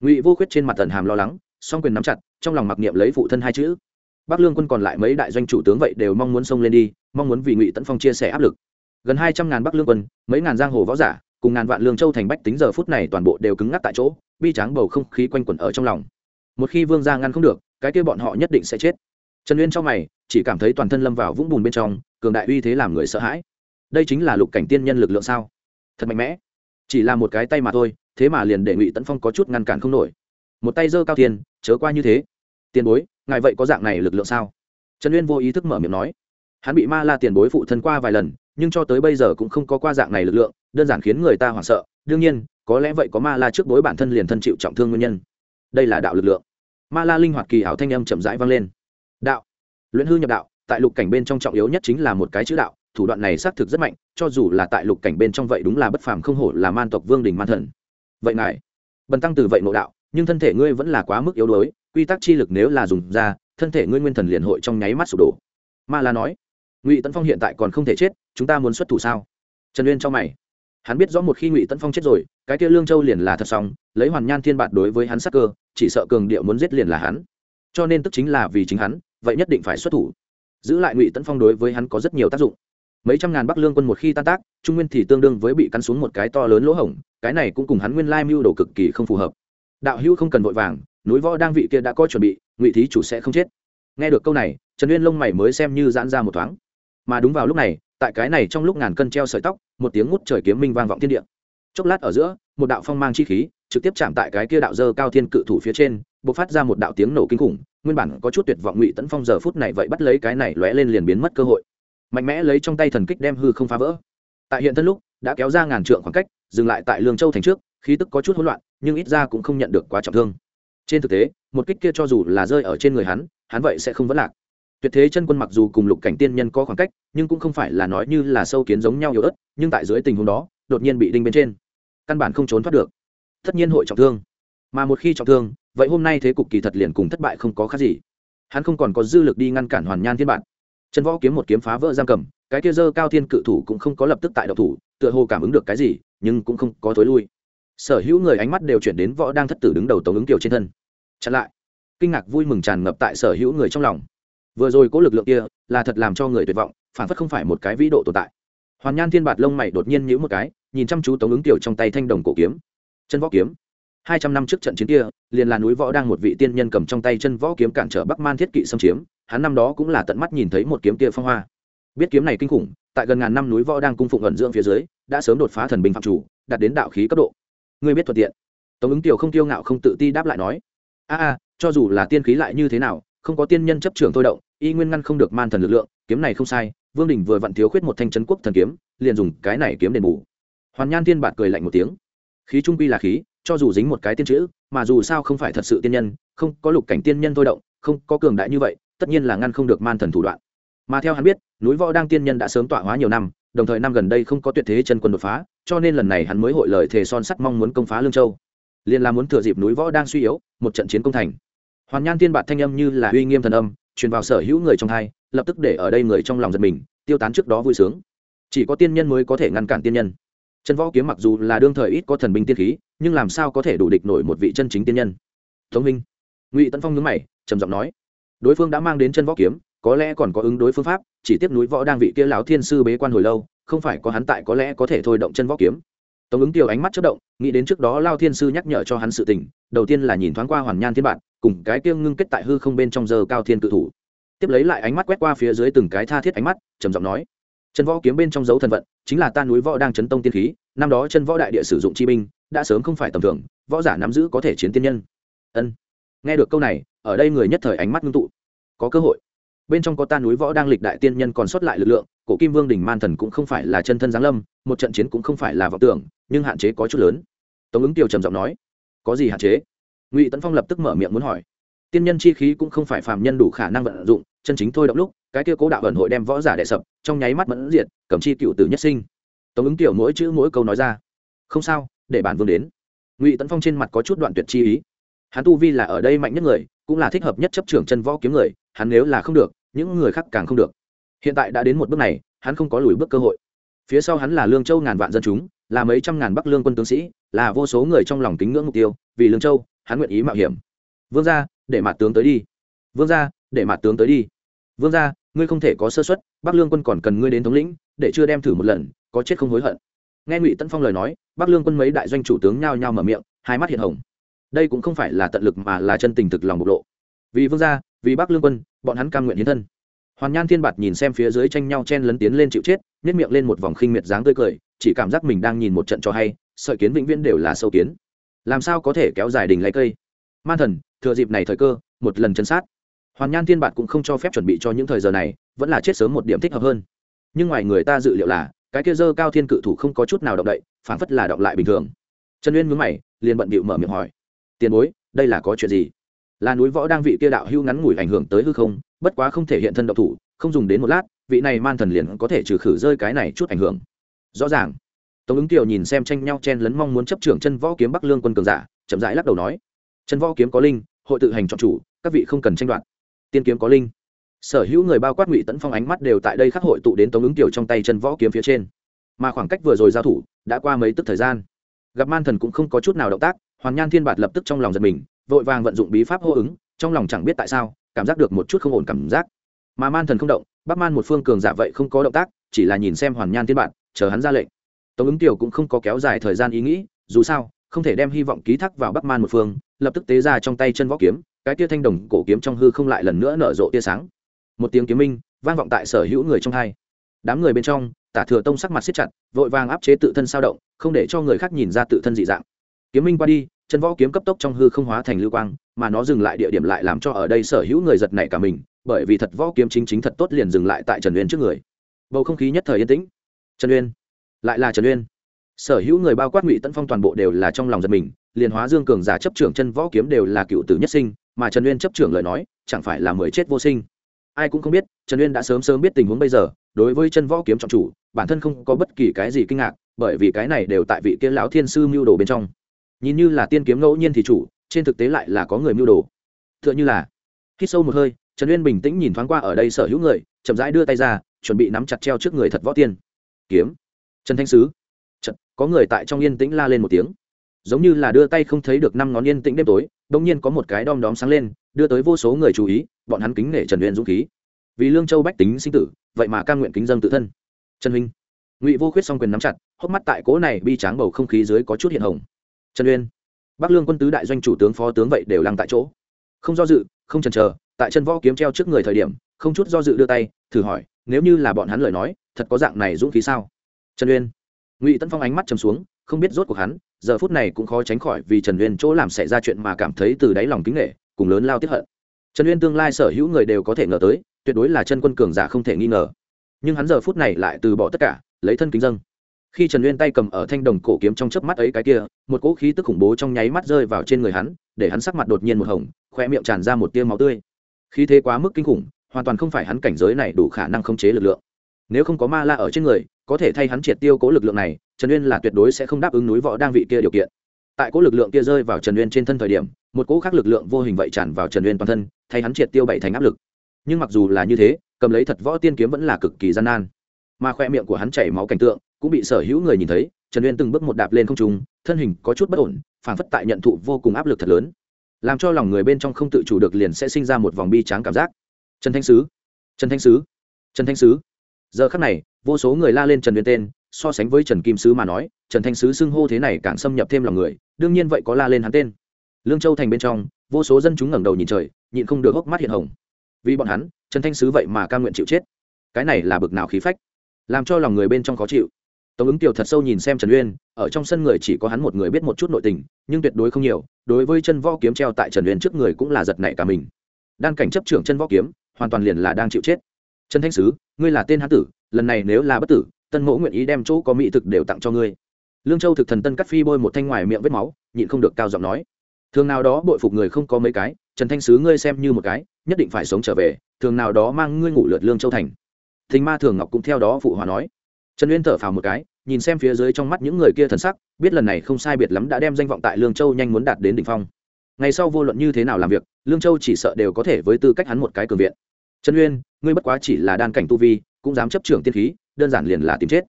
Ngụy vô khuyết trên mặt tần hàm lo lắng, song quyền nắm chặt, trong lòng mặc niệm lấy phụ thân hai chữ bắc lương quân còn lại mấy đại doanh chủ tướng vậy đều mong muốn xông lên đi, mong muốn vì ngụy tấn phong chia sẻ áp lực. Gần hai trăm ngàn bắc lương quân, mấy ngàn giang hồ võ giả, cùng ngàn vạn lương châu thành bách tính giờ phút này toàn bộ đều cứng ngắc tại chỗ, bi tráng bầu không khí quanh quẩn ở trong lòng. Một khi vương gia ngăn không được, cái kia bọn họ nhất định sẽ chết. Trần uyên trong mày, chỉ cảm thấy toàn thân lâm vào vũng bùn bên trong, cường đại uy thế làm người sợ hãi. Đây chính là lục cảnh tiên nhân lực lượng sao? Thật mạnh mẽ. Chỉ là một cái tay mà thôi, thế mà liền để ngụy tấn phong có chút ngăn cản không nổi. Một tay giơ cao thiên, chớ qua như thế. Tiền bối ngài vậy có dạng này lực lượng sao? Trần uyên vô ý thức mở miệng nói. Hắn bị ma la tiền bối phụ thân qua vài lần, nhưng cho tới bây giờ cũng không có qua dạng này lực lượng, đơn giản khiến người ta hoảng sợ. Đương nhiên, có lẽ vậy có ma la trước bối bản thân liền thân chịu trọng thương nguyên nhân. Đây là đạo lực lượng. Ma la linh hoạt kỳ Hảo thanh âm chậm rãi vang lên. Đạo. Luyện hư nhập đạo, tại lục cảnh bên trong trọng yếu nhất chính là một cái chữ đạo, thủ đoạn này xác thực rất mạnh, cho dù là tại lục cảnh bên trong vậy đúng là bất phàm không hổ là man tộc vương đình man thần. Vậy ngài, bần tăng từ vậy nội đạo, nhưng thân thể ngươi vẫn là quá mức yếu đuối quy tắc chi lực nếu là dùng ra, thân thể ngươi nguyên thần liền hội trong nháy mắt sụp đổ. Ma la nói, ngụy tấn phong hiện tại còn không thể chết, chúng ta muốn xuất thủ sao? Trần uyên cho mày. Hắn biết rõ một khi ngụy tấn phong chết rồi, cái kia lương châu liền là thật xong, lấy hoàn nhan thiên bạt đối với hắn sắc cơ, chỉ sợ cường điệu muốn giết liền là hắn. Cho nên tức chính là vì chính hắn, vậy nhất định phải xuất thủ. Giữ lại ngụy tấn phong đối với hắn có rất nhiều tác dụng. Mấy trăm ngàn bắc lương quân một khi tan tác, trung nguyên thì tương đương với bị cắn xuống một cái to lớn lỗ hổng, cái này cũng cùng hắn nguyên lai mưu đồ cực kỳ không phù hợp. Đạo hữu không cần vội vàng núi võ đang vị kia đã có chuẩn bị, ngụy thí chủ sẽ không chết. Nghe được câu này, trần uyên lông mày mới xem như giãn ra một thoáng. Mà đúng vào lúc này, tại cái này trong lúc ngàn cân treo sợi tóc, một tiếng ngút trời kiếm minh vang vọng thiên địa. Chốc lát ở giữa, một đạo phong mang chi khí trực tiếp chạm tại cái kia đạo dơ cao thiên cự thủ phía trên, bộc phát ra một đạo tiếng nổ kinh khủng, nguyên bản có chút tuyệt vọng ngụy tấn phong giờ phút này vậy bắt lấy cái này lóe lên liền biến mất cơ hội. Mạnh mẽ lấy trong tay thần kích đem hư không phá vỡ. Tại hiện thân lúc, đã kéo ra ngàn trượng khoảng cách, dừng lại tại lương châu thành trước, khí tức có chút hỗn loạn, nhưng ít ra cũng không nhận được quá trọng thương trên thực tế, một kích kia cho dù là rơi ở trên người hắn hắn vậy sẽ không vấn lạc. Tuyệt thế chân quân mặc dù cùng lục cảnh tiên nhân có khoảng cách, nhưng cũng không phải là nói như là sâu kiến giống nhau yếu ớt, nhưng tại dưới tình huống đó, đột nhiên bị đinh bên trên. Căn bản không trốn thoát được. Tất nhiên hội trọng thương. Mà một khi trọng thương, vậy hôm nay thế cục kỳ thật liền cùng thất bại không có khác gì. Hắn không còn có dư lực đi ngăn cản hoàn nhan thiên bản. Chân võ kiếm một kiếm phá vỡ giam cầm, cái kia dơ cao thiên cự thủ cũng không có lập tức tại độc thủ, tựa hồ cảm ứng được cái gì, nhưng cũng không có thối lui sở hữu người ánh mắt đều chuyển đến võ đang thất tử đứng đầu tống ứng kiều trên thân. Chặn lại. Kinh ngạc vui mừng tràn ngập tại sở hữu người trong lòng. Vừa rồi có lực lượng kia là thật làm cho người tuyệt vọng, phản phất không phải một cái vĩ độ tồn tại. Hoàn nhan thiên bạt lông mày đột nhiên nhíu một cái, nhìn chăm chú tống ứng kiều trong tay thanh đồng cổ kiếm. Chân võ kiếm. Hai trăm năm trước trận chiến kia, liền là núi võ đang một vị tiên nhân cầm trong tay chân võ kiếm cản trở bắc man thiết kỵ xâm chiếm, hắn năm đó cũng là tận mắt nhìn thấy một kiếm kia phong hoa. Biết kiếm này kinh khủng, tại gần ngàn năm núi võ đang cung phụng ẩn dưỡng phía dưới, đã sớm đột phá thần binh phạm chủ, đạt đến đạo khí cấp độ ngươi biết thuận tiện. Tống ứng tiểu không tiêu ngạo không tự ti đáp lại nói, a a, cho dù là tiên khí lại như thế nào, không có tiên nhân chấp trưởng thôi động, y nguyên ngăn không được man thần lực lượng, kiếm này không sai, vương đình vừa vặn thiếu khuyết một thanh trấn quốc thần kiếm, liền dùng cái này kiếm đền bù. Hoàn nhan tiên bạt cười lạnh một tiếng, khí trung quy là khí, cho dù dính một cái tiên chữ, mà dù sao không phải thật sự tiên nhân, không có lục cảnh tiên nhân thôi động, không có cường đại như vậy, tất nhiên là ngăn không được man thần thủ đoạn. Mà theo hắn biết, núi võ đang tiên nhân đã sớm tọa hóa nhiều năm, đồng thời năm gần đây không có tuyệt thế chân quân đột phá cho nên lần này hắn mới hội lời thề son sắt mong muốn công phá lương châu. Liền là muốn thừa dịp núi võ đang suy yếu, một trận chiến công thành. Hoàn nhan tiên bạt thanh âm như là uy nghiêm thần âm, truyền vào sở hữu người trong hai, lập tức để ở đây người trong lòng giật mình, tiêu tán trước đó vui sướng. Chỉ có tiên nhân mới có thể ngăn cản tiên nhân. Chân võ kiếm mặc dù là đương thời ít có thần binh tiên khí, nhưng làm sao có thể đủ địch nổi một vị chân chính tiên nhân? Thống minh. Ngụy tấn phong nhớ mày, trầm giọng nói, đối phương đã mang đến chân võ kiếm, có lẽ còn có ứng đối phương pháp, chỉ tiếp núi võ đang vị kia lão thiên sư bế quan hồi lâu không phải có hắn tại có lẽ có thể thôi động chân võ kiếm. Tống ứng tiêu ánh mắt chất động, nghĩ đến trước đó lao thiên sư nhắc nhở cho hắn sự tình, đầu tiên là nhìn thoáng qua hoàn nhan thiên bản, cùng cái kia ngưng kết tại hư không bên trong giờ cao thiên cự thủ. Tiếp lấy lại ánh mắt quét qua phía dưới từng cái tha thiết ánh mắt, trầm giọng nói, chân võ kiếm bên trong dấu thần vận, chính là ta núi võ đang chấn tông tiên khí, năm đó chân võ đại địa sử dụng chi binh, đã sớm không phải tầm thường, võ giả nắm giữ có thể chiến tiên nhân. Ân. Nghe được câu này, ở đây người nhất thời ánh mắt ngưng tụ. Có cơ hội. Bên trong có ta núi võ đang lịch đại tiên nhân còn sót lại lực lượng cổ kim vương đình man thần cũng không phải là chân thân giáng lâm, một trận chiến cũng không phải là vọng tưởng, nhưng hạn chế có chút lớn. Tống ứng tiêu trầm giọng nói, có gì hạn chế? Ngụy tấn phong lập tức mở miệng muốn hỏi. Tiên nhân chi khí cũng không phải phàm nhân đủ khả năng vận dụng, chân chính thôi động lúc, cái kia cố đạo ẩn hội đem võ giả đệ sập, trong nháy mắt mẫn diệt, cầm chi cựu tử nhất sinh. Tống ứng tiểu mỗi chữ mỗi câu nói ra. Không sao, để bản vương đến. Ngụy tấn phong trên mặt có chút đoạn tuyệt chi ý. Hắn tu vi là ở đây mạnh nhất người, cũng là thích hợp nhất chấp trưởng chân võ kiếm người, hắn nếu là không được, những người khác càng không được hiện tại đã đến một bước này, hắn không có lùi bước cơ hội. Phía sau hắn là lương châu ngàn vạn dân chúng, là mấy trăm ngàn bắc lương quân tướng sĩ, là vô số người trong lòng kính ngưỡng mục tiêu, vì lương châu, hắn nguyện ý mạo hiểm. Vương ra để mặt tướng tới đi. Vương ra để mặt tướng tới đi. Vương ra ngươi không thể có sơ xuất bắc lương quân còn cần ngươi đến thống lĩnh, để chưa đem thử một lần, có chết không hối hận. Nghe ngụy tân phong lời nói, bắc lương quân mấy đại doanh chủ tướng nhao nhao mở miệng, hai mắt hiện hồng. Đây cũng không phải là tận lực mà là chân tình thực lòng bộc lộ. Vì vương gia, vì bắc lương quân, bọn hắn cam nguyện hiến thân hoàn nhan thiên bạt nhìn xem phía dưới tranh nhau chen lấn tiến lên chịu chết nhét miệng lên một vòng khinh miệt dáng tươi cười, chỉ cảm giác mình đang nhìn một trận cho hay, sợi kiến vĩnh viễn đều là sâu kiến. Làm sao có thể kéo dài đình lấy cây? Man thần, thừa dịp này thời cơ, một lần chân sát. Hoàn nhan thiên bạt cũng không cho phép chuẩn bị cho những thời giờ này, vẫn là chết sớm một điểm thích hợp hơn. Nhưng ngoài người ta dự liệu là, cái kia dơ cao thiên cự thủ không có chút nào động đậy phản phất là động lại bình thường. Trần uyên mướn mày, liền bận bịu mở miệng hỏi. Tiền bối, đây là có chuyện gì? Là núi võ đang vị kia đạo hưu ngắn ngủi ảnh hưởng tới hư không bất quá không thể hiện thân độc thủ, không dùng đến một lát, vị này man thần liền có thể trừ khử rơi cái này chút ảnh hưởng. Rõ ràng, tống ứng kiều nhìn xem tranh nhau chen lấn mong muốn chấp trưởng chân võ kiếm bắc lương quân cường giả, chậm rãi lắc đầu nói, chân võ kiếm có linh, hội tự hành chọn chủ, các vị không cần tranh đoạt. Tiên kiếm có linh. Sở hữu người bao quát ngụy tấn phong ánh mắt đều tại đây khắc hội tụ đến tống ứng kiều trong tay chân võ kiếm phía trên. Mà khoảng cách vừa rồi giao thủ, đã qua mấy tức thời gian. Gặp man thần cũng không có chút nào động tác, hoàn nhan thiên bạt lập tức trong lòng giật mình, vội vàng vận dụng bí pháp hô ứng, trong lòng chẳng biết tại sao cảm giác được một chút không ổn cảm giác. Mà man thần không động bắc man một phương cường giả vậy không có động tác chỉ là nhìn xem hoàn nhan thiên bản, chờ hắn ra lệnh. Tống ứng tiểu cũng không có kéo dài thời gian ý nghĩ dù sao không thể đem hy vọng ký thác vào bắc man một phương lập tức tế ra trong tay chân võ kiếm cái tia thanh đồng cổ kiếm trong hư không lại lần nữa nở rộ tia sáng. Một tiếng kiếm minh vang vọng tại sở hữu người trong hai. Đám người bên trong tả thừa tông sắc mặt siết chặt vội vàng áp chế tự thân sao động không để cho người khác nhìn ra tự thân dị dạng. Kiếm minh qua đi chân võ kiếm cấp tốc trong hư không hóa thành lưu quang, mà nó dừng lại địa điểm lại làm cho ở đây sở hữu người giật nảy cả mình, bởi vì thật võ kiếm chính chính thật tốt liền dừng lại tại trần uyên trước người. Bầu không khí nhất thời yên tĩnh. Trần uyên, lại là trần uyên. Sở hữu người bao quát ngụy tân phong toàn bộ đều là trong lòng giật mình, liền hóa dương cường giả chấp trưởng chân võ kiếm đều là cựu tử nhất sinh, mà trần uyên chấp trưởng lời nói, chẳng phải là mười chết vô sinh. Ai cũng không biết, trần uyên đã sớm sớm biết tình huống bây giờ, đối với chân võ kiếm trọng chủ, bản thân không có bất kỳ cái gì kinh ngạc, bởi vì cái này đều tại vị kia lão thiên sư mưu đồ bên trong nhìn như là tiên kiếm ngẫu nhiên thì chủ trên thực tế lại là có người mưu đồ. T h ư ợ n h ư là hít sâu một hơi trần uyên bình tĩnh nhìn thoáng qua ở đây sở hữu người chậm rãi đưa tay ra chuẩn bị nắm chặt treo trước người thật võ tiên. Kiếm. Trần thanh sứ. Trần, có người tại trong yên tĩnh la lên một tiếng. Giống như là đưa tay không thấy được năm ngón yên tĩnh đêm tối đ ỗ n g nhiên có một cái đom đóm sáng lên đưa tới vô số người chú ý bọn hắn kính nể trần uyên dũng khí. Vì lương châu bách tính sinh tử vậy mà ca nguyện kính dân tự thân. Trần huynh. Ngụy vô khuyết s quyền nắm chặt hốc mắt tại cỗ này bi tráng bầu không khí dưới có chút hiện hồng trần uyên. Bắc lương quân tứ đại doanh chủ tướng, phó tướng vậy đều lăng tại chỗ. Không do dự, không chần chờ, tại chân võ kiếm treo trước người thời điểm, không chút do dự đưa tay, thử hỏi, nếu như là bọn hắn lời nói, thật có dạng này dũng khí sao? Trần uyên. Ngụy tân phong ánh mắt chầm xuống, không biết rốt cuộc hắn, giờ phút này cũng khó tránh khỏi vì trần uyên chỗ làm xảy ra chuyện mà cảm thấy từ đáy lòng kính nghệ cùng lớn lao tiếp hận. Trần uyên tương lai sở hữu người đều có thể ngờ tới, tuyệt đối là chân quân cường giả không thể nghi ngờ. Nhưng hắn giờ phút này lại từ bỏ tất cả, lấy thân kính dâng khi trần uyên tay cầm ở thanh đồng cổ kiếm trong chớp mắt ấy cái kia, một cỗ khí tức khủng bố trong nháy mắt rơi vào trên người hắn, để hắn sắc mặt đột nhiên một hồng khoe miệng tràn ra một tia máu tươi. Khí thế quá mức kinh khủng, hoàn toàn không phải hắn cảnh giới này đủ khả năng khống chế lực lượng. Nếu không có ma la ở trên người, có thể thay hắn triệt tiêu cố lực lượng này, trần uyên là tuyệt đối sẽ không đáp ứng núi võ đang vị kia điều kiện. Tại cố lực lượng kia rơi vào trần uyên trên thân thời điểm, một cỗ khác lực lượng vô hình vậy tràn vào trần uyên toàn thân, thay hắn triệt tiêu bảy thành áp lực. Nhưng mặc dù là như thế, cầm lấy thật võ tiên kiếm vẫn là cực kỳ gian nan. Mà khoe miệng của hắn chảy máu cảnh tượng cũng bị sở hữu người nhìn thấy, trần uyên từng bước một đạp lên không trung, thân hình có chút bất ổn, phản phất tại nhận thụ vô cùng áp lực thật lớn. Làm cho lòng người bên trong không tự chủ được liền sẽ sinh ra một vòng bi tráng cảm giác. Trần thanh sứ, trần thanh sứ, trần thanh sứ. Giờ khắc này, vô số người la lên trần uyên tên, so sánh với trần kim sứ mà nói, trần thanh sứ xưng hô thế này càng xâm nhập thêm lòng người, đương nhiên vậy có la lên hắn tên. Lương châu thành bên trong, vô số dân chúng ngẩng đầu nhìn trời, nhịn không được hốc mắt hiện hồng. Vì bọn hắn, trần thanh sứ vậy mà ca nguyện chịu chết. Cái này là bực nào khí phách. Làm cho lòng người bên trong khó chịu tống ứng tiểu thật sâu nhìn xem trần uyên, ở trong sân người chỉ có hắn một người biết một chút nội tình, nhưng tuyệt đối không nhiều, đối với chân võ kiếm treo tại trần uyên trước người cũng là giật nảy cả mình. Đan cảnh chấp trưởng chân võ kiếm, hoàn toàn liền là đang chịu chết. Trần thanh sứ, ngươi là tên hán tử, lần này nếu là bất tử, tân mẫu nguyện ý đem chỗ có mỹ thực đều tặng cho ngươi. Lương châu thực thần tân cắt phi bôi một thanh ngoài miệng vết máu, nhịn không được cao giọng nói. Thường nào đó bội phục người không có mấy cái, trần thanh sứ ngươi xem như một cái, nhất định phải sống trở về, thường nào đó mang ngươi ngủ lượt lương châu thành. Thình ma thường ngọc cũng theo đó phụ hòa nói trần uyên thở phào một cái, nhìn xem phía dưới trong mắt những người kia thần sắc, biết lần này không sai biệt lắm đã đem danh vọng tại lương châu nhanh muốn đạt đến đỉnh phong. Ngày sau vô luận như thế nào làm việc, lương châu chỉ sợ đều có thể với tư cách hắn một cái cường viện. Trần uyên, ngươi bất quá chỉ là đan cảnh tu vi, cũng dám chấp trưởng tiên khí, đơn giản liền là tìm chết.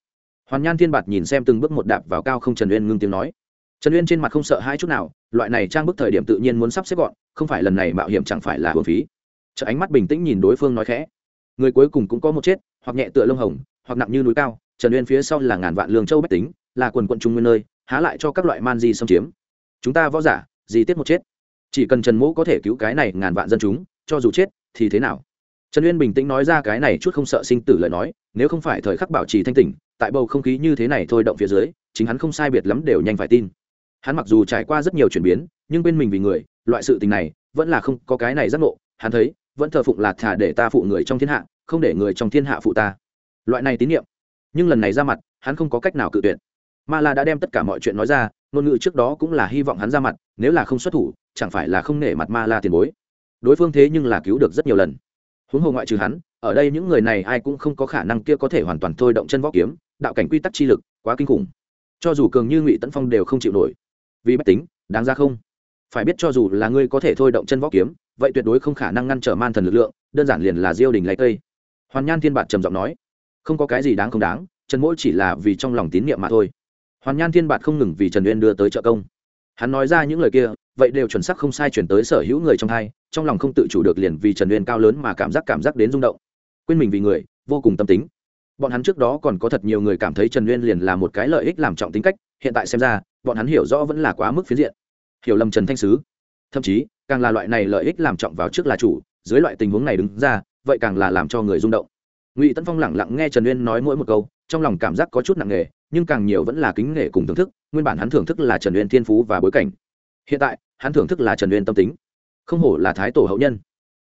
Hoàn nhan thiên bạt nhìn xem từng bước một đạp vào cao không trần uyên ngưng tiếng nói. Trần uyên trên mặt không sợ hai chút nào, loại này trang bức thời điểm tự nhiên muốn sắp xếp gọn, không phải lần này mạo hiểm chẳng phải là hưởng phí. Chợ ánh mắt bình tĩnh nhìn đối phương nói khẽ. Người cuối cùng cũng có một chết, hoặc nhẹ tựa lông hồng, hoặc nặng như núi cao trần uyên phía sau là ngàn vạn lương châu bách tính, là quần quận trung nguyên nơi, há lại cho các loại man di xâm chiếm. Chúng ta võ giả, gì tiết một chết. Chỉ cần trần mỗ có thể cứu cái này ngàn vạn dân chúng, cho dù chết, thì thế nào? Trần uyên bình tĩnh nói ra cái này chút không sợ sinh tử lời nói, nếu không phải thời khắc bảo trì thanh tỉnh, tại bầu không khí như thế này thôi động phía dưới, chính hắn không sai biệt lắm đều nhanh phải tin. Hắn mặc dù trải qua rất nhiều chuyển biến, nhưng bên mình vì người, loại sự tình này, vẫn là không có cái này giác ngộ. Hắn thấy, vẫn thờ phụng lạt thả để ta phụ người trong thiên hạ, không để người trong thiên hạ phụ ta. Loại này tín nhiệm nhưng lần này ra mặt, hắn không có cách nào cự tuyệt. Ma la đã đem tất cả mọi chuyện nói ra, ngôn ngữ trước đó cũng là hy vọng hắn ra mặt, nếu là không xuất thủ, chẳng phải là không nể mặt ma la tiền bối. Đối phương thế nhưng là cứu được rất nhiều lần. Huống hồ ngoại trừ hắn, ở đây những người này ai cũng không có khả năng kia có thể hoàn toàn thôi động chân võ kiếm, đạo cảnh quy tắc chi lực, quá kinh khủng. Cho dù cường như ngụy tấn phong đều không chịu nổi. Vì bất tính, đáng ra không? Phải biết cho dù là ngươi có thể thôi động chân võ kiếm, vậy tuyệt đối không khả năng ngăn trở man thần lực lượng, đơn giản liền là diêu đình lấy cây. Hoàn nhan thiên bạt trầm giọng nói không có cái gì đáng không đáng, trần mỗi chỉ là vì trong lòng tín nhiệm mà thôi. Hoàn nhan thiên bạt không ngừng vì trần uyên đưa tới trợ công. Hắn nói ra những lời kia, vậy đều chuẩn xác không sai chuyển tới sở hữu người trong thai trong lòng không tự chủ được liền vì trần uyên cao lớn mà cảm giác cảm giác đến rung động. Quên mình vì người, vô cùng tâm tính. Bọn hắn trước đó còn có thật nhiều người cảm thấy trần uyên liền là một cái lợi ích làm trọng tính cách, hiện tại xem ra, bọn hắn hiểu rõ vẫn là quá mức phiến diện. Hiểu lầm trần thanh sứ. Thậm chí, càng là loại này lợi ích làm trọng vào trước là chủ, dưới loại tình huống này đứng ra, vậy càng là làm cho người rung động ngụy Tấn phong lẳng lặng nghe trần uyên nói mỗi một câu trong lòng cảm giác có chút nặng nề nhưng càng nhiều vẫn là kính nể cùng thưởng thức nguyên bản hắn thưởng thức là trần uyên thiên phú và bối cảnh hiện tại hắn thưởng thức là trần uyên tâm tính không hổ là thái tổ hậu nhân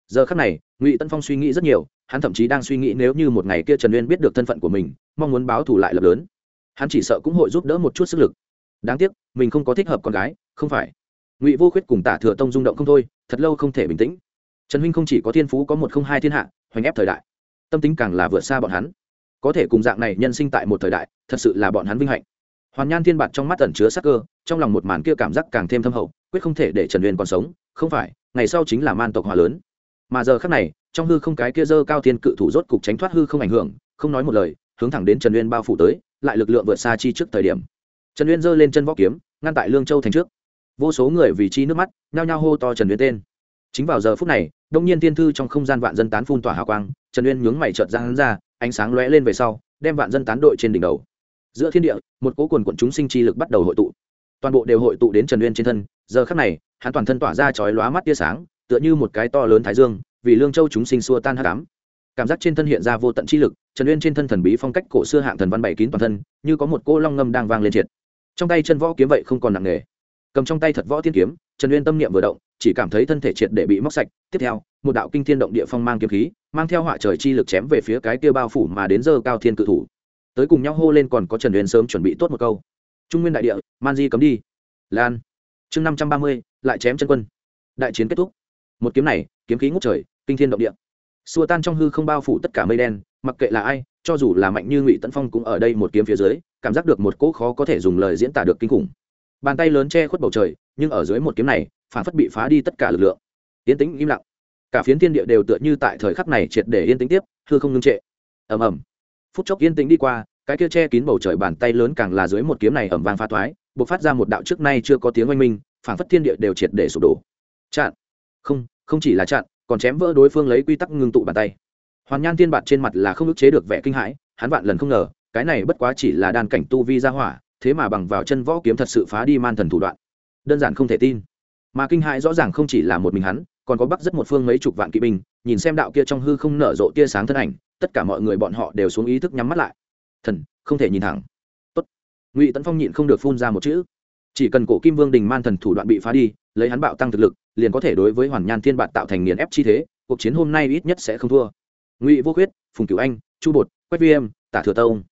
giờ khắc này ngụy tân phong suy nghĩ rất nhiều hắn thậm chí đang suy nghĩ nếu như một ngày kia trần uyên biết được thân phận của mình mong muốn báo thù lại lập lớn hắn chỉ sợ cũng hội giúp đỡ một chút sức lực đáng tiếc mình không có thích hợp con gái không phải ngụy vô khuyết cùng tả thừa tông rung động không thôi thật lâu không thể bình tĩnh trần huynh không chỉ có thiên phú có một không hai thiên hạ hoành ép thời đại tâm tính càng là vượt xa bọn hắn. Có thể cùng dạng này nhân sinh tại một thời đại, thật sự là bọn hắn vinh hạnh. Hoàn nhan thiên bạt trong mắt ẩn chứa sắc cơ, trong lòng một màn kia cảm giác càng thêm thâm hậu, quyết không thể để trần uyên còn sống, không phải, ngày sau chính là man tộc hòa lớn. Mà giờ khác này, trong hư không cái kia dơ cao thiên cự thủ rốt cục tránh thoát hư không ảnh hưởng, không nói một lời, hướng thẳng đến trần uyên bao phủ tới, lại lực lượng vượt xa chi trước thời điểm. Trần uyên giơ lên chân võ kiếm, ngăn tại lương châu thành trước. Vô số người vì chi nước mắt, nhao nhao hô to trần uyên tên. Chính vào giờ phút này, đông nhiên Thiên thư trong không gian vạn dân tán phun tỏa hào quang trần uyên nhướng mày trợt ra hắn ra, ánh sáng lóe lên về sau, đem vạn dân tán đội trên đỉnh đầu. Giữa thiên địa, một cố quần quận chúng sinh chi lực bắt đầu hội tụ. Toàn bộ đều hội tụ đến trần uyên trên thân, giờ khắc này, hắn toàn thân tỏa ra chói lóa mắt tia sáng, tựa như một cái to lớn thái dương, vì lương châu chúng sinh xua tan hát đám cảm giác trên thân hiện ra vô tận chi lực, trần uyên trên thân thần bí phong cách cổ xưa hạng thần văn bảy kín toàn thân, như có một cô long ngâm đang vang lên triệt. Trong tay chân võ kiếm vậy không còn nặng nề. Cầm trong tay thật võ thiên kiếm trần uyên tâm niệm vừa động, chỉ cảm thấy thân thể triệt để bị móc sạch. Tiếp theo, một đạo kinh thiên động địa phong mang kiếm khí, mang theo họa trời chi lực chém về phía cái kia bao phủ mà đến giờ cao thiên cự thủ. Tới cùng nhau hô lên còn có trần uyên sớm chuẩn bị tốt một câu. Trung nguyên đại địa, man di cấm đi. Lan. Chương năm trăm ba mươi, lại chém chân quân. Đại chiến kết thúc. Một kiếm này, kiếm khí ngút trời, kinh thiên động địa. Xua tan trong hư không bao phủ tất cả mây đen, mặc kệ là ai, cho dù là mạnh như ngụy tấn phong cũng ở đây một kiếm phía dưới, cảm giác được một cỗ khó có thể dùng lời diễn tả được kinh khủng bàn tay lớn che khuất bầu trời, nhưng ở dưới một kiếm này, phản phất bị phá đi tất cả lực lượng. Yên tĩnh, im lặng. Cả phiến thiên địa đều tựa như tại thời khắc này triệt để yên tĩnh tiếp, hư không ngưng trệ. Ầm ầm. Phút chốc yên tĩnh đi qua, cái kia che kín bầu trời bàn tay lớn càng là dưới một kiếm này ầm vang pha thoái, bộc phát ra một đạo trước nay chưa có tiếng oanh minh, phản phất thiên địa đều triệt để sụp đổ. Chặn. Không không chỉ là chặn, còn chém vỡ đối phương lấy quy tắc ngưng tụ bàn tay. Hoàn nhan tiên bạt trên mặt là không ức chế được vẻ kinh hãi, hắn vạn lần không ngờ, cái này bất quá chỉ là đan cảnh tu vi ra hỏa thế mà bằng vào chân võ kiếm thật sự phá đi man thần thủ đoạn. Đơn giản không thể tin. Mà kinh hãi rõ ràng không chỉ là một mình hắn, còn có bắc rất một phương mấy chục vạn kỵ binh, nhìn xem đạo kia trong hư không nở rộ tia sáng thân ảnh, tất cả mọi người bọn họ đều xuống ý thức nhắm mắt lại. Thần, không thể nhìn thẳng. Tốt. ngụy tấn phong nhịn không được phun ra một chữ. Chỉ cần cổ kim vương đình man thần thủ đoạn bị phá đi, lấy hắn bạo tăng thực lực, liền có thể đối với hoàn nhan thiên bạt tạo thành nghiền ép chi thế, cuộc chiến hôm nay ít nhất sẽ không thua. Ngụy vô khuyết, phùng cửu anh, chu bột, quách vi em tả thừa tông.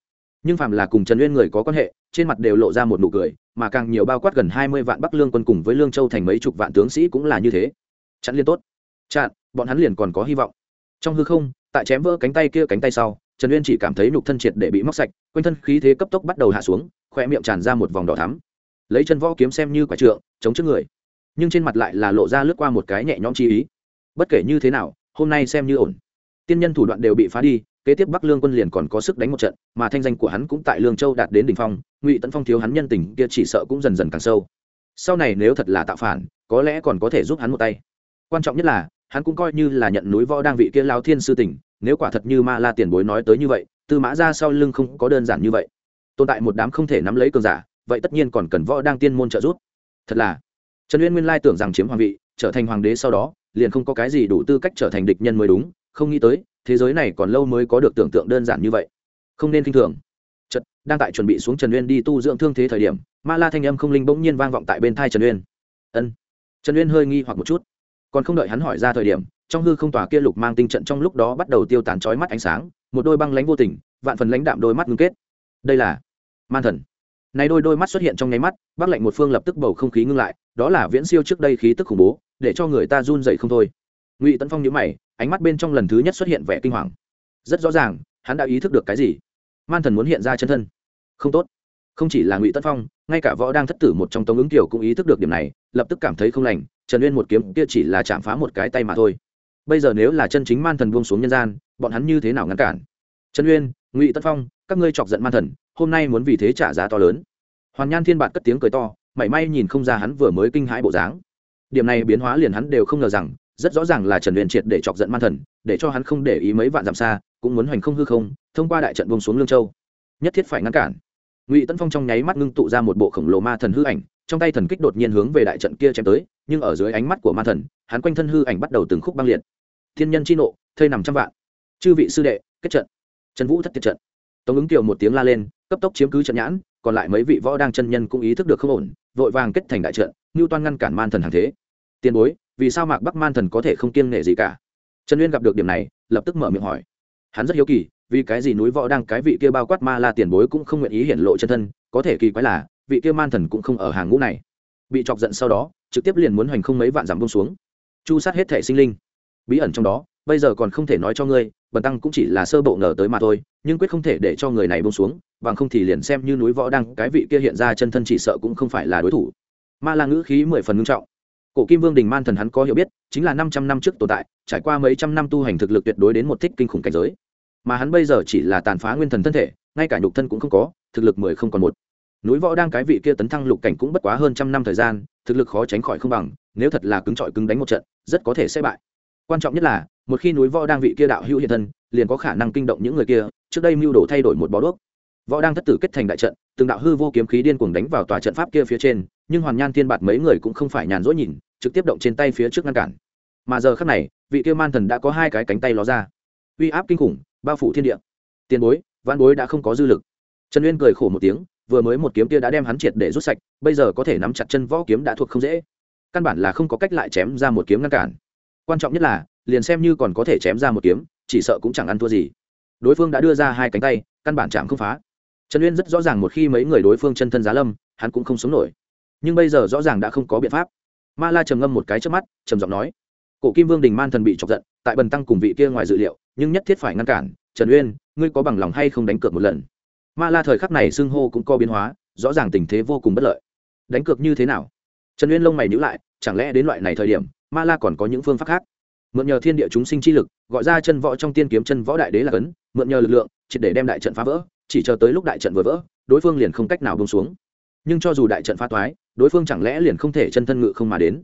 Nhưng phạm là cùng trần uyên người có quan hệ trên mặt đều lộ ra một nụ cười, mà càng nhiều bao quát gần hai mươi vạn bắc lương quân cùng với lương châu thành mấy chục vạn tướng sĩ cũng là như thế. Chặn liên tốt. Chặn, bọn hắn liền còn có hy vọng. Trong hư không, tại chém vỡ cánh tay kia cánh tay sau, trần uyên chỉ cảm thấy nhục thân triệt để bị móc sạch, quanh thân khí thế cấp tốc bắt đầu hạ xuống khoe miệng tràn ra một vòng đỏ thắm. Lấy chân võ kiếm xem như quả trượng, chống trước người. Nhưng trên mặt lại là lộ ra lướt qua một cái nhẹ nhõm chi ý. Bất kể như thế nào, hôm nay xem như ổn. Tiên nhân thủ đoạn đều bị phá đi kế tiếp bắc lương quân liền còn có sức đánh một trận, mà thanh danh của hắn cũng tại lương châu đạt đến đ ỉ n h phong, ngụy tấn phong thiếu hắn nhân tình kia chỉ sợ cũng dần dần càng sâu. Sau này nếu thật là tạo phản, có lẽ còn có thể giúp hắn một tay. Quan trọng nhất là, hắn cũng coi như là nhận núi võ đang vị kia lao thiên sư tỉnh nếu quả thật như ma la tiền bối nói tới như vậy, tư mã ra sau lưng không có đơn giản như vậy. Tồn tại một đám không thể nắm lấy cường giả, vậy tất nhiên còn cần võ đang tiên môn trợ giúp. Thật là, trần uyên nguyên lai tưởng rằng chiếm hoàng vị, trở thành hoàng đế sau đó, liền không có cái gì đủ tư cách trở thành địch nhân mới đúng không nghĩ tới, thế giới này còn lâu mới có được tưởng tượng đơn giản như vậy. Không nên k i n h thường. Chật đang tại chuẩn bị xuống trần uyên đi tu dưỡng thương thế thời điểm, ma la thanh âm không linh bỗng nhiên vang vọng tại bên thai trần uyên. Ân. Trần uyên hơi nghi hoặc một chút. Còn không đợi hắn hỏi ra thời điểm, trong hư không tòa kia lục mang tinh trận trong lúc đó bắt đầu tiêu tán trói mắt ánh sáng, một đôi băng lánh vô tình, vạn phần lãnh đạm đôi mắt ngưng kết. Đây là man thần. Này đôi đôi mắt xuất hiện trong nháy mắt, bác lạnh một phương lập tức bầu không khí ngưng lại, đó là viễn siêu trước đây khí tức khủng bố, để cho người ta run dậy không thôi. Ngụy tấn phong nhớ mày ánh mắt bên trong lần thứ nhất xuất hiện vẻ kinh hoàng. Rất rõ ràng, hắn đã ý thức được cái gì. Man thần muốn hiện ra chân thân. Không tốt. Không chỉ là ngụy tấn phong, ngay cả võ đang thất tử một trong tống ứng tiểu cũng ý thức được điểm này, lập tức cảm thấy không lành, trần uyên một kiếm kia chỉ là chạm phá một cái tay mà thôi. Bây giờ nếu là chân chính man thần buông xuống nhân gian, bọn hắn như thế nào ngăn cản? Trần uyên, ngụy tân phong, các ngươi chọc giận man thần, hôm nay muốn vì thế trả giá to lớn. Hoàn nhan thiên bạt cất tiếng cười to, mảy may nhìn không ra hắn vừa mới kinh hãi bộ dáng. Điểm này biến hóa liền hắn đều không ngờ rằng rất rõ ràng là trần huyền triệt để chọc giận man thần, để cho hắn không để ý mấy vạn dặm xa, cũng muốn hoành không hư không, thông qua đại trận bông xuống lương châu. Nhất thiết phải ngăn cản. Ngụy tân phong trong nháy mắt ngưng tụ ra một bộ khổng lồ ma thần hư ảnh, trong tay thần kích đột nhiên hướng về đại trận kia chém tới, nhưng ở dưới ánh mắt của ma thần, hắn quanh thân hư ảnh bắt đầu từng khúc băng liệt. Thiên nhân chi nộ, thây nằm trăm vạn. Chư vị sư đệ, kết trận. Trần vũ thất tiệt trận. Tống ứng kiều một tiếng la lên, cấp tốc chiếm cứ trận nhãn, còn lại mấy vị võ đang chân nhân cũng ý thức được không ổn, vội vàng kết thành đại trận ngưu toan ngăn cản man thần hàng thế. Tiền bối vì sao mạc bắc man thần có thể không kiêng nể gì cả? Trần uyên gặp được điểm này, lập tức mở miệng hỏi. Hắn rất hiếu kỳ, vì cái gì núi võ đang cái vị kia bao quát ma la tiền bối cũng không nguyện ý hiện lộ chân thân, có thể kỳ quái là, vị kia man thần cũng không ở hàng ngũ này. Bị chọc giận sau đó, trực tiếp liền muốn hoành không mấy vạn giảm bông xuống. Chu sát hết thể sinh linh. Bí ẩn trong đó, bây giờ còn không thể nói cho ngươi, bần tăng cũng chỉ là sơ bộ ngờ tới mà thôi, nhưng quyết không thể để cho người này bông xuống, bằng không thì liền xem như núi võ đăng cái vị kia hiện ra chân thân chỉ sợ cũng không phải là đối thủ. Ma la ngữ khí mười phần ngưng trọng cổ kim vương đình man thần hắn có hiểu biết, chính là năm trăm năm trước tồn tại, trải qua mấy trăm năm tu hành thực lực tuyệt đối đến một thích kinh khủng cảnh giới. Mà hắn bây giờ chỉ là tàn phá nguyên thần thân thể, ngay cả nhục thân cũng không có, thực lực mười không còn một. Núi võ đang cái vị kia tấn thăng lục cảnh cũng bất quá hơn trăm năm thời gian, thực lực khó tránh khỏi không bằng, nếu thật là cứng trọi cứng đánh một trận, rất có thể sẽ bại. Quan trọng nhất là, một khi núi võ đang vị kia đạo hữu hiện thân, liền có khả năng kinh động những người kia, trước đây mưu đồ thay đổi một bó đuốc võ đang thất tử kết thành đại trận, từng đạo hư vô kiếm khí điên cuồng đánh vào tòa trận pháp kia phía trên, nhưng hoàn nhan thiên bạt mấy người cũng không phải nhàn rỗi nhìn, trực tiếp động trên tay phía trước ngăn cản. Mà giờ khắc này, vị kia man thần đã có hai cái cánh tay ló ra. Uy áp kinh khủng, bao phủ thiên địa. Tiền bối văn bối đã không có dư lực. Trần uyên cười khổ một tiếng, vừa mới một kiếm kia đã đem hắn triệt để rút sạch, bây giờ có thể nắm chặt chân võ kiếm đã thuộc không dễ. Căn bản là không có cách lại chém ra một kiếm ngăn cản. Quan trọng nhất là, liền xem như còn có thể chém ra một kiếm, chỉ sợ cũng chẳng ăn thua gì. Đối phương đã đưa ra hai cánh tay, căn bản chạm không phá trần uyên rất rõ ràng một khi mấy người đối phương chân thân giá lâm, hắn cũng không sống nổi. Nhưng bây giờ rõ ràng đã không có biện pháp. Ma la trầm ngâm một cái trước mắt, trầm giọng nói, cổ kim vương đình man thần bị chọc giận, tại bần tăng cùng vị kia ngoài dự liệu, nhưng nhất thiết phải ngăn cản. Trần uyên, ngươi có bằng lòng hay không đánh cược một lần? Ma la thời khắc này xưng hô cũng có biến hóa, rõ ràng tình thế vô cùng bất lợi. Đánh cược như thế nào? Trần uyên lông mày nhữ lại, chẳng lẽ đến loại này thời điểm, ma la còn có những phương pháp khác? Mượn nhờ thiên địa chúng sinh chi lực, gọi ra chân võ trong tiên kiếm chân võ đại đế là cấn, mượn nhờ lực lượng, triệt để đem đại trận phá vỡ chỉ chờ tới lúc đại trận vừa vỡ đối phương liền không cách nào bông xuống. Nhưng cho dù đại trận phá thoái, đối phương chẳng lẽ liền không thể chân thân ngự không mà đến?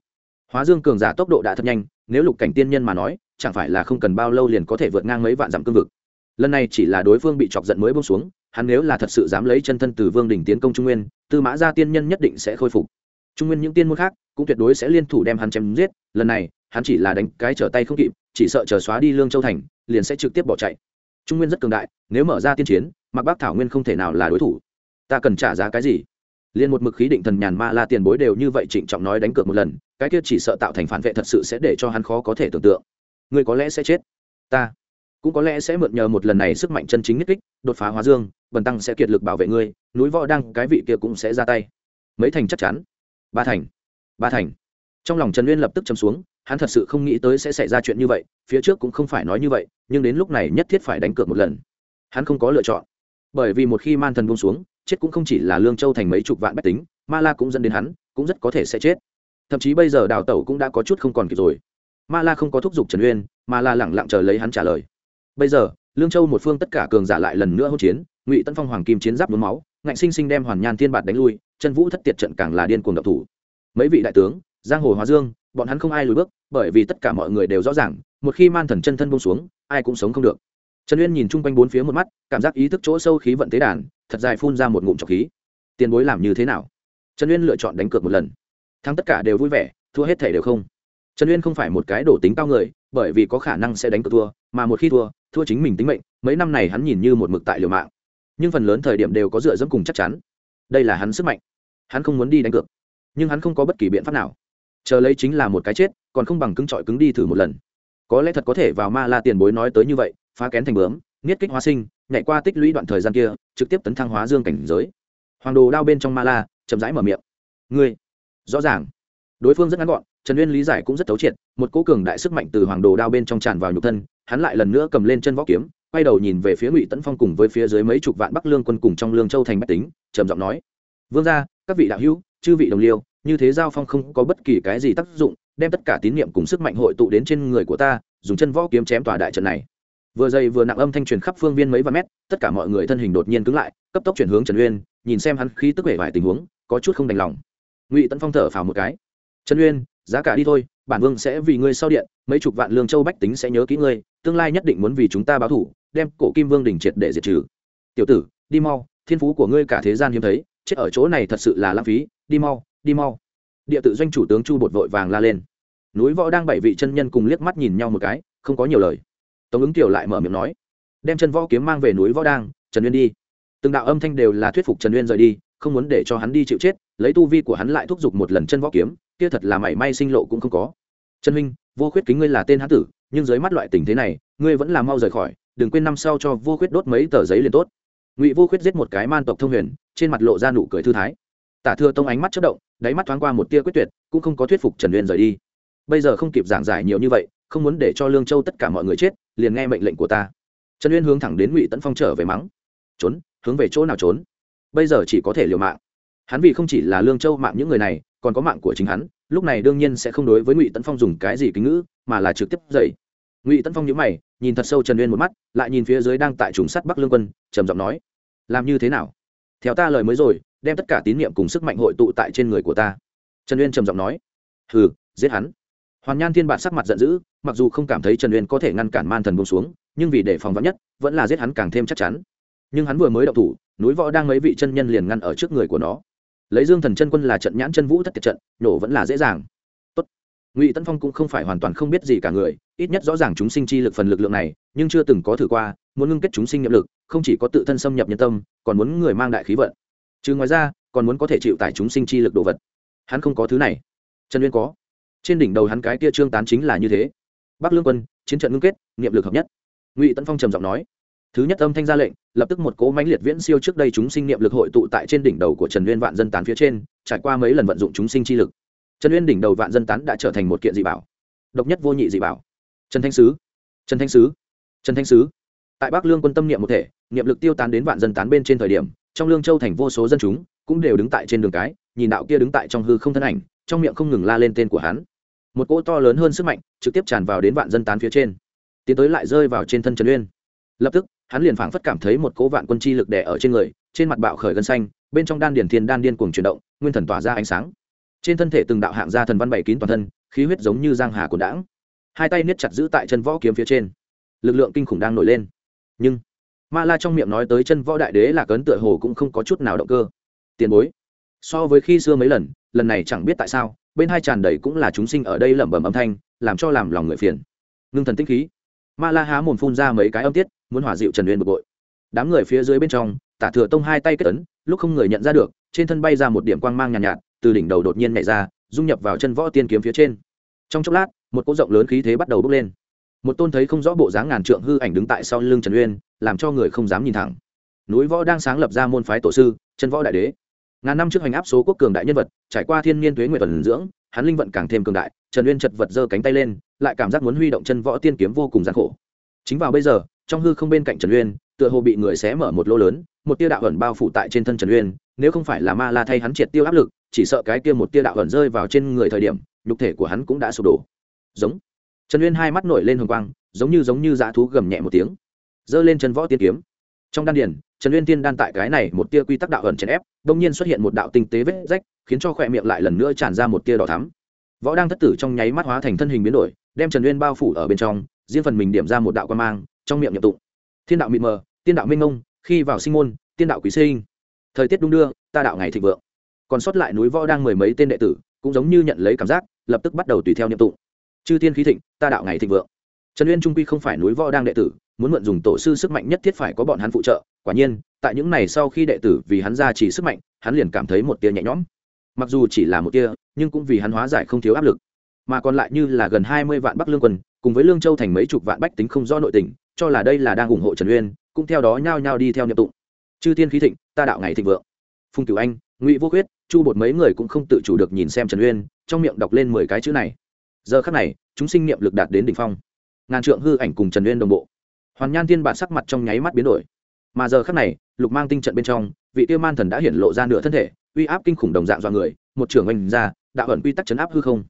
Hóa dương cường giả tốc độ đã thật nhanh nếu lục cảnh tiên nhân mà nói chẳng phải là không cần bao lâu liền có thể vượt ngang mấy vạn dặm cương vực. Lần này chỉ là đối phương bị chọc giận mới bông xuống hắn nếu là thật sự dám lấy chân thân từ vương đỉnh tiến công trung nguyên tư mã gia tiên nhân nhất định sẽ khôi phục. Trung nguyên những tiên môn khác cũng tuyệt đối sẽ liên thủ đem hắn chém giết lần này hắn chỉ là đánh cái trở tay không kịp chỉ sợ chờ xóa đi lương châu thành liền sẽ trực tiếp bỏ chạy. Trung nguyên rất cường đại nếu mở ra tiên chiến mặc bác thảo nguyên không thể nào là đối thủ. Ta cần trả giá cái gì? Liền một mực khí định thần nhàn ma la tiền bối đều như vậy trịnh trọng nói đánh cược một lần, cái kia chỉ sợ tạo thành phản vệ thật sự sẽ để cho hắn khó có thể tưởng tượng. Ngươi có lẽ sẽ chết. Ta cũng có lẽ sẽ mượn nhờ một lần này sức mạnh chân chính nhất kích, đột phá hóa dương, bần tăng sẽ kiệt lực bảo vệ ngươi, núi võ đăng cái vị kia cũng sẽ ra tay. Mấy thành chắc chắn. Ba thành. Ba thành. Trong lòng trần uyên lập tức chấm xuống, hắn thật sự không nghĩ tới sẽ xảy ra chuyện như vậy, phía trước cũng không phải nói như vậy, nhưng đến lúc này nhất thiết phải đánh cược một lần. Hắn không có lựa chọn bởi vì một khi man thần buông xuống, chết cũng không chỉ là lương châu thành mấy chục vạn bách tính, ma la cũng dẫn đến hắn, cũng rất có thể sẽ chết. Thậm chí bây giờ đào tẩu cũng đã có chút không còn kịp rồi. Ma la không có thúc giục trần uyên mà là lẳng lặng chờ lấy hắn trả lời. Bây giờ, lương châu một phương tất cả cường giả lại lần nữa hỗn chiến, ngụy tân phong hoàng kim chiến giáp đốn máu, ngạnh sinh sinh đem hoàn nhan thiên bạt đánh lui, chân vũ thất tiệt trận càng là điên cuồng độc thủ. Mấy vị đại tướng, giang hồ hóa dương, bọn hắn không ai lùi bước, bởi vì tất cả mọi người đều rõ ràng, một khi man thần chân thân bông xuống, ai cũng sống không được trần uyên nhìn chung quanh bốn phía một mắt, cảm giác ý thức chỗ sâu khí vận tế đàn, thật dài phun ra một ngụm trọc khí. Tiền bối làm như thế nào? Trần uyên lựa chọn đánh cược một lần. Thắng tất cả đều vui vẻ, thua hết thể đều không. Trần uyên không phải một cái đổ tính cao người, bởi vì có khả năng sẽ đánh cược thua, mà một khi thua thua chính mình tính mệnh, mấy năm này hắn nhìn như một mực tại liều mạng. Nhưng phần lớn thời điểm đều có dựa dẫm cùng chắc chắn. Đây là hắn sức mạnh. Hắn không muốn đi đánh cược. Nhưng hắn không có bất kỳ biện pháp nào. Chờ lấy chính là một cái chết, còn không bằng cứng trọi cứng đi thử một lần. Có lẽ thật có thể vào ma la tiền bối nói tới như vậy phá kén thành bướm niết kích hóa sinh, nhảy qua tích lũy đoạn thời gian kia, trực tiếp tấn thăng hóa dương cảnh giới. Hoàng đồ đao bên trong ma la, chậm rãi mở miệng. Ngươi, rõ ràng. Đối phương rất ngắn gọn, trần uyên lý giải cũng rất thấu triệt, một cố cường đại sức mạnh từ hoàng đồ đao bên trong tràn vào nhục thân, hắn lại lần nữa cầm lên chân võ kiếm, quay đầu nhìn về phía ngụy tấn phong cùng với phía dưới mấy chục vạn bắc lương quân cùng trong lương châu thành bách tính, trầm giọng nói. Vương gia, các vị đạo hữu, chư vị đồng liêu, như thế giao phong không có bất kỳ cái gì tác dụng, đem tất cả tín niệm cùng sức mạnh hội tụ đến trên người của ta, dùng chân võ kiếm chém tòa đại trận này vừa dày vừa nặng âm thanh truyền khắp phương viên mấy vạn mét, tất cả mọi người thân hình đột nhiên cứng lại, cấp tốc chuyển hướng trần uyên, nhìn xem hắn khí tức vẻ vải tình huống, có chút không đành lòng. Ngụy tấn phong thở phào một cái. Trần uyên, giá cả đi thôi, bản vương sẽ vì ngươi sau điện, mấy chục vạn lương châu bách tính sẽ nhớ kỹ ngươi, tương lai nhất định muốn vì chúng ta báo thủ, đem cổ kim vương đình triệt để diệt trừ. Tiểu tử, đi mau, thiên phú của ngươi cả thế gian hiếm thấy, chết ở chỗ này thật sự là lãng phí, đi mau đi mau. Địa tự doanh chủ tướng chu bột vội vàng la lên. Núi võ đang bảy vị chân nhân cùng liếc mắt nhìn nhau một cái, không có nhiều lời tống ứng kiều lại mở miệng nói, đem chân võ kiếm mang về núi võ đang, trần uyên đi. Từng đạo âm thanh đều là thuyết phục trần uyên rời đi, không muốn để cho hắn đi chịu chết, lấy tu vi của hắn lại thúc giục một lần chân võ kiếm, kia thật là mảy may sinh lộ cũng không có. Trần huynh, vô khuyết kính ngươi là tên hán tử, nhưng dưới mắt loại tình thế này, ngươi vẫn là mau rời khỏi, đừng quên năm sau cho vô khuyết đốt mấy tờ giấy liền tốt. Ngụy vô khuyết giết một cái man tộc thông huyền, trên mặt lộ ra nụ cười thư thái. Tả thừa tông ánh mắt chất động, đáy mắt thoáng qua một tia quyết tuyệt, cũng không có thuyết phục trần uyên rời đi. Bây giờ không kịp giảng giải nhiều như vậy không muốn để cho lương châu tất cả mọi người chết liền nghe mệnh lệnh của ta trần uyên hướng thẳng đến ngụy tấn phong trở về mắng trốn hướng về chỗ nào trốn bây giờ chỉ có thể liều mạng hắn vì không chỉ là lương châu mạng những người này còn có mạng của chính hắn lúc này đương nhiên sẽ không đối với ngụy tấn phong dùng cái gì kính ngữ mà là trực tiếp dậy ngụy tấn phong nhữ mày nhìn thật sâu trần uyên một mắt lại nhìn phía dưới đang tại trùng sắt bắc lương quân trầm giọng nói làm như thế nào theo ta lời mới rồi đem tất cả tín nhiệm cùng sức mạnh hội tụ tại trên người của ta trần uyên trầm giọng nói hừ giết hắn hoàn nhan thiên bản sắc mặt giận dữ, mặc dù không cảm thấy trần uyên có thể ngăn cản man thần bông xuống, nhưng vì để phòng vắn nhất, vẫn là giết hắn càng thêm chắc chắn. Nhưng hắn vừa mới đậu thủ, núi võ đang mấy vị chân nhân liền ngăn ở trước người của nó. Lấy dương thần chân quân là trận nhãn chân vũ thất tiệt trận, nổ vẫn là dễ dàng. Tốt. ngụy tân phong cũng không phải hoàn toàn không biết gì cả người, ít nhất rõ ràng chúng sinh chi lực phần lực lượng này, nhưng chưa từng có thử qua, muốn ngưng kết chúng sinh nhiệm lực, không chỉ có tự thân xâm nhập nhân tâm, còn muốn người mang đại khí vận. Chứ ngoài ra, còn muốn có thể chịu tải chúng sinh chi lực đồ vật. Hắn không có thứ này. Trần uyên có trên đỉnh đầu hắn cái kia trương tán chính là như thế. Bắc lương quân, chiến trận ngưng kết, niệm lực hợp nhất. Ngụy tấn phong trầm giọng nói. Thứ nhất âm thanh ra lệnh, lập tức một cỗ mãnh liệt viễn siêu trước đây chúng sinh niệm lực hội tụ tại trên đỉnh đầu của trần uyên vạn dân tán phía trên, trải qua mấy lần vận dụng chúng sinh chi lực. Trần uyên đỉnh đầu vạn dân tán đã trở thành một kiện dị bảo. Độc nhất vô nhị dị bảo. Trần thanh sứ. Trần thanh sứ. Trần thanh sứ. Tại bắc lương quân tâm niệm một thể, niệm lực tiêu tán đến vạn dân tán bên trên thời điểm, trong lương châu thành vô số dân chúng cũng đều đứng tại trên đường cái, nhìn đạo kia đứng tại trong hư không thân ảnh, trong miệng không ngừng la lên tên của hắn một cỗ to lớn hơn sức mạnh trực tiếp tràn vào đến vạn dân tán phía trên, tiến tới lại rơi vào trên thân trần uyên. Lập tức, hắn liền phảng phất cảm thấy một cỗ vạn quân chi lực đè ở trên người, trên mặt bạo khởi gân xanh, bên trong đan điển thiên đan điên cuồng chuyển động, nguyên thần tỏa ra ánh sáng. Trên thân thể từng đạo hạng gia thần văn bảy kín toàn thân, khí huyết giống như giang hà cồn đãng. Hai tay niết chặt giữ tại chân võ kiếm phía trên. Lực lượng kinh khủng đang nổi lên. Nhưng, ma la trong miệng nói tới chân võ đại đế là cấn tựa hồ cũng không có chút nào động cơ. Tiền bối, so với khi xưa mấy lần lần này chẳng biết tại sao bên hai tràn đầy cũng là chúng sinh ở đây lẩm bẩm âm thanh làm cho làm lòng người phiền. Ngưng thần tinh khí. Ma la há mồm phun ra mấy cái âm tiết muốn hỏa dịu trần uyên bực bội. Đám người phía dưới bên trong tả thừa tông hai tay kết ấn lúc không người nhận ra được trên thân bay ra một điểm quang mang nhàn nhạt, nhạt từ đỉnh đầu đột nhiên nhảy ra dung nhập vào chân võ tiên kiếm phía trên. Trong chốc lát một cỗ rộng lớn khí thế bắt đầu bốc lên. Một tôn thấy không rõ bộ dáng ngàn trượng hư ảnh đứng tại sau lưng trần uyên làm cho người không dám nhìn thẳng. Núi võ đang sáng lập ra môn phái tổ sư chân võ đại đế ngàn năm trước hành áp số quốc cường đại nhân vật, trải qua thiên niên tuế nguyệt tuần dưỡng, hắn linh vận càng thêm cường đại, trần uyên chật vật giơ cánh tay lên, lại cảm giác muốn huy động chân võ tiên kiếm vô cùng gian khổ. Chính vào bây giờ, trong hư không bên cạnh trần uyên, tựa hồ bị người xé mở một lỗ lớn, một tia đạo ẩn bao phủ tại trên thân trần uyên, nếu không phải là ma la thay hắn triệt tiêu áp lực, chỉ sợ cái kia một tia đạo ẩn rơi vào trên người thời điểm, nhục thể của hắn cũng đã sụp đổ. Giống. Trần uyên hai mắt nổi lên hồng quang, giống như giống như dã thú gầm nhẹ một tiếng, giơ lên chân võ tiên kiếm. Trong đan điền trần uyên tiên đan tại cái này một tia quy tắc đạo ẩn chèn ép đông nhiên xuất hiện một đạo tinh tế vết rách, khiến cho khỏe miệng lại lần nữa tràn ra một tia đỏ thắm. Võ đang thất tử trong nháy mắt hóa thành thân hình biến đổi, đem trần uyên bao phủ ở bên trong, riêng phần mình điểm ra một đạo quan mang, trong miệng nhập tụng. Thiên đạo mịt mờ, tiên đạo minh ngông, khi vào sinh môn, tiên đạo quý sinh. Thời tiết đung đưa, ta đạo ngày thịnh vượng. Còn sót lại núi võ đang mười mấy tên đệ tử, cũng giống như nhận lấy cảm giác, lập tức bắt đầu tùy theo nhậm tụng. Chư thiên khí thịnh, ta đạo ngày thịnh vượng. Trần uyên trung quy không phải núi võ đang đệ tử muốn mượn dùng tổ sư sức mạnh nhất thiết phải có bọn hắn phụ trợ. Quả nhiên, tại những này sau khi đệ tử vì hắn ra chỉ sức mạnh, hắn liền cảm thấy một tia nhẹ nhõm. Mặc dù chỉ là một tia, nhưng cũng vì hắn hóa giải không thiếu áp lực. Mà còn lại như là gần hai mươi vạn bắc lương quân, cùng với lương châu thành mấy chục vạn bách tính không do nội tình, cho là đây là đang ủng hộ trần uyên, cũng theo đó nhao nhao đi theo nhập tụng. Chư tiên khí thịnh, ta đạo ngày thịnh vượng. Phùng cửu anh, ngụy vô khuyết, chu bột mấy người cũng không tự chủ được nhìn xem trần uyên, trong miệng đọc lên mười cái chữ này. Giờ khắc này, chúng sinh niệm lực đạt đến đỉnh phong. Ngàn trượng hư ảnh cùng trần uyên đồng bộ hoàn nhan tiên bản sắc mặt trong nháy mắt biến đổi. Mà giờ khắc này, lục mang tinh trận bên trong, vị tiêu man thần đã hiển lộ ra nửa thân thể, uy áp kinh khủng đồng dạng dọa người, một trưởng oanh ra, đạo ẩn quy tắc chấn áp hư không.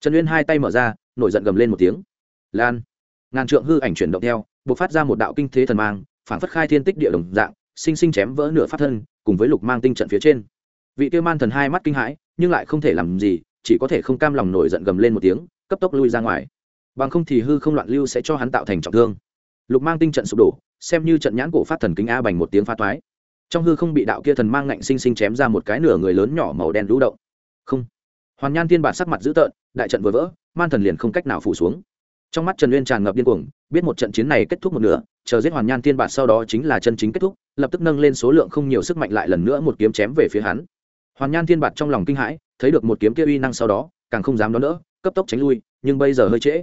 Trần uyên hai tay mở ra, nổi giận gầm lên một tiếng. Lan. Ngàn trượng hư ảnh chuyển động theo b ộ c phát ra một đạo kinh thế thần mang, phản phất khai thiên tích địa đồng dạng, sinh sinh chém vỡ nửa phát thân, cùng với lục mang tinh trận phía trên. Vị tiêu man thần hai mắt kinh hãi, nhưng lại không thể làm gì, chỉ có thể không cam lòng nổi giận gầm lên một tiếng, cấp tốc lui ra ngoài. Bằng không thì hư không loạn lưu sẽ cho hắn tạo thành trọng thương lục mang tinh trận sụp đổ, xem như trận nhãn cổ phát thần kính a bành một tiếng phá toái trong hư không bị đạo kia thần mang ngạnh sinh sinh chém ra một cái nửa người lớn nhỏ màu đen lũ động. Không. Hoàn nhan thiên bản sắc mặt dữ tợn, đại trận vừa vỡ, man thần liền không cách nào phủ xuống. Trong mắt trần uyên tràn ngập điên cuồng, biết một trận chiến này kết thúc một nửa, chờ giết hoàn nhan thiên bản sau đó chính là chân chính kết thúc, lập tức nâng lên số lượng không nhiều sức mạnh lại lần nữa một kiếm chém về phía hắn. Hoàn nhan thiên bản trong lòng kinh hãi, thấy được một kiếm kia uy năng sau đó, càng không dám đón đỡ, cấp tốc tránh lui, nhưng bây giờ hơi trễ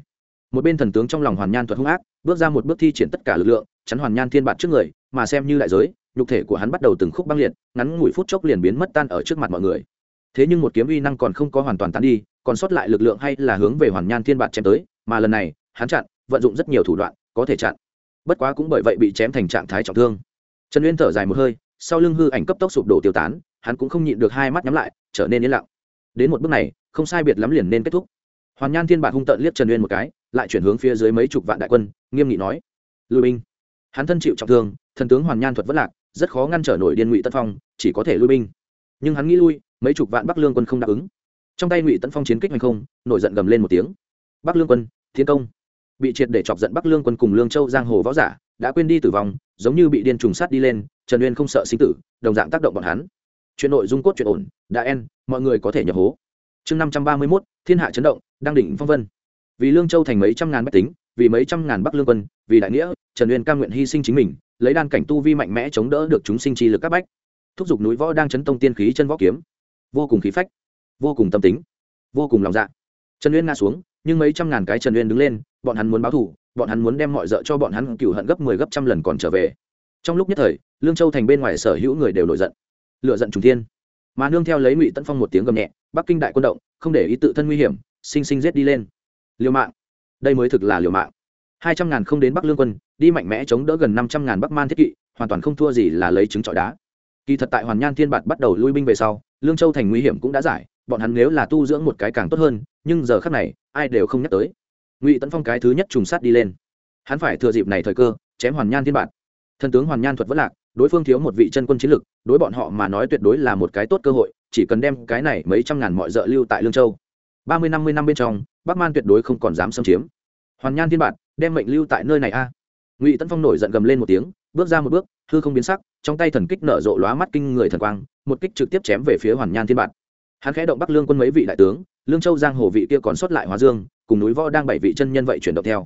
một bên thần tướng trong lòng hoàn nhan thuật hung ác, bước ra một bước thi triển tất cả lực lượng, chắn hoàn nhan thiên bản trước người, mà xem như đại giới, nhục thể của hắn bắt đầu từng khúc băng liệt, ngắn ngủi phút chốc liền biến mất tan ở trước mặt mọi người. Thế nhưng một kiếm uy năng còn không có hoàn toàn tán đi, còn sót lại lực lượng hay là hướng về hoàn nhan thiên bản chém tới, mà lần này, hắn chặn, vận dụng rất nhiều thủ đoạn, có thể chặn. Bất quá cũng bởi vậy bị chém thành trạng thái trọng thương. Trần uyên thở dài một hơi, sau lưng hư ảnh cấp tốc sụp đổ tiêu tán, hắn cũng không nhịn được hai mắt nhắm lại, trở nên yên lặng. Đến một bước này, không sai biệt lắm liền nên kết thúc hoàn nhan thiên Bạt hung tợn liếc trần uyên một cái, lại chuyển hướng phía dưới mấy chục vạn đại quân, nghiêm nghị nói lùi binh. Hắn thân chịu trọng thương, thần tướng hoàn nhan thuật vất lạc, rất khó ngăn trở nổi điên ngụy tân phong, chỉ có thể lui binh. Nhưng hắn nghĩ lui, mấy chục vạn bắc lương quân không đáp ứng. Trong tay ngụy tân phong chiến kích hành không, nổi giận gầm lên một tiếng. Bắc lương quân thiên công. Bị triệt để chọc giận bắc lương quân cùng lương châu giang hồ võ giả, đã quên đi tử vong, giống như bị điên trùng sát đi lên, trần uyên không sợ sinh tử, đồng dạng tác động bọn hắn. Chuyện nội dung cốt chuyện ổn, đã en mọi người có thể nhập hố chương năm trăm ba mươi mốt, thiên hạ chấn động, đang đỉnh phong vân. Vì lương châu thành mấy trăm ngàn bách tính, vì mấy trăm ngàn bắc lương quân, vì đại nghĩa, trần uyên cam nguyện hy sinh chính mình, lấy đan cảnh tu vi mạnh mẽ chống đỡ được chúng sinh chi lực các bách. Thúc giục núi võ đang chấn tông tiên khí chân võ kiếm. Vô cùng khí phách, vô cùng tâm tính, vô cùng lòng dạ. Trần uyên ngã xuống, nhưng mấy trăm ngàn cái trần uyên đứng lên, bọn hắn muốn báo thù, bọn hắn muốn đem mọi d cho bọn hắn cựu hận gấp mười 10 gấp trăm lần còn trở về. Trong lúc nhất thời, lương châu thành bên ngoài sở hữu người đều nổi giận. Lựa giận trùng thiên mà nương theo lấy ngụy tấn phong một tiếng gầm nhẹ bắc kinh đại quân động không để ý tự thân nguy hiểm sinh sinh giết đi lên liều mạng đây mới thực là liều mạng hai trăm ngàn không đến bắc lương quân đi mạnh mẽ chống đỡ gần năm trăm ngàn bắc man thiết kỵ hoàn toàn không thua gì là lấy trứng trọi đá kỳ thật tại hoàn nhan thiên bạt bắt đầu lui binh về sau lương châu thành nguy hiểm cũng đã giải bọn hắn nếu là tu dưỡng một cái càng tốt hơn nhưng giờ khác này ai đều không nhắc tới ngụy tấn phong cái thứ nhất trùng sát đi lên hắn phải thừa dịp này thời cơ chém hoàn nhan thiên bạt thần tướng hoàn nhan thuật vất lạc đối phương thiếu một vị chân quân chiến lực, đối bọn họ mà nói tuyệt đối là một cái tốt cơ hội, chỉ cần đem cái này mấy trăm ngàn mọi d lưu tại lương châu. Ba mươi, năm mươi năm bên trong, bắc man tuyệt đối không còn dám xâm chiếm. Hoàn nhan thiên bản đem mệnh lưu tại nơi này a. Ngụy tân phong nổi giận gầm lên một tiếng, bước ra một bước, hư không biến sắc, trong tay thần kích nở rộ lóa mắt kinh người thần quang, một kích trực tiếp chém về phía hoàn nhan thiên bản hắn khẽ động bắc lương quân mấy vị đại tướng, lương châu giang hồ vị kia còn sót lại hóa dương, cùng núi võ đang bảy vị chân nhân vậy chuyển động theo.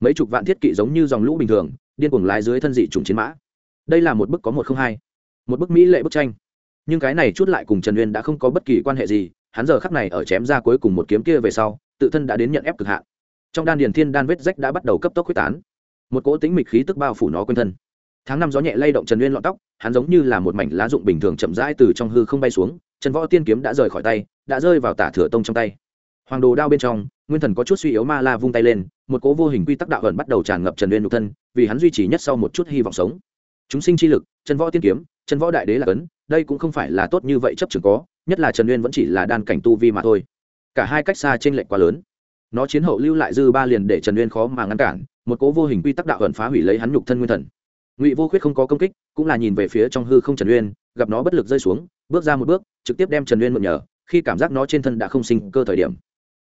Mấy chục vạn thiết kỵ giống như dòng lũ bình thường, điên cuồng lái dưới thân dị trùng chiến mã đây là một bức có một không hai, một bức mỹ lệ bức tranh. Nhưng cái này chút lại cùng trần uyên đã không có bất kỳ quan hệ gì, hắn giờ khắc này ở chém ra cuối cùng một kiếm kia về sau, tự thân đã đến nhận ép cực hạn. Trong đan điền thiên đan vết rách đã bắt đầu cấp tốc quyết tán. Một cỗ tính mịch khí tức bao phủ nó quanh thân. Tháng năm gió nhẹ lay động trần uyên lọn tóc, hắn giống như là một mảnh lá dụng bình thường chậm rãi từ trong hư không bay xuống, trần võ tiên kiếm đã rời khỏi tay, đã rơi vào tả thừa tông trong tay. Hoàng đồ đao bên trong, nguyên thần có chút suy yếu ma la vung tay lên, một cỗ vô hình quy tắc đạo ẩn bắt đầu tràn ngập trần uyên nhục thân, vì hắn duy trì nhất sau một chút hy vọng sống chúng sinh chi lực, chân võ tiên kiếm, chân võ đại đế là cấn, đây cũng không phải là tốt như vậy chấp trường có, nhất là trần uyên vẫn chỉ là đan cảnh tu vi mà thôi. Cả hai cách xa t r ê n lệch quá lớn. Nó chiến hậu lưu lại dư ba liền để trần uyên khó mà ngăn cản, một cố vô hình quy tắc đạo ẩn phá hủy lấy hắn nhục thân nguyên thần. Ngụy vô khuyết không có công kích, cũng là nhìn về phía trong hư không trần uyên, gặp nó bất lực rơi xuống, bước ra một bước, trực tiếp đem trần uyên mượn nhờ, khi cảm giác nó trên thân đã không sinh cơ thời điểm.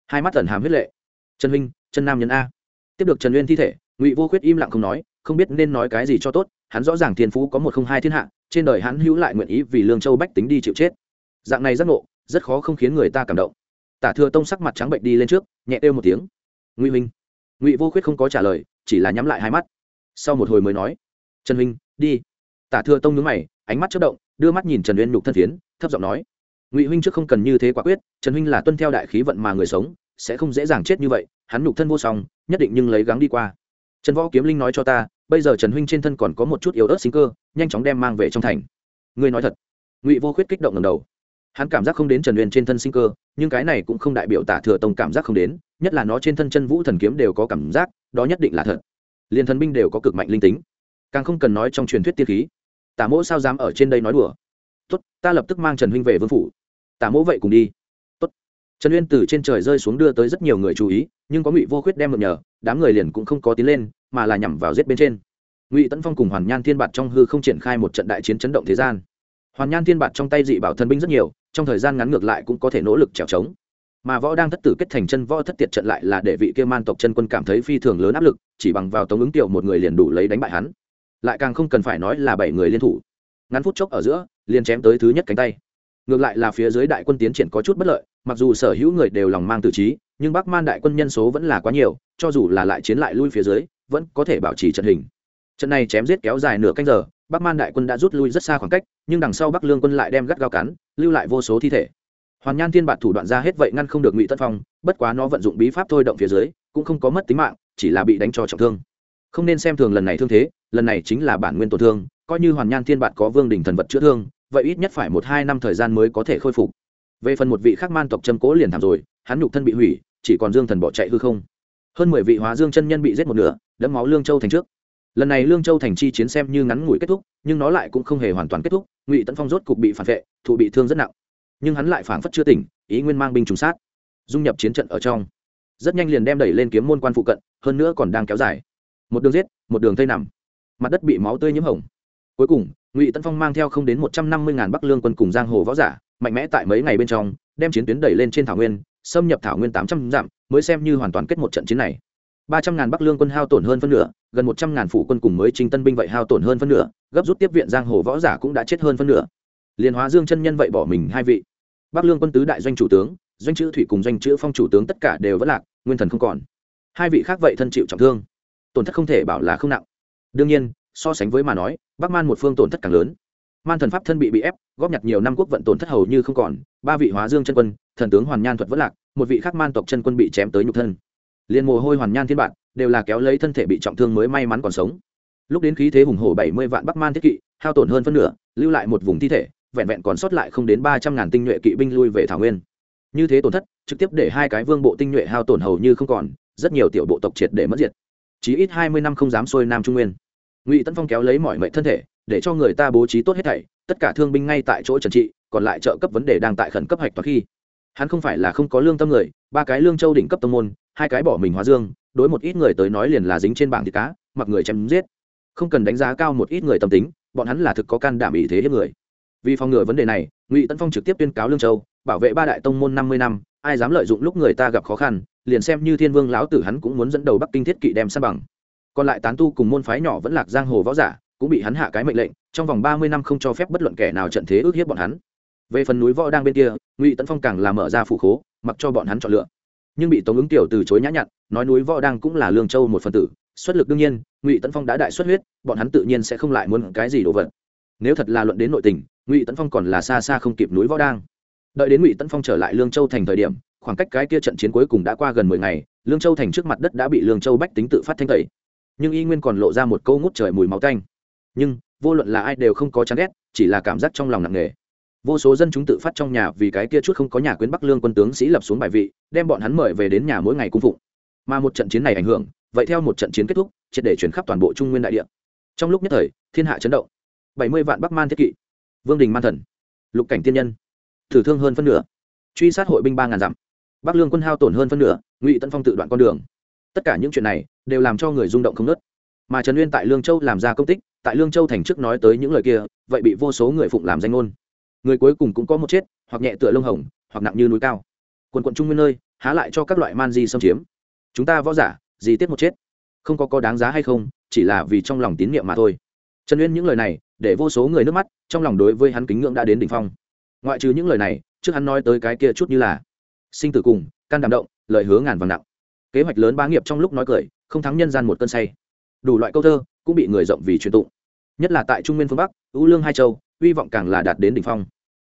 Hai mắt tẩn hàm huyết lệ. Trần huynh, chân nam nhân a. Tiếp được trần uyên thi thể, ngụy vô khuyết im lặng không nói, không biết nên nói cái gì cho tốt hắn rõ ràng thiên phú có một không hai thiên hạ, trên đời hắn hữu lại nguyện ý vì lương châu bách tính đi chịu chết. Dạng này giác ngộ, rất khó không khiến người ta cảm động. Tả thừa tông sắc mặt trắng bệnh đi lên trước, nhẹ kêu một tiếng. Ngụy huynh. Ngụy vô khuyết không có trả lời, chỉ là nhắm lại hai mắt. Sau một hồi mới nói, trần huynh, đi. Tả thừa tông nhướng mày, ánh mắt chất động, đưa mắt nhìn trần uyên nhục thân phiến, thấp giọng nói, ngụy huynh trước không cần như thế quả quyết, trần huynh là tuân theo đại khí vận mà người sống, sẽ không dễ dàng chết như vậy, hắn nhục thân vô song, nhất định nhưng lấy gắng đi qua. Trần võ kiếm linh nói cho ta bây giờ trần huynh trên thân còn có một chút yếu ớt sinh cơ nhanh chóng đem mang về trong thành ngươi nói thật ngụy vô khuyết kích động lần đầu hắn cảm giác không đến trần uyên trên thân sinh cơ nhưng cái này cũng không đại biểu tả thừa tông cảm giác không đến nhất là nó trên thân chân vũ thần kiếm đều có cảm giác đó nhất định là thật liền thần binh đều có cực mạnh linh tính càng không cần nói trong truyền thuyết tiên khí tả mỗ sao dám ở trên đây nói đùa tốt, ta lập tức mang trần huynh về vương phủ tả mỗ vậy cùng đi trần uyên từ trên trời rơi xuống đưa tới rất nhiều người chú ý, nhưng có ngụy vô khuyết đem mượn nhờ, đám người liền cũng không có tiến lên, mà là nhằm vào giết bên trên. Ngụy tấn phong cùng hoàn nhan thiên bạt trong hư không triển khai một trận đại chiến chấn động thế gian. Hoàn nhan thiên bạt trong tay dị bảo thần binh rất nhiều, trong thời gian ngắn ngược lại cũng có thể nỗ lực trèo trống. Mà võ đang thất tử kết thành chân võ thất tiệt trận lại là để vị kia man tộc chân quân cảm thấy phi thường lớn áp lực, chỉ bằng vào tống ứng tiểu một người liền đủ lấy đánh bại hắn. Lại càng không cần phải nói là bảy người liên thủ. Ngắn phút chốc ở giữa, liền chém tới thứ nhất cánh tay. Ngược lại là phía dưới đại quân tiến triển có chút bất lợi mặc dù sở hữu người đều lòng mang tự trí, nhưng bắc man đại quân nhân số vẫn là quá nhiều, cho dù là lại chiến lại lui phía dưới, vẫn có thể bảo trì trận hình. Trận này chém giết kéo dài nửa canh giờ, bắc man đại quân đã rút lui rất xa khoảng cách, nhưng đằng sau bắc lương quân lại đem gắt gao cắn, lưu lại vô số thi thể. Hoàn nhan thiên bạt thủ đoạn ra hết vậy ngăn không được ngụy tất phong, bất quá nó vận dụng bí pháp thôi động phía dưới, cũng không có mất tính mạng, chỉ là bị đánh cho trọng thương. Không nên xem thường lần này thương thế, lần này chính là bản nguyên tổn thương, coi như hoàn nhan thiên bạt có vương đình thần vật chữa thương, vậy ít nhất phải một hai năm thời gian mới có thể khôi phục về phần một vị khác man tộc châm cố liền thảm rồi, hắn nhục thân bị hủy, chỉ còn dương thần bỏ chạy hư không. Hơn mười vị hóa dương chân nhân bị giết một nửa, đẫm máu lương châu thành trước. Lần này lương châu thành chi chiến xem như ngắn ngủi kết thúc, nhưng nó lại cũng không hề hoàn toàn kết thúc, ngụy tấn phong rốt cục bị phản vệ, thụ bị thương rất nặng. Nhưng hắn lại phảng phất chưa tỉnh, ý nguyên mang binh trùng sát, dung nhập chiến trận ở trong. Rất nhanh liền đem đẩy lên kiếm môn quan phụ cận, hơn nữa còn đang kéo dài. Một đường giết, một đường tây nằm. Mặt đất bị máu tươi nhiễm hồng. Cuối cùng, ngụy tấn phong mang theo không đến một trăm năm mươi ngàn bắc lương quân cùng giang hồ võ giả mạnh mẽ tại mấy ngày bên trong, đem chiến tuyến đẩy lên trên thảo nguyên, xâm nhập thảo nguyên tám trăm dặm, mới xem như hoàn toàn kết một trận chiến này. Ba trăm ngàn bắc lương quân hao tổn hơn phân nửa, gần một trăm ngàn phủ quân cùng mới trinh tân binh vậy hao tổn hơn phân nửa, gấp rút tiếp viện giang hồ võ giả cũng đã chết hơn phân nửa. Liên hóa dương chân nhân vậy bỏ mình hai vị. Bắc lương quân tứ đại doanh chủ tướng, doanh chữ thủy cùng doanh chữ phong chủ tướng tất cả đều vẫn lạc, nguyên thần không còn. Hai vị khác vậy thân chịu trọng thương. Tổn thất không thể bảo là không nặng. Đương nhiên, so sánh với mà nói, bắc man một phương tổn thất càng lớn man thần pháp thân bị bị ép, góp nhặt nhiều năm quốc vận tổn thất hầu như không còn, ba vị hóa dương chân quân, thần tướng hoàn nhan thuật vẫn lạc, một vị khác man tộc chân quân bị chém tới nhục thân. Liền mồ hôi hoàn nhan thiên bạn, đều là kéo lấy thân thể bị trọng thương mới may mắn còn sống. Lúc đến khí thế hùng hổ bảy mươi vạn bắc man thiết kỵ, hao tổn hơn phân nửa, lưu lại một vùng thi thể, vẹn vẹn còn sót lại không đến ba trăm ngàn tinh nhuệ kỵ binh lui về thảo nguyên. Như thế tổn thất, trực tiếp để hai cái vương bộ tinh nhuệ hao tổn hầu như không còn, rất nhiều tiểu bộ tộc triệt để mất diệt. Chí ít hai mươi năm không dám xuôi nam trung nguyên. Ngụy tấn phong kéo lấy mọi mệnh thân thể để cho người ta bố trí tốt hết thảy, tất cả thương binh ngay tại chỗ trần trị, còn lại trợ cấp vấn đề đang tại khẩn cấp hạch toán khi. Hắn không phải là không có lương tâm người, ba cái lương châu đỉnh cấp tông môn, hai cái bỏ mình hóa dương, đối một ít người tới nói liền là dính trên bảng thịt cá, mặc người chém giết. Không cần đánh giá cao một ít người tâm tính, bọn hắn là thực có can đảm ý thế hiếp người. Vì phòng ngừa vấn đề này, ngụy tân phong trực tiếp tuyên cáo lương châu, bảo vệ ba đại tông môn năm mươi năm, ai dám lợi dụng lúc người ta gặp khó khăn, liền xem như thiên vương lão tử hắn cũng muốn dẫn đầu bắc kinh thiết kỵ đem sa bằng. Còn lại tán tu cùng môn phái nhỏ vẫn lạc giang hồ võ giả cũng bị hắn hạ cái mệnh lệnh, trong vòng ba mươi năm không cho phép bất luận kẻ nào trận thế ước hiếp bọn hắn. Về phần núi võ đang bên kia, ngụy tấn phong càng làm mở ra phủ khố, mặc cho bọn hắn chọn lựa. Nhưng bị tống ứng tiểu từ chối nhã nhặn, nói núi võ đang cũng là lương châu một phần tử, xuất lực đương nhiên, ngụy tấn phong đã đại xuất huyết, bọn hắn tự nhiên sẽ không lại muốn cái gì đồ vật. Nếu thật là luận đến nội tình, ngụy tấn phong còn là xa xa không kịp núi võ đang. Đợi đến ngụy tấn phong trở lại lương châu thành thời điểm, khoảng cách cái kia trận chiến cuối cùng đã qua gần mười ngày, lương châu thành trước mặt đất đã bị lương châu bách tính tự phát thanh tẩy. Nhưng y nguyên còn lộ ra một câu ngút trời mùi máu tanh nhưng vô luận là ai đều không có chán ghét, chỉ là cảm giác trong lòng nặng nề. Vô số dân chúng tự phát trong nhà vì cái kia chút không có nhà quyến bắc lương quân tướng sĩ lập xuống bài vị, đem bọn hắn mời về đến nhà mỗi ngày cung phụng. Mà một trận chiến này ảnh hưởng, vậy theo một trận chiến kết thúc, triệt để chuyển khắp toàn bộ trung nguyên đại địa. Trong lúc nhất thời, thiên hạ chấn động. Bảy mươi vạn bắc man thiết kỵ, vương đình man thần, lục cảnh tiên nhân, thử thương hơn phân nửa, truy sát hội binh ba ngàn dặm, bắc lương quân hao tổn hơn phân nửa, ngụy tân phong tự đoạn con đường. Tất cả những chuyện này đều làm cho người rung động không nớt mà trần uyên tại lương châu làm ra công tích tại lương châu thành trước nói tới những lời kia, vậy bị vô số người phụng làm danh ngôn. Người cuối cùng cũng có một chết, hoặc nhẹ tựa lông hồng, hoặc nặng như núi cao. Quần quận trung nguyên nơi, há lại cho các loại man di xâm chiếm. Chúng ta võ giả, gì tiết một chết? Không có có đáng giá hay không, chỉ là vì trong lòng tín nhiệm mà thôi. Trần uyên những lời này, để vô số người nước mắt, trong lòng đối với hắn kính ngưỡng đã đến đỉnh phong. Ngoại trừ những lời này, trước hắn nói tới cái kia chút như là sinh tử cùng, can đảm động, lời hứa ngàn vàng nặng. Kế hoạch lớn bá nghiệp trong lúc nói cười, không thắng nhân gian một cơn say đủ loại câu thơ, cũng bị người rộng vì truyền tụng. Nhất là tại trung nguyên phương bắc ưu lương hai châu, hy vọng càng là đạt đến đỉnh phong.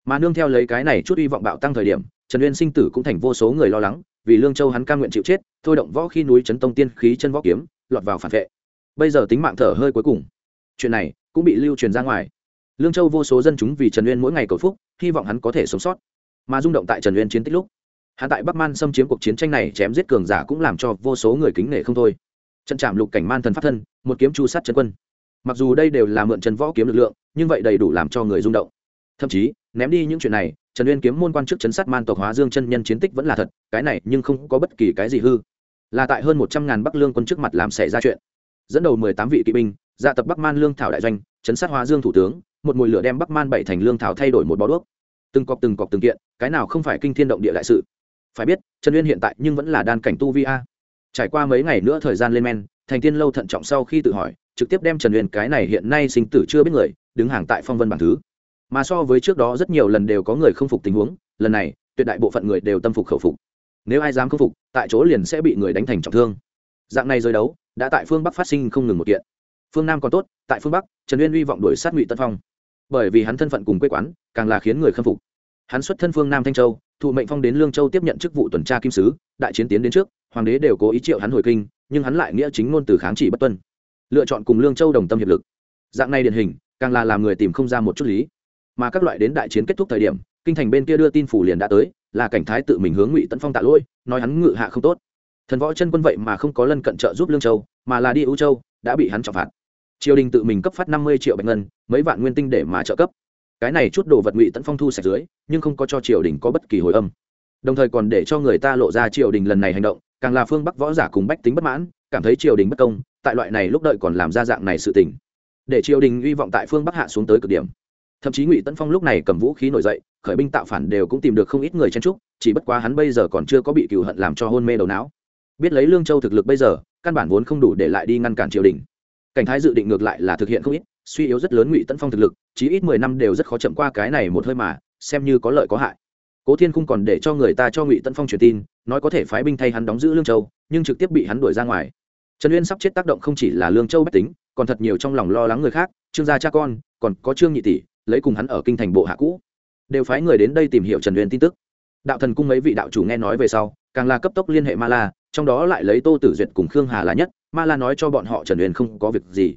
Mà nương theo lấy cái này chút hy vọng bạo tăng thời điểm, trần uyên sinh tử cũng thành vô số người lo lắng, vì lương châu hắn ca nguyện chịu chết, thôi động võ khi núi chấn tông tiên khí chân võ kiếm, lọt vào phản vệ. Bây giờ tính mạng thở hơi cuối cùng. Chuyện này cũng bị lưu truyền ra ngoài. Lương châu vô số dân chúng vì trần uyên mỗi ngày cầu phúc, hy vọng hắn có thể sống sót. Mà rung động tại trần uyên chiến tích lúc, hắn tại bắc man xâm chiếm cuộc chiến tranh này chém giết cường giả cũng làm cho vô số người kính nể không thôi trận trạm lục cảnh man thần pháp thân, một kiếm chu sát chân quân. Mặc dù đây đều là mượn trần võ kiếm lực lượng, nhưng vậy đầy đủ làm cho người rung động. Thậm chí, ném đi những chuyện này, trần uyên kiếm môn quan chức chấn sát man tộc hóa dương chân nhân chiến tích vẫn là thật, cái này nhưng không có bất kỳ cái gì hư. Là tại hơn một trăm ngàn bắc lương quân trước mặt làm xảy ra chuyện. Dẫn đầu mười tám vị kỵ binh dạ tập bắc man lương thảo đại doanh, chấn sát hóa dương thủ tướng, một mùi lửa đem bắc man bảy thành lương thảo thay đổi một bó đuốc. Từng cọc từng cọc từng kiện, cái nào không phải kinh thiên động địa đại sự. Phải biết, trần uyên hiện tại nhưng vẫn là đan cảnh tu vi a trải qua mấy ngày nữa thời gian lên men, thành tiên lâu thận trọng sau khi tự hỏi, trực tiếp đem trần uyên cái này hiện nay sinh tử chưa biết người, đứng hàng tại phong vân bảng thứ. Mà so với trước đó rất nhiều lần đều có người không phục tình huống, lần này, tuyệt đại bộ phận người đều tâm phục khẩu phục. Nếu ai dám không phục, tại chỗ liền sẽ bị người đánh thành trọng thương. Dạng này rơi đấu, đã tại phương bắc phát sinh không ngừng một kiện. Phương nam còn tốt, tại phương bắc, trần uyên hy vọng đuổi sát ngụy tân phong. Bởi vì hắn thân phận cùng quê quán, càng là khiến người khâm phục. Hắn xuất thân phương nam thanh châu, thụ mệnh phong đến lương châu tiếp nhận chức vụ tuần tra kim sứ, đại chiến tiến đến trước hoàng đế đều cố ý triệu hắn hồi kinh, nhưng hắn lại nghĩa chính ngôn từ kháng chỉ bất tuân. Lựa chọn cùng lương châu đồng tâm hiệp lực. Dạng này điển hình, càng là làm người tìm không ra một chút lý. Mà các loại đến đại chiến kết thúc thời điểm, kinh thành bên kia đưa tin phủ liền đã tới, là cảnh thái tự mình hướng ngụy tấn phong tạ lỗi, nói hắn ngự hạ không tốt. Thần võ chân quân vậy mà không có lân cận trợ giúp lương châu, mà là đi ưu châu, đã bị hắn trọng phạt. Triều đình tự mình cấp phát năm mươi triệu bạch ngân, mấy vạn nguyên tinh để mà trợ cấp. Cái này chút đồ vật ngụy tấn phong thu sạch dưới, nhưng không có cho triều đình có bất kỳ hồi âm. Đồng thời còn để cho người ta lộ ra triều đình lần này hành động càng là phương bắc võ giả cùng bách tính bất mãn, cảm thấy triều đình bất công, tại loại này lúc đợi còn làm ra dạng này sự tình. Để triều đình hy vọng tại phương bắc hạ xuống tới cực điểm. Thậm chí ngụy tấn phong lúc này cầm vũ khí nổi dậy, khởi binh tạo phản đều cũng tìm được không ít người chen trúc chỉ bất quá hắn bây giờ còn chưa có bị cựu hận làm cho hôn mê đầu não. Biết lấy lương châu thực lực bây giờ, căn bản vốn không đủ để lại đi ngăn cản triều đình. Cảnh thái dự định ngược lại là thực hiện không ít, suy yếu rất lớn ngụy tấn phong thực lực, chí ít mười năm đều rất khó chậm qua cái này một hơi mà, xem như có lợi có hại cố thiên không còn để cho người ta cho ngụy tấn phong truyền tin, nói có thể phái binh thay hắn đóng giữ lương châu, nhưng trực tiếp bị hắn đuổi ra ngoài. Trần uyên sắp chết tác động không chỉ là lương châu bách tính, còn thật nhiều trong lòng lo lắng người khác, trương gia cha con, còn có trương nhị tỷ, lấy cùng hắn ở kinh thành bộ hạ cũ. Đều phái người đến đây tìm hiểu trần uyên tin tức. Đạo thần cung mấy vị đạo chủ nghe nói về sau, càng là cấp tốc liên hệ ma la, trong đó lại lấy tô tử duyệt cùng khương hà là nhất, ma la nói cho bọn họ trần uyên không có việc gì.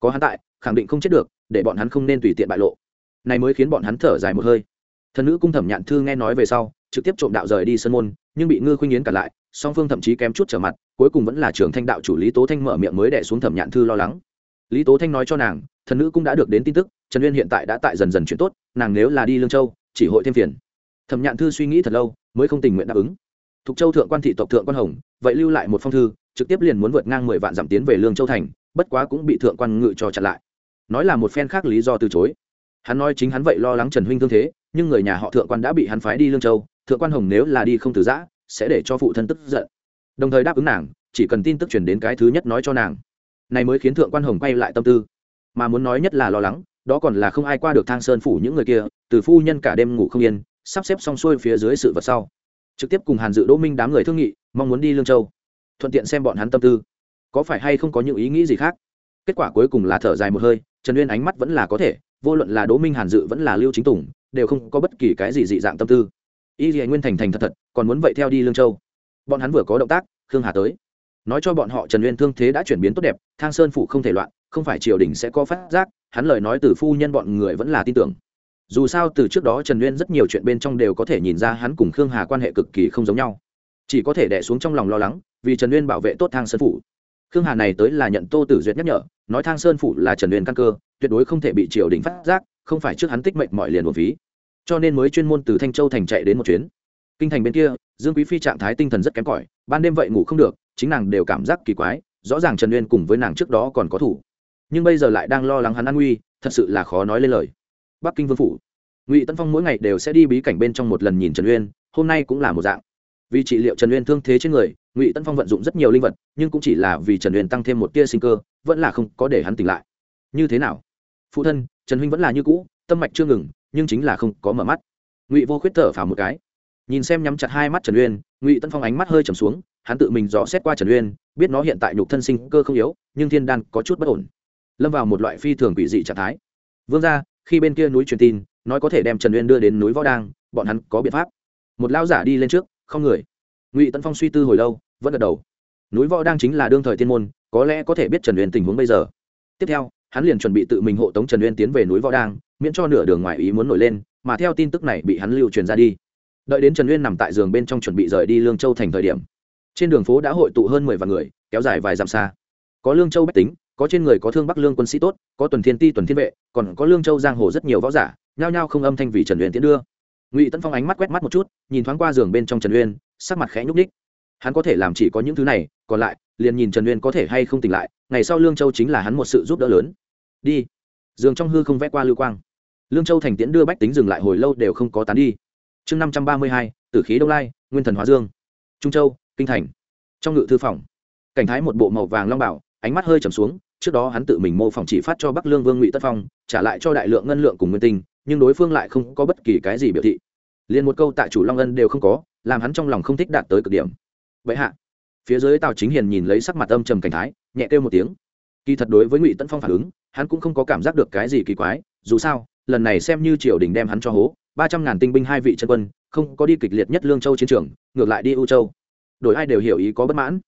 Có hắn tại, khẳng định không chết được, để bọn hắn không nên tùy tiện bại lộ. Này mới khiến bọn hắn thở dài một hơi thần nữ cung thẩm nhạn thư nghe nói về sau, trực tiếp trộm đạo rời đi sân môn, nhưng bị ngư khuynh yến cản lại, song phương thậm chí kém chút trở mặt, cuối cùng vẫn là trưởng thanh đạo chủ lý tố thanh mở miệng mới đẻ xuống thẩm nhạn thư lo lắng. Lý tố thanh nói cho nàng, thần nữ cũng đã được đến tin tức, trần uyên hiện tại đã tại dần dần chuyển tốt, nàng nếu là đi lương châu, chỉ hội thêm phiền. Thẩm nhạn thư suy nghĩ thật lâu, mới không tình nguyện đáp ứng. Thục châu thượng quan thị tộc thượng quan hồng, vậy lưu lại một phong thư, trực tiếp liền muốn vượt ngang mười vạn giảm tiến về lương châu thành, bất quá cũng bị thượng quan ngự cho chặn lại. Nói là một phen khác lý do từ chối. Hắn nói chính hắn vậy lo lắng trần huynh thương thế nhưng người nhà họ thượng quan đã bị hắn phái đi lương châu thượng quan hồng nếu là đi không từ giã sẽ để cho phụ thân tức giận đồng thời đáp ứng nàng chỉ cần tin tức chuyển đến cái thứ nhất nói cho nàng này mới khiến thượng quan hồng quay lại tâm tư mà muốn nói nhất là lo lắng đó còn là không ai qua được thang sơn phủ những người kia từ phu nhân cả đêm ngủ không yên sắp xếp xong xuôi phía dưới sự vật sau trực tiếp cùng hàn dự đỗ minh đám người thương nghị mong muốn đi lương châu thuận tiện xem bọn hắn tâm tư có phải hay không có những ý nghĩ gì khác kết quả cuối cùng là thở dài một hơi trần uyên ánh mắt vẫn là có thể vô luận là đỗ minh hàn dự vẫn là lưu chính tùng đều không có bất kỳ cái gì dị dạng tâm tư. Y dì nguyên thành thành thật thật, còn muốn vậy theo đi lương châu. Bọn hắn vừa có động tác, khương hà tới. Nói cho bọn họ trần uyên thương thế đã chuyển biến tốt đẹp, thang sơn phụ không thể loạn, không phải triều đình sẽ có phát giác, hắn lời nói từ phu nhân bọn người vẫn là tin tưởng. Dù sao từ trước đó trần Nguyên rất nhiều chuyện bên trong đều có thể nhìn ra hắn cùng khương hà quan hệ cực kỳ không giống nhau. Chỉ có thể đẻ xuống trong lòng lo lắng, vì trần Nguyên bảo vệ tốt thang sơn phủ. Khương hà này tới là nhận tô tử duyệt nhắc nhở, nói thang sơn phủ là trần Nguyên căn cơ tuyệt đối không thể bị triều đình phát giác, không phải trước hắn tích mệnh mọi liền một phí cho nên mới chuyên môn từ thanh châu thành chạy đến một chuyến. Kinh thành bên kia, dương quý phi trạng thái tinh thần rất kém cỏi, ban đêm vậy ngủ không được, chính nàng đều cảm giác kỳ quái, rõ ràng trần uyên cùng với nàng trước đó còn có thủ. Nhưng bây giờ lại đang lo lắng hắn an nguy, thật sự là khó nói lên lời. Bắc kinh vương phủ, ngụy tân phong mỗi ngày đều sẽ đi bí cảnh bên trong một lần nhìn trần uyên, hôm nay cũng là một dạng. Vì trị liệu trần uyên thương thế trên người, ngụy tân phong vận dụng rất nhiều linh vật, nhưng cũng chỉ là vì trần uyên tăng thêm một tia sinh cơ, vẫn là không có để hắn tỉnh lại. Như thế nào? Phụ thân, trần huynh vẫn là như cũ, tâm mạch chưa ngừng, nhưng chính là không có mở mắt. Ngụy vô khuyết thở phào một cái. Nhìn xem nhắm chặt hai mắt trần uyên, ngụy tân phong ánh mắt hơi trầm xuống, hắn tự mình dò xét qua trần uyên, biết nó hiện tại nhục thân sinh cơ không yếu, nhưng thiên đan có chút bất ổn. Lâm vào một loại phi thường quỷ dị trạng thái. Vương ra khi bên kia núi truyền tin, nói có thể đem trần uyên đưa đến núi võ đang bọn hắn có biện pháp. Một lao giả đi lên trước, không người. Ngụy tân phong suy tư hồi lâu, vẫn gật đầu. Núi võ đang chính là đương thời tiên môn, có lẽ có thể biết trần uyên tình huống bây giờ. Tiếp theo hắn liền chuẩn bị tự mình hộ tống trần uyên tiến về núi võ đang, miễn cho nửa đường ngoài ý muốn nổi lên, mà theo tin tức này bị hắn lưu truyền ra đi. Đợi đến trần uyên nằm tại giường bên trong chuẩn bị rời đi lương châu thành thời điểm, trên đường phố đã hội tụ hơn mười vạn người, kéo dài vài dặm xa. Có lương châu bách tính, có trên người có thương bắc lương quân sĩ tốt, có tuần thiên ti, tuần thiên vệ, còn có lương châu giang hồ rất nhiều võ giả, nhao nhao không âm thanh vì trần uyên tiến đưa. Ngụy tấn phong ánh mắt quét mắt một chút, nhìn thoáng qua giường bên trong trần uyên, sắc mặt khẽ nhúc ních hắn có thể làm chỉ có những thứ này, còn lại, liền nhìn trần uyên có thể hay không tỉnh lại, ngày sau lương châu chính là hắn một sự giúp đỡ lớn đi. Giường trong hư không vẽ qua lưu quang. Lương châu thành tiễn đưa bách tính dừng lại hồi lâu đều không có tán đi. Chương năm trăm ba mươi hai, tử khí đông lai, nguyên thần hóa dương. Trung châu, kinh thành. Trong ngự thư phòng, cảnh thái một bộ màu vàng long bảo, ánh mắt hơi trầm xuống, trước đó hắn tự mình mô phỏng chỉ phát cho bắc lương vương ngụy tất phong, trả lại cho đại lượng ngân lượng cùng nguyên tinh, nhưng đối phương lại không có bất kỳ cái gì biểu thị. Liền một câu tại chủ long ân đều không có, làm hắn trong lòng không thích đạt tới cực điểm. Vậy hạ. Phía dưới tào chính hiền nhìn lấy sắc mặt âm trầm cảnh thái, nhẹ kêu một tiếng kỳ thật đối với ngụy tấn phong phản ứng, hắn cũng không có cảm giác được cái gì kỳ quái, dù sao, lần này xem như triều đình đem hắn cho hố, ba trăm ngàn tinh binh hai vị chân quân, không có đi kịch liệt nhất lương châu chiến trường, ngược lại đi u châu. Đổi ai đều hiểu ý có bất mãn.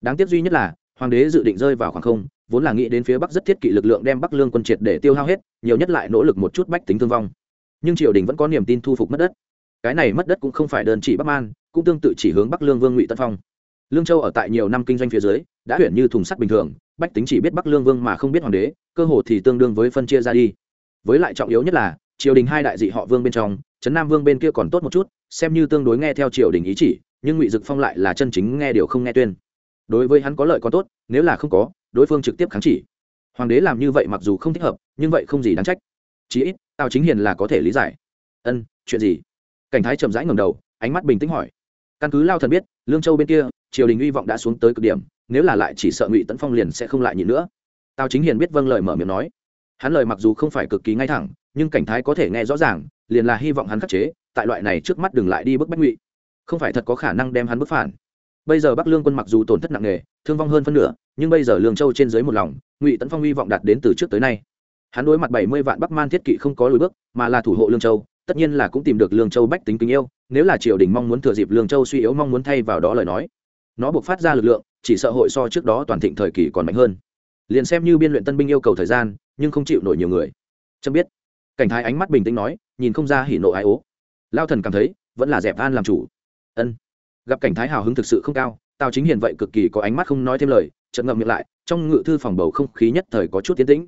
Đáng tiếc duy nhất là, hoàng đế dự định rơi vào khoảng không, vốn là nghĩ đến phía bắc rất thiết kỵ lực lượng đem bắc lương quân triệt để tiêu hao hết, nhiều nhất lại nỗ lực một chút bách tính thương vong. Nhưng triều đình vẫn có niềm tin thu phục mất đất. Cái này mất đất cũng không phải đơn chỉ bắc man, cũng tương tự chỉ hướng bắc lương vương ngụy tân phong. Lương châu ở tại nhiều năm kinh doanh phía dưới, đã huyện như thùng sắt bình thường bách tính chỉ biết bắc lương vương mà không biết hoàng đế, cơ hồ thì tương đương với phân chia ra đi. Với lại trọng yếu nhất là, triều đình hai đại dị họ vương bên trong, trấn nam vương bên kia còn tốt một chút, xem như tương đối nghe theo triều đình ý chỉ, nhưng ngụy dực phong lại là chân chính nghe điều không nghe tuyên. Đối với hắn có lợi có tốt, nếu là không có, đối phương trực tiếp kháng chỉ. Hoàng đế làm như vậy mặc dù không thích hợp, nhưng vậy không gì đáng trách. Chí ít, tào chính hiền là có thể lý giải. Ân, chuyện gì? Cảnh thái chậm rãi ngầm đầu, ánh mắt bình tĩnh hỏi. Căn cứ lao thần biết, lương châu bên kia, triều đình hy vọng đã xuống tới cực điểm nếu là lại chỉ sợ ngụy tấn phong liền sẽ không lại nhịn nữa tào chính hiền biết vâng lời mở miệng nói hắn lời mặc dù không phải cực kỳ ngay thẳng nhưng cảnh thái có thể nghe rõ ràng liền là hy vọng hắn khắc chế tại loại này trước mắt đừng lại đi bức bách ngụy không phải thật có khả năng đem hắn bức phản bây giờ bắc lương quân mặc dù tổn thất nặng nề thương vong hơn phân nửa nhưng bây giờ lương châu trên dưới một lòng ngụy tấn phong hy vọng đạt đến từ trước tới nay hắn đối mặt bảy mươi vạn bắc man thiết kỵ không có lùi bước mà là thủ hộ lương châu tất nhiên là cũng tìm được lương châu bách tính kính yêu nếu là triều đình mong muốn thừa dịp lương châu suy yếu mong muốn thay vào đó lời nói nó buộc phát ra lực lượng chỉ sợ hội so trước đó toàn thịnh thời kỳ còn mạnh hơn. Liền xem như biên luyện tân binh yêu cầu thời gian, nhưng không chịu nổi nhiều người. Chấm biết. Cảnh thái ánh mắt bình tĩnh nói, nhìn không ra hỉ nộ ái ố. Lao thần cảm thấy, vẫn là dẹp an làm chủ. Ân. Gặp cảnh thái hào hứng thực sự không cao, tào chính hiền vậy cực kỳ có ánh mắt không nói thêm lời, chợt ngậm miệng lại, trong ngự thư phòng bầu không khí nhất thời có chút tiến tĩnh.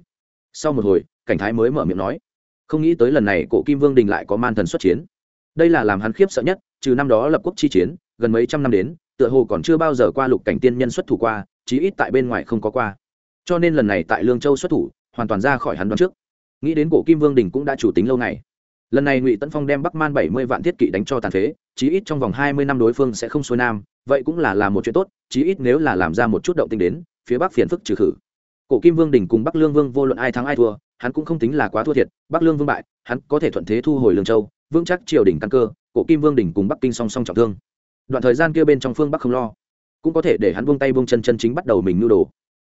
Sau một hồi, cảnh thái mới mở miệng nói, không nghĩ tới lần này cổ kim vương đình lại có man thần xuất chiến. Đây là làm hắn khiếp sợ nhất, trừ năm đó lập quốc chi chiến, gần mấy trăm năm đến tựa hồ còn chưa bao giờ qua lục cảnh tiên nhân xuất thủ qua, chí ít tại bên ngoài không có qua. Cho nên lần này tại lương châu xuất thủ, hoàn toàn ra khỏi hắn đoán trước. Nghĩ đến cổ kim vương đình cũng đã chủ tính lâu ngày. Lần này ngụy tấn phong đem bắc man bảy mươi vạn thiết kỵ đánh cho tàn phế, chí ít trong vòng hai mươi năm đối phương sẽ không xuôi nam, vậy cũng là làm một chuyện tốt, chí ít nếu là làm ra một chút động tinh đến, phía bắc phiền phức trừ khử. Cổ kim vương đình cùng bắc lương vương vô luận ai thắng ai thua, hắn cũng không tính là quá thua thiệt, bắc lương vương bại, hắn có thể thuận thế thu hồi lương châu, vững chắc triều đình căn cơ, cổ kim vương đình cùng bắc kinh song song trọng thương đoạn thời gian kia bên trong phương bắc không lo, cũng có thể để hắn buông tay buông chân chân chính bắt đầu mình nưu đồ.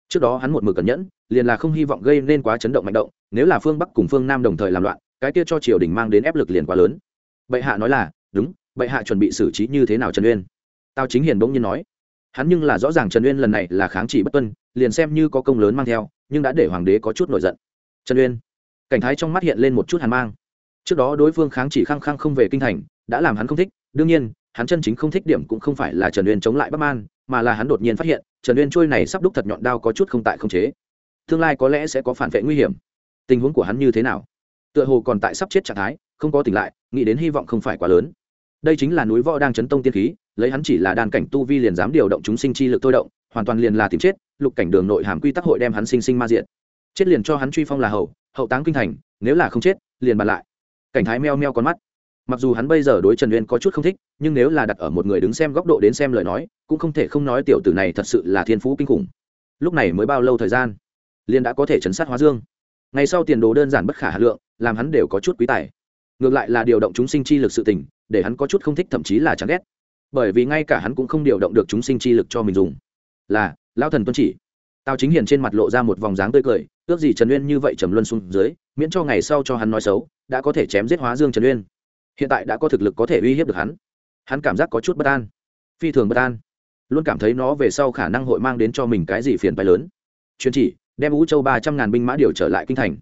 Trước đó hắn một mực cẩn nhẫn, liền là không hy vọng gây nên quá chấn động mạnh động, nếu là phương bắc cùng phương nam đồng thời làm loạn, cái kia cho triều đình mang đến ép lực liền quá lớn. Bệ hạ nói là, đúng, bệ hạ chuẩn bị xử trí như thế nào trần uyên? Tao chính hiền bỗng nhiên nói. Hắn nhưng là rõ ràng trần uyên lần này là kháng chỉ bất tuân, liền xem như có công lớn mang theo, nhưng đã để hoàng đế có chút nổi giận. Trần uyên, cảnh thái trong mắt hiện lên một chút hàn mang. Trước đó đối phương kháng chỉ khăng khăng không về kinh thành, đã làm hắn không thích đương nhiên, hắn chân chính không thích điểm cũng không phải là trần uyên chống lại bắc man, mà là hắn đột nhiên phát hiện, trần uyên trôi này sắp đúc thật nhọn đao có chút không tại không chế. Tương lai có lẽ sẽ có phản vệ nguy hiểm. Tình huống của hắn như thế nào? Tựa hồ còn tại sắp chết trạng thái, không có tỉnh lại, nghĩ đến hy vọng không phải quá lớn. Đây chính là núi võ đang chấn tông tiên khí, lấy hắn chỉ là đàn cảnh tu vi liền dám điều động chúng sinh chi lực thôi động, hoàn toàn liền là tìm chết, lục cảnh đường nội hàm quy tắc hội đem hắn sinh sinh ma diện chết liền cho hắn truy phong là hậu hậu táng kinh thành, nếu là không chết, liền bàn lại. Cảnh thái meo meo con mắt mặc dù hắn bây giờ đối trần uyên có chút không thích, nhưng nếu là đặt ở một người đứng xem góc độ đến xem lời nói, cũng không thể không nói tiểu tử này thật sự là thiên phú kinh khủng. Lúc này mới bao lâu thời gian? Liền đã có thể chấn sát hóa dương. Ngày sau tiền đồ đơn giản bất khả hà lượng, làm hắn đều có chút quý tài. Ngược lại là điều động chúng sinh chi lực sự tình, để hắn có chút không thích thậm chí là chán ghét. Bởi vì ngay cả hắn cũng không điều động được chúng sinh chi lực cho mình dùng. Là lao thần tuân chỉ. Tao chính hiền trên mặt lộ ra một vòng dáng tươi cười, ước gì trần uyên như vậy trầm luân xuống dưới, miễn cho ngày sau cho hắn nói xấu, đã có thể chém giết hóa dương trần uyên hiện tại đã có thực lực có thể uy hiếp được hắn. Hắn cảm giác có chút bất an. Phi thường bất an. Luôn cảm thấy nó về sau khả năng hội mang đến cho mình cái gì phiền phái lớn. Chuyên chỉ, đem vũ châu ba trăm ngàn binh mã điều trở lại kinh thành.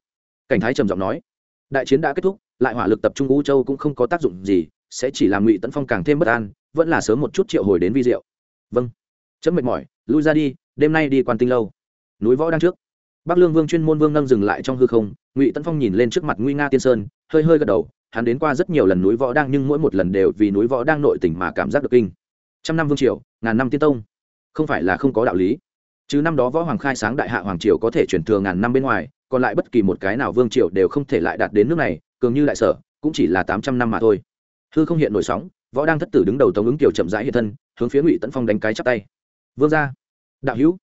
Cảnh thái trầm giọng nói. Đại chiến đã kết thúc, lại hỏa lực tập trung vũ châu cũng không có tác dụng gì, sẽ chỉ làm ngụy tấn phong càng thêm bất an, vẫn là sớm một chút triệu hồi đến vi diệu. Vâng. Chấm mệt mỏi, lui ra đi, đêm nay đi quan tinh lâu. Núi võ đang trước. Bắc lương vương chuyên môn vương nâng dừng lại trong hư không, ngụy tấn phong nhìn lên trước mặt nguy nga tiên sơn, hơi hơi gật đầu hắn đến qua rất nhiều lần núi võ đang nhưng mỗi một lần đều vì núi võ đang nội tình mà cảm giác được kinh. Trăm năm vương triều, ngàn năm tiên tông. Không phải là không có đạo lý. Chứ năm đó võ hoàng khai sáng đại hạ hoàng triều có thể chuyển thừa ngàn năm bên ngoài, còn lại bất kỳ một cái nào vương triều đều không thể lại đạt đến nước này, cường như đại sở, cũng chỉ là tám trăm năm mà thôi. Hư không hiện nổi sóng, võ đang thất tử đứng đầu tống ứng kiều chậm rãi hiện thân, hướng phía ngụy tấn phong đánh cái chắp tay. Vương gia, đạo hữu.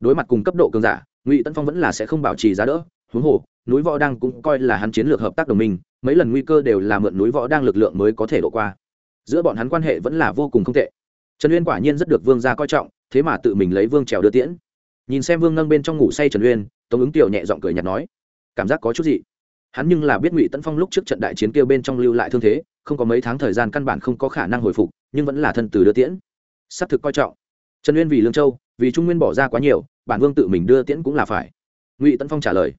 Đối mặt cùng cấp độ cường giả, ngụy tấn phong vẫn là sẽ không bảo trì giá đỡ huống hồ, núi võ đang cũng coi là hắn chiến lược hợp tác đồng minh, mấy lần nguy cơ đều là mượn núi võ đang lực lượng mới có thể đổ qua. Giữa bọn hắn quan hệ vẫn là vô cùng không tệ. Trần uyên quả nhiên rất được vương gia coi trọng, thế mà tự mình lấy vương trèo đưa tiễn. Nhìn xem vương nâng bên trong ngủ say trần uyên, tống ứng tiểu nhẹ giọng cười nhạt nói, cảm giác có chút gì hắn nhưng là biết ngụy tấn phong lúc trước trận đại chiến kêu bên trong lưu lại thương thế, không có mấy tháng thời gian căn bản không có khả năng hồi phục, nhưng vẫn là thân từ đưa tiễn. S ắ c thực coi trọng. Trần uyên vì lương châu, vì trung nguyên bỏ ra quá nhiều, bản vương tự mình đưa tiễn cũng là phải. Ngụy tấn phong trả lời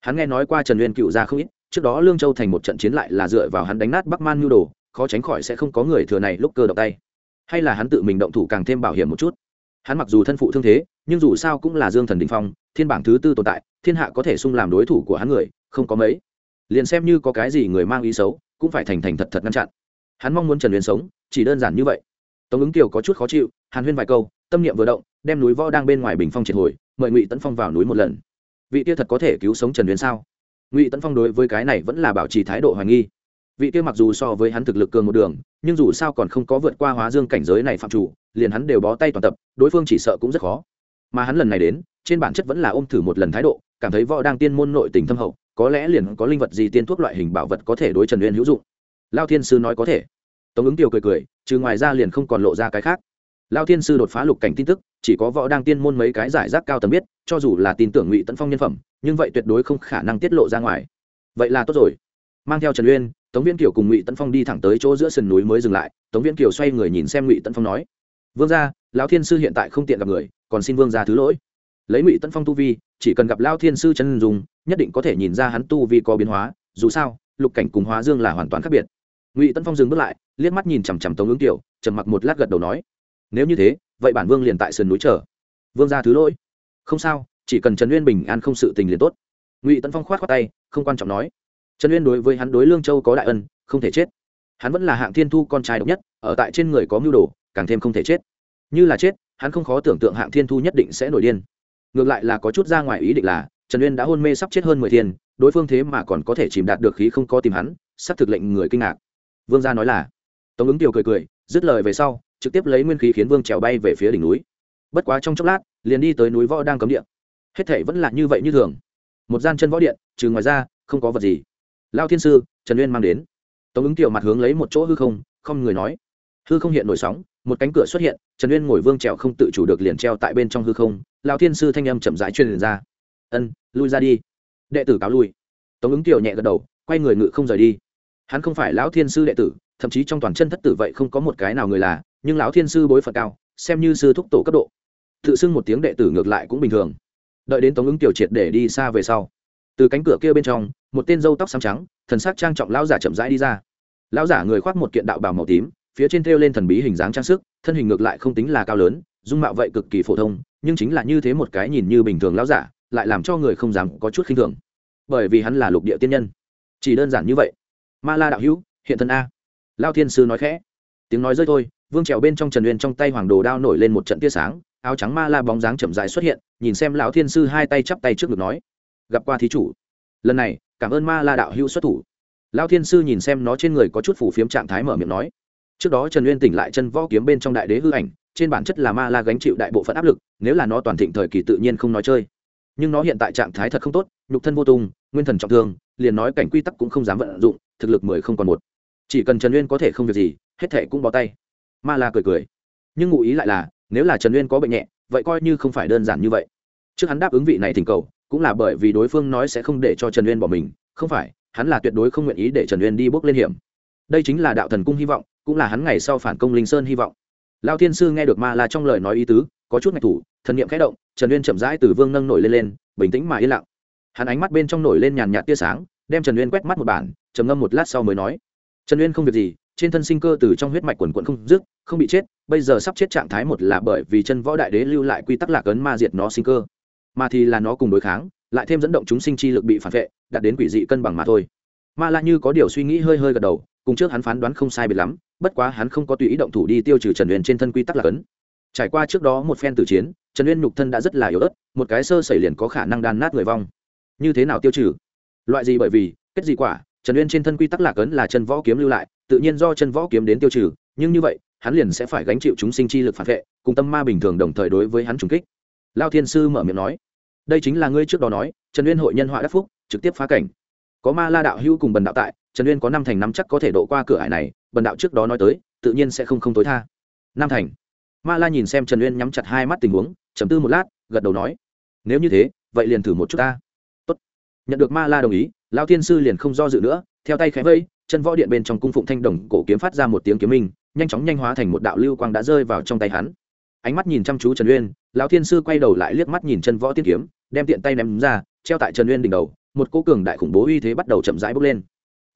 hắn nghe nói qua trần uyên cựu ra không ít, trước đó lương châu thành một trận chiến lại là dựa vào hắn đánh nát bắc man nhu đồ, khó tránh khỏi sẽ không có người thừa này lúc cơ động tay. Hay là hắn tự mình động thủ càng thêm bảo hiểm một chút. Hắn mặc dù thân phụ thương thế, nhưng dù sao cũng là dương thần đình phong, thiên bảng thứ tư tồn tại, thiên hạ có thể sung làm đối thủ của hắn người, không có mấy. Liền xem như có cái gì người mang ý xấu, cũng phải thành thành thật thật ngăn chặn. Hắn mong muốn trần huyền sống, chỉ đơn giản như vậy. Tống ứng kiều có chút khó chịu, hàn huyên vài câu, tâm niệm vừa động, đem núi võ đang bên ngoài bình phong triệt hồi, mời ngụy tấn phong vào núi một lần vị kia thật có thể cứu sống trần Uyên sao? Ngụy tấn phong đối với cái này vẫn là bảo trì thái độ hoài nghi. Vị kia mặc dù so với hắn thực lực cường một đường, nhưng dù sao còn không có vượt qua hóa dương cảnh giới này phạm chủ, liền hắn đều bó tay toàn tập, đối phương chỉ sợ cũng rất khó. Mà hắn lần này đến, trên bản chất vẫn là ôm thử một lần thái độ, cảm thấy võ đang tiên môn nội tình thâm hậu, có lẽ liền có linh vật gì tiên thuốc loại hình bảo vật có thể đối trần uyên hữu dụng. Lao thiên sư nói có thể. Tống ứng tiêu cười cười, trừ ngoài ra liền không còn lộ ra cái khác lao thiên sư đột phá lục cảnh tin tức, chỉ có võ đang tiên môn mấy cái giải rác cao tầm biết, cho dù là tin tưởng ngụy tấn phong nhân phẩm, nhưng vậy tuyệt đối không khả năng tiết lộ ra ngoài. Vậy là tốt rồi. Mang theo trần uyên, tống viễn kiều cùng ngụy tấn phong đi thẳng tới chỗ giữa sườn núi mới dừng lại, tống viễn kiều xoay người nhìn xem ngụy tấn phong nói, vương gia lão thiên sư hiện tại không tiện gặp người, còn xin vương gia thứ lỗi. Lấy ngụy tấn phong tu vi, chỉ cần gặp lao thiên sư chân dùng nhất định có thể nhìn ra hắn tu vi có biến hóa, dù sao, lục cảnh cùng hóa dương là hoàn toàn khác biệt. Ngụy tấn phong dừng bước lại, liếc mắt nhìn chằm chằm tống ứng tiểu trầm mặc một lát gật đầu nói nếu như thế, vậy bản vương liền tại sườn núi chờ. Vương ra thứ lỗi. Không sao, chỉ cần trần uyên bình an không sự tình liền tốt. Ngụy tấn phong khoát khoát tay, không quan trọng nói. Trần uyên đối với hắn đối lương châu có đại ân, không thể chết. Hắn vẫn là hạng thiên thu con trai độc nhất, ở tại trên người có mưu đồ, càng thêm không thể chết. Như là chết, hắn không khó tưởng tượng hạng thiên thu nhất định sẽ nổi điên. Ngược lại là có chút ra ngoài ý định là, trần uyên đã hôn mê sắp chết hơn mười thiên, đối phương thế mà còn có thể chìm đạt được khí không có tìm hắn, sắp thực lệnh người kinh ngạc. Vương gia nói là, tống ứng tiểu cười cười, dứt lời về sau trực tiếp lấy nguyên khí khiến vương trèo bay về phía đỉnh núi. Bất quá trong chốc lát, liền đi tới núi võ đang cấm điện hết thể vẫn là như vậy như thường. Một gian chân võ điện, trừ ngoài ra, không có vật gì. Lao thiên sư, trần uyên mang đến. Tống ứng tiểu mặt hướng lấy một chỗ hư không không người nói. Hư không hiện nổi sóng, một cánh cửa xuất hiện, trần uyên ngồi vương trèo không tự chủ được liền treo tại bên trong hư không, lao thiên sư thanh âm chậm rãi truyền ra. Ân, lui ra đi. Đệ tử cáo lui. Tống ứng tiểu nhẹ gật đầu, quay người ngự không rời đi. Hắn không phải lão thiên sư đệ tử, thậm chí trong toàn chân thất tử vậy không có một cái nào người là nhưng lão thiên sư bối phận cao, xem như sư thúc tổ cấp độ. Tự xưng một tiếng đệ tử ngược lại cũng bình thường. Đợi đến tống ứng tiểu triệt để đi xa về sau, từ cánh cửa kia bên trong, một tên râu tóc xám trắng, thần sắc trang trọng lão giả chậm rãi đi ra. Lão giả người khoác một kiện đạo bào màu tím, phía trên thêu lên thần bí hình dáng trang sức, thân hình ngược lại không tính là cao lớn, dung mạo vậy cực kỳ phổ thông, nhưng chính là như thế một cái nhìn như bình thường lão giả, lại làm cho người không dám có chút khinh thường. Bởi vì hắn là lục địa tiên nhân. Chỉ đơn giản như vậy. Ma la đạo hữu, hiện thân a. Lao thiên sư nói khẽ. Tiếng nói rơi thôi vương trèo bên trong trần uyên trong tay hoàng đồ đao nổi lên một trận tia sáng, áo trắng ma la bóng dáng chậm dài xuất hiện, nhìn xem lão thiên sư hai tay chắp tay trước ngực nói, gặp qua thí chủ. Lần này, cảm ơn ma la đạo hữu xuất thủ. Lão thiên sư nhìn xem nó trên người có chút phủ phiếm trạng thái mở miệng nói, trước đó trần uyên tỉnh lại chân võ kiếm bên trong đại đế hư ảnh, trên bản chất là ma la gánh chịu đại bộ phận áp lực, nếu là nó toàn thịnh thời kỳ tự nhiên không nói chơi. Nhưng nó hiện tại trạng thái thật không tốt, nhục thân vô tung, nguyên thần trọng thương, liền nói cảnh quy tắc cũng không dám vận dụng, thực lực mười không còn một. Chỉ cần trần uyên có thể không việc gì, hết thể cũng bó tay ma la cười cười. Nhưng ngụ ý lại là, nếu là trần uyên có bệnh nhẹ, vậy coi như không phải đơn giản như vậy. Trước hắn đáp ứng vị này thỉnh cầu, cũng là bởi vì đối phương nói sẽ không để cho trần uyên bỏ mình, không phải, hắn là tuyệt đối không nguyện ý để trần uyên đi bước lên hiểm. Đây chính là đạo thần cung hy vọng, cũng là hắn ngày sau phản công linh sơn hy vọng. Lao thiên sư nghe được ma la trong lời nói ý tứ, có chút ngạch thủ, thần niệm khẽ động, trần uyên chậm rãi từ vương nâng nổi lên lên, bình tĩnh mà yên lặng. Hắn ánh mắt bên trong nổi lên nhàn nhạt tia sáng, đem trần uyên quét mắt một bản, trầm ngâm một lát sau mới nói, trần uyên không việc gì trên thân sinh cơ từ trong huyết mạch quần quận không dứt, không bị chết, bây giờ sắp chết trạng thái một là bởi vì chân võ đại đế lưu lại quy tắc lạc ấn ma diệt nó sinh cơ. Mà thì là nó cùng đối kháng, lại thêm dẫn động chúng sinh chi lực bị phản vệ, đạt đến quỷ dị cân bằng mà thôi. Ma la như có điều suy nghĩ hơi hơi gật đầu, cùng trước hắn phán đoán không sai biệt lắm, bất quá hắn không có tùy ý động thủ đi tiêu trừ trần uyên trên thân quy tắc lạc ấn. Trải qua trước đó một phen tử chiến, trần uyên nhục thân đã rất là yếu ớt, một cái sơ xảy liền có khả năng đan nát người vong. Như thế nào tiêu trừ? Loại gì bởi vì, kết gì quả? Trần uyên trên thân quy tắc lạc ấn là chân võ kiếm lưu lại, tự nhiên do chân võ kiếm đến tiêu trừ, nhưng như vậy, hắn liền sẽ phải gánh chịu chúng sinh chi lực phản vệ, cùng tâm ma bình thường đồng thời đối với hắn trùng kích. Lao thiên sư mở miệng nói, đây chính là ngươi trước đó nói, trần uyên hội nhân họa đắc phúc, trực tiếp phá cảnh. Có ma la đạo hữu cùng bần đạo tại, trần uyên có năm thành năm chắc có thể độ qua cửa ải này, bần đạo trước đó nói tới, tự nhiên sẽ không không tối tha. Năm thành. Ma la nhìn xem trần uyên nhắm chặt hai mắt tình huống chấm tư một lát, gật đầu nói, nếu như thế, vậy liền thử một chút ta nhận được ma la đồng ý lao thiên sư liền không do dự nữa, theo tay khẽ vây, chân võ điện bên trong cung phụng thanh đồng cổ kiếm phát ra một tiếng kiếm minh, nhanh chóng nhanh hóa thành một đạo lưu quang đã rơi vào trong tay hắn. Ánh mắt nhìn chăm chú trần uyên, lão thiên sư quay đầu lại liếc mắt nhìn chân võ tiên kiếm, đem tiện tay ném ra, treo tại trần uyên đỉnh đầu, một cô cường đại khủng bố uy thế bắt đầu chậm rãi bốc lên.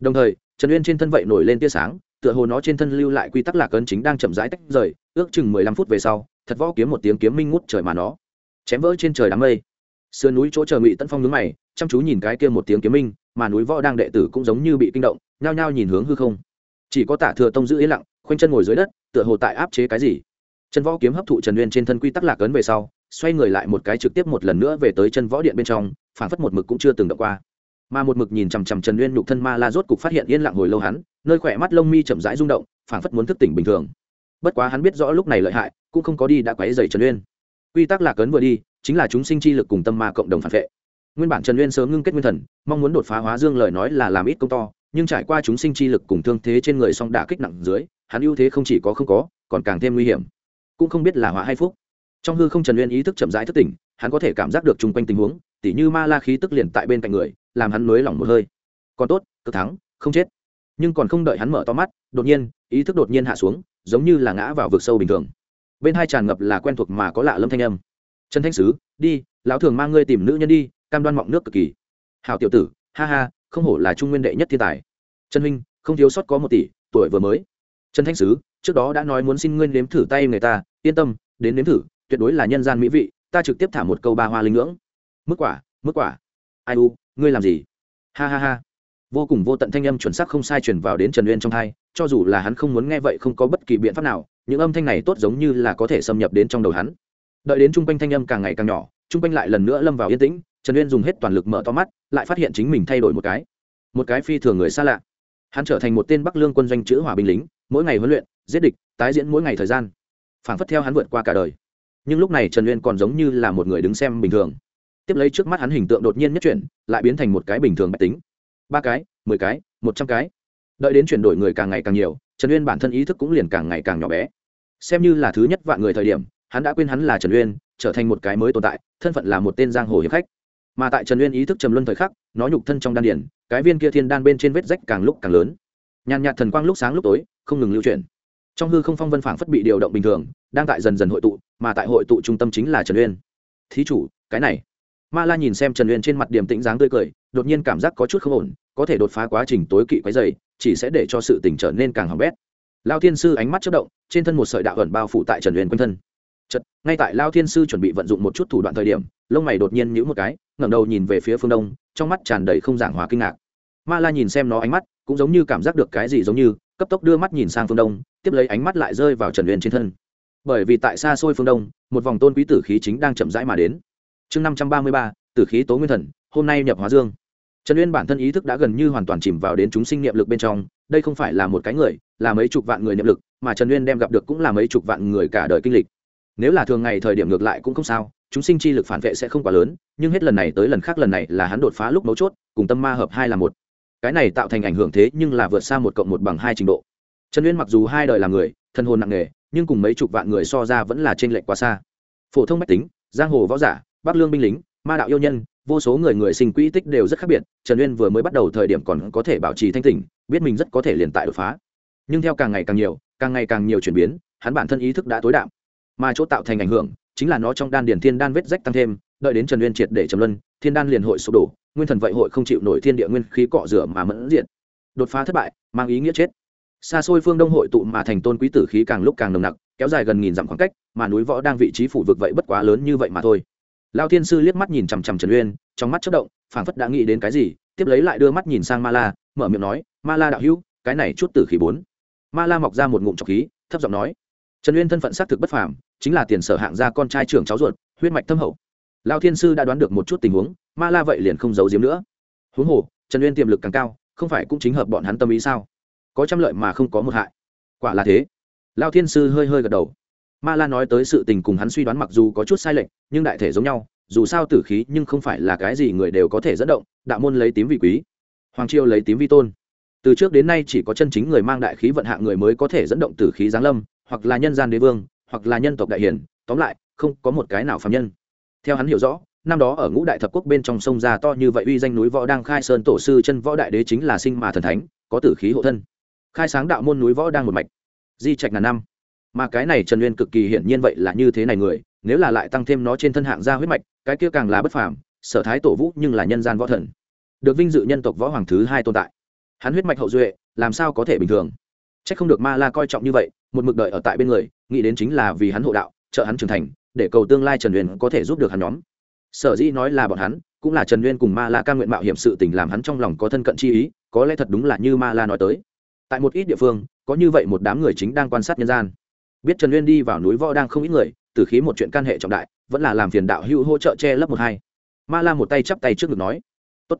Đồng thời, trần uyên trên thân vậy nổi lên tia sáng, tựa hồ nó trên thân lưu lại quy tắc lạc ấn chính đang chậm rãi tách rời, ước chừng mười lăm phút về sau, thật võ kiếm một tiếng kiếm minh ngút trời mà nó chém vỡ trên trời đám mây. Sườn núi chỗ chờ ngụy tân phong nhướng mày chăm chú nhìn cái kia một tiếng kiếm minh, mà núi võ đang đệ tử cũng giống như bị kinh động, nhao nhao nhìn hướng hư không. Chỉ có tả thừa tông giữ yên lặng, khoanh chân ngồi dưới đất, tựa hồ tại áp chế cái gì. Chân võ kiếm hấp thụ trần uyên trên thân quy tắc lạc ấn về sau, xoay người lại một cái trực tiếp một lần nữa về tới chân võ điện bên trong phản phất một mực cũng chưa từng động qua. Mà một mực nhìn chằm chằm trần uyên nhục thân ma la rốt cục phát hiện yên lặng hồi lâu hắn, nơi khỏe mắt lông mi chậm rãi rung động phản phất muốn thức tỉnh bình thường. Bất quá hắn biết rõ lúc này lợi hại, cũng không có đi đã quấy dày trần uyên quy tắc lạc ấn vừa đi, chính là chúng sinh chi lực cùng tâm ma cộng đồng phản vệ nguyên bản trần uyên sớm ngưng kết nguyên thần, mong muốn đột phá hóa dương lời nói là làm ít công to, nhưng trải qua chúng sinh chi lực cùng thương thế trên người song đả kích nặng dưới, hắn ưu thế không chỉ có không có, còn càng thêm nguy hiểm. Cũng không biết là họa hay phúc. Trong hư không trần uyên ý thức chậm rãi thức tỉnh, hắn có thể cảm giác được chung quanh tình huống, tỉ như ma la khí tức liền tại bên cạnh người, làm hắn nới lỏng một hơi. Còn tốt, cực thắng, không chết. Nhưng còn không đợi hắn mở to mắt, đột nhiên, ý thức đột nhiên hạ xuống, giống như là ngã vào vực sâu bình thường. Bên hai tràn ngập là quen thuộc mà có lạ lâm thanh âm. Trần thanh sứ, đi lão thường mang ngươi tìm nữ nhân đi, cam đoan mọng nước cực kỳ. Hào tiểu tử, ha ha, không hổ là trung nguyên đệ nhất thiên tài. Trần huynh, không thiếu sót có một tỷ, tuổi vừa mới. Trần thanh sứ, trước đó đã nói muốn xin ngươi nếm thử tay người ta, yên tâm, đến nếm thử, tuyệt đối là nhân gian mỹ vị, ta trực tiếp thả một câu ba hoa linh ngưỡng. Mức quả mức quả. Ai u, ngươi làm gì? Ha ha ha. Vô cùng vô tận thanh âm chuẩn xác không sai truyền vào đến trần uyên trong thai cho dù là hắn không muốn nghe vậy không có bất kỳ biện pháp nào, những âm thanh này tốt giống như là có thể xâm nhập đến trong đầu hắn. Đợi đến trung quanh thanh âm càng ngày càng nhỏ trung quanh lại lần nữa lâm vào yên tĩnh, trần uyên dùng hết toàn lực mở to mắt, lại phát hiện chính mình thay đổi một cái. Một cái phi thường người xa lạ. Hắn trở thành một tên bắc lương quân doanh chữ hòa binh lính, mỗi ngày huấn luyện, giết địch, tái diễn mỗi ngày thời gian. Phản phất theo hắn vượt qua cả đời. Nhưng lúc này trần uyên còn giống như là một người đứng xem bình thường. Tiếp lấy trước mắt hắn hình tượng đột nhiên nhất chuyển, lại biến thành một cái bình thường mạch tính. Ba cái, mười cái, một trăm cái. Đợi đến chuyển đổi người càng ngày càng nhiều, trần uyên bản thân ý thức cũng liền càng ngày càng nhỏ bé. Xem như là thứ nhất vạn người thời điểm, hắn đã quên hắn là trần uyên trở thành một cái mới tồn tại, thân phận là một tên giang hồ hiệp khách. Mà tại trần uyên ý thức trầm luân thời khắc, nó nhục thân trong đan điển cái viên kia thiên đan bên trên vết rách càng lúc càng lớn. Nhàn nhạt thần quang lúc sáng lúc tối, không ngừng lưu chuyển. Trong hư không phong vân phảng phất bị điều động bình thường, đang tại dần dần hội tụ, mà tại hội tụ trung tâm chính là trần uyên. Thí chủ, cái này. Ma la nhìn xem trần uyên trên mặt điểm tĩnh dáng tươi cười, đột nhiên cảm giác có chút không ổn, có thể đột phá quá trình tối kỵ quấy dày chỉ sẽ để cho sự tình trở nên càng hỏng bét. Lao thiên sư ánh mắt chất động, trên thân một sợi đạo ẩn bao phủ tại trần uyên quanh thân chật, ngay tại lao thiên sư chuẩn bị vận dụng một chút thủ đoạn thời điểm, lông mày đột nhiên nhữ một cái, ngẩng đầu nhìn về phía phương đông, trong mắt tràn đầy không giảng hòa kinh ngạc. Ma la nhìn xem nó ánh mắt, cũng giống như cảm giác được cái gì giống như, cấp tốc đưa mắt nhìn sang phương đông, tiếp lấy ánh mắt lại rơi vào trần uyên trên thân. Bởi vì tại xa xôi phương đông, một vòng tôn quý tử khí chính đang chậm rãi mà đến. Chương năm trăm ba mươi ba, tử khí tố nguyên thần, hôm nay nhập hóa dương. Trần uyên bản thân ý thức đã gần như hoàn toàn chìm vào đến chúng sinh niệm lực bên trong, đây không phải là một cái người, là mấy chục vạn người niệm lực, mà trần uyên đem gặp được cũng là mấy chục vạn người cả đời kinh lịch nếu là thường ngày thời điểm ngược lại cũng không sao, chúng sinh chi lực phản vệ sẽ không quá lớn, nhưng hết lần này tới lần khác lần này là hắn đột phá lúc mấu chốt, cùng tâm ma hợp hai là một. Cái này tạo thành ảnh hưởng thế nhưng là vượt xa một cộng một bằng hai trình độ. Trần uyên mặc dù hai đời là người, thân hồn nặng nề, nhưng cùng mấy chục vạn người so ra vẫn là t r ê n lệch quá xa. Phổ thông mách tính, giang hồ võ giả, bắc lương binh lính, ma đạo yêu nhân, vô số người người sinh quỹ tích đều rất khác biệt, trần uyên vừa mới bắt đầu thời điểm còn có thể bảo trì thanh tỉnh, biết mình rất có thể liền tại đột phá. Nhưng theo càng ngày càng nhiều, càng ngày càng nhiều chuyển biến, hắn bản thân ý thức đã tối đạm mà chỗ tạo thành ảnh hưởng chính là nó trong đan điền thiên đan vết rách tăng thêm, đợi đến trần uyên triệt để trầm luân, thiên đan liền hội sụp đổ, nguyên thần vậy hội không chịu nổi thiên địa nguyên khí cọ rửa mà mẫn diện đột phá thất bại, mang ý nghĩa chết. Xa xôi phương đông hội tụ mà thành tôn quý tử khí càng lúc càng nồng nặc, kéo dài gần nghìn dặm khoảng cách, mà núi võ đang vị trí phủ vực vậy bất quá lớn như vậy mà thôi. Lao thiên sư liếc mắt nhìn chằm chằm trần uyên trong mắt chất động, phảng phất đã nghĩ đến cái gì, tiếp lấy lại đưa mắt nhìn sang ma la, mở miệng nói, ma la đạo hữu, cái này chút tử khí bốn. Ma la mọc ra một ngụm trọc khí, thấp giọng nói trần uyên thân phận xác thực bất phàm, chính là tiền sở hạng gia con trai trưởng cháu ruột, huyết mạch thâm hậu. Lao thiên sư đã đoán được một chút tình huống, ma la vậy liền không giấu giếm nữa. Huống hồ, trần uyên tiềm lực càng cao, không phải cũng chính hợp bọn hắn tâm ý sao? Có trăm lợi mà không có một hại. Quả là thế. Lao thiên sư hơi hơi gật đầu. Ma la nói tới sự tình cùng hắn suy đoán mặc dù có chút sai lệch, nhưng đại thể giống nhau, dù sao tử khí nhưng không phải là cái gì người đều có thể dẫn động, đạo môn lấy tím vị quý, hoàng triều lấy tím vi tôn. Từ trước đến nay chỉ có chân chính người mang đại khí vận hạ người mới có thể dẫn động tử khí giáng lâm hoặc là nhân gian đế vương, hoặc là nhân tộc đại hiển tóm lại, không có một cái nào phạm nhân. Theo hắn hiểu rõ, năm đó ở ngũ đại thập quốc bên trong sông già to như vậy uy danh núi võ đang khai sơn tổ sư chân võ đại đế chính là sinh mà thần thánh, có tử khí hộ thân. Khai sáng đạo môn núi võ đang một mạch, di trạch ngàn năm. Mà cái này trần nguyên cực kỳ hiển nhiên vậy là như thế này người, nếu là lại tăng thêm nó trên thân hạng gia huyết mạch, cái kia càng là bất phàm, sở thái tổ vũ nhưng là nhân gian võ thần. Được vinh dự nhân tộc võ hoàng thứ hai tồn tại. Hắn huyết mạch hậu duệ, làm sao có thể bình thường? C h ắ c không được ma la coi trọng như vậy một mực đợi ở tại bên người, nghĩ đến chính là vì hắn hộ đạo, trợ hắn trưởng thành, để cầu tương lai trần uyên có thể giúp được hắn nhóm. Sở dĩ nói là bọn hắn, cũng là trần uyên cùng ma la ca nguyện mạo hiểm sự tình làm hắn trong lòng có thân cận chi ý, có lẽ thật đúng là như ma la nói tới. Tại một ít địa phương, có như vậy một đám người chính đang quan sát nhân gian. Biết trần uyên đi vào núi võ đang không ít người, từ khí một chuyện can hệ trọng đại, vẫn là làm phiền đạo hữu hỗ trợ che lấp một hai. Ma la một tay chắp tay trước ngực nói, tốt.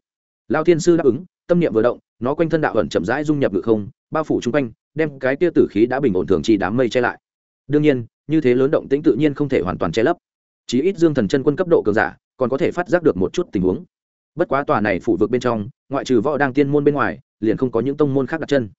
Lao thiên sư đáp ứng, tâm niệm vừa động, nó quanh thân đạo ẩn chậm rãi dung nhập ngự không, bao phủ chung quanh đem cái tia tử khí đã bình ổn thường chỉ đám mây che lại. Đương nhiên, như thế lớn động tĩnh tự nhiên không thể hoàn toàn che lấp. Chí ít dương thần chân quân cấp độ cường giả, còn có thể phát giác được một chút tình huống. Bất quá tòa này phủ vực bên trong, ngoại trừ võ đang tiên môn bên ngoài, liền không có những tông môn khác đặt chân.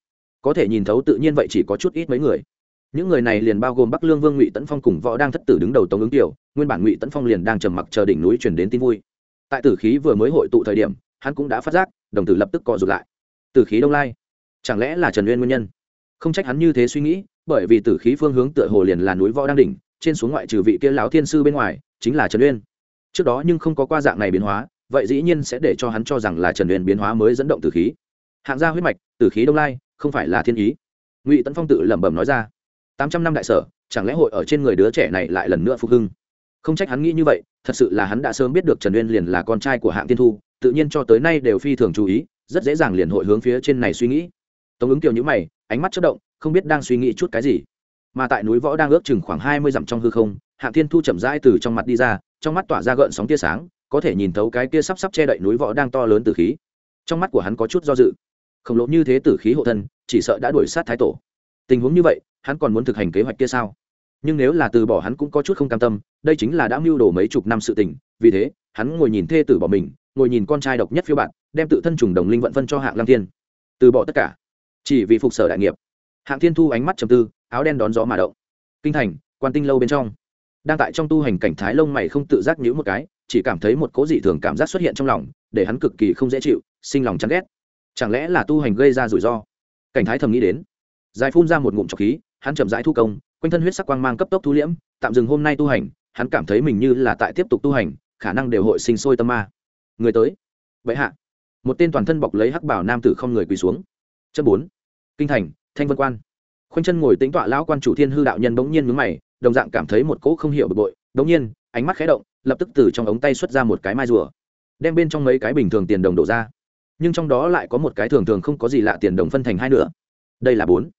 Có thể nhìn thấu tự nhiên vậy chỉ có chút ít mấy người. Những người này liền bao gồm bắc lương vương ngụy tấn phong cùng võ đang thất tử đứng đầu tống ứng tiểu nguyên bản ngụy tấn phong liền đang trầm mặc chờ đỉnh núi chuyển đến tin vui. Tại tử khí vừa mới hội tụ thời điểm, hắn cũng đã phát giác, đồng tử lập tức co rụt lại. Tử khí đông lai, chẳng lẽ là trần uyên nguyên nhân? Không trách hắn như thế suy nghĩ, bởi vì tử khí phương hướng tựa hồ liền là núi võ đang đỉnh, trên xuống ngoại trừ vị kia lão thiên sư bên ngoài, chính là trần uyên. Trước đó nhưng không có qua dạng này biến hóa, vậy dĩ nhiên sẽ để cho hắn cho rằng là trần uyên biến hóa mới dẫn động tử khí. Hạng gia huyết mạch, tử khí đông lai, không phải là thiên ý. Ngụy tấn phong tự lẩm bẩm nói ra. Tám trăm năm đại sở, chẳng lẽ hội ở trên người đứa trẻ này lại lần nữa phục hưng? Không trách hắn nghĩ như vậy, thật sự là hắn đã sớm biết được trần uyên liền là con trai của hạng tiên thu, tự nhiên cho tới nay đều phi thường chú ý, rất dễ dàng liền hội hướng phía trên này suy nghĩ tống ứng kiều nhữ mày, ánh mắt chất động, không biết đang suy nghĩ chút cái gì. Mà tại núi võ đang ước chừng khoảng hai mươi dặm trong hư không, hạng thiên thu chậm rãi từ trong mặt đi ra, trong mắt tỏa ra gợn sóng tia sáng, có thể nhìn thấu cái kia sắp sắp che đậy núi võ đang to lớn từ khí. Trong mắt của hắn có chút do dự. Khổng lồ như thế tử khí hộ thân, chỉ sợ đã đuổi sát thái tổ. Tình huống như vậy, hắn còn muốn thực hành kế hoạch kia sao? Nhưng nếu là từ bỏ hắn cũng có chút không cam tâm, đây chính là đã mưu đồ mấy chục năm sự tình, vì thế, hắn ngồi nhìn thê tử bỏ mình, ngồi nhìn con trai độc nhất phiêu bạn đem tự thân trùng đồng linh vận phân cho hạng lăng thiên. Từ bỏ tất cả chỉ vì phục sở đại nghiệp, hạng thiên thu ánh mắt trầm tư, áo đen đón gió mà động. Kinh thành, quan tinh lâu bên trong. Đang tại trong tu hành cảnh thái lông mày không tự giác nhữ một cái, chỉ cảm thấy một cố dị thường cảm giác xuất hiện trong lòng, để hắn cực kỳ không dễ chịu, sinh lòng chán ghét. Chẳng lẽ là tu hành gây ra rủi ro? Cảnh thái thầm nghĩ đến. Dài phun ra một ngụm trọc khí, hắn chậm rãi thu công, quanh thân huyết sắc quang mang cấp tốc thu liễm, tạm dừng hôm nay tu hành, hắn cảm thấy mình như là tại tiếp tục tu hành, khả năng đều hội sinh sôi tâm ma. Người tới. Vậy hạ. Một tên toàn thân bọc lấy hắc bảo nam tử không người quỳ xuống chân bốn. Kinh thành, thanh vân quan. Khoanh chân ngồi tính tọa lão quan chủ thiên hư đạo nhân bỗng nhiên mướn mày, đồng dạng cảm thấy một cỗ không hiểu bực bội. Bỗng nhiên, ánh mắt khẽ động, lập tức từ trong ống tay xuất ra một cái mai rùa, đem bên trong mấy cái bình thường tiền đồng đổ ra. Nhưng trong đó lại có một cái thường thường không có gì lạ tiền đồng phân thành hai nữa đây là bốn.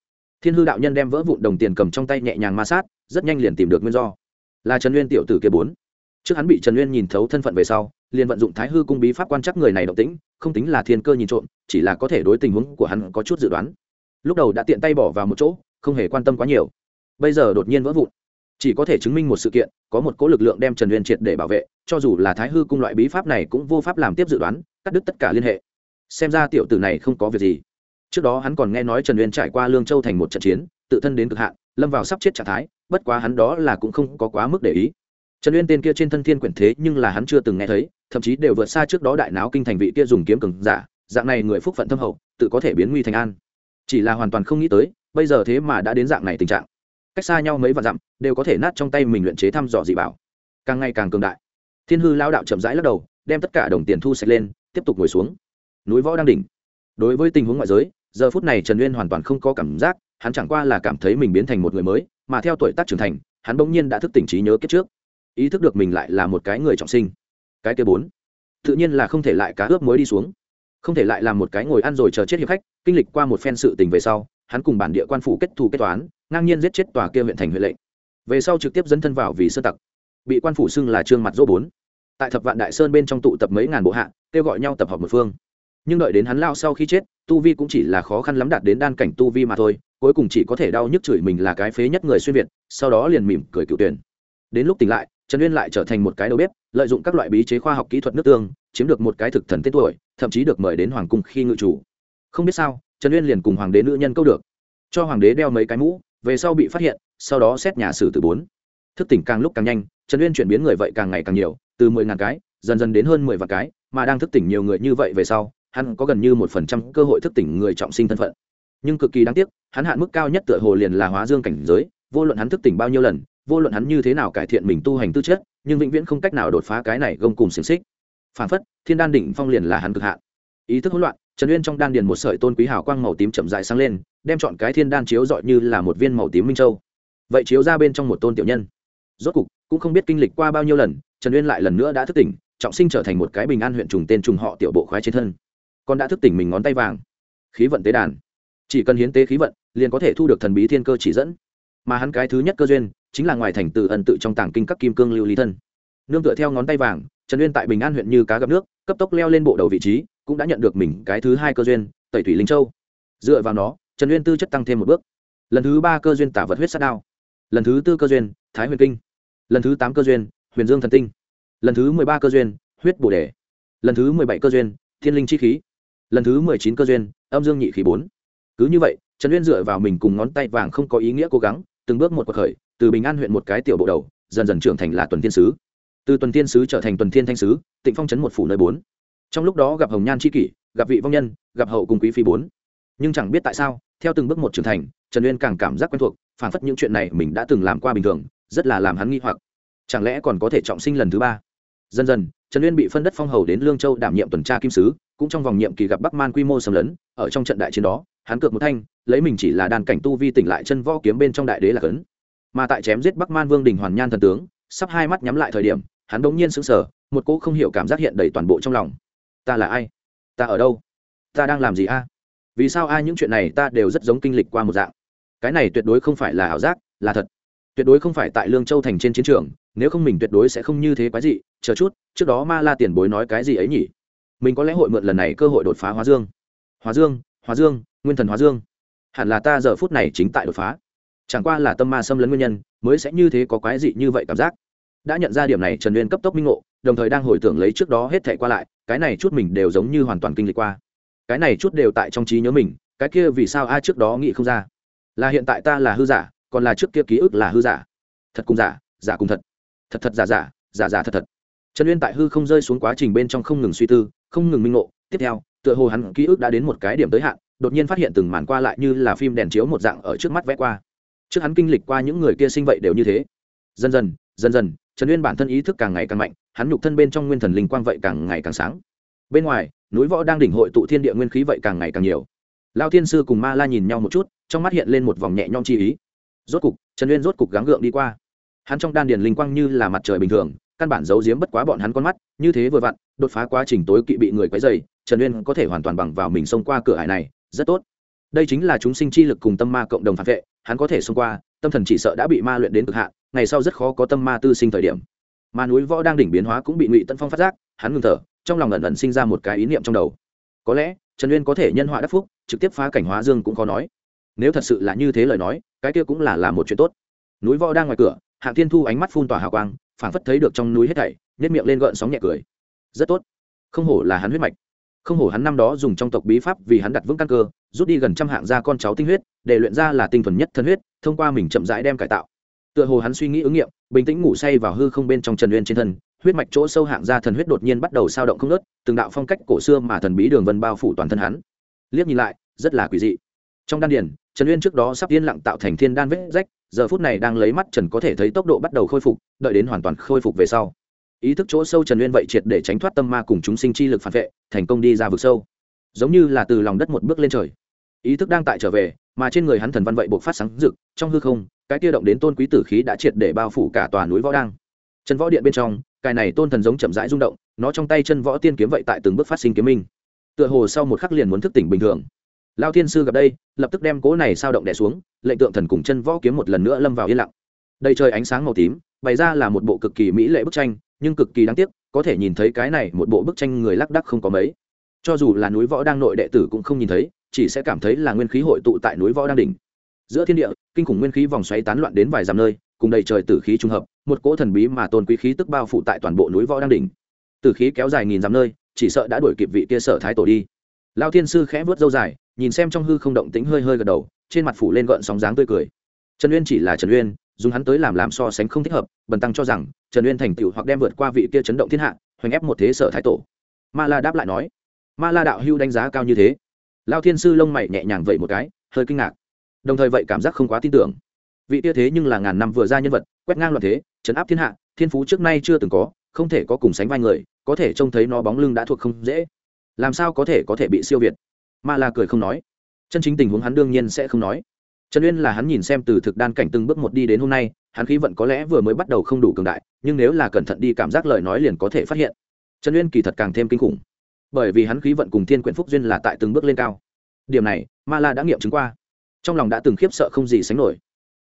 Thiên hư đạo nhân đem vỡ vụn đồng tiền cầm trong tay nhẹ nhàng ma sát, rất nhanh liền tìm được nguyên do. Là trần nguyên tiểu tử kia bốn. Trước hắn bị trần nguyên nhìn thấu thân phận về sau liền vận dụng thái hư cung bí pháp quan chắc người này động tĩnh, không tính là thiên cơ nhìn trộm, chỉ là có thể đối tình huống của hắn có chút dự đoán. Lúc đầu đã tiện tay bỏ vào một chỗ, không hề quan tâm quá nhiều. Bây giờ đột nhiên vỡ vụn. Chỉ có thể chứng minh một sự kiện, có một cố lực lượng đem trần uyên triệt để bảo vệ, cho dù là thái hư cung loại bí pháp này cũng vô pháp làm tiếp dự đoán, cắt đứt tất cả liên hệ. Xem ra tiểu tử này không có việc gì. Trước đó hắn còn nghe nói trần uyên trải qua lương châu thành một trận chiến, tự thân đến cực hạn, lâm vào sắp chết trạng thái, bất quá hắn đó là cũng không có quá mức để ý. Trần uyên tên kia trên thân thiên quyển thế nhưng là hắn chưa từng nghe thấy thậm chí đều vượt xa trước đó đại náo kinh thành vị kia dùng kiếm cường giả, dạng này người phúc phận thâm hậu, tự có thể biến nguy thành an. Chỉ là hoàn toàn không nghĩ tới, bây giờ thế mà đã đến dạng này tình trạng. Cách xa nhau mấy vạn dặm, đều có thể nát trong tay mình luyện chế thăm dò dị bảo. Càng ngày càng cường đại. Thiên hư lao đạo chậm rãi lắc đầu, đem tất cả đồng tiền thu sạch lên, tiếp tục ngồi xuống. Núi võ đang đỉnh. Đối với tình huống ngoại giới, giờ phút này trần uyên hoàn toàn không có cảm giác, hắn chẳng qua là cảm thấy mình biến thành một người mới, mà theo tuổi tác trưởng thành, hắn bỗng nhiên đã thức tỉnh trí nhớ kết trước. Ý thức được mình lại là một cái người trọng sinh cái kia bốn. Tự nhiên là không thể lại cá ướp mới đi xuống. Không thể lại làm một cái ngồi ăn rồi chờ chết hiệp khách, kinh lịch qua một phen sự tình về sau, hắn cùng bản địa quan phủ kết thù kết toán, ngang nhiên giết chết tòa kia huyện thành huyện lệnh. Về sau trực tiếp dấn thân vào vì sơ tặc. Bị quan phủ xưng là trương mặt dỗ bốn. Tại thập vạn đại sơn bên trong tụ tập mấy ngàn bộ hạ, kêu gọi nhau tập hợp một phương. Nhưng đợi đến hắn lao sau khi chết, tu vi cũng chỉ là khó khăn lắm đạt đến đan cảnh tu vi mà thôi, cuối cùng chỉ có thể đau nhức chửi mình là cái phế nhất người xuyên việt, sau đó liền mỉm cười cựu tuyển. Đến lúc tỉnh lại trần uyên lại trở thành một cái đầu bếp, lợi dụng các loại bí chế khoa học kỹ thuật nước tương, chiếm được một cái thực thần tên tuổi, thậm chí được mời đến hoàng cung khi ngự chủ. Không biết sao, trần uyên liền cùng hoàng đế nữ nhân câu được. Cho hoàng đế đeo mấy cái mũ, về sau bị phát hiện, sau đó xét nhà sử từ bốn. Thức tỉnh càng lúc càng nhanh, trần uyên chuyển biến người vậy càng ngày càng nhiều, từ mười ngàn cái, dần dần đến hơn mười vạn cái, mà đang thức tỉnh nhiều người như vậy về sau, hắn có gần như một phần trăm cơ hội thức tỉnh người trọng sinh thân phận. Nhưng cực kỳ đáng tiếc, hắn hạn mức cao nhất tựa hồ liền là hóa dương cảnh giới, vô luận hắn thức tỉnh bao nhiêu lần vô luận hắn như thế nào cải thiện mình tu hành tư chất, nhưng vĩnh viễn không cách nào đột phá cái này gông cùng xiềng xích. Phản phất, thiên đan đỉnh phong liền là hắn cực hạn. Ý thức hỗn loạn, trần uyên trong đan điền một sợi tôn quý hào quang màu tím chậm rãi sáng lên, đem chọn cái thiên đan chiếu dọi như là một viên màu tím minh châu. Vậy chiếu ra bên trong một tôn tiểu nhân. Rốt cục, cũng không biết kinh lịch qua bao nhiêu lần, trần uyên lại lần nữa đã thức tỉnh, trọng sinh trở thành một cái bình an huyện trùng tên trùng họ tiểu bộ khoái trên thân. Còn đã thức tỉnh mình ngón tay vàng. Khí vận tế đàn. Chỉ cần hiến tế khí vận, liền có thể thu được thần bí thiên cơ chỉ dẫn. Mà hắn cái thứ nhất cơ duyên chính là ngoài thành từ ẩn tự trong tàng kinh các kim cương lưu lý thân. Nương tựa theo ngón tay vàng, trần uyên tại bình an huyện như cá gặp nước, cấp tốc leo lên bộ đầu vị trí, cũng đã nhận được mình cái thứ hai cơ duyên, tẩy thủy linh châu. Dựa vào nó, trần uyên tư chất tăng thêm một bước. Lần thứ ba cơ duyên tả vật huyết sát đao. Lần thứ tư cơ duyên, thái huyền kinh. Lần thứ tám cơ duyên, huyền dương thần tinh. Lần thứ mười ba cơ duyên, huyết bồ đề. Lần thứ mười bảy cơ duyên, thiên linh chi khí. Lần thứ mười chín cơ duyên, âm dương nhị khí bốn. Cứ như vậy, trần uyên dựa vào mình cùng ngón tay vàng không có ý nghĩa cố gắng từng bước một cuộc khởi, từ bình an huyện một cái tiểu bộ đầu, dần dần trưởng thành là tuần thiên sứ. Từ tuần thiên sứ trở thành tuần thiên thanh sứ, tịnh phong chấn một phủ nơi bốn. Trong lúc đó gặp hồng nhan c h i kỷ, gặp vị vong nhân, gặp hậu cùng quý phi bốn. Nhưng chẳng biết tại sao, theo từng bước một trưởng thành, trần uyên càng cảm giác quen thuộc phản phất những chuyện này mình đã từng làm qua bình thường, rất là làm hắn nghi hoặc. Chẳng lẽ còn có thể trọng sinh lần thứ ba? Dần dần, trần uyên bị phân đất phong hầu đến lương châu đảm nhiệm tuần tra kim sứ cũng trong vòng nhiệm kỳ gặp bắc man quy mô xâm lấn, ở trong trận đại chiến đó, hắn cược một thanh, lấy mình chỉ là đàn cảnh tu vi tỉnh lại chân võ kiếm bên trong đại đế là cấn. Mà tại chém giết bắc man vương đình hoàn nhan thần tướng, sắp hai mắt nhắm lại thời điểm, hắn đ ỗ n g nhiên sững sờ, một cỗ không hiểu cảm giác hiện đầy toàn bộ trong lòng. Ta là ai? Ta ở đâu? Ta đang làm gì a? Vì sao ai những chuyện này ta đều rất giống kinh lịch qua một dạng? Cái này tuyệt đối không phải là ảo giác, là thật. Tuyệt đối không phải tại lương châu thành trên chiến trường, nếu không mình tuyệt đối sẽ không như thế quái gì chờ chút, trước đó ma la tiền bối nói cái gì ấy nhỉ? Mình có lẽ hội mượn lần này cơ hội đột phá hóa dương. Hóa dương hóa dương, nguyên thần hóa dương. Hẳn là ta giờ phút này chính tại đột phá. Chẳng qua là tâm ma xâm lấn nguyên nhân, mới sẽ như thế có quái dị như vậy cảm giác. Đã nhận ra điểm này, trần uyên cấp tốc minh ngộ, đồng thời đang hồi tưởng lấy trước đó hết thệ qua lại, cái này chút mình đều giống như hoàn toàn kinh lịch qua. Cái này chút đều tại trong trí nhớ mình, cái kia vì sao ai trước đó nghĩ không ra? Là hiện tại ta là hư giả, còn là trước kia ký ức là hư giả. Thật cùng giả giả cùng thật. Thật thật giả giả giả giả thật thật. Trần uyên tại hư không rơi xuống quá trình bên trong không ngừng suy tư không ngừng minh ngộ. Tiếp theo, tựa hồ hắn ký ức đã đến một cái điểm tới hạn, đột nhiên phát hiện từng màn qua lại như là phim đèn chiếu một dạng ở trước mắt vẽ qua. Trước hắn kinh lịch qua những người kia sinh vậy đều như thế. Dần dần dần dần, trần uyên bản thân ý thức càng ngày càng mạnh, hắn nhục thân bên trong nguyên thần linh quang vậy càng ngày càng sáng. Bên ngoài, núi võ đang đỉnh hội tụ thiên địa nguyên khí vậy càng ngày càng nhiều. Lao thiên sư cùng ma la nhìn nhau một chút, trong mắt hiện lên một vòng nhẹ nhom chi ý. Rốt cục, trần uyên rốt cục gắng gượng đi qua. Hắn trong đan điền linh quang như là mặt trời bình thường căn bản giấu giếm bất quá bọn hắn con mắt, như thế vừa vặn, đột phá quá trình tối kỵ bị người quấy dày trần uyên có thể hoàn toàn bằng vào mình xông qua cửa hải này, rất tốt. Đây chính là chúng sinh chi lực cùng tâm ma cộng đồng phản vệ, hắn có thể xông qua, tâm thần chỉ sợ đã bị ma luyện đến cực hạn, ngày sau rất khó có tâm ma tư sinh thời điểm. Mà núi võ đang đỉnh biến hóa cũng bị ngụy tân phong phát giác, hắn ngừng thở, trong lòng ẩn ẩn sinh ra một cái ý niệm trong đầu. Có lẽ, trần uyên có thể nhân họa đắc phúc, trực tiếp phá cảnh hóa dương cũng khó nói. Nếu thật sự là như thế lời nói, cái kia cũng là là một chuyện tốt. Núi võ đang ngoài cửa, hạng thiên thu ánh mắt phun tỏa hào quang phảng phất thấy được trong núi hết thảy nhét miệng lên gợn sóng nhẹ cười. Rất tốt. Không hổ là hắn huyết mạch. Không hổ hắn năm đó dùng trong tộc bí pháp vì hắn đặt vững căn cơ, rút đi gần trăm hạng gia con cháu tinh huyết, để luyện ra là tinh thuần nhất thân huyết, thông qua mình chậm rãi đem cải tạo. Tựa hồ hắn suy nghĩ ứng nghiệm, bình tĩnh ngủ say vào hư không bên trong trần uyên trên thân, huyết mạch chỗ sâu hạng gia thần huyết đột nhiên bắt đầu sao động không nớt từng đạo phong cách cổ xưa mà thần bí đường vân bao phủ toàn thân hắn. Liếc nhìn lại, rất là quỷ dị. Trong đan điền, trần uyên trước đó sắp yên lặng tạo thành thiên đan vết rách giờ phút này đang lấy mắt trần có thể thấy tốc độ bắt đầu khôi phục, đợi đến hoàn toàn khôi phục về sau. Ý thức chỗ sâu trần uyên vậy triệt để tránh thoát tâm ma cùng chúng sinh chi lực phản vệ, thành công đi ra vực sâu. Giống như là từ lòng đất một bước lên trời. Ý thức đang tại trở về, mà trên người hắn thần văn vậy buộc phát sáng rực, trong hư không, cái kia động đến tôn quý tử khí đã triệt để bao phủ cả tòa núi võ đang chân võ điện bên trong, cái này tôn thần giống chậm rãi rung động, nó trong tay chân võ tiên kiếm vậy tại từng bước phát sinh kiếm minh. Tựa hồ sau một khắc liền muốn thức tỉnh bình thường lao thiên sư gặp đây, lập tức đem cố này sao động đẻ xuống, lệnh tượng thần cùng chân võ kiếm một lần nữa lâm vào yên lặng. Đây trời ánh sáng màu tím, bày ra là một bộ cực kỳ mỹ lệ bức tranh, nhưng cực kỳ đáng tiếc, có thể nhìn thấy cái này một bộ bức tranh người lác đắc không có mấy. Cho dù là núi võ đang nội đệ tử cũng không nhìn thấy, chỉ sẽ cảm thấy là nguyên khí hội tụ tại núi võ đang đỉnh. Giữa thiên địa, kinh khủng nguyên khí vòng xoáy tán loạn đến vài dặm nơi, cùng đầy trời tử khí trung hợp, một cỗ thần bí mà tôn quý khí tức bao phủ tại toàn bộ núi võ đang đỉnh. Tử khí kéo dài nghìn dặm nơi, chỉ sợ đã đuổi kịp vị kia sở thái tổ đi lao thiên sư khẽ vớt dâu dài, nhìn xem trong hư không động tĩnh hơi hơi gật đầu, trên mặt phủ lên gợn sóng dáng tươi cười. Trần uyên chỉ là trần uyên, dùng hắn tới làm làm so sánh không thích hợp, bần tăng cho rằng, trần uyên thành tựu hoặc đem vượt qua vị kia chấn động thiên hạ, hoành ép một thế sở thái tổ. Ma la đáp lại nói, ma la đạo hưu đánh giá cao như thế. Lao thiên sư lông mày nhẹ nhàng vậy một cái, hơi kinh ngạc. Đồng thời vậy cảm giác không quá tin tưởng. Vị tia thế nhưng là ngàn năm vừa ra nhân vật, quét ngang loạn thế chấn áp thiên hạ, thiên phú trước nay chưa từng có, không thể có cùng sánh vai người, có thể trông thấy nó bóng lưng đã thuộc không dễ làm sao có thể có thể bị siêu việt? Ma la cười không nói. Chân chính tình huống hắn đương nhiên sẽ không nói. Trần uyên là hắn nhìn xem từ thực đan cảnh từng bước một đi đến hôm nay, hắn khí vận có lẽ vừa mới bắt đầu không đủ cường đại, nhưng nếu là cẩn thận đi cảm giác lời nói liền có thể phát hiện. Trần uyên kỳ thật càng thêm kinh khủng. Bởi vì hắn khí vận cùng thiên quyển phúc duyên là tại từng bước lên cao. Điểm này, ma la đã nghiệm chứng qua. Trong lòng đã từng khiếp sợ không gì sánh nổi.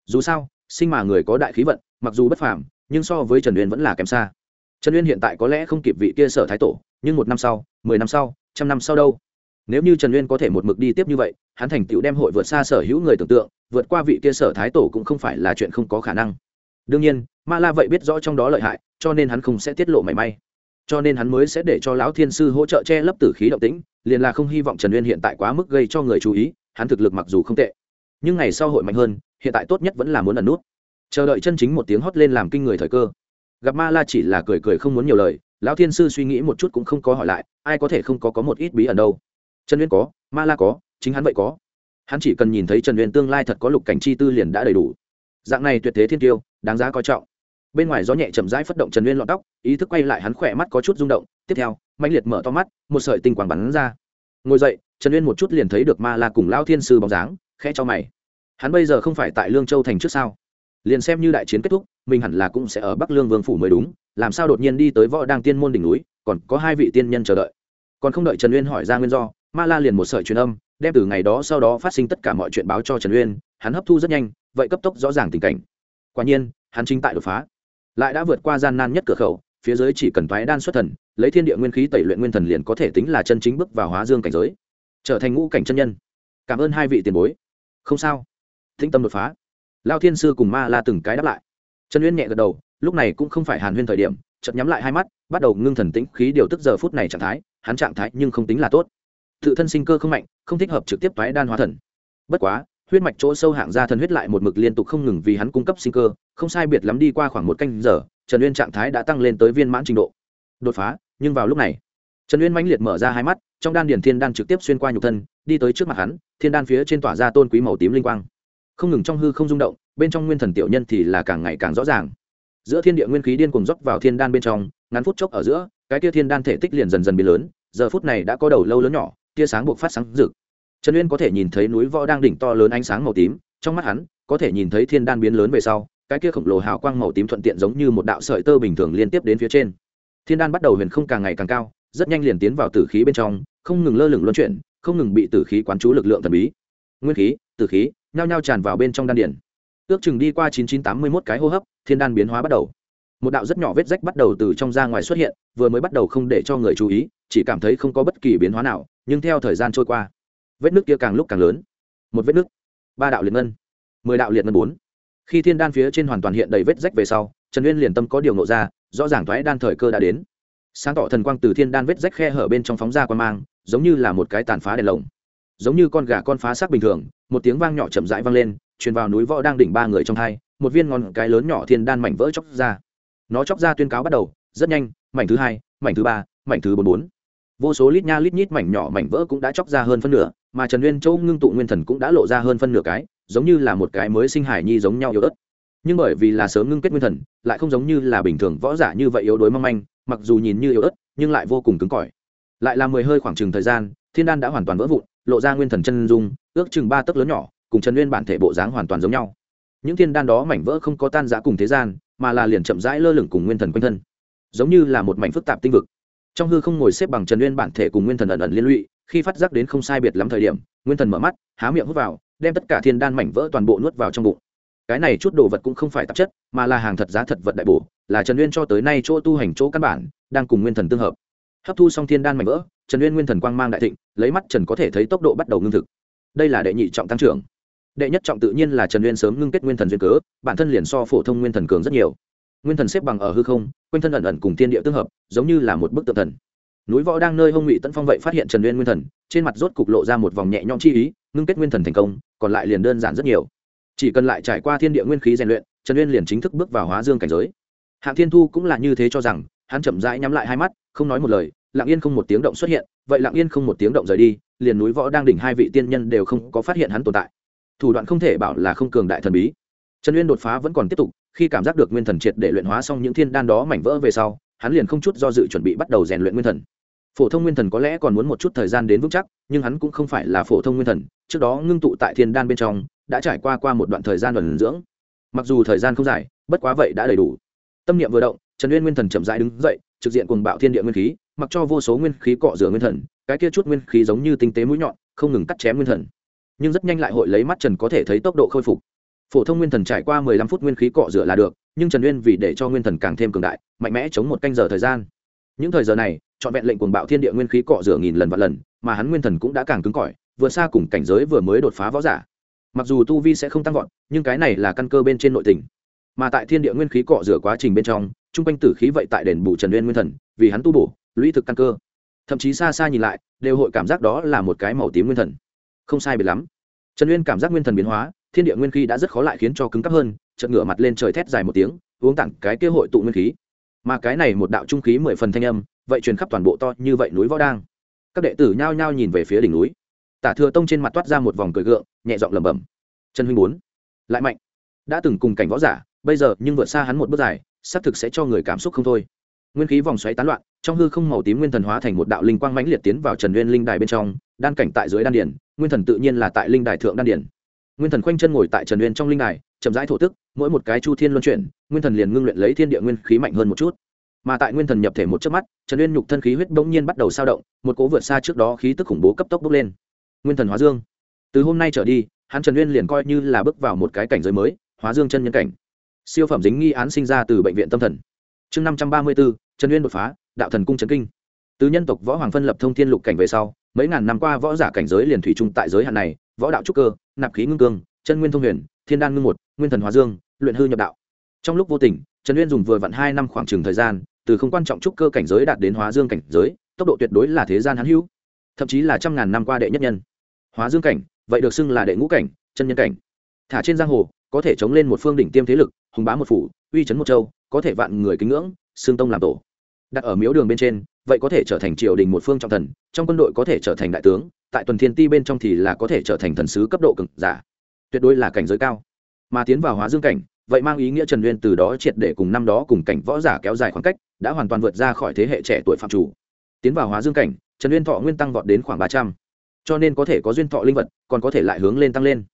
Dù sao, sinh mà người có đại khí vận, mặc dù bất phàm, nhưng so với trần uyên vẫn là kém xa. Trần uyên hiện tại có lẽ không kịp vị kia sở thái tổ, nhưng một năm sau, mười năm sau trăm năm sau đâu? Nếu như trần uyên có thể một mực đi tiếp như vậy, hắn thành tựu đem hội vượt xa sở hữu người tưởng tượng, vượt qua vị kia sở thái tổ cũng không phải là chuyện không có khả năng. Đương nhiên, ma la vậy biết rõ trong đó lợi hại, cho nên hắn không sẽ tiết lộ mảy may. Cho nên hắn mới sẽ để cho lão thiên sư hỗ trợ che lấp tử khí động tĩnh, liền là không hy vọng trần uyên hiện tại quá mức gây cho người chú ý, hắn thực lực mặc dù không tệ, nhưng ngày sau hội mạnh hơn, hiện tại tốt nhất vẫn là muốn ẩn nút. Chờ đợi chân chính một tiếng hót lên làm kinh người thời cơ. Gặp ma la chỉ là cười cười không muốn nhiều lời lão thiên sư suy nghĩ một chút cũng không có hỏi lại, ai có thể không có có một ít bí ẩn đâu. Trần uyên có, ma la có, chính hắn vậy có. Hắn chỉ cần nhìn thấy trần uyên tương lai thật có lục cảnh chi tư liền đã đầy đủ. Dạng này tuyệt thế thiên tiêu đáng giá coi trọng. Bên ngoài gió nhẹ chậm rãi phất động trần uyên lọt tóc, ý thức quay lại hắn khỏe mắt có chút rung động, tiếp theo mạnh liệt mở to mắt, một sợi tinh quang bắn ra. Ngồi dậy, trần uyên một chút liền thấy được ma la cùng lao thiên sư bóng dáng, khẽ cho mày. Hắn bây giờ không phải tại lương châu thành trước sao? Liền xem như đại chiến kết thúc, mình hẳn là cũng sẽ ở bắc lương vương phủ mới đúng, làm sao đột nhiên đi tới võ đang tiên môn đỉnh núi, còn có hai vị tiên nhân chờ đợi. Còn không đợi trần uyên hỏi ra nguyên do, ma la liền một sợi truyền âm, đem từ ngày đó sau đó phát sinh tất cả mọi chuyện báo cho trần uyên, hắn hấp thu rất nhanh, vậy cấp tốc rõ ràng tình cảnh. Quả nhiên, hắn chính tại đột phá. Lại đã vượt qua gian nan nhất cửa khẩu, phía dưới chỉ cần thoái đan xuất thần, lấy thiên địa nguyên khí tẩy luyện nguyên thần liền có thể tính là chân chính bước vào hóa dương cảnh giới, trở thành ngũ cảnh chân nhân. Cảm ơn hai vị tiền bối. Không sao. Thinh tâm đột phá lao thiên sư cùng ma la từng cái đáp lại. Trần uyên nhẹ gật đầu, lúc này cũng không phải hàn huyên thời điểm, chợt nhắm lại hai mắt, bắt đầu ngưng thần tĩnh khí điều tức giờ phút này trạng thái, hắn trạng thái nhưng không tính là tốt. Tự thân sinh cơ không mạnh, không thích hợp trực tiếp toái đan hóa thần. Bất quá, huyết mạch chỗ sâu hạng ra thần huyết lại một mực liên tục không ngừng vì hắn cung cấp sinh cơ, không sai biệt lắm đi qua khoảng một canh giờ, trần uyên trạng thái đã tăng lên tới viên mãn trình độ. Đột phá, nhưng vào lúc này, trần uyên mãnh liệt mở ra hai mắt, trong đan điền thiên đan trực tiếp xuyên qua nhục thân, đi tới trước mặt hắn, thiên đan phía trên tỏa ra tôn quý màu tím linh quang không ngừng trong hư không rung động, bên trong nguyên thần tiểu nhân thì là càng ngày càng rõ ràng. Giữa thiên địa nguyên khí điên cuồng dốc vào thiên đan bên trong, ngắn phút chốc ở giữa, cái tia thiên đan thể tích liền dần dần biến lớn, giờ phút này đã có đầu lâu lớn nhỏ, tia sáng buộc phát sáng rực. Trần uyên có thể nhìn thấy núi võ đang đỉnh to lớn ánh sáng màu tím, trong mắt hắn, có thể nhìn thấy thiên đan biến lớn về sau, cái kia khổng lồ hào quang màu tím thuận tiện giống như một đạo sợi tơ bình thường liên tiếp đến phía trên. Thiên đan bắt đầu huyền không càng ngày càng cao, rất nhanh liền tiến vào tử khí bên trong, không ngừng lơ lửng luân chuyển, không ngừng bị tử khí quán chú lực lượng thần bí. Nguyên khí, tử khí nhao nhao tràn vào bên trong đan điển ước chừng đi qua chín chín tám mươi mốt cái hô hấp, thiên đan biến hóa bắt đầu. Một đạo rất nhỏ vết rách bắt đầu từ trong ra ngoài xuất hiện, vừa mới bắt đầu không để cho người chú ý, chỉ cảm thấy không có bất kỳ biến hóa nào, nhưng theo thời gian trôi qua, vết nước kia càng lúc càng lớn. Một vết nước ba đạo liệt ngân. Mười đạo liệt ngân bốn. Khi thiên đan phía trên hoàn toàn hiện đầy vết rách về sau, trần uyên liền tâm có điều nộ ra, rõ ràng thoái đan thời cơ đã đến. Sáng tỏ thần quang từ thiên đan vết rách khe hở bên trong phóng ra quan mang, giống như là một cái tàn phá đèn lồng giống như con gà con phá xác bình thường, một tiếng vang nhỏ chậm rãi vang lên, truyền vào núi võ đang đỉnh ba người trong hai, một viên ngọn cái lớn nhỏ thiên đan mảnh vỡ chóc ra. Nó chóc ra tuyên cáo bắt đầu, rất nhanh, mảnh thứ hai, mảnh thứ ba, mảnh thứ bốn bốn. Vô số lít nha lít nhít mảnh nhỏ mảnh vỡ cũng đã chóc ra hơn phân nửa, mà trần nguyên châu ngưng tụ nguyên thần cũng đã lộ ra hơn phân nửa cái, giống như là một cái mới sinh hải nhi giống nhau yếu ớt. Nhưng bởi vì là sớm ngưng kết nguyên thần, lại không giống như là bình thường võ giả như vậy yếu đuối mong manh, mặc dù nhìn như yếu ớt, nhưng lại vô cùng cứng cỏi. Lại là mười hơi khoảng chừng thời gian thiên đan đã hoàn toàn vỡ vụn, lộ ra nguyên thần chân dung, ước chừng ba tấc lớn nhỏ, cùng trần nguyên bản thể bộ dáng hoàn toàn giống nhau. Những thiên đan đó mảnh vỡ không có tan giã cùng thế gian, mà là liền chậm rãi lơ lửng cùng nguyên thần quanh thân. Giống như là một mảnh phức tạp tinh vực. Trong hư không ngồi xếp bằng trần nguyên bản thể cùng nguyên thần ẩn ẩn liên lụy, khi phát giác đến không sai biệt lắm thời điểm, nguyên thần mở mắt, há miệng hút vào, đem tất cả thiên đan mảnh vỡ toàn bộ nuốt vào trong bụng. Cái này chút đồ vật cũng không phải tạp chất, mà là hàng thật giá thật vật đại bổ, là trần nguyên cho tới nay chỗ tu hành chỗ căn bản, đang cùng nguyên thần tương hợp hấp thu xong thiên đan mảnh vỡ, trần uyên nguyên thần quang mang đại thịnh, lấy mắt trần có thể thấy tốc độ bắt đầu ngưng thực. Đây là đệ nhị trọng tăng trưởng. Đệ nhất trọng tự nhiên là trần uyên sớm ngưng kết nguyên thần duyên cớ, bản thân liền so phổ thông nguyên thần cường rất nhiều. Nguyên thần xếp bằng ở hư không, quanh thân ẩn ẩn cùng thiên địa tương hợp, giống như là một bức tượng thần. Núi võ đang nơi hông ngụy tấn phong vậy phát hiện trần uyên nguyên thần, trên mặt rốt cục lộ ra một vòng nhẹ nhõm chi ý, ngưng kết nguyên thần thành công, còn lại liền đơn giản rất nhiều. Chỉ cần lại trải qua thiên địa nguyên khí rèn luyện, trần uyên liền chính thức bước vào hóa dương cảnh giới. Hạng thiên thu cũng là như thế cho rằng, hắn chậm rãi nhắm lại hai mắt không nói một lời, lặng yên không một tiếng động xuất hiện, vậy lặng yên không một tiếng động rời đi, liền núi võ đang đỉnh hai vị tiên nhân đều không có phát hiện hắn tồn tại. Thủ đoạn không thể bảo là không cường đại thần bí. Trần uyên đột phá vẫn còn tiếp tục, khi cảm giác được nguyên thần triệt để luyện hóa xong những thiên đan đó mảnh vỡ về sau, hắn liền không chút do dự chuẩn bị bắt đầu rèn luyện nguyên thần. Phổ thông nguyên thần có lẽ còn muốn một chút thời gian đến vững chắc, nhưng hắn cũng không phải là phổ thông nguyên thần, trước đó ngưng tụ tại thiên đan bên trong, đã trải qua qua một đoạn thời gian ẩn dưỡng. Mặc dù thời gian không dài, bất quá vậy đã đầy đủ. Tâm niệm vừa động, trần uyên nguyên thần chậm rãi đứng dậy trực diện cuồng bạo thiên địa nguyên khí, mặc cho vô số nguyên khí cọ rửa nguyên thần, cái kia chút nguyên khí giống như tinh tế mũi nhọn, không ngừng cắt chém nguyên thần. Nhưng rất nhanh lại hội lấy mắt trần có thể thấy tốc độ khôi phục. Phổ thông nguyên thần trải qua mười lăm phút nguyên khí cọ rửa là được, nhưng trần uyên vì để cho nguyên thần càng thêm cường đại, mạnh mẽ chống một canh giờ thời gian. Những thời giờ này, trọn vẹn lệnh cuồng bạo thiên địa nguyên khí cọ rửa nghìn lần và lần, mà hắn nguyên thần cũng đã càng cứng cỏi, vừa xa cùng cảnh giới vừa mới đột phá võ giả. Mặc dù tu vi sẽ không tăng vọt, nhưng cái này là căn cơ bên trên nội tình. Mà tại thiên địa nguyên khí cọ rửa quá trình bên trong trung quanh tử khí vậy tại đền bù trần uyên nguyên thần, vì hắn tu bổ, lũy thực căn cơ. Thậm chí xa xa nhìn lại, đều hội cảm giác đó là một cái màu tím nguyên thần. Không sai biệt lắm. Trần uyên cảm giác nguyên thần biến hóa, thiên địa nguyên khí đã rất khó lại khiến cho cứng cắp hơn, chợt ngửa mặt lên trời thét dài một tiếng, uống tặng cái kế hội tụ nguyên khí. Mà cái này một đạo trung khí mười phần thanh âm, vậy truyền khắp toàn bộ to như vậy núi võ đang. Các đệ tử nhao nhao nhìn về phía đỉnh núi. Tả thừa tông trên mặt toát ra một vòng cười gượng, nhẹ giọng lẩm bẩm. Trần huynh bốn lại mạnh. Đã từng cùng cảnh võ giả, bây giờ nhưng vượt xa hắn một bước dài xác thực sẽ cho người cảm xúc không thôi. Nguyên khí vòng xoáy tán loạn, trong hư không màu tím nguyên thần hóa thành một đạo linh quang mãnh liệt tiến vào trần nguyên linh đài bên trong, đan cảnh tại dưới đan điển nguyên thần tự nhiên là tại linh đài thượng đan điển nguyên thần khoanh chân ngồi tại trần nguyên trong linh đài, chậm rãi thổ tức, mỗi một cái chu thiên luân chuyển, nguyên thần liền ngưng luyện lấy thiên địa nguyên khí mạnh hơn một chút. Mà tại nguyên thần nhập thể một chớp mắt, trần nguyên nhục thân khí huyết bỗng nhiên bắt đầu sao động, một cố vượt xa trước đó khí tức khủng bố cấp tốc bốc lên. Nguyên thần hóa dương. Từ hôm nay trở đi, hắn trần nguyên liền coi như là bước vào một cái cảnh giới mới, hóa dương chân nhân cảnh siêu phẩm dính nghi án sinh ra từ bệnh viện tâm thần. Chương năm trăm ba mươi bốn trần nguyên đột phá, đạo thần cung trấn kinh. Từ nhân tộc võ hoàng phân lập thông thiên lục cảnh về sau, mấy ngàn năm qua võ giả cảnh giới liền thủy chung tại giới hạn này, võ đạo trúc cơ, nạp khí ngưng cương, chân nguyên thông huyền, thiên đan ngưng một, nguyên thần hóa dương, luyện hư nhập đạo. Trong lúc vô tình, trần nguyên dùng vừa vặn hai năm khoảng trừng thời gian, từ không quan trọng trúc cơ cảnh giới đạt đến hóa dương cảnh giới, tốc độ tuyệt đối là thế gian hắn hữu, thậm chí là trăm ngàn năm qua đệ nhất nhân. Hóa dương cảnh, vậy được xưng là đệ ngũ cảnh, chân nhân cảnh. Thả trên giang hồ, có thể chống lên một phương đỉnh tiêm thế lực hùng bá một phủ, uy chấn một châu, có thể vạn người kính ngưỡng, xương tông làm tổ. Đặt ở miếu đường bên trên, vậy có thể trở thành triều đình một phương trọng thần, trong quân đội có thể trở thành đại tướng, tại tuần thiên ti bên trong thì là có thể trở thành thần sứ cấp độ cực giả. Tuyệt đối là cảnh giới cao. Mà tiến vào hóa dương cảnh, vậy mang ý nghĩa trần nguyên từ đó triệt để cùng năm đó cùng cảnh võ giả kéo dài khoảng cách, đã hoàn toàn vượt ra khỏi thế hệ trẻ tuổi phạm chủ. Tiến vào hóa dương cảnh, trần nguyên thọ nguyên tăng vọt đến khoảng ba trăm. Cho nên có thể có duyên thọ linh vật, còn có thể lại hướng lên tăng lên.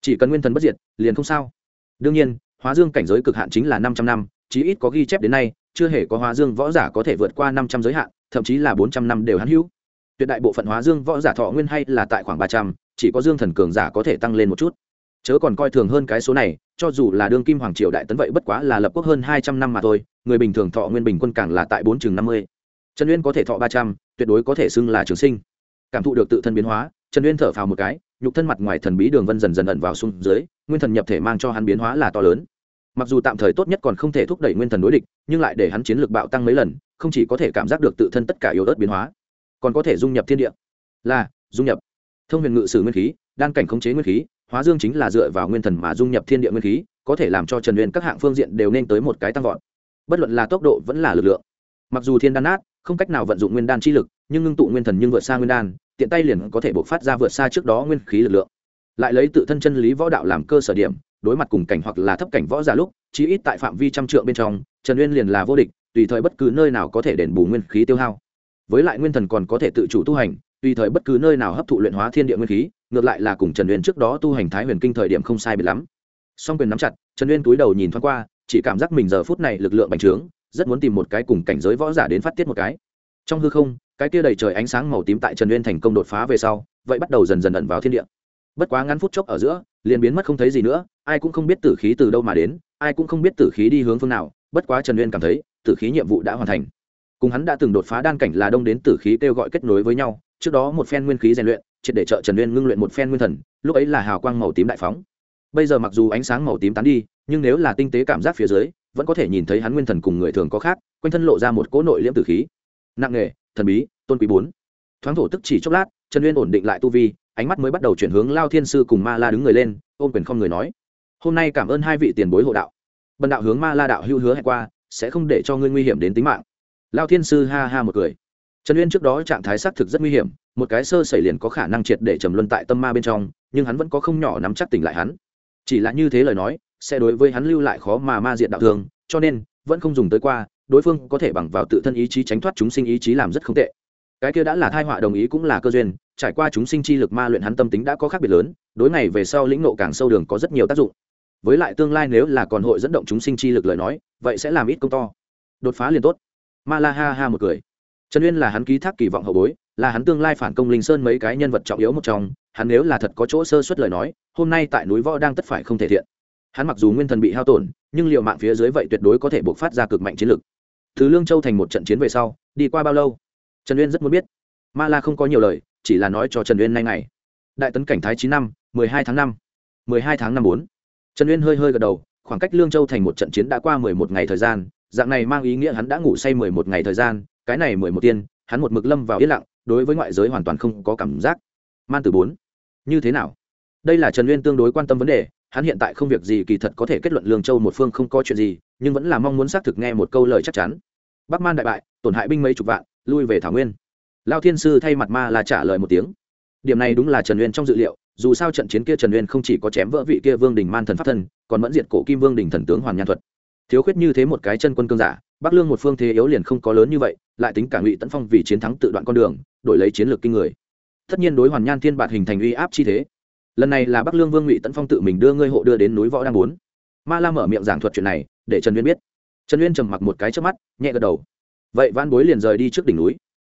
Chỉ cần nguyên thần bất diệt, liền không sao. Đương nhiên hóa dương cảnh giới cực hạn chính là năm trăm năm, chí ít có ghi chép đến nay, chưa hề có hóa dương võ giả có thể vượt qua năm trăm giới hạn, thậm chí là bốn trăm năm đều hắn hữu. Tuyệt đại bộ phận hóa dương võ giả thọ nguyên hay là tại khoảng ba trăm, chỉ có dương thần cường giả có thể tăng lên một chút. Chớ còn coi thường hơn cái số này, cho dù là đương kim hoàng triều đại tấn vậy bất quá là lập quốc hơn hai trăm năm mà thôi, người bình thường thọ nguyên bình quân càng là tại bốn chừng năm mươi. Trần uyên có thể thọ ba trăm, tuyệt đối có thể xưng là trường sinh. Cảm thụ được tự thân biến hóa, trần uyên thở phào một cái, nhục thân mặt ngoài thần bí đường vân dần dần ẩn vào xuống dưới nguyên thần nhập thể mang cho hắn biến hóa là to lớn. Mặc dù tạm thời tốt nhất còn không thể thúc đẩy nguyên thần đối địch, nhưng lại để hắn chiến lược bạo tăng mấy lần, không chỉ có thể cảm giác được tự thân tất cả yếu ớt biến hóa, còn có thể dung nhập thiên địa. Là, dung nhập. Thông huyền ngự sử nguyên khí, đan cảnh khống chế nguyên khí, hóa dương chính là dựa vào nguyên thần mà dung nhập thiên địa nguyên khí, có thể làm cho trần nguyên các hạng phương diện đều nên tới một cái tăng vọt. Bất luận là tốc độ vẫn là lực lượng. Mặc dù thiên đan nát, không cách nào vận dụng nguyên đan chi lực, nhưng ngưng tụ nguyên thần nhưng vượt xa nguyên đan, tiện tay liền có thể bộc phát ra vượt xa trước đó nguyên khí lực lượng lại lấy tự thân chân lý võ đạo làm cơ sở điểm, đối mặt cùng cảnh hoặc là thấp cảnh võ giả lúc, chí ít tại phạm vi trăm trượng bên trong, trần uyên liền là vô địch, tùy thời bất cứ nơi nào có thể đền bù nguyên khí tiêu hao. Với lại nguyên thần còn có thể tự chủ tu hành, tùy thời bất cứ nơi nào hấp thụ luyện hóa thiên địa nguyên khí, ngược lại là cùng trần uyên trước đó tu hành thái huyền kinh thời điểm không sai biệt lắm. Song quyền nắm chặt, trần uyên túi đầu nhìn thoáng qua, chỉ cảm giác mình giờ phút này lực lượng bành trướng, rất muốn tìm một cái cùng cảnh giới võ giả đến phát tiết một cái. Trong hư không, cái kia đầy trời ánh sáng màu tím tại trần uyên thành công đột phá về sau, vậy bắt đầu dần dần ẩn vào thiên địa bất quá ngắn phút chốc ở giữa, liền biến mất không thấy gì nữa, ai cũng không biết tử khí từ đâu mà đến, ai cũng không biết tử khí đi hướng phương nào, bất quá trần uyên cảm thấy, tử khí nhiệm vụ đã hoàn thành. Cùng hắn đã từng đột phá đan cảnh là đông đến tử khí kêu gọi kết nối với nhau, trước đó một phen nguyên khí rèn luyện, triệt để trợ trần uyên ngưng luyện một phen nguyên thần, lúc ấy là hào quang màu tím đại phóng. Bây giờ mặc dù ánh sáng màu tím tán đi, nhưng nếu là tinh tế cảm giác phía dưới, vẫn có thể nhìn thấy hắn nguyên thần cùng người thường có khác, quanh thân lộ ra một cỗ nội liễm tử khí. Nặng nghề thần bí, tôn quý bốn. Thoáng thổ tức chỉ chốc lát, trần uyên ổn định lại tu vi ánh mắt mới bắt đầu chuyển hướng lao thiên sư cùng ma la đứng người lên, ôm quyền không người nói. Hôm nay cảm ơn hai vị tiền bối hộ đạo. Bần đạo hướng ma la đạo hưu hứa hẹn qua, sẽ không để cho ngươi nguy hiểm đến tính mạng. Lao thiên sư ha ha một cười. Trần uyên trước đó trạng thái xác thực rất nguy hiểm, một cái sơ xảy liền có khả năng triệt để trầm luân tại tâm ma bên trong, nhưng hắn vẫn có không nhỏ nắm chắc tỉnh lại hắn. Chỉ là như thế lời nói, sẽ đối với hắn lưu lại khó mà ma diện đạo thường, cho nên, vẫn không dùng tới qua, đối phương có thể bằng vào tự thân ý chí tránh thoát chúng sinh ý chí làm rất không tệ. Cái kia đã là thai họa đồng ý cũng là cơ duyên trải qua chúng sinh chi lực ma luyện hắn tâm tính đã có khác biệt lớn, đối ngày về sau lĩnh nộ càng sâu đường có rất nhiều tác dụng. Với lại tương lai nếu là còn hội dẫn động chúng sinh chi lực lời nói, vậy sẽ làm ít công to. Đột phá liền tốt. Ma la ha ha một cười. Trần uyên là hắn ký thác kỳ vọng hậu bối, là hắn tương lai phản công linh sơn mấy cái nhân vật trọng yếu một trong, hắn nếu là thật có chỗ sơ suất lời nói, hôm nay tại núi võ đang tất phải không thể thiện. Hắn mặc dù nguyên thần bị hao tổn, nhưng liệu mạng phía dưới vậy tuyệt đối có thể buộc phát ra cực mạnh chiến lực. Thứ lương châu thành một trận chiến về sau, đi qua bao lâu? Trần uyên rất muốn biết. Ma la không có nhiều lời chỉ là nói cho trần uyên nay ngày. Đại tấn cảnh thái chín năm, mười hai tháng năm. mười hai tháng năm bốn. Trần uyên hơi hơi gật đầu, khoảng cách lương châu thành một trận chiến đã qua mười một ngày thời gian, dạng này mang ý nghĩa hắn đã ngủ say mười một ngày thời gian, cái này mười một tiên, hắn một mực lâm vào yên lặng, đối với ngoại giới hoàn toàn không có cảm giác. Man từ bốn. Như thế nào? Đây là trần uyên tương đối quan tâm vấn đề, hắn hiện tại không việc gì kỳ thật có thể kết luận lương châu một phương không có chuyện gì, nhưng vẫn là mong muốn xác thực nghe một câu lời chắc chắn. Bắc man đại bại, tổn hại binh mấy chục vạn, lui về thảo nguyên lao thiên sư thay mặt ma là trả lời một tiếng. Điểm này đúng là trần uyên trong dự liệu, dù sao trận chiến kia trần uyên không chỉ có chém vỡ vị kia vương đình man thần pháp thân, còn mẫn diệt cổ kim vương đình thần tướng hoàn nhan thuật. Thiếu khuyết như thế một cái chân quân cương giả, bắc lương một phương thế yếu liền không có lớn như vậy, lại tính cả ngụy tấn phong vì chiến thắng tự đoạn con đường, đổi lấy chiến lược kinh người. Tất nhiên đối hoàn nhan thiên bạt hình thành uy áp chi thế. Lần này là bắc lương vương ngụy tấn phong tự mình đưa ngươi hộ đưa đến núi võ đang bốn. Ma la mở miệng giảng thuật chuyện này, để trần uyên biết. Trần uyên trầm mặc một cái trước mắt, nhẹ gật đầu. Vậy van bối liền rời đi trước đỉnh núi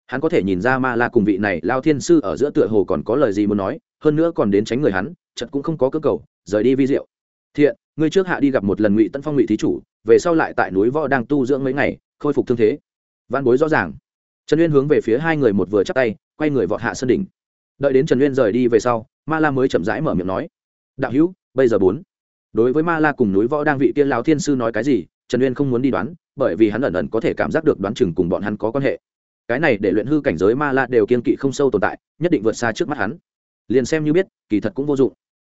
hắn có thể nhìn ra ma la cùng vị này lao thiên sư ở giữa tựa hồ còn có lời gì muốn nói, hơn nữa còn đến tránh người hắn chật cũng không có cơ cầu, rời đi vi diệu. Thiện, ngươi trước hạ đi gặp một lần ngụy tân phong ngụy thí chủ, về sau lại tại núi võ đang tu dưỡng mấy ngày, khôi phục thương thế. Văn bối rõ ràng. Trần uyên hướng về phía hai người một vừa chắc tay, quay người vọt hạ sân đỉnh. Đợi đến trần uyên rời đi về sau, ma la mới chậm rãi mở miệng nói. Đạo hữu, bây giờ bốn. Đối với ma la cùng núi võ đang vị tiên lao thiên sư nói cái gì, trần uyên không muốn đi đoán, bởi vì hắn ẩn ẩn có thể cảm giác được đoán chừng cùng bọn hắn có quan hệ cái này để luyện hư cảnh giới ma la đều kiên kỵ không sâu tồn tại, nhất định vượt xa trước mắt hắn. Liền xem như biết, kỳ thật cũng vô dụng.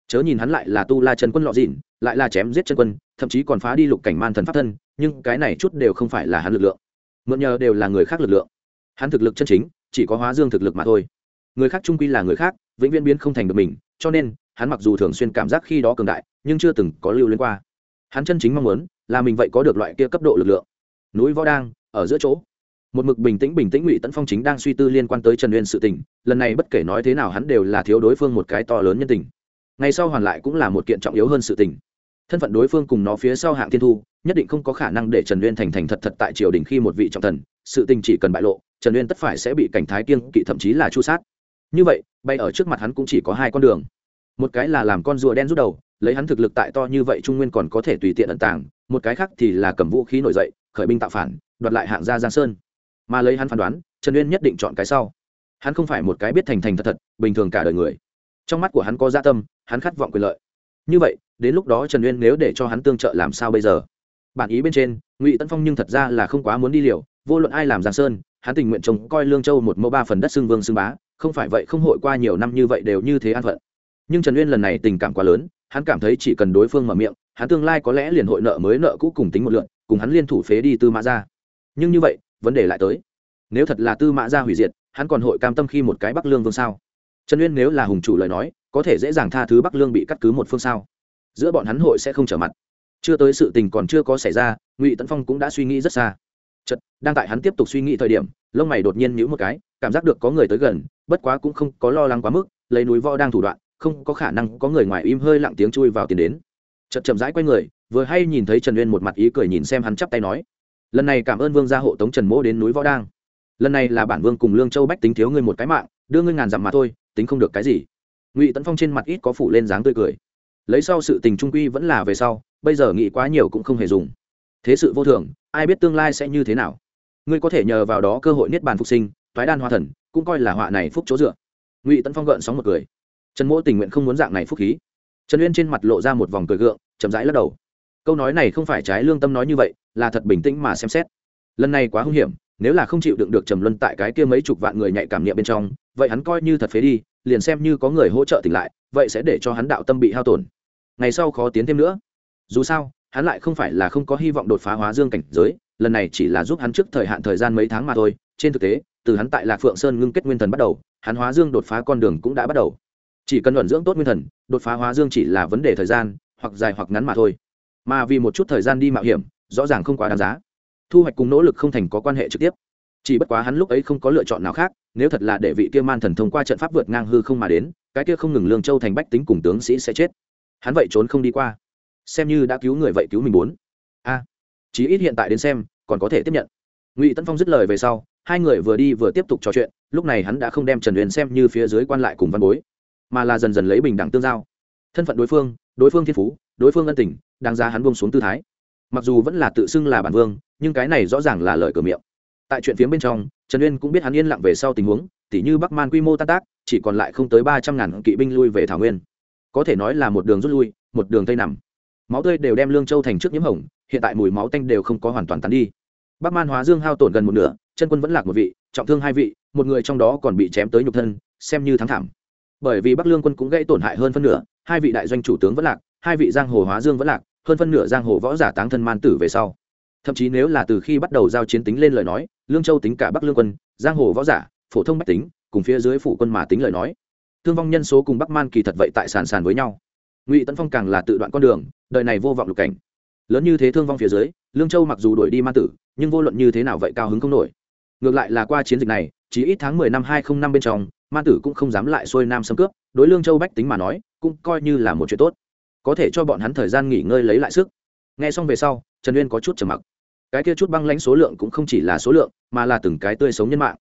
Chớ nhìn hắn lại là tu la chân quân lọ dịn, lại là chém giết chân quân, thậm chí còn phá đi lục cảnh man thần pháp thân, nhưng cái này chút đều không phải là hắn lực lượng. Mượn nhờ đều là người khác lực lượng. Hắn thực lực chân chính, chỉ có hóa dương thực lực mà thôi. Người khác trung quy là người khác, vĩnh viễn biến không thành được mình, cho nên, hắn mặc dù thường xuyên cảm giác khi đó cường đại, nhưng chưa từng có lưu liên qua. Hắn chân chính mong muốn, là mình vậy có được loại kia cấp độ lực lượng. Núi võ đang, ở giữa chỗ một mực bình tĩnh bình tĩnh ngụy tấn phong chính đang suy tư liên quan tới trần uyên sự tình lần này bất kể nói thế nào hắn đều là thiếu đối phương một cái to lớn nhân tình ngày sau hoàn lại cũng là một kiện trọng yếu hơn sự tình thân phận đối phương cùng nó phía sau hạng thiên thu nhất định không có khả năng để trần uyên thành thành thật thật tại triều đình khi một vị trọng thần sự tình chỉ cần bại lộ trần uyên tất phải sẽ bị cảnh thái kiên kỵ thậm chí là chu sát như vậy bay ở trước mặt hắn cũng chỉ có hai con đường một cái là làm con rùa đen rút đầu lấy hắn thực lực tại to như vậy trung nguyên còn có thể tùy tiện ẩn tàng một cái khác thì là cầm vũ khí nổi dậy khởi binh tạo phản đoạt lại hạng gia giang sơn mà lấy hắn phán đoán, trần uyên nhất định chọn cái sau. Hắn không phải một cái biết thành thành thật thật, bình thường cả đời người. Trong mắt của hắn có gia tâm, hắn khát vọng quyền lợi. Như vậy, đến lúc đó trần uyên nếu để cho hắn tương trợ làm sao bây giờ? Bản ý bên trên, ngụy tân phong nhưng thật ra là không quá muốn đi liều, vô luận ai làm giang sơn, hắn tình nguyện trông coi lương châu một mẫu ba phần đất xưng vương xưng bá, không phải vậy không hội qua nhiều năm như vậy đều như thế an phận. Nhưng trần uyên lần này tình cảm quá lớn, hắn cảm thấy chỉ cần đối phương mở miệng, hắn tương lai có lẽ liền hội nợ mới nợ cũ cùng tính một lượn, cùng hắn liên thủ phế đi tư mã ra nhưng như vậy vấn đề lại tới. Nếu thật là tư mã ra hủy diệt, hắn còn hội cam tâm khi một cái bắc lương vương sao? Trần uyên nếu là hùng chủ lời nói, có thể dễ dàng tha thứ bắc lương bị cắt cứ một phương sao? Giữa bọn hắn hội sẽ không trở mặt. Chưa tới sự tình còn chưa có xảy ra, ngụy tấn phong cũng đã suy nghĩ rất xa. Chật đang tại hắn tiếp tục suy nghĩ thời điểm, lông mày đột nhiên nhíu một cái, cảm giác được có người tới gần, bất quá cũng không có lo lắng quá mức, lấy núi võ đang thủ đoạn, không có khả năng có người ngoài im hơi lặng tiếng chui vào tiền đến. Chật chậm rãi quay người, vừa hay nhìn thấy trần uyên một mặt ý cười nhìn xem hắn chắp tay nói lần này cảm ơn vương gia hộ tống trần mỗ đến núi võ đang. Lần này là bản vương cùng lương châu bách tính thiếu ngươi một cái mạng, đưa ngươi ngàn dặm mà thôi, tính không được cái gì. Ngụy tấn phong trên mặt ít có phủ lên dáng tươi cười. Lấy sau sự tình trung quy vẫn là về sau, bây giờ nghĩ quá nhiều cũng không hề dùng. Thế sự vô thường, ai biết tương lai sẽ như thế nào? Ngươi có thể nhờ vào đó cơ hội niết bàn phục sinh, thoái đan hoa thần, cũng coi là họa này phúc chỗ dựa. Ngụy tấn phong gợn sóng một cười. Trần mỗ tình nguyện không muốn dạng này phúc khí. Trần uyên trên mặt lộ ra một vòng cười gượng, chậm rãi lắc đầu câu nói này không phải trái lương tâm nói như vậy, là thật bình tĩnh mà xem xét. Lần này quá hung hiểm, nếu là không chịu đựng được trầm luân tại cái kia mấy chục vạn người nhạy cảm nghiệm bên trong, vậy hắn coi như thật phế đi, liền xem như có người hỗ trợ tỉnh lại, vậy sẽ để cho hắn đạo tâm bị hao tổn. Ngày sau khó tiến thêm nữa. Dù sao, hắn lại không phải là không có hy vọng đột phá hóa dương cảnh giới, lần này chỉ là giúp hắn trước thời hạn thời gian mấy tháng mà thôi. Trên thực tế, từ hắn tại lạc phượng sơn ngưng kết nguyên thần bắt đầu, hắn hóa dương đột phá con đường cũng đã bắt đầu. Chỉ cần luận dưỡng tốt nguyên thần, đột phá hóa dương chỉ là vấn đề thời gian, hoặc dài hoặc ngắn mà thôi mà vì một chút thời gian đi mạo hiểm rõ ràng không quá đáng giá. Thu hoạch cùng nỗ lực không thành có quan hệ trực tiếp. Chỉ bất quá hắn lúc ấy không có lựa chọn nào khác nếu thật là để vị kia man thần thông qua trận pháp vượt ngang hư không mà đến cái kia không ngừng lương châu thành bách tính cùng tướng sĩ sẽ chết. Hắn vậy trốn không đi qua. Xem như đã cứu người vậy cứu mình muốn a à, chí ít hiện tại đến xem còn có thể tiếp nhận. Ngụy tân phong dứt lời về sau hai người vừa đi vừa tiếp tục trò chuyện lúc này hắn đã không đem trần huyền xem như phía dưới quan lại cùng văn bối mà là dần dần lấy bình đẳng tương giao. Thân phận đối phương đối phương thiên phú đối phương ân tình đáng giá hắn buông xuống tư thái. Mặc dù vẫn là tự xưng là bản vương nhưng cái này rõ ràng là lời cửa miệng. Tại chuyện phía bên trong trần uyên cũng biết hắn yên lặng về sau tình huống tỉ như bắc man quy mô tan tác chỉ còn lại không tới ba trăm ngàn kỵ binh lui về thảo nguyên. Có thể nói là một đường rút lui một đường tây nằm. Máu tươi đều đem lương châu thành trước nhiễm hồng, hiện tại mùi máu tanh đều không có hoàn toàn tán đi. Bắc man hóa dương hao tổn gần một nửa chân quân vẫn lạc một vị trọng thương hai vị một người trong đó còn bị chém tới nhục thân xem như thắng thảm. Bởi vì bắc lương quân cũng gây tổn hại hơn phân nửa hai vị đại doanh chủ tướng vẫn lạc, hai vị giang hồ hóa dương vẫn lạc, hơn phân nửa giang hồ võ giả táng thân man tử về sau. Thậm chí nếu là từ khi bắt đầu giao chiến tính lên lời nói, lương châu tính cả bắc lương quân, giang hồ võ giả, phổ thông bách tính, cùng phía dưới phủ quân mà tính lời nói. Thương vong nhân số cùng bắc man kỳ thật vậy tại sàn sàn với nhau. Ngụy tấn phong càng là tự đoạn con đường, đời này vô vọng lục cảnh. Lớn như thế thương vong phía dưới, lương châu mặc dù đuổi đi man tử, nhưng vô luận như thế nào vậy cao hứng không nổi. Ngược lại là qua chiến dịch này, chỉ ít tháng mười năm hai không năm bên trong man tử cũng không dám lại xuôi nam xâm cướp, đối lương châu bách tính mà nói, cũng coi như là một chuyện tốt. Có thể cho bọn hắn thời gian nghỉ ngơi lấy lại sức. Nghe xong về sau, trần uyên có chút trầm mặc. Cái kia chút băng lãnh số lượng cũng không chỉ là số lượng, mà là từng cái tươi sống nhân mạng.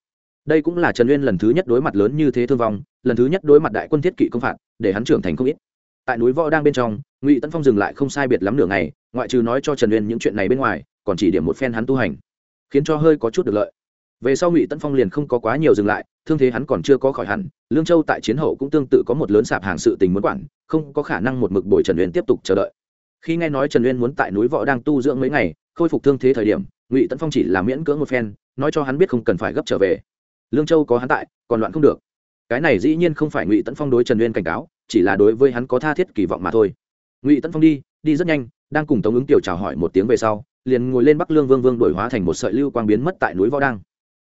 Đây cũng là trần uyên lần thứ nhất đối mặt lớn như thế thương vong, lần thứ nhất đối mặt đại quân thiết kỵ công phạt, để hắn trưởng thành không ít. Tại núi võ đang bên trong, ngụy tân phong dừng lại không sai biệt lắm nửa ngày, ngoại trừ nói cho trần uyên những chuyện này bên ngoài, còn chỉ điểm một phen hắn tu hành, khiến cho hơi có chút được lợi về sau ngụy tân phong liền không có quá nhiều dừng lại, thương thế hắn còn chưa có khỏi hẳn, lương châu tại chiến hậu cũng tương tự có một lớn sạp hàng sự tình muốn quản, không có khả năng một mực bồi trần uyên tiếp tục chờ đợi. Khi nghe nói trần uyên muốn tại núi võ đang tu dưỡng mấy ngày, khôi phục thương thế thời điểm, ngụy tấn phong chỉ là miễn cưỡng một phen, nói cho hắn biết không cần phải gấp trở về. Lương châu có hắn tại, còn loạn không được. Cái này dĩ nhiên không phải ngụy tấn phong đối trần uyên cảnh cáo, chỉ là đối với hắn có tha thiết kỳ vọng mà thôi. Ngụy tấn phong đi đi rất nhanh, đang cùng tống ứng tiểu chào hỏi một tiếng về sau, liền ngồi lên bắc lương vương vương đổi hóa thành một sợi lưu quang biến mất tại núi võ đang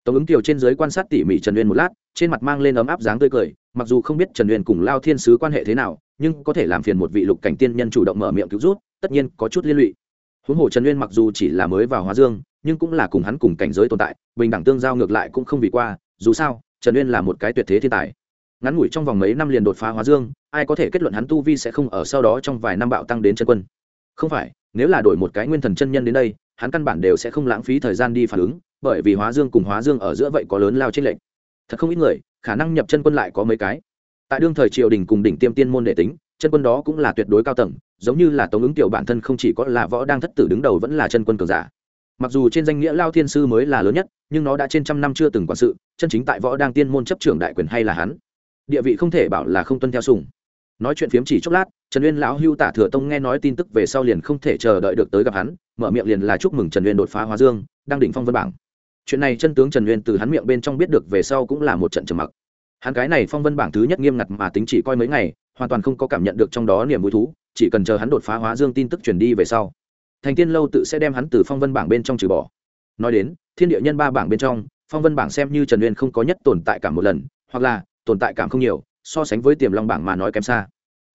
tống ứng kiều trên giới quan sát tỉ mỉ trần uyên một lát, trên mặt mang lên ấm áp dáng tươi cười, mặc dù không biết trần uyên cùng lao thiên sứ quan hệ thế nào, nhưng có thể làm phiền một vị lục cảnh tiên nhân chủ động mở miệng cứu rút tất nhiên có chút liên lụy. Huống hồ trần uyên mặc dù chỉ là mới vào hóa dương, nhưng cũng là cùng hắn cùng cảnh giới tồn tại, bình đẳng tương giao ngược lại cũng không vì qua, dù sao, trần uyên là một cái tuyệt thế thiên tài. Ngắn ngủi trong vòng mấy năm liền đột phá hóa dương, ai có thể kết luận hắn tu vi sẽ không ở sau đó trong vài năm bạo tăng đến chân quân? Không phải, nếu là đổi một cái nguyên thần chân nhân đến đây, hắn căn bản đều sẽ không lãng phí thời gian đi phản ứng bởi vì hóa dương cùng hóa dương ở giữa vậy có lớn lao trên lệnh thật không ít người, khả năng nhập chân quân lại có mấy cái. Tại đương thời triều đình cùng đỉnh tiêm tiên môn đệ tính, chân quân đó cũng là tuyệt đối cao tầng, giống như là tống ứng tiểu bản thân không chỉ có là võ đang thất tử đứng đầu vẫn là chân quân cường giả. Mặc dù trên danh nghĩa lao thiên sư mới là lớn nhất, nhưng nó đã trên trăm năm chưa từng quản sự, chân chính tại võ đang tiên môn chấp trưởng đại quyền hay là hắn? Địa vị không thể bảo là không tuân theo sùng. Nói chuyện phiếm chỉ chốc lát, trần uyên lão hưu tả thừa tông nghe nói tin tức về sau liền không thể chờ đợi được tới gặp hắn, mở miệng liền là chúc mừng trần uyên đột phá hóa dương đang đỉnh phong vân bảng chuyện này chân tướng trần uyên từ hắn miệng bên trong biết được về sau cũng là một trận trầm mặc. Hắn cái này phong vân bảng thứ nhất nghiêm ngặt mà tính chỉ coi mấy ngày, hoàn toàn không có cảm nhận được trong đó niềm vui thú, chỉ cần chờ hắn đột phá hóa dương tin tức truyền đi về sau. Thành tiên lâu tự sẽ đem hắn từ phong vân bảng bên trong trừ bỏ. Nói đến, thiên địa nhân ba bảng bên trong, phong vân bảng xem như trần uyên không có nhất tồn tại cảm một lần, hoặc là, tồn tại cảm không nhiều, so sánh với tiềm long bảng mà nói kém xa.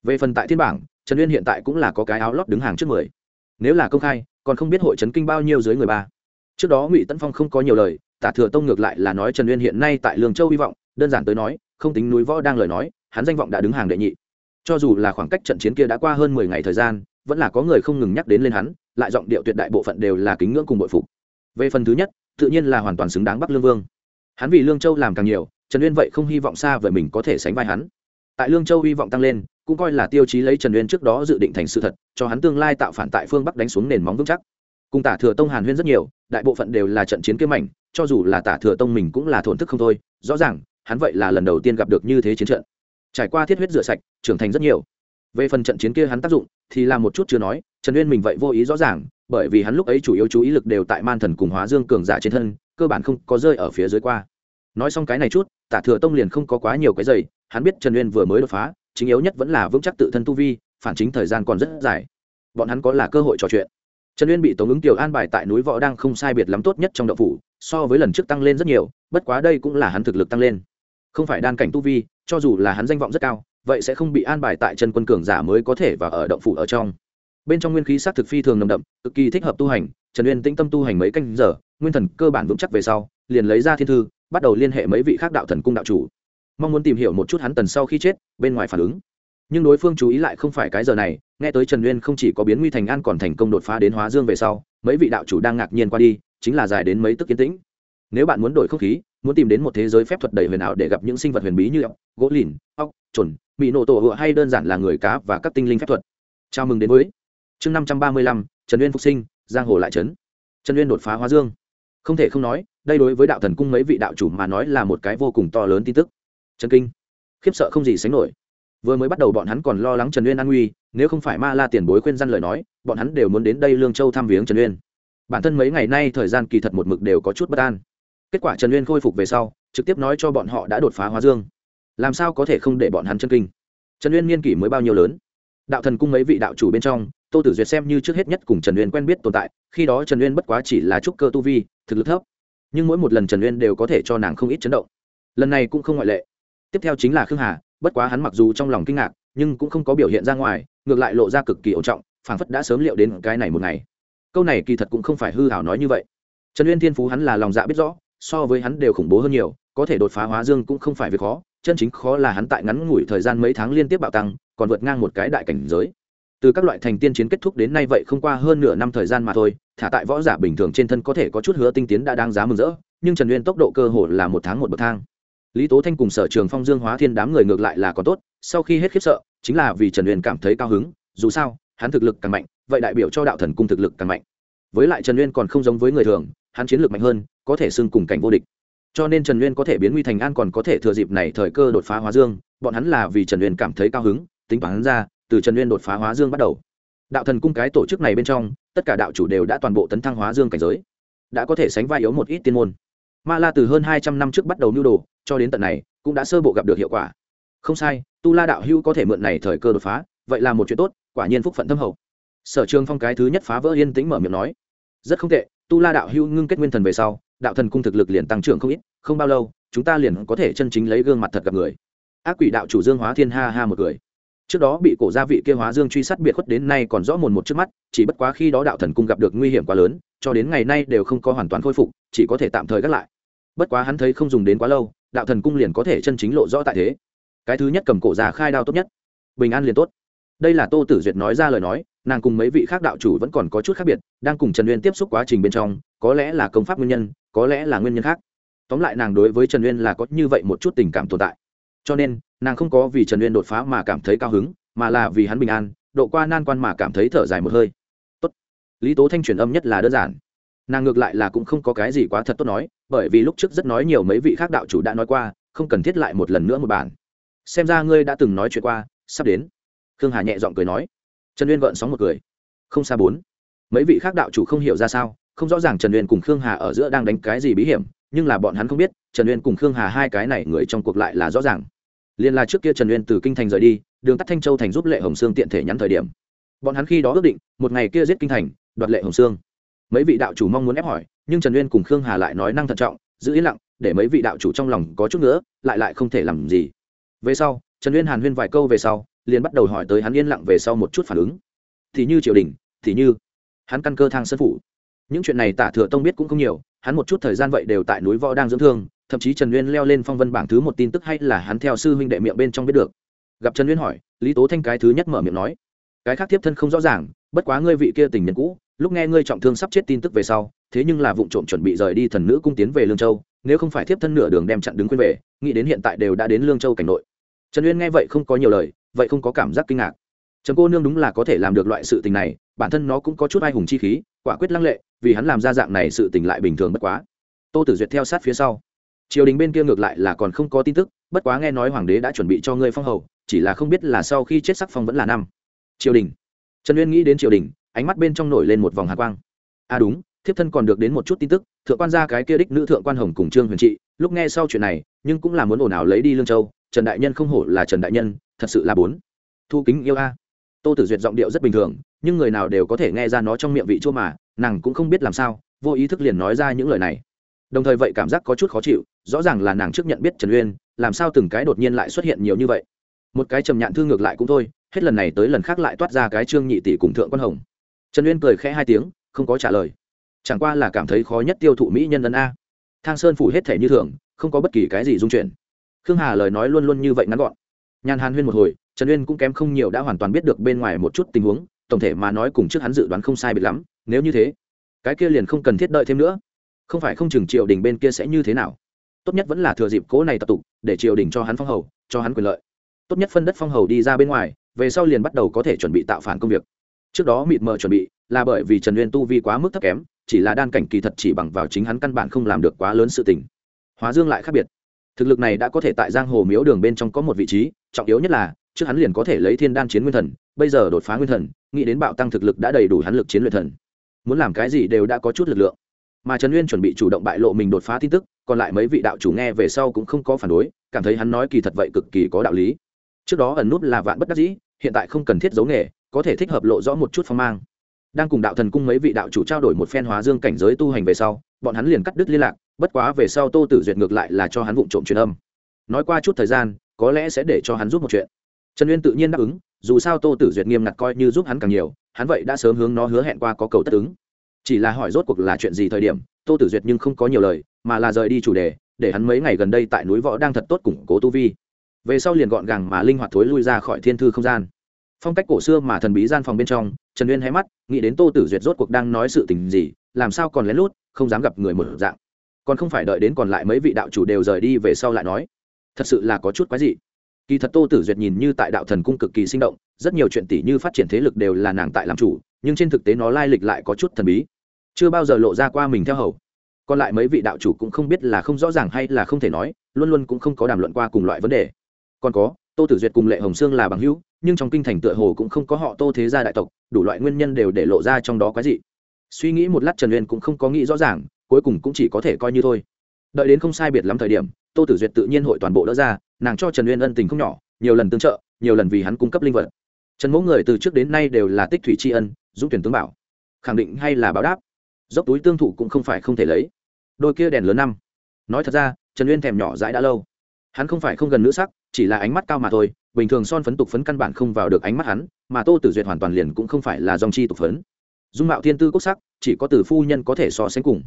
Về phần tại thiên bảng, trần uyên hiện tại cũng là có cái áo lót đứng hàng trước mười. Nếu là công khai, còn không biết hội trấn kinh bao nhiêu dưới người ba trước đó ngụy tấn phong không có nhiều lời, tả thừa tông ngược lại là nói trần uyên hiện nay tại lương châu hy vọng, đơn giản tới nói, không tính núi võ đang lời nói, hắn danh vọng đã đứng hàng đệ nhị. Cho dù là khoảng cách trận chiến kia đã qua hơn mười ngày thời gian, vẫn là có người không ngừng nhắc đến lên hắn, lại giọng điệu tuyệt đại bộ phận đều là kính ngưỡng cùng bội phục. Về phần thứ nhất, tự nhiên là hoàn toàn xứng đáng bắc lương vương. Hắn vì lương châu làm càng nhiều, trần uyên vậy không hy vọng xa về mình có thể sánh vai hắn. Tại lương châu hy vọng tăng lên, cũng coi là tiêu chí lấy trần uyên trước đó dự định thành sự thật, cho hắn tương lai tạo phản tại phương bắc đánh xuống nền móng vững chắc cùng tả thừa tông hàn huyên rất nhiều, đại bộ phận đều là trận chiến kiếm mảnh, cho dù là tả thừa tông mình cũng là thổn thức không thôi. Rõ ràng, hắn vậy là lần đầu tiên gặp được như thế chiến trận. Trải qua thiết huyết rửa sạch, trưởng thành rất nhiều. Về phần trận chiến kia hắn tác dụng, thì là một chút chưa nói, trần uyên mình vậy vô ý rõ ràng, bởi vì hắn lúc ấy chủ yếu chú ý lực đều tại man thần cùng hóa dương cường giả trên thân, cơ bản không có rơi ở phía dưới qua. Nói xong cái này chút, tả thừa tông liền không có quá nhiều cái giày hắn biết trần uyên vừa mới đột phá, chính yếu nhất vẫn là vững chắc tự thân tu vi, phản chính thời gian còn rất dài. Bọn hắn có là cơ hội trò chuyện trần uyên bị tống ứng tiểu an bài tại núi võ đang không sai biệt lắm tốt nhất trong đậu phủ, so với lần trước tăng lên rất nhiều, bất quá đây cũng là hắn thực lực tăng lên. Không phải đan cảnh tu vi, cho dù là hắn danh vọng rất cao, vậy sẽ không bị an bài tại chân quân cường giả mới có thể và ở động phủ ở trong. Bên trong nguyên khí s á t thực phi thường nồng đậm, cực kỳ thích hợp tu hành, trần uyên tĩnh tâm tu hành mấy canh giờ, nguyên thần cơ bản vững chắc về sau, liền lấy ra thiên thư, bắt đầu liên hệ mấy vị khác đạo thần cung đạo chủ. Mong muốn tìm hiểu một chút hắn tần sau khi chết, bên ngoài phản ứng. Nhưng đối phương chú ý lại không phải cái giờ này nghe tới trần uyên không chỉ có biến nguy thành an còn thành công đột phá đến hóa dương về sau, mấy vị đạo chủ đang ngạc nhiên qua đi, chính là dài đến mấy tức kiến tĩnh. Nếu bạn muốn đổi không khí, muốn tìm đến một thế giới phép thuật đầy huyền ảo để gặp những sinh vật huyền bí như ốc, gỗ lìn, ốc trồn bị nổ tổ hựa hay đơn giản là người cá và các tinh linh phép thuật. Chào mừng đến với chương năm trăm ba mươi lăm, trần uyên phục sinh, giang hồ lại trấn trần uyên đột phá hóa dương. Không thể không nói, đây đối với đạo thần cung mấy vị đạo chủ mà nói là một cái vô cùng to lớn tin tức. Trần kinh. Khiếp sợ không gì sánh nổi. Vừa mới bắt đầu bọn hắn còn lo lắng trần uyên an nguy nếu không phải ma la tiền bối khuyên răn lời nói, bọn hắn đều muốn đến đây lương châu thăm viếng trần uyên. Bản thân mấy ngày nay thời gian kỳ thật một mực đều có chút bất an. Kết quả trần uyên khôi phục về sau, trực tiếp nói cho bọn họ đã đột phá hóa dương. Làm sao có thể không để bọn hắn chân kinh? Trần uyên niên kỷ mới bao nhiêu lớn? Đạo thần cung mấy vị đạo chủ bên trong, tô tử duyệt xem như trước hết nhất cùng trần uyên quen biết tồn tại, khi đó trần uyên bất quá chỉ là trúc cơ tu vi, thực lực thấp. Nhưng mỗi một lần trần uyên đều có thể cho nàng không ít chấn động. Lần này cũng không ngoại lệ. Tiếp theo chính là khương hà, bất quá hắn mặc dù trong lòng kinh ngạc, nhưng cũng không có biểu hiện ra ngoài ngược lại lộ ra cực kỳ ổn trọng, phảng phất đã sớm liệu đến cái này một ngày. Câu này kỳ thật cũng không phải hư hảo nói như vậy. Trần uyên thiên phú hắn là lòng dạ biết rõ, so với hắn đều khủng bố hơn nhiều, có thể đột phá hóa dương cũng không phải việc khó, chân chính khó là hắn tại ngắn ngủi thời gian mấy tháng liên tiếp bạo tăng, còn vượt ngang một cái đại cảnh giới. Từ các loại thành tiên chiến kết thúc đến nay vậy không qua hơn nửa năm thời gian mà thôi, thả tại võ giả bình thường trên thân có thể có chút hứa tinh tiến đã đáng giá mừng rỡ, nhưng trần uyên tốc độ cơ hồ là một tháng một bậc thang. Lý tố thanh cùng sở trường phong dương hóa thiên đám người ngược lại là có tốt, sau khi hết khiếp sợ chính là vì trần uyên cảm thấy cao hứng, dù sao, hắn thực lực càng mạnh, vậy đại biểu cho đạo thần cung thực lực càng mạnh. Với lại trần uyên còn không giống với người thường, hắn chiến lược mạnh hơn, có thể xưng cùng cảnh vô địch. Cho nên trần uyên có thể biến nguy thành an còn có thể thừa dịp này thời cơ đột phá hóa dương, bọn hắn là vì trần uyên cảm thấy cao hứng, tính toán ra, từ trần uyên đột phá hóa dương bắt đầu. Đạo thần cung cái tổ chức này bên trong, tất cả đạo chủ đều đã toàn bộ tấn thăng hóa dương cảnh giới, đã có thể sánh vai yếu một ít tiên môn. Ma la từ hơn hai trăm năm trước bắt đầu nưu đồ, cho đến tận này, cũng đã sơ bộ gặp được hiệu quả. Không sai tu la đạo hưu có thể mượn này thời cơ đột phá, vậy là một chuyện tốt, quả nhiên phúc phận thâm hậu. Sở trường phong cái thứ nhất phá vỡ yên tĩnh mở miệng nói, rất không tệ, tu la đạo hưu ngưng kết nguyên thần về sau, đạo thần cung thực lực liền tăng trưởng không ít, không bao lâu, chúng ta liền có thể chân chính lấy gương mặt thật gặp người. Ác quỷ đạo chủ dương hóa thiên ha ha một người trước đó bị cổ gia vị kia hóa dương truy sát biệt khuất đến nay còn rõ mồn một trước mắt, chỉ bất quá khi đó đạo thần cung gặp được nguy hiểm quá lớn, cho đến ngày nay đều không có hoàn toàn khôi phục, chỉ có thể tạm thời gác lại. Bất quá hắn thấy không dùng đến quá lâu, đạo thần cung liền có thể chân chính lộ rõ tại thế cái thứ nhất cầm cổ già khai đao tốt nhất. Bình an liền tốt. Đây là tô tử duyệt nói ra lời nói, nàng cùng mấy vị khác đạo chủ vẫn còn có chút khác biệt, đang cùng trần uyên tiếp xúc quá trình bên trong, có lẽ là công pháp nguyên nhân, có lẽ là nguyên nhân khác. Tóm lại nàng đối với trần uyên là có như vậy một chút tình cảm tồn tại. Cho nên, nàng không có vì trần uyên đột phá mà cảm thấy cao hứng, mà là vì hắn bình an, độ qua nan quan mà cảm thấy thở dài một hơi. Tốt. Lý tố thanh truyền âm nhất là đơn giản. Nàng ngược lại là cũng không có cái gì quá thật tốt nói, bởi vì lúc trước rất nói nhiều mấy vị khác đạo chủ đã nói qua, không cần thiết lại một lần nữa một bản xem ra ngươi đã từng nói chuyện qua, sắp đến. Khương hà nhẹ giọng cười nói. Trần uyên gợn sóng một cười. Không xa bốn. Mấy vị khác đạo chủ không hiểu ra sao, không rõ ràng trần uyên cùng khương hà ở giữa đang đánh cái gì bí hiểm, nhưng là bọn hắn không biết, trần uyên cùng khương hà hai cái này người trong cuộc lại là rõ ràng. Liên là trước kia trần uyên từ kinh thành rời đi, đường tắt thanh châu thành giúp lệ hồng sương tiện thể nhắn thời điểm. Bọn hắn khi đó ước định, một ngày kia giết kinh thành, đoạt lệ hồng sương. Mấy vị đạo chủ mong muốn ép hỏi, nhưng trần uyên cùng khương hà lại nói năng thận trọng, giữ yên lặng, để mấy vị đạo chủ trong lòng có chút nữa lại lại không thể làm gì về sau, trần uyên hàn huyên vài câu về sau, liền bắt đầu hỏi tới hắn yên lặng về sau một chút phản ứng. Thì như triều đình, thì như hắn căn cơ thang sân phủ. Những chuyện này tả thừa tông biết cũng không nhiều, hắn một chút thời gian vậy đều tại núi võ đang dưỡng thương, thậm chí trần uyên leo lên phong vân bảng thứ một tin tức hay là hắn theo sư huynh đệ miệng bên trong biết được. Gặp trần uyên hỏi, lý tố thanh cái thứ nhất mở miệng nói, cái khác tiếp thân không rõ ràng, bất quá ngươi vị kia tình nhân cũ, lúc nghe ngươi trọng thương sắp chết tin tức về sau, thế nhưng là vụ trộm chuẩn bị rời đi thần nữ cung tiến về lương châu, nếu không phải thiếp thân nửa đường đem chặn đứng quên về, nghĩ đến hiện tại đều đã đến lương châu cảnh nội trần uyên nghe vậy không có nhiều lời, vậy không có cảm giác kinh ngạc. Trần cô nương đúng là có thể làm được loại sự tình này, bản thân nó cũng có chút ai hùng chi khí, quả quyết lăng lệ, vì hắn làm ra dạng này sự tình lại bình thường bất quá. Tô tử duyệt theo sát phía sau. Triều đình bên kia ngược lại là còn không có tin tức, bất quá nghe nói hoàng đế đã chuẩn bị cho ngươi phong hầu, chỉ là không biết là sau khi chết sắc phong vẫn là năm. Triều đình. Trần uyên nghĩ đến triều đình, ánh mắt bên trong nổi lên một vòng hạ quang. À đúng, thiếp thân còn được đến một chút tin tức, thượng quan gia cái kia đích nữ thượng quan hồng cùng trương huyền trị, lúc nghe sau chuyện này, nhưng cũng là muốn ồn ào lấy đi lương châu trần đại nhân không hổ là trần đại nhân, thật sự là bốn. Thu kính yêu a. Tô tử duyệt giọng điệu rất bình thường, nhưng người nào đều có thể nghe ra nó trong miệng vị chua mà, nàng cũng không biết làm sao, vô ý thức liền nói ra những lời này. Đồng thời vậy cảm giác có chút khó chịu, rõ ràng là nàng trước nhận biết trần uyên, làm sao từng cái đột nhiên lại xuất hiện nhiều như vậy. Một cái trầm nhạn thư ngược lại cũng thôi, hết lần này tới lần khác lại toát ra cái trương nhị tỷ cùng thượng quan hồng. Trần uyên cười khẽ hai tiếng, không có trả lời. Chẳng qua là cảm thấy khó nhất tiêu thụ mỹ nhân ân a. Thang sơn phủ hết thể như thường, không có bất kỳ cái gì dung chuyển khương hà lời nói luôn luôn như vậy ngắn gọn. Nhàn hàn huyên một hồi, trần uyên cũng kém không nhiều đã hoàn toàn biết được bên ngoài một chút tình huống, tổng thể mà nói cùng trước hắn dự đoán không sai biệt lắm, nếu như thế, cái kia liền không cần thiết đợi thêm nữa. Không phải không chừng triều đình bên kia sẽ như thế nào. Tốt nhất vẫn là thừa dịp cố này tập tục, để triều đình cho hắn phong hầu, cho hắn quyền lợi. Tốt nhất phân đất phong hầu đi ra bên ngoài, về sau liền bắt đầu có thể chuẩn bị tạo phản công việc. Trước đó mịt mờ chuẩn bị, là bởi vì trần uyên tu vi quá mức thấp kém, chỉ là đan cảnh kỳ thật chỉ bằng vào chính hắn căn bản không làm được quá lớn sự tình. Hóa dương lại khác biệt thực lực này đã có thể tại giang hồ miếu đường bên trong có một vị trí, trọng yếu nhất là, trước hắn liền có thể lấy thiên đan chiến nguyên thần, bây giờ đột phá nguyên thần, nghĩ đến bạo tăng thực lực đã đầy đủ hắn lực chiến luyện thần. Muốn làm cái gì đều đã có chút lực lượng. Mà trần uyên chuẩn bị chủ động bại lộ mình đột phá tin tức, còn lại mấy vị đạo chủ nghe về sau cũng không có phản đối, cảm thấy hắn nói kỳ thật vậy cực kỳ có đạo lý. Trước đó ẩn nút là vạn bất đắc dĩ, hiện tại không cần thiết giấu nghề, có thể thích hợp lộ rõ một chút phong mang. Đang cùng đạo thần cung mấy vị đạo chủ trao đổi một phen hóa dương cảnh giới tu hành về sau, bọn hắn liền cắt đứt liên lạc bất quá về sau tô tử duyệt ngược lại là cho hắn vụ trộm truyền âm. Nói qua chút thời gian, có lẽ sẽ để cho hắn giúp một chuyện. Trần uyên tự nhiên đáp ứng, dù sao tô tử duyệt nghiêm ngặt coi như giúp hắn càng nhiều, hắn vậy đã sớm hướng nó hứa hẹn qua có cầu tất ứng. Chỉ là hỏi rốt cuộc là chuyện gì thời điểm, tô tử duyệt nhưng không có nhiều lời, mà là rời đi chủ đề, để hắn mấy ngày gần đây tại núi võ đang thật tốt củng cố tu vi. Về sau liền gọn gàng mà linh hoạt thối lui ra khỏi thiên thư không gian. Phong cách cổ xưa mà thần bí gian phòng bên trong, trần uyên hay mắt, nghĩ đến tô tử duyệt rốt cuộc đang nói sự tình gì, làm sao còn lén lút, không dám gặp người một dạng còn không phải đợi đến còn lại mấy vị đạo chủ đều rời đi về sau lại nói. Thật sự là có chút quái dị. Kỳ thật tô tử duyệt nhìn như tại đạo thần cung cực kỳ sinh động, rất nhiều chuyện tỷ như phát triển thế lực đều là nàng tại làm chủ, nhưng trên thực tế nó lai lịch lại có chút thần bí. Chưa bao giờ lộ ra qua mình theo hầu. Còn lại mấy vị đạo chủ cũng không biết là không rõ ràng hay là không thể nói, luôn luôn cũng không có đàm luận qua cùng loại vấn đề. Còn có, tô tử duyệt cùng lệ hồng sương là bằng hữu, nhưng trong kinh thành tựa hồ cũng không có họ tô thế gia đại tộc, đủ loại nguyên nhân đều để lộ ra trong đó quái dị. Suy nghĩ một lát trần uyên cũng không có nghĩ rõ ràng cuối cùng cũng chỉ có thể coi như thôi. Đợi đến không sai biệt lắm thời điểm, tô tử duyệt tự nhiên hội toàn bộ đỡ ra, nàng cho trần uyên ân tình không nhỏ, nhiều lần tương trợ, nhiều lần vì hắn cung cấp linh vật. Trần mẫu người từ trước đến nay đều là tích thủy tri ân, dũng tuyển tướng bảo. Khẳng định hay là báo đáp. Dốc túi tương thụ cũng không phải không thể lấy. Đôi kia đèn lớn năm. Nói thật ra, trần uyên thèm nhỏ dãi đã lâu. Hắn không phải không gần nữ sắc, chỉ là ánh mắt cao mà thôi, bình thường son phấn tục phấn căn bản không vào được ánh mắt hắn, mà tô tử duyệt hoàn toàn liền cũng không phải là dòng chi tục phấn. Dung mạo thiên tư quốc sắc, chỉ có từ phu nhân có thể so sánh cùng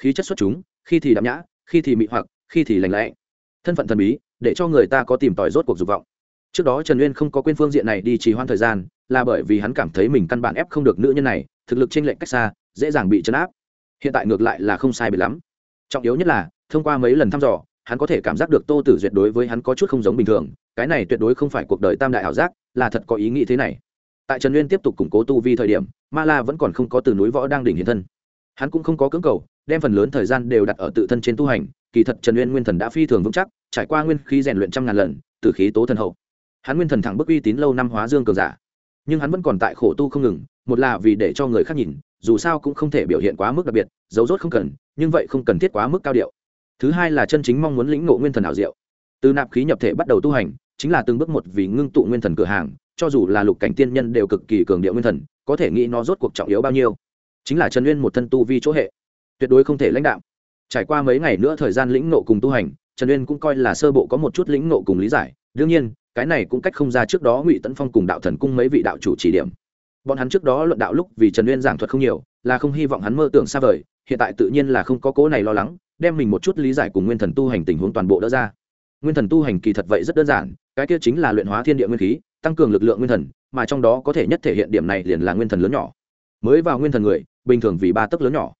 khí chất xuất chúng, khi thì đạm nhã, khi thì mị hoặc, khi thì lành lẽ. Thân phận thần bí, để cho người ta có tìm tòi rốt cuộc dục vọng. Trước đó trần uyên không có quên phương diện này đi trì hoãn thời gian, là bởi vì hắn cảm thấy mình căn bản ép không được nữ nhân này, thực lực trên lệnh cách xa, dễ dàng bị chấn áp. Hiện tại ngược lại là không sai bị lắm. Trọng yếu nhất là, thông qua mấy lần thăm dò, hắn có thể cảm giác được tô tử duyệt đối với hắn có chút không giống bình thường, cái này tuyệt đối không phải cuộc đời tam đại ảo giác, là thật có ý nghĩ thế này. Tại trần uyên tiếp tục củng cố tu vi thời điểm, ma la vẫn còn không có từ núi võ đang đỉnh hiện thân. Hắn cũng không có cưỡng cầu đem phần lớn thời gian đều đặt ở tự thân trên tu hành, kỳ thật trần uyên nguyên thần đã phi thường vững chắc, trải qua nguyên khí rèn luyện trăm ngàn lần, từ khí tố thần hậu. Hắn nguyên thần thẳng bức uy tín lâu năm hóa dương cường giả. Nhưng hắn vẫn còn tại khổ tu không ngừng, một là vì để cho người khác nhìn, dù sao cũng không thể biểu hiện quá mức đặc biệt dấu rốt không cần, nhưng vậy không cần thiết quá mức cao điệu. Thứ hai là chân chính mong muốn lĩnh ngộ nguyên thần ảo diệu. Từ nạp khí nhập thể bắt đầu tu hành, chính là từng bước một vì ngưng tụ nguyên thần cửa hàng, cho dù là lục cảnh tiên nhân đều cực kỳ cường điệu nguyên thần, có thể nghĩ nó rốt cuộc trọng yếu bao nhiêu. Chính là trần uyên một thân tu vi chỗ hệ tuyệt đối không thể lãnh đạo. Trải qua mấy ngày nữa thời gian lĩnh nộ cùng tu hành, trần uyên cũng coi là sơ bộ có một chút lĩnh nộ cùng lý giải. Đương nhiên, cái này cũng cách không ra trước đó ngụy tấn phong cùng đạo thần cung mấy vị đạo chủ chỉ điểm. Bọn hắn trước đó luận đạo lúc vì trần uyên giảng thuật không nhiều, là không hy vọng hắn mơ tưởng xa vời, hiện tại tự nhiên là không có cố này lo lắng, đem mình một chút lý giải cùng nguyên thần tu hành tình huống toàn bộ đỡ ra. Nguyên thần tu hành kỳ thật vậy rất đơn giản, cái kia chính là luyện hóa thiên địa nguyên khí, tăng cường lực lượng nguyên thần, mà trong đó có thể nhất thể hiện điểm này liền là nguyên thần lớn nhỏ. Mới vào nguyên thần người, bình thường vì ba tấc lớn nhỏ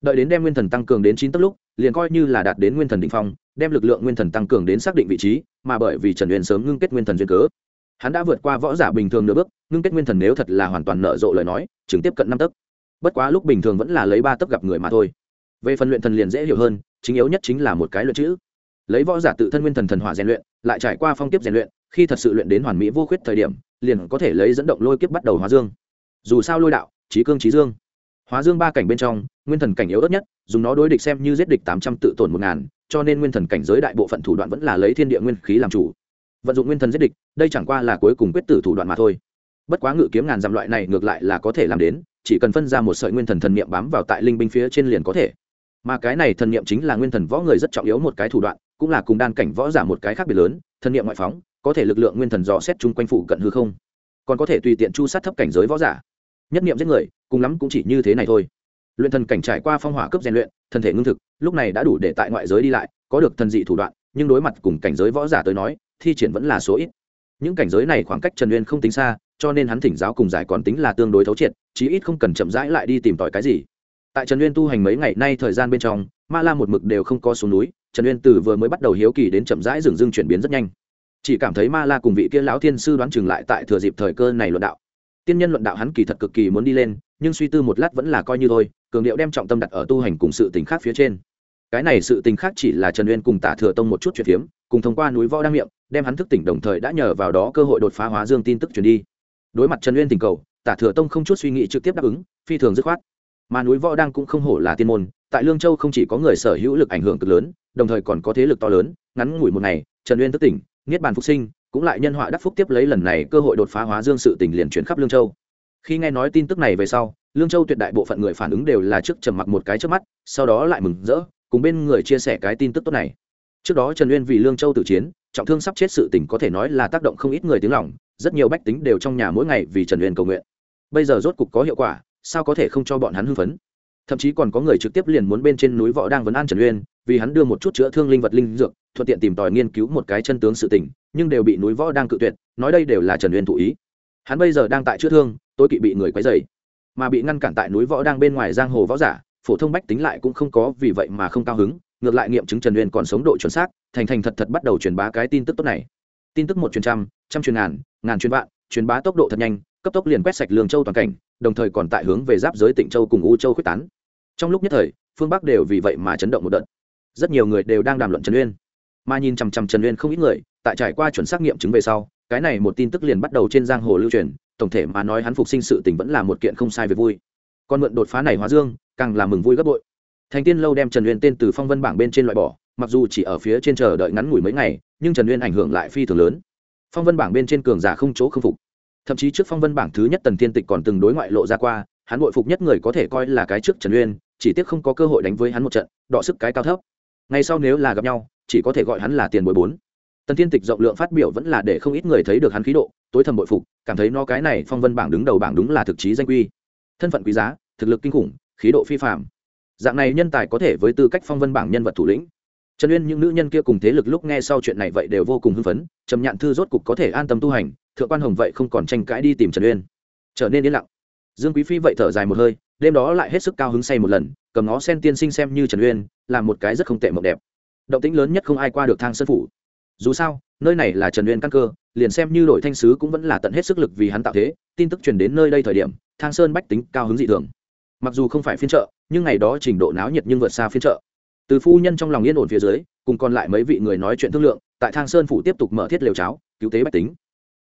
đợi đến đem nguyên thần tăng cường đến chín tấc lúc, liền coi như là đạt đến nguyên thần định phong, đem lực lượng nguyên thần tăng cường đến xác định vị trí, mà bởi vì trần huyền sớm ngưng kết nguyên thần duyên cớ, hắn đã vượt qua võ giả bình thường nửa bước, ngưng kết nguyên thần nếu thật là hoàn toàn nở rộ lời nói chứng tiếp cận năm tấc. Bất quá lúc bình thường vẫn là lấy ba tấc gặp người mà thôi. Về phần luyện thần liền dễ hiểu hơn, chính yếu nhất chính là một cái luyện chữ. Lấy võ giả tự thân nguyên thần thần hỏa rèn luyện, lại trải qua phong kiếp rèn luyện, khi thật sự luyện đến hoàn mỹ vô khuyết thời điểm, liền có thể lấy dẫn động lôi kiếp bắt đầu hóa dương. Dù sao lôi đạo trí cương trí dương hóa dương ba cảnh bên trong, nguyên thần cảnh yếu ớt nhất, dùng nó đối địch xem như giết địch tám trăm tự tổn một ngàn, cho nên nguyên thần cảnh giới đại bộ phận thủ đoạn vẫn là lấy thiên địa nguyên khí làm chủ. Vận dụng nguyên thần giết địch, đây chẳng qua là cuối cùng quyết tử thủ đoạn mà thôi. Bất quá ngự kiếm ngàn dặm loại này ngược lại là có thể làm đến, chỉ cần phân ra một sợi nguyên thần thần niệm bám vào tại linh binh phía trên liền có thể. Mà cái này thần niệm chính là nguyên thần võ người rất trọng yếu một cái thủ đoạn, cũng là cùng đan cảnh võ giả một cái khác biệt lớn, thần niệm ngoại phóng, có thể lực lượng nguyên thần dò xét chung quanh phủ cận hư không. Còn có thể tùy tiện chu sát thấp cảnh giới võ giả nhất niệm giết người, cùng lắm cũng chỉ như thế này thôi. Luyện thần cảnh trải qua phong hỏa cấp rèn luyện thân thể ngưng thực, lúc này đã đủ để tại ngoại giới đi lại, có được thần dị thủ đoạn, nhưng đối mặt cùng cảnh giới võ giả tới nói, thi triển vẫn là số ít. Những cảnh giới này khoảng cách trần uyên không tính xa, cho nên hắn thỉnh giáo cùng giải còn tính là tương đối thấu triệt, chí ít không cần chậm rãi lại đi tìm tòi cái gì. Tại trần uyên tu hành mấy ngày nay thời gian bên trong, ma la một mực đều không có xuống núi, trần uyên từ vừa mới bắt đầu hiếu kỳ đến chậm rãi dừng dưng chuyển biến rất nhanh. Chỉ cảm thấy ma la cùng vị kia lão thiên sư đoán chừng lại tại thừa dịp thời cơ này luận đạo tiên nhân luận đạo hắn kỳ thật cực kỳ muốn đi lên, nhưng suy tư một lát vẫn là coi như thôi, cường điệu đem trọng tâm đặt ở tu hành cùng sự tình khác phía trên. Cái này sự tình khác chỉ là trần uyên cùng tả thừa tông một chút chuyện phiếm, cùng thông qua núi võ đăng miệng, đem hắn thức tỉnh đồng thời đã nhờ vào đó cơ hội đột phá hóa dương tin tức truyền đi. Đối mặt trần uyên tình cầu, tả thừa tông không chút suy nghĩ trực tiếp đáp ứng, phi thường dứt khoát. Mà núi võ đang cũng không hổ là tiên môn, tại lương châu không chỉ có người sở hữu lực ảnh hưởng cực lớn, đồng thời còn có thế lực to lớn, ngắn ngủi một ngày, trần uyên thức tỉnh, niết bàn phục sinh cũng lại nhân họa đắc phúc tiếp lấy lần này cơ hội đột phá hóa dương sự tình liền chuyển khắp lương châu. Khi nghe nói tin tức này về sau, lương châu tuyệt đại bộ phận người phản ứng đều là trước trầm mặc một cái trước mắt, sau đó lại mừng rỡ, cùng bên người chia sẻ cái tin tức tốt này. Trước đó trần uyên vì lương châu tự chiến, trọng thương sắp chết sự tình có thể nói là tác động không ít người tiếng lòng, rất nhiều bách tính đều trong nhà mỗi ngày vì trần uyên cầu nguyện. Bây giờ rốt cục có hiệu quả, sao có thể không cho bọn hắn hưng phấn? Thậm chí còn có người trực tiếp liền muốn bên trên núi võ đang vấn an trần uyên, vì hắn đưa một chút chữa thương linh vật linh dược thuận tiện tìm tòi nghiên cứu một cái chân tướng sự tình, nhưng đều bị núi võ đang cự tuyệt, nói đây đều là trần uyên thụ ý. Hắn bây giờ đang tại chữa thương tôi kỵ bị người quấy dày mà bị ngăn cản tại núi võ đang bên ngoài giang hồ võ giả, phổ thông bách tính lại cũng không có vì vậy mà không cao hứng, ngược lại nghiệm chứng trần uyên còn sống độ chuẩn xác, thành thành thật thật bắt đầu truyền bá cái tin tức tốt này. Tin tức một truyền trăm trăm truyền ngàn ngàn truyền vạn, truyền bá tốc độ thật nhanh, cấp tốc liền quét sạch lương châu toàn cảnh, đồng thời còn tại hướng về giáp giới tịnh châu cùng u châu quyết tán. Trong lúc nhất thời, phương bắc đều vì vậy mà chấn động một đợt. Rất nhiều người đều đang đàm luận trần uyên mà nhìn chằm chằm trần uyên không ít người, tại trải qua chuẩn xác nghiệm chứng về sau, cái này một tin tức liền bắt đầu trên giang hồ lưu truyền, tổng thể mà nói hắn phục sinh sự tình vẫn là một kiện không sai về vui. Còn mượn đột phá này hóa dương, càng là mừng vui gấp bội. Thành tiên lâu đem trần uyên tên từ phong vân bảng bên trên loại bỏ, mặc dù chỉ ở phía trên chờ đợi ngắn ngủi mấy ngày, nhưng trần uyên ảnh hưởng lại phi thường lớn. Phong vân bảng bên trên cường giả không chỗ không phục. Thậm chí trước phong vân bảng thứ nhất tần thiên tịch còn từng đối ngoại lộ ra qua, hắn bội phục nhất người có thể coi là cái trước trần uyên, chỉ tiếc không có cơ hội đánh với hắn một trận, đọ sức cái cao thấp. Ngay sau nếu là gặp nhau chỉ có thể gọi hắn là tiền bối bốn. Tần thiên tịch rộng lượng phát biểu vẫn là để không ít người thấy được hắn khí độ, tối thầm bội phục, cảm thấy no cái này phong vân bảng đứng đầu bảng đúng là thực chí danh quy. Thân phận quý giá, thực lực kinh khủng, khí độ phi phạm dạng này nhân tài có thể với tư cách phong vân bảng nhân vật thủ lĩnh. Trần uyên những nữ nhân kia cùng thế lực lúc nghe sau chuyện này vậy đều vô cùng hưng phấn, trầm nhạn thư rốt cục có thể an tâm tu hành, thượng quan hồng vậy không còn tranh cãi đi tìm trần uyên. Trở nên yên lặng. Dương quý phi vậy thở dài một hơi, đêm đó lại hết sức cao hứng say một lần, cầm nó sen tiên sinh xem như trần uyên là một cái rất không tệ mộng đẹp động tĩnh lớn nhất không ai qua được thang sơn phủ. Dù sao, nơi này là trần uyên căn cơ, liền xem như đội thanh sứ cũng vẫn là tận hết sức lực vì hắn tạo thế, tin tức truyền đến nơi đây thời điểm, thang sơn bách tính cao hứng dị thường. Mặc dù không phải phiên trợ nhưng ngày đó trình độ náo nhiệt nhưng vượt xa phiên trợ từ phu nhân trong lòng yên ổn phía dưới, cùng còn lại mấy vị người nói chuyện thương lượng, tại thang sơn phủ tiếp tục mở thiết lều cháo, cứu tế bách tính.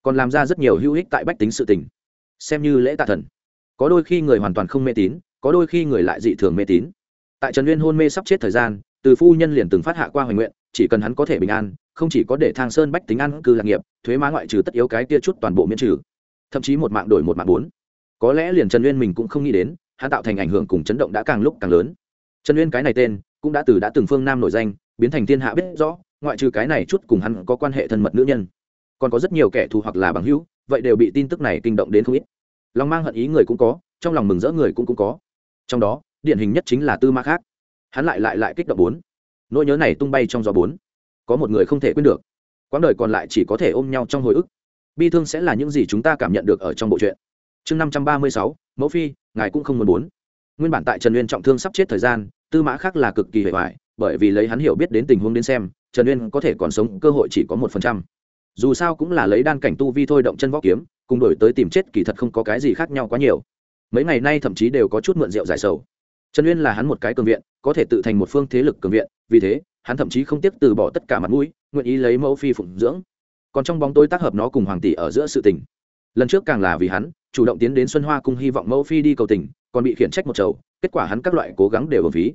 Còn làm ra rất nhiều hữu ích tại bách tính sự tình. Xem như lễ tạ thần. Có đôi khi người hoàn toàn không mê tín, có đôi khi người lại dị thường mê tín. Tại trần uyên hôn mê sắp chết thời gian từ phu nhân liền từng phát hạ qua hoài nguyện, chỉ cần hắn có thể bình an, không chỉ có để thang sơn bách tính ăn cư lạc nghiệp, thuế má ngoại trừ tất yếu cái kia chút toàn bộ miễn trừ. Thậm chí một mạng đổi một mạng bốn. Có lẽ liền trần Uyên mình cũng không nghĩ đến, hắn tạo thành ảnh hưởng cùng chấn động đã càng lúc càng lớn. Trần Uyên cái này tên, cũng đã từ đã từng phương nam nổi danh, biến thành thiên hạ biết rõ, ngoại trừ cái này chút cùng hắn có quan hệ thân mật nữ nhân. Còn có rất nhiều kẻ thù hoặc là bằng hữu, vậy đều bị tin tức này kinh động đến không ít. Lòng mang hận ý người cũng có, trong lòng mừng rỡ người cũng cũng có. Trong đó, điển hình nhất chính là tư ma khác hắn lại lại lại kích động bốn. Nỗi nhớ này tung bay trong gió bốn. Có một người không thể quên được. Quãng đời còn lại chỉ có thể ôm nhau trong hồi ức. Bi thương sẽ là những gì chúng ta cảm nhận được ở trong bộ truyện. Chương năm trăm ba mươi sáu, mẫu phi, ngài cũng không muốn bốn. Nguyên bản tại trần uyên trọng thương sắp chết thời gian, tư mã khác là cực kỳ hệ hoại bởi vì lấy hắn hiểu biết đến tình huống đến xem, trần uyên có thể còn sống, cơ hội chỉ có một phần trăm. Dù sao cũng là lấy đan cảnh tu vi thôi động chân võ kiếm, cùng đổi tới tìm chết kỳ thật không có cái gì khác nhau quá nhiều. Mấy ngày nay thậm chí đều có chút mượn rượu giải sầu trần uyên là hắn một cái cường viện, có thể tự thành một phương thế lực cường viện, vì thế, hắn thậm chí không tiếc từ bỏ tất cả mặt mũi, nguyện ý lấy mẫu phi phụng dưỡng. Còn trong bóng tối tác hợp nó cùng hoàng tỷ ở giữa sự tình. Lần trước càng là vì hắn, chủ động tiến đến xuân hoa cung hy vọng mẫu phi đi cầu tình, còn bị khiển trách một chầu, kết quả hắn các loại cố gắng đều ở phí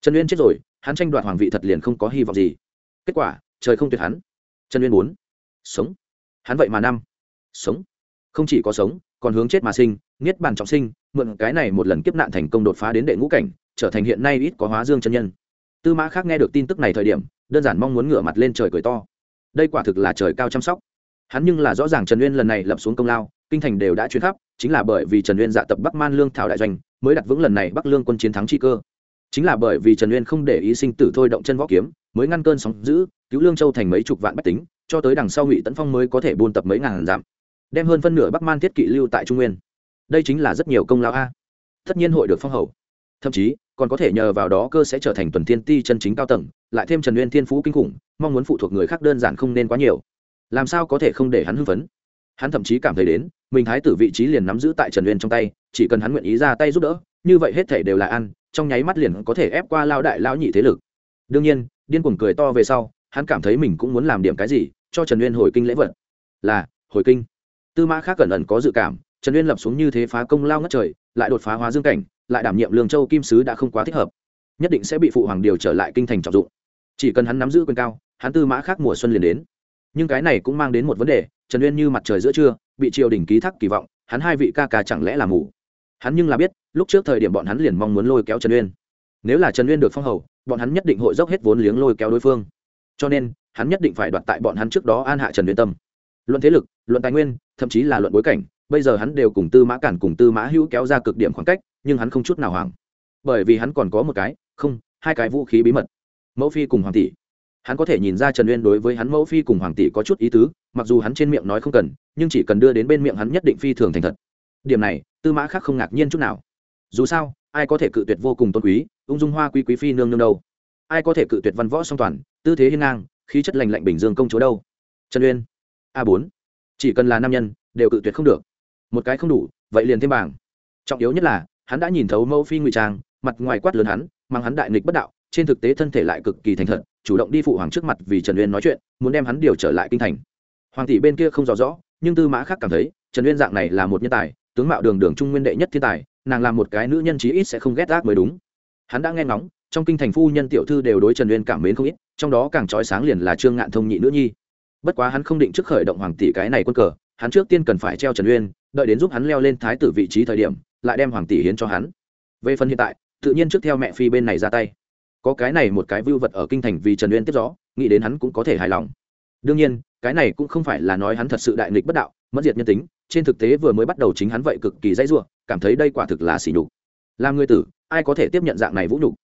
trần uyên chết rồi, hắn tranh đoạt hoàng vị thật liền không có hy vọng gì. Kết quả, trời không tuyệt hắn. Trần uyên muốn sống. Hắn vậy mà năm. Sống. Không chỉ có sống còn hướng chết mà sinh, niết bàn trọng sinh, mượn cái này một lần kiếp nạn thành công đột phá đến đệ ngũ cảnh, trở thành hiện nay ít có hóa dương chân nhân. Tư mã khác nghe được tin tức này thời điểm, đơn giản mong muốn ngửa mặt lên trời cười to. Đây quả thực là trời cao chăm sóc. Hắn nhưng là rõ ràng trần uyên lần này lập xuống công lao, kinh thành đều đã chuyến khắp, chính là bởi vì trần uyên dạ tập bắc man lương thảo đại doanh, mới đặt vững lần này bắc lương quân chiến thắng chi cơ. Chính là bởi vì trần uyên không để ý sinh tử thôi động chân võ kiếm, mới ngăn cơn sóng giữ cứu lương châu thành mấy chục vạn bách tính, cho tới đằng sau ngụy tấn phong mới có thể buôn tập mấy ngàn dặm đem hơn phân nửa bắc man thiết kỵ lưu tại trung nguyên. Đây chính là rất nhiều công lao a. Tất nhiên hội được phong hầu. Thậm chí, còn có thể nhờ vào đó cơ sẽ trở thành tuần thiên ti chân chính cao tầng, lại thêm trần Nguyên thiên phú kinh khủng, mong muốn phụ thuộc người khác đơn giản không nên quá nhiều. Làm sao có thể không để hắn hưng phấn? Hắn thậm chí cảm thấy đến, mình thái tử vị trí liền nắm giữ tại trần Nguyên trong tay, chỉ cần hắn nguyện ý ra tay giúp đỡ, như vậy hết thể đều là ăn, trong nháy mắt liền có thể ép qua lao đại lão nhị thế lực. Đương nhiên, điên cuồng cười to về sau, hắn cảm thấy mình cũng muốn làm điểm cái gì cho trần Nguyên hồi kinh lễ vật. Là, hồi kinh tư mã khác cẩn ẩn có dự cảm, trần uyên lập xuống như thế phá công lao ngất trời, lại đột phá hóa dương cảnh, lại đảm nhiệm lương châu kim sứ đã không quá thích hợp. Nhất định sẽ bị phụ hoàng điều trở lại kinh thành trọng dụng. Chỉ cần hắn nắm giữ quyền cao, hắn tư mã khác mùa xuân liền đến. Nhưng cái này cũng mang đến một vấn đề, trần uyên như mặt trời giữa trưa, bị triều đình ký thác kỳ vọng, hắn hai vị ca ca chẳng lẽ là mù? Hắn nhưng là biết, lúc trước thời điểm bọn hắn liền mong muốn lôi kéo trần uyên. Nếu là trần uyên được phong hầu, bọn hắn nhất định hội dốc hết vốn liếng lôi kéo đối phương. Cho nên, hắn nhất định phải đoạt tại bọn hắn trước đó an hạ trần uyên tâm luận thế lực, luận tài nguyên, thậm chí là luận bối cảnh, bây giờ hắn đều cùng tư mã cản cùng tư mã hữu kéo ra cực điểm khoảng cách, nhưng hắn không chút nào hoảng. Bởi vì hắn còn có một cái, không, hai cái vũ khí bí mật. Mẫu phi cùng hoàng tỷ. Hắn có thể nhìn ra trần uyên đối với hắn mẫu phi cùng hoàng tỷ có chút ý tứ, mặc dù hắn trên miệng nói không cần, nhưng chỉ cần đưa đến bên miệng hắn nhất định phi thường thành thật. Điểm này, tư mã khác không ngạc nhiên chút nào. Dù sao, ai có thể cự tuyệt vô cùng tôn quý, ung dung hoa quý quý phi nương nương đâu. Ai có thể cự tuyệt văn võ song toàn, tư thế hiên ngang, khí chất lành lạnh bình dương công chúa đâu. Trần uyên a bốn. Chỉ cần là nam nhân, đều cự tuyệt không được. Một cái không đủ, vậy liền thêm bảng. Trọng yếu nhất là, hắn đã nhìn thấu mẫu phi ngụy trang, mặt ngoài quát lớn hắn, mang hắn đại nghịch bất đạo, trên thực tế thân thể lại cực kỳ thành thật, chủ động đi phụ hoàng trước mặt vì trần uyên nói chuyện, muốn đem hắn điều trở lại kinh thành. Hoàng tỷ bên kia không rõ rõ, nhưng tư mã khác cảm thấy, trần uyên dạng này là một nhân tài, tướng mạo đường đường trung nguyên đệ nhất thiên tài, nàng là một cái nữ nhân chí ít sẽ không ghét gác mới đúng. Hắn đã nghe ngóng, trong kinh thành phu nhân tiểu thư đều đối trần uyên cảm mến không ít, trong đó càng trói sáng liền là trương ngạn thông nhị nữ nhi bất quá hắn không định trước khởi động hoàng tỷ cái này quân cờ, hắn trước tiên cần phải treo trần uyên, đợi đến giúp hắn leo lên thái tử vị trí thời điểm, lại đem hoàng tỷ hiến cho hắn. Về phần hiện tại, tự nhiên trước theo mẹ phi bên này ra tay. Có cái này một cái vưu vật ở kinh thành vì trần uyên tiếp gió, nghĩ đến hắn cũng có thể hài lòng. Đương nhiên, cái này cũng không phải là nói hắn thật sự đại nghịch bất đạo, mất diệt nhân tính, trên thực tế vừa mới bắt đầu chính hắn vậy cực kỳ dãy ruộng cảm thấy đây quả thực là xỉ nhục. Làm người tử, ai có thể tiếp nhận dạng này vũ nhục?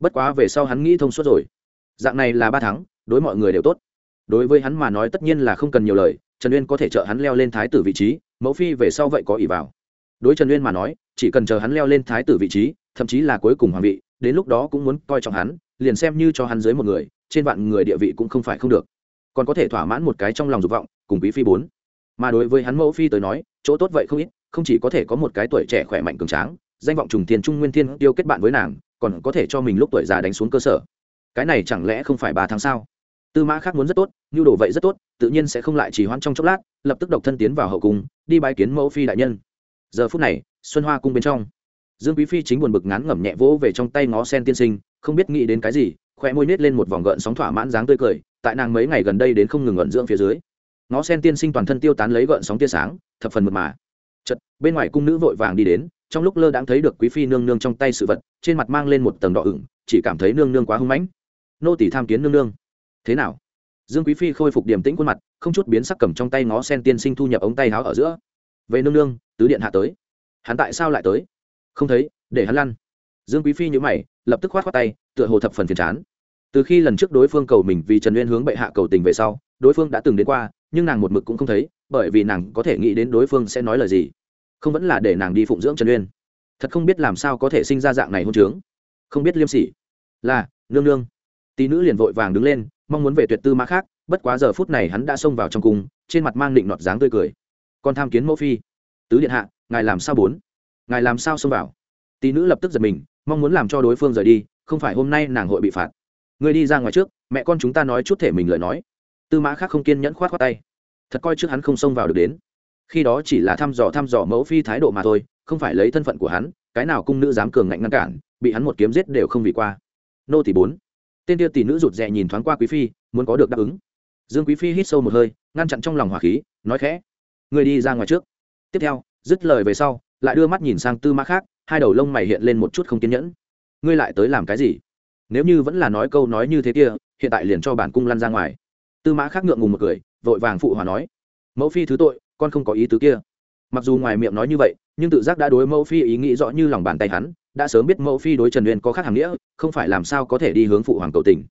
Bất quá về sau hắn nghĩ thông suốt rồi. Dạng này là ba tháng, đối mọi người đều tốt đối với hắn mà nói tất nhiên là không cần nhiều lời, trần uyên có thể trợ hắn leo lên thái tử vị trí, mẫu phi về sau vậy có ỷ vào. Đối trần uyên mà nói, chỉ cần chờ hắn leo lên thái tử vị trí, thậm chí là cuối cùng hoàng vị, đến lúc đó cũng muốn coi trọng hắn, liền xem như cho hắn dưới một người, trên vạn người địa vị cũng không phải không được. Còn có thể thỏa mãn một cái trong lòng dục vọng, cùng quý phi bốn. Mà đối với hắn mẫu phi tới nói, chỗ tốt vậy không ít, không chỉ có thể có một cái tuổi trẻ khỏe mạnh cường tráng, danh vọng trùng tiền trung nguyên thiên yêu kết bạn với nàng, còn có thể cho mình lúc tuổi già đánh xuống cơ sở. Cái này chẳng lẽ không phải ba tháng sao? Tư mã khác muốn rất tốt, nhu đồ vậy rất tốt, tự nhiên sẽ không lại chỉ hoãn trong chốc lát, lập tức độc thân tiến vào hậu cung, đi bái kiến mẫu phi đại nhân. Giờ phút này, xuân hoa cung bên trong, dương quý phi chính buồn bực ngán ngẩm nhẹ vỗ về trong tay ngó sen tiên sinh, không biết nghĩ đến cái gì khoe môi nết lên một vòng gợn sóng thỏa mãn dáng tươi cười, tại nàng mấy ngày gần đây đến không ngừng ngẩn dưỡng phía dưới. Ngó sen tiên sinh toàn thân tiêu tán lấy gợn sóng tia sáng, thập phần mật mà. Chật bên ngoài cung nữ vội vàng đi đến, trong lúc lơ đãng thấy được quý phi nương nương trong tay sự vật, trên mặt mang lên một tầng đỏ ửng, chỉ cảm thấy nương nương quá hưng mãnh. Nô tỷ tham kiến nương nương thế nào? Dương quý phi khôi phục điểm tĩnh khuôn mặt, không chút biến sắc cầm trong tay ngó sen tiên sinh thu nhập ống tay áo ở giữa. Về nương nương, tứ điện hạ tới. Hắn tại sao lại tới? Không thấy, để hắn lăn. Dương quý phi nhữ mày, lập tức khoát khoát tay, tựa hồ thập phần phiền chán. Từ khi lần trước đối phương cầu mình vì trần uyên hướng bệ hạ cầu tình về sau, đối phương đã từng đến qua, nhưng nàng một mực cũng không thấy, bởi vì nàng có thể nghĩ đến đối phương sẽ nói lời gì. Không vẫn là để nàng đi phụng dưỡng trần uyên. Thật không biết làm sao có thể sinh ra dạng này hôn trướng. Không biết liêm sỉ. Là, nương nương tỷ nữ liền vội vàng đứng lên, mong muốn về tuyệt tư mã khác, bất quá giờ phút này hắn đã xông vào trong cung, trên mặt mang định nọt dáng tươi cười. Con tham kiến mẫu phi. Tứ điện hạ, ngài làm sao bốn? Ngài làm sao xông vào? Tỷ nữ lập tức giật mình, mong muốn làm cho đối phương rời đi, không phải hôm nay nàng hội bị phạt. Người đi ra ngoài trước, mẹ con chúng ta nói chút thể mình lời nói. Tư mã khác không kiên nhẫn khoát khoát tay. Thật coi trước hắn không xông vào được đến. Khi đó chỉ là thăm dò thăm dò mẫu phi thái độ mà thôi, không phải lấy thân phận của hắn, cái nào cung nữ dám cường ngạnh ngăn cản, bị hắn một kiếm giết đều không vì qua. Nô tỷ bốn tên tia tỷ nữ rụt rè nhìn thoáng qua quý phi, muốn có được đáp ứng. Dương quý phi hít sâu một hơi, ngăn chặn trong lòng hỏa khí, nói khẽ người đi ra ngoài trước. Tiếp theo, dứt lời về sau, lại đưa mắt nhìn sang tư mã khác, hai đầu lông mày hiện lên một chút không kiên nhẫn. Ngươi lại tới làm cái gì? Nếu như vẫn là nói câu nói như thế kia, hiện tại liền cho bản cung lăn ra ngoài. Tư mã khác ngượng ngùng một cười, vội vàng phụ hòa nói, mẫu phi thứ tội, con không có ý tứ kia. Mặc dù ngoài miệng nói như vậy, nhưng tự giác đã đối mẫu phi ý nghĩ rõ như lòng bàn tay hắn đã sớm biết mẫu phi đối trần uyên có khác hàng nghĩa không phải làm sao có thể đi hướng phụ hoàng cầu tình.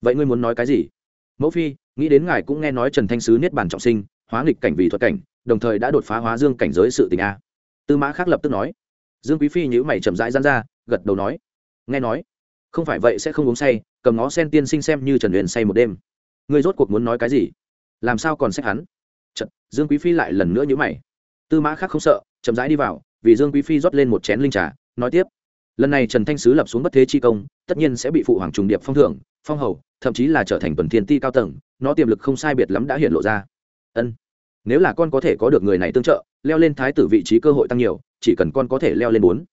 Vậy ngươi muốn nói cái gì? Mẫu phi nghĩ đến ngài cũng nghe nói trần thanh sứ niết bàn trọng sinh hóa nghịch cảnh vì thuật cảnh đồng thời đã đột phá hóa dương cảnh giới sự tình a. Tư mã khác lập tức nói. Dương quý phi nhữ mày chậm rãi gian ra gật đầu nói. Nghe nói không phải vậy sẽ không uống say cầm ngó sen tiên sinh xem như trần uyên say một đêm. Ngươi rốt cuộc muốn nói cái gì? Làm sao còn xét hắn? Chật, dương quý phi lại lần nữa nhữ mày. Tư mã khác không sợ chậm rãi đi vào vì dương quý phi rót lên một chén linh trà nói tiếp lần này trần thanh sứ lập xuống bất thế chi công, tất nhiên sẽ bị phụ hoàng trùng điệp phong thưởng, phong hầu, thậm chí là trở thành tuần thiên ti cao tầng, nó tiềm lực không sai biệt lắm đã hiện lộ ra. Ân, nếu là con có thể có được người này tương trợ, leo lên thái tử vị trí cơ hội tăng nhiều, chỉ cần con có thể leo lên bốn.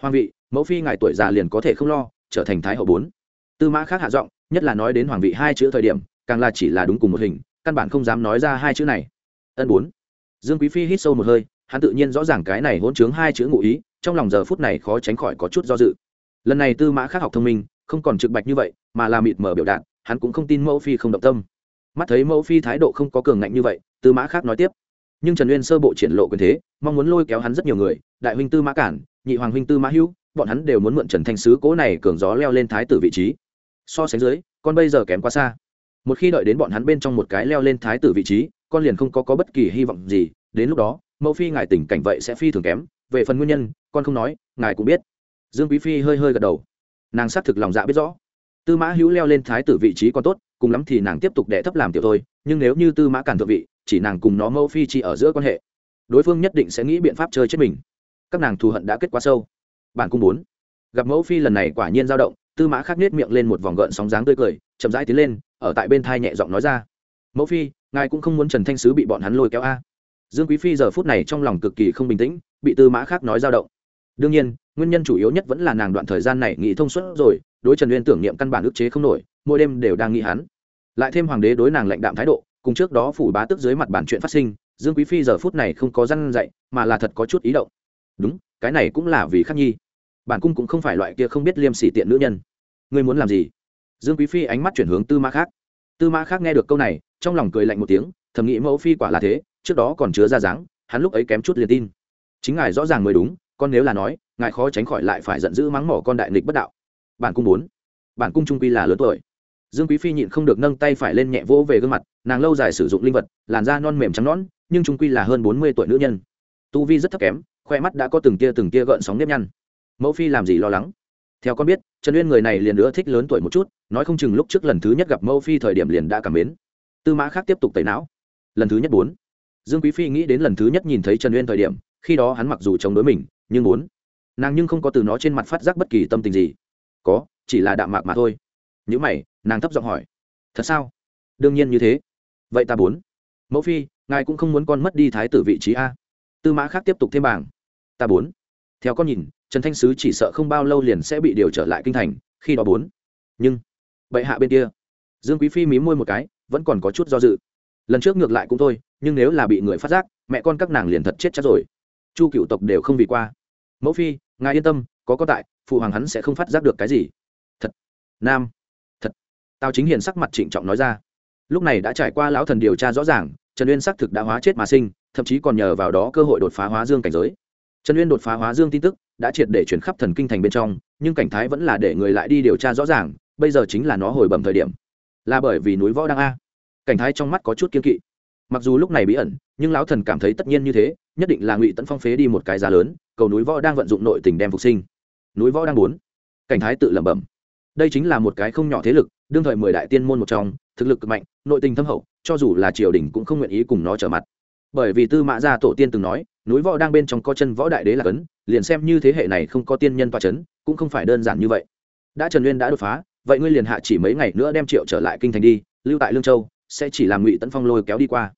Hoàng vị, mẫu phi ngài tuổi già liền có thể không lo, trở thành thái hậu bốn. Tư mã khác hạ giọng, nhất là nói đến hoàng vị hai chữ thời điểm, càng là chỉ là đúng cùng một hình, căn bản không dám nói ra hai chữ này. Ân bốn. Dương quý phi hít sâu một hơi, hắn tự nhiên rõ ràng cái này hỗn chướng hai chữ ngụ ý trong lòng giờ phút này khó tránh khỏi có chút do dự. Lần này tư mã khác học thông minh không còn trực bạch như vậy mà là mịt mở biểu đạt hắn cũng không tin mẫu phi không động tâm. Mắt thấy mẫu phi thái độ không có cường ngạnh như vậy tư mã khác nói tiếp. Nhưng trần uyên sơ bộ triển lộ quyền thế mong muốn lôi kéo hắn rất nhiều người đại huynh tư mã cản nhị hoàng huynh tư mã hữu bọn hắn đều muốn mượn trần thanh sứ cố này cường gió leo lên thái tử vị trí. So sánh dưới con bây giờ kém quá xa. Một khi đợi đến bọn hắn bên trong một cái leo lên thái tử vị trí con liền không có, có bất kỳ hy vọng gì đến lúc đó mẫu phi ngài tình cảnh vậy sẽ phi thường kém. Về phần nguyên nhân con không nói, ngài cũng biết. Dương quý phi hơi hơi gật đầu. Nàng xác thực lòng dạ biết rõ. Tư mã hữu leo lên thái tử vị trí còn tốt, cùng lắm thì nàng tiếp tục đẻ thấp làm tiểu thôi, nhưng nếu như tư mã cản thượng vị, chỉ nàng cùng nó mẫu phi chỉ ở giữa quan hệ, đối phương nhất định sẽ nghĩ biện pháp chơi chết mình. Các nàng thù hận đã kết quá sâu. Bản cung bốn gặp mẫu phi lần này quả nhiên dao động, tư mã khắc nết miệng lên một vòng gợn sóng dáng tươi cười, chậm rãi tiến lên, ở tại bên thai nhẹ giọng nói ra. Mẫu phi, ngài cũng không muốn trần thanh sứ bị bọn hắn lôi kéo a? Dương quý phi giờ phút này trong lòng cực kỳ không bình tĩnh, bị tư mã khắc nói dao động đương nhiên, nguyên nhân chủ yếu nhất vẫn là nàng đoạn thời gian này nghĩ thông suốt rồi, đối trần uyên tưởng niệm căn bản ức chế không nổi, mỗi đêm đều đang nghĩ hắn. Lại thêm hoàng đế đối nàng lãnh đạm thái độ, cùng trước đó phủ bá tức dưới mặt bản chuyện phát sinh, dương quý phi giờ phút này không có răn dạy, mà là thật có chút ý động. Đúng, cái này cũng là vì khắc nhi. Bản cung cũng không phải loại kia không biết liêm sỉ tiện nữ nhân. Ngươi muốn làm gì? Dương quý phi ánh mắt chuyển hướng tư mã khác. Tư mã khác nghe được câu này, trong lòng cười lạnh một tiếng, thầm nghĩ mẫu phi quả là thế, trước đó còn chứa ra dáng, hắn lúc ấy kém chút liền tin. Chính ngài rõ ràng mới đúng con nếu là nói, ngài khó tránh khỏi lại phải giận dữ mắng mỏ con đại nghịch bất đạo. Bản cung bốn bản cung trung quy là lớn tuổi. Dương quý phi nhịn không được nâng tay phải lên nhẹ vỗ về gương mặt, nàng lâu dài sử dụng linh vật, làn da non mềm trắng nõn, nhưng trung quy là hơn bốn mươi tuổi nữ nhân. Tu vi rất thấp kém, khoe mắt đã có từng tia từng tia gợn sóng nếp nhăn. Mẫu phi làm gì lo lắng? Theo con biết, trần uyên người này liền nữa thích lớn tuổi một chút, nói không chừng lúc trước lần thứ nhất gặp mẫu phi thời điểm liền đã cảm mến. Tư mã khác tiếp tục tẩy não. Lần thứ nhất bốn. Dương quý phi nghĩ đến lần thứ nhất nhìn thấy trần uyên thời điểm khi đó hắn mặc dù chống đối mình, nhưng muốn. Nàng nhưng không có từ nó trên mặt phát giác bất kỳ tâm tình gì. Có, chỉ là đạm mạc mà thôi. Những mày, nàng thấp giọng hỏi. Thật sao? Đương nhiên như thế. Vậy ta bốn mẫu phi, ngài cũng không muốn con mất đi thái tử vị trí a? Tư mã khác tiếp tục thêm bảng. Ta bốn theo con nhìn, trần thanh sứ chỉ sợ không bao lâu liền sẽ bị điều trở lại kinh thành, khi đó bốn nhưng, bệ hạ bên kia. Dương quý phi mí môi một cái, vẫn còn có chút do dự. Lần trước ngược lại cũng thôi, nhưng nếu là bị người phát giác, mẹ con các nàng liền thật chết chắc rồi chu cựu tộc đều không vì qua. Mẫu phi, ngài yên tâm, có có tại, phụ hoàng hắn sẽ không phát giác được cái gì. Thật. Nam. Thật. Tào chính hiền sắc mặt trịnh trọng nói ra. Lúc này đã trải qua lão thần điều tra rõ ràng, trần uyên xác thực đã hóa chết mà sinh, thậm chí còn nhờ vào đó cơ hội đột phá hóa dương cảnh giới. Trần uyên đột phá hóa dương tin tức, đã triệt để chuyển khắp thần kinh thành bên trong, nhưng cảnh thái vẫn là để người lại đi điều tra rõ ràng, bây giờ chính là nó hồi bẩm thời điểm. Là bởi vì núi võ đang a. Cảnh thái trong mắt có chút kiên kỵ mặc dù lúc này bí ẩn, nhưng lão thần cảm thấy tất nhiên như thế, nhất định là ngụy tấn phong phế đi một cái giá lớn, cầu núi võ đang vận dụng nội tình đem phục sinh. Núi võ đang bốn. Cảnh thái tự lẩm bẩm. Đây chính là một cái không nhỏ thế lực, đương thời mười đại tiên môn một trong, thực lực cực mạnh, nội tình thâm hậu, cho dù là triều đình cũng không nguyện ý cùng nó trở mặt. Bởi vì tư mã gia tổ tiên từng nói, núi võ đang bên trong có chân võ đại đế là cấn, liền xem như thế hệ này không có tiên nhân toa c h ấ n cũng không phải đơn giản như vậy. Đã trần uyên đã đột phá, vậy ngươi liền hạ chỉ mấy ngày nữa đem triệu trở lại kinh thành đi, lưu tại lương châu sẽ chỉ làm ngụy tấn phong lôi kéo đi qua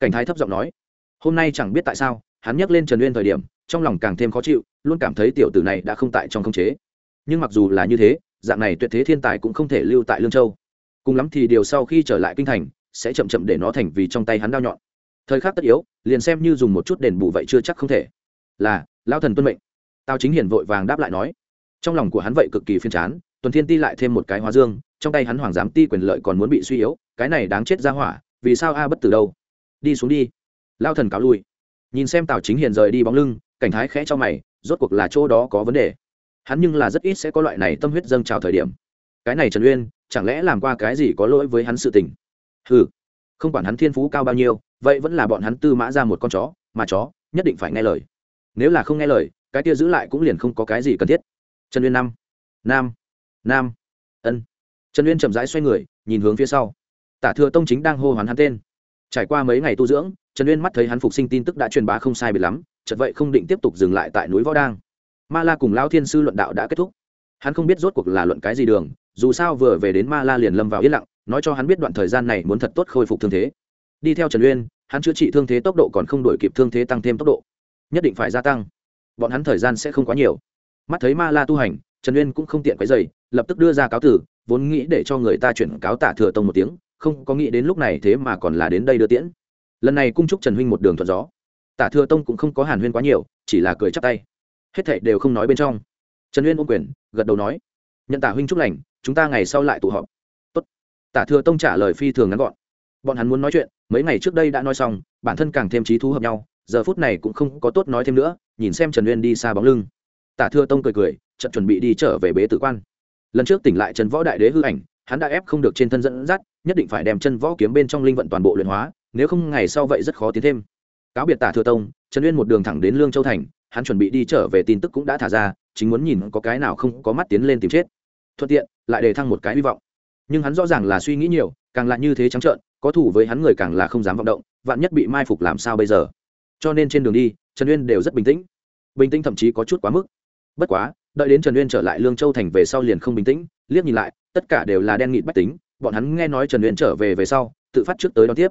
cảnh thái thấp giọng nói hôm nay chẳng biết tại sao hắn nhắc lên trần uyên thời điểm trong lòng càng thêm khó chịu luôn cảm thấy tiểu tử này đã không tại trong khống chế nhưng mặc dù là như thế dạng này tuyệt thế thiên tài cũng không thể lưu tại lương châu cùng lắm thì điều sau khi trở lại kinh thành sẽ chậm chậm để nó thành vì trong tay hắn đao nhọn thời khắc tất yếu liền xem như dùng một chút đền bù vậy chưa chắc không thể là lao thần tuân mệnh tao chính hiền vội vàng đáp lại nói trong lòng của hắn vậy cực kỳ phiên chán tuần thiên ti lại thêm một cái hóa dương trong tay hắn hoàng giám ti quyền lợi còn muốn bị suy yếu cái này đáng chết ra hỏa vì sao a bất tử đâu? Đi xuống đi. Lao thần cáo lui. Nhìn xem tào chính hiền rời đi bóng lưng cảnh thái khẽ cho mày rốt cuộc là chỗ đó có vấn đề. Hắn nhưng là rất ít sẽ có loại này tâm huyết dâng trào thời điểm. Cái này trần uyên chẳng lẽ làm qua cái gì có lỗi với hắn sự tình? Hừ, không quản hắn thiên phú cao bao nhiêu vậy vẫn là bọn hắn tư mã ra một con chó mà chó nhất định phải nghe lời. Nếu là không nghe lời cái kia giữ lại cũng liền không có cái gì cần thiết. Trần uyên năm. Nam. Nam. Ân. Trần uyên chậm rãi xoay người nhìn hướng phía sau tả thừa tông chính đang hô hoán hắn tên. Trải qua mấy ngày tu dưỡng, trần uyên mắt thấy hắn phục sinh tin tức đã truyền bá không sai biệt lắm chật vậy không định tiếp tục dừng lại tại núi võ đang. Ma la cùng lao thiên sư luận đạo đã kết thúc. Hắn không biết rốt cuộc là luận cái gì đường, dù sao vừa về đến ma la liền lâm vào yên lặng, nói cho hắn biết đoạn thời gian này muốn thật tốt khôi phục thương thế. Đi theo trần uyên, hắn chữa trị thương thế tốc độ còn không đổi kịp thương thế tăng thêm tốc độ. Nhất định phải gia tăng. Bọn hắn thời gian sẽ không quá nhiều. Mắt thấy ma la tu hành, trần uyên cũng không tiện cái dày lập tức đưa ra cáo tử, vốn nghĩ để cho người ta chuyển cáo tả thừa tông một tiếng không có nghĩ đến lúc này thế mà còn là đến đây đưa tiễn. Lần này cung chúc trần huynh một đường thuận gió. Tả thừa tông cũng không có hàn huyên quá nhiều, chỉ là cười chắp tay. Hết thệ đều không nói bên trong. Trần uyên ôm quyền, gật đầu nói, nhận tả huynh chúc lành, chúng ta ngày sau lại tụ họp. Tốt. tả thừa tông trả lời phi thường ngắn gọn. Bọn hắn muốn nói chuyện, mấy ngày trước đây đã nói xong, bản thân càng thêm trí thú hợp nhau, giờ phút này cũng không có tốt nói thêm nữa, nhìn xem trần uyên đi xa bóng lưng. Tả thừa tông cười cười chậm chuẩn bị đi trở về bế tử quan. Lần trước tỉnh lại trần võ đại đế hư ảnh, hắn đã ép không được trên thân dẫn dắt nhất định phải đem chân võ kiếm bên trong linh vận toàn bộ luyện hóa, nếu không ngày sau vậy rất khó tiến thêm. Cáo biệt tả thừa tông, trần uyên một đường thẳng đến lương châu thành, hắn chuẩn bị đi trở về tin tức cũng đã thả ra, chính muốn nhìn có cái nào không có mắt tiến lên tìm chết. Thuận tiện, lại đề thăng một cái hy vọng. Nhưng hắn rõ ràng là suy nghĩ nhiều, càng là như thế trắng trợn, có thủ với hắn người càng là không dám vọng động, vạn nhất bị mai phục làm sao bây giờ? Cho nên trên đường đi, trần uyên đều rất bình tĩnh. Bình tĩnh thậm chí có chút quá mức. Bất quá, đợi đến trần uyên trở lại lương châu thành về sau liền không bình tĩnh, liếc nhìn lại, tất cả đều là đen nghịt bách tính bọn hắn nghe nói trần uyên trở về về sau, tự phát trước tới đón tiếp.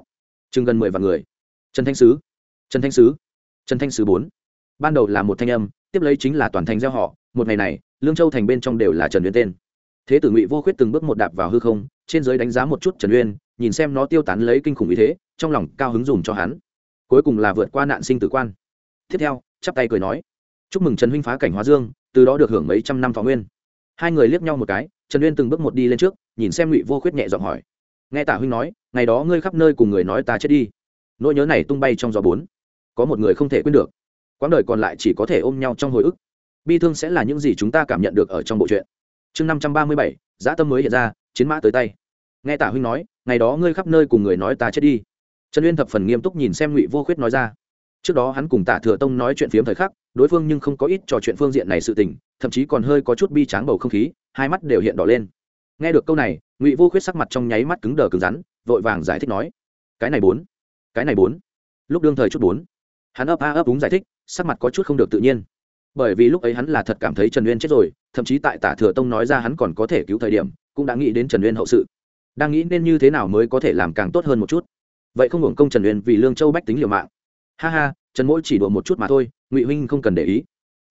Chừng gần mười vạn người. Trần thanh sứ. Trần thanh sứ. Trần thanh sứ bốn. Ban đầu là một thanh âm, tiếp lấy chính là toàn thành gieo họ. Một ngày này, lương châu thành bên trong đều là trần uyên tên. Thế tử ngụy vô khuyết từng bước một đạp vào hư không, trên giới đánh giá một chút trần uyên, nhìn xem nó tiêu tán lấy kinh khủng ý thế, trong lòng cao hứng dùng cho hắn. Cuối cùng là vượt qua nạn sinh tử quan. Tiếp theo, chắp tay cười nói, chúc mừng trần huynh phá cảnh hóa dương, từ đó được hưởng mấy trăm năm thọ nguyên. Hai người liếc nhau một cái trần uyên từng bước một đi lên trước, nhìn xem ngụy vô khuyết nhẹ giọng hỏi. Nghe tả huynh nói, ngày đó ngươi khắp nơi cùng người nói ta chết đi. Nỗi nhớ này tung bay trong gió bốn. Có một người không thể quên được. Quãng đời còn lại chỉ có thể ôm nhau trong hồi ức. Bi thương sẽ là những gì chúng ta cảm nhận được ở trong bộ truyện. Chương năm trăm ba mươi bảy dã tâm mới hiện ra, chiến mã tới tay. Nghe tả huynh nói, ngày đó ngươi khắp nơi cùng người nói ta chết đi. Trần uyên thập phần nghiêm túc nhìn xem ngụy vô khuyết nói ra. Trước đó hắn cùng tả thừa tông nói chuyện phiếm thời khắc, đối phương nhưng không có ít trò chuyện phương diện này sự tình, thậm chí còn hơi có chút bi tráng bầu không khí hai mắt đều hiện đỏ lên. Nghe được câu này, ngụy vô khuyết sắc mặt trong nháy mắt cứng đờ cứng rắn, vội vàng giải thích nói, cái này bốn, cái này bốn. Lúc đương thời chút bốn, hắn ấp a ấp đúng giải thích, sắc mặt có chút không được tự nhiên. Bởi vì lúc ấy hắn là thật cảm thấy trần uyên chết rồi, thậm chí tại tả thừa tông nói ra hắn còn có thể cứu thời điểm, cũng đã nghĩ đến trần uyên hậu sự. Đang nghĩ nên như thế nào mới có thể làm càng tốt hơn một chút. Vậy không hưởng công trần uyên vì lương châu bách tính liều mạng. Ha ha, trần mỗi chỉ đùa một chút mà thôi, ngụy huynh không cần để ý.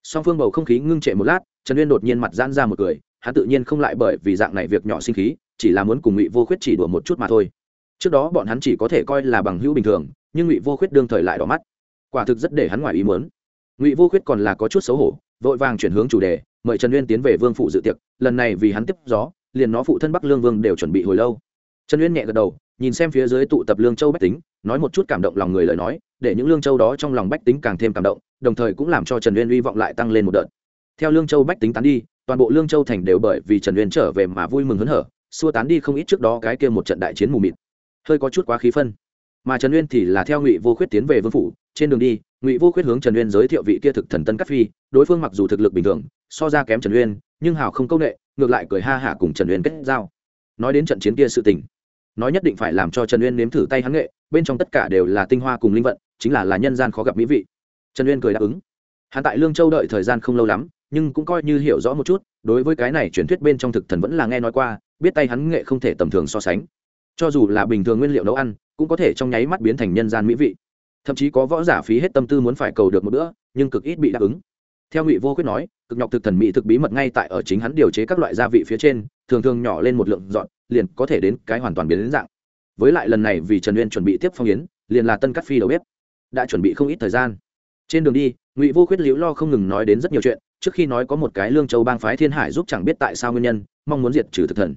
Song phương bầu không khí ngưng trệ một lát, trần uyên đột nhiên mặt giãn ra một cười hắn tự nhiên không lại bởi vì dạng này việc nhỏ sinh khí, chỉ là muốn cùng ngụy vô khuyết chỉ đùa một chút mà thôi. Trước đó bọn hắn chỉ có thể coi là bằng hữu bình thường, nhưng ngụy vô khuyết đương thời lại đỏ mắt. Quả thực rất để hắn ngoài ý muốn. Ngụy vô khuyết còn là có chút xấu hổ, vội vàng chuyển hướng chủ đề, mời trần uyên tiến về vương phụ dự tiệc, lần này vì hắn tiếp gió, liền nó phụ thân bắc lương vương đều chuẩn bị hồi lâu. Trần uyên nhẹ gật đầu, nhìn xem phía dưới tụ tập lương châu bách tính, nói một chút cảm động lòng người lời nói, để những lương châu đó trong lòng bách tính càng thêm cảm động, đồng thời cũng làm cho trần uyên hy vọng lại tăng lên một đợt. Theo lương châu bách tính tán đi toàn bộ lương châu thành đều bởi vì trần uyên trở về mà vui mừng hớn hở, xua tán đi không ít trước đó cái kia một trận đại chiến mù mịt. Hơi có chút quá khí phân. Mà trần uyên thì là theo ngụy vô khuyết tiến về vương phủ, trên đường đi, ngụy vô khuyết hướng trần uyên giới thiệu vị kia thực thần tân cát phi, đối phương mặc dù thực lực bình thường, so ra kém trần uyên, nhưng hào không công nghệ ngược lại cười ha hả cùng trần uyên kết giao. Nói đến trận chiến kia sự tình, nói nhất định phải làm cho trần uyên nếm thử tay hắn nghệ, bên trong tất cả đều là tinh hoa cùng linh vận, chính là là nhân gian khó gặp mỹ vị. Trần uyên cười đáp ứng. Hắn tại lương châu đợi thời gian không lâu lắm nhưng cũng coi như hiểu rõ một chút, đối với cái này truyền thuyết bên trong thực thần vẫn là nghe nói qua, biết tay hắn nghệ không thể tầm thường so sánh. Cho dù là bình thường nguyên liệu nấu ăn, cũng có thể trong nháy mắt biến thành nhân gian mỹ vị. Thậm chí có võ giả phí hết tâm tư muốn phải cầu được một bữa, nhưng cực ít bị đáp ứng. Theo ngụy vô quyết nói, cực nhọc thực thần mỹ thực bí mật ngay tại ở chính hắn điều chế các loại gia vị phía trên, thường thường nhỏ lên một lượng dọn, liền có thể đến cái hoàn toàn biến đến dạng. Với lại lần này vì trần uyên chuẩn bị tiếp phong yến, liền là tân cắt phi đầu bếp. Đã chuẩn bị không ít thời gian. Trên đường đi, ngụy vô quyết liễu lo không ngừng nói đến rất nhiều chuyện trước khi nói có một cái lương châu bang phái thiên hải giúp chẳng biết tại sao nguyên nhân, mong muốn diệt trừ thực thần.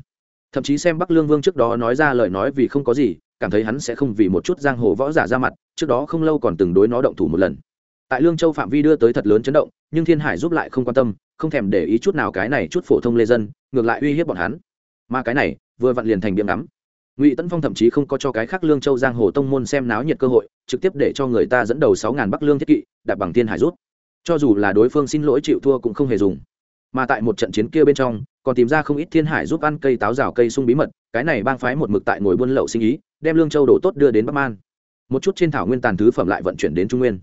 Thậm chí xem bắc lương vương trước đó nói ra lời nói vì không có gì, cảm thấy hắn sẽ không vì một chút giang hồ võ giả ra mặt, trước đó không lâu còn từng đối nó động thủ một lần. Tại lương châu phạm vi đưa tới thật lớn chấn động, nhưng thiên hải giúp lại không quan tâm, không thèm để ý chút nào cái này chút phổ thông lê dân, ngược lại uy hiếp bọn hắn. Mà cái này, vừa vặn liền thành điểm ngắm. Ngụy tấn phong thậm chí không có cho cái khác lương châu giang hồ tông môn xem náo nhiệt cơ hội, trực tiếp để cho người ta dẫn đầu sáu ngàn bắc lương thiết kỵ, đặt bằng thiên hải rút cho dù là đối phương xin lỗi chịu thua cũng không hề dùng. Mà tại một trận chiến kia bên trong, còn tìm ra không ít thiên hải giúp ăn cây táo rào cây sung bí mật, cái này bang phái một mực tại ngồi buôn lậu sinh ý, đem lương châu đổ tốt đưa đến bắc man. Một chút trên thảo nguyên tàn thứ phẩm lại vận chuyển đến trung nguyên.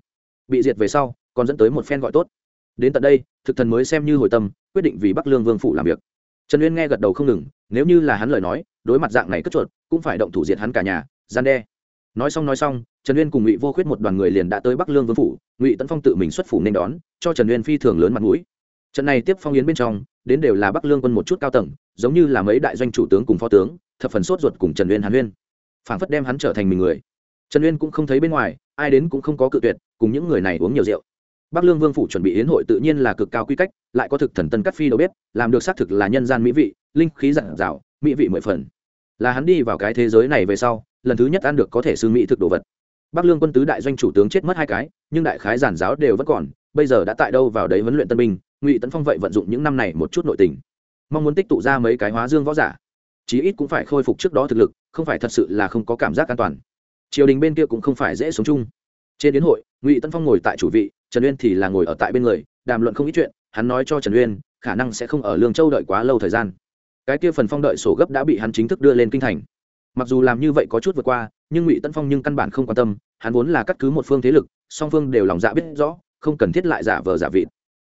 Bị diệt về sau, còn dẫn tới một phen gọi tốt. Đến tận đây, thực thần mới xem như hồi tâm, quyết định vì bắc lương vương phủ làm việc. Trần uyên nghe gật đầu không ngừng, nếu như là hắn lời nói, đối mặt dạng này cất chuột, cũng phải động thủ diệt hắn cả nhà, gian đe. Nói xong nói xong trần uyên cùng ngụy vô khuyết một đoàn người liền đã tới bắc lương vương phủ ngụy tấn phong tự mình xuất phủ nên đón cho trần uyên phi thường lớn mặt mũi. Trận này tiếp phong yến bên trong đến đều là bắc lương quân một chút cao tầng giống như là mấy đại doanh chủ tướng cùng phó tướng thập phần sốt ruột cùng trần uyên hàn uyên, phảng phất đem hắn trở thành mình người. Trần uyên cũng không thấy bên ngoài ai đến cũng không có cự tuyệt cùng những người này uống nhiều rượu. Bắc lương vương phủ chuẩn bị yến hội tự nhiên là cực cao quy cách lại có thực thần tân cắt phi đầu bếp làm được xác thực là nhân gian mỹ vị linh khí dặn dào mỹ vị mười phần. Là hắn đi vào cái thế giới này về sau lần thứ nhất ăn được có thể xương mỹ thực đồ vật bắc lương quân tứ đại doanh chủ tướng chết mất hai cái, nhưng đại khái giản giáo đều vẫn còn, bây giờ đã tại đâu vào đấy huấn luyện tân binh, ngụy tấn phong vậy vận dụng những năm này một chút nội tình. Mong muốn tích tụ ra mấy cái hóa dương võ giả. Chí ít cũng phải khôi phục trước đó thực lực, không phải thật sự là không có cảm giác an toàn. Triều đình bên kia cũng không phải dễ sống chung. Trên đến hội, ngụy tân phong ngồi tại chủ vị, trần uyên thì là ngồi ở tại bên người, đàm luận không ít chuyện, hắn nói cho trần uyên, khả năng sẽ không ở lương châu đợi quá lâu thời gian. Cái kia phần phong đợi sổ gấp đã bị hắn chính thức đưa lên kinh thành mặc dù làm như vậy có chút vượt qua, nhưng ngụy tân phong nhưng căn bản không quan tâm, hắn vốn là cắt cứ một phương thế lực, song phương đều lòng dạ biết rõ, không cần thiết lại giả vờ giả vịt.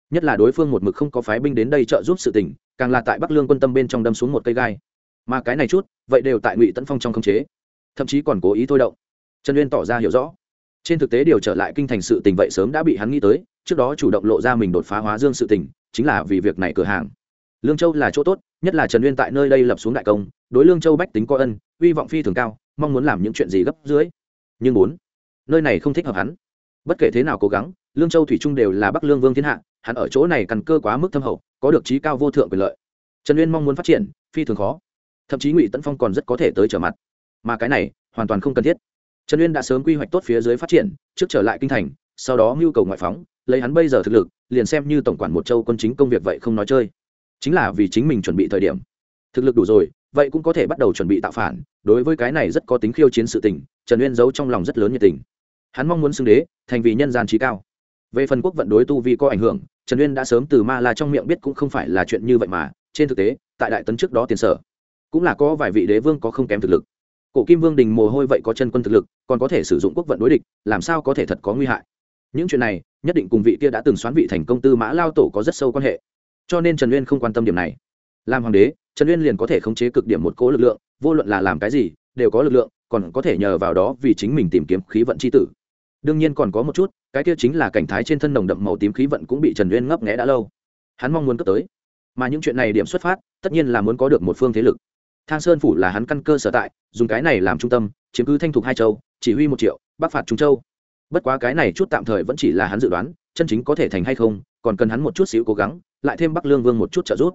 Nhất là đối phương một mực không có phái binh đến đây trợ giúp sự tình, càng là tại bắc lương quân tâm bên trong đâm xuống một cây gai. Mà cái này chút, vậy đều tại ngụy tấn phong trong khống chế. Thậm chí còn cố ý thôi động. Trần uyên tỏ ra hiểu rõ. Trên thực tế điều trở lại kinh thành sự tình vậy sớm đã bị hắn nghĩ tới, trước đó chủ động lộ ra mình đột phá hóa dương sự tình, chính là vì việc này cửa hàng. Lương châu là chỗ tốt, nhất là trần uyên tại nơi đây lập xuống đại công, đối lương châu bách tính có ân hy vọng phi thường cao, mong muốn làm những chuyện gì gấp dưới. Nhưng bốn, nơi này không thích hợp hắn. Bất kể thế nào cố gắng, lương châu thủy trung đều là bắc lương vương thiên hạ, hắn ở chỗ này căn cơ quá mức thâm hậu, có được trí cao vô thượng quyền lợi. Trần uyên mong muốn phát triển, phi thường khó. Thậm chí ngụy tấn phong còn rất có thể tới trở mặt. Mà cái này, hoàn toàn không cần thiết. Trần uyên đã sớm quy hoạch tốt phía dưới phát triển, trước trở lại kinh thành, sau đó mưu cầu ngoại phóng, lấy hắn bây giờ thực lực, liền xem như tổng quản một châu quân chính công việc vậy không nói chơi. Chính là vì chính mình chuẩn bị thời điểm. Thực lực đủ rồi vậy cũng có thể bắt đầu chuẩn bị tạo phản, đối với cái này rất có tính khiêu chiến sự tình, trần uyên giấu trong lòng rất lớn nhiệt tình. Hắn mong muốn xưng đế, thành vì nhân gian trí cao. Về phần quốc vận đối tu vi có ảnh hưởng, trần uyên đã sớm từ ma la trong miệng biết cũng không phải là chuyện như vậy mà, trên thực tế, tại đại tấn trước đó tiền sở, cũng là có vài vị đế vương có không kém thực lực. Cổ kim vương đình mồ hôi vậy có chân quân thực lực, còn có thể sử dụng quốc vận đối địch, làm sao có thể thật có nguy hại? Những chuyện này, nhất định cùng vị kia đã từng xoán vị thành công tư mã lao tổ có rất sâu quan hệ. Cho nên trần uyên không quan tâm điểm này. Làm hoàng đế trần uyên liền có thể khống chế cực điểm một cố lực lượng, vô luận là làm cái gì, đều có lực lượng, còn có thể nhờ vào đó vì chính mình tìm kiếm khí vận c h i tử. Đương nhiên còn có một chút, cái kia chính là cảnh thái trên thân nồng đậm màu tím khí vận cũng bị trần uyên ngấp nghẽ đã lâu. Hắn mong muốn cấp tới. Mà những chuyện này điểm xuất phát, tất nhiên là muốn có được một phương thế lực. Thang sơn phủ là hắn căn cơ sở tại, dùng cái này làm trung tâm, chiếm cứ thanh thục hai châu, chỉ huy một triệu, bắc phạt trung châu. Bất quá cái này chút tạm thời vẫn chỉ là hắn dự đoán, chân chính có thể thành hay không, còn cần hắn một chút xíu cố gắng, lại thêm bắc lương vương một chút trợ giúp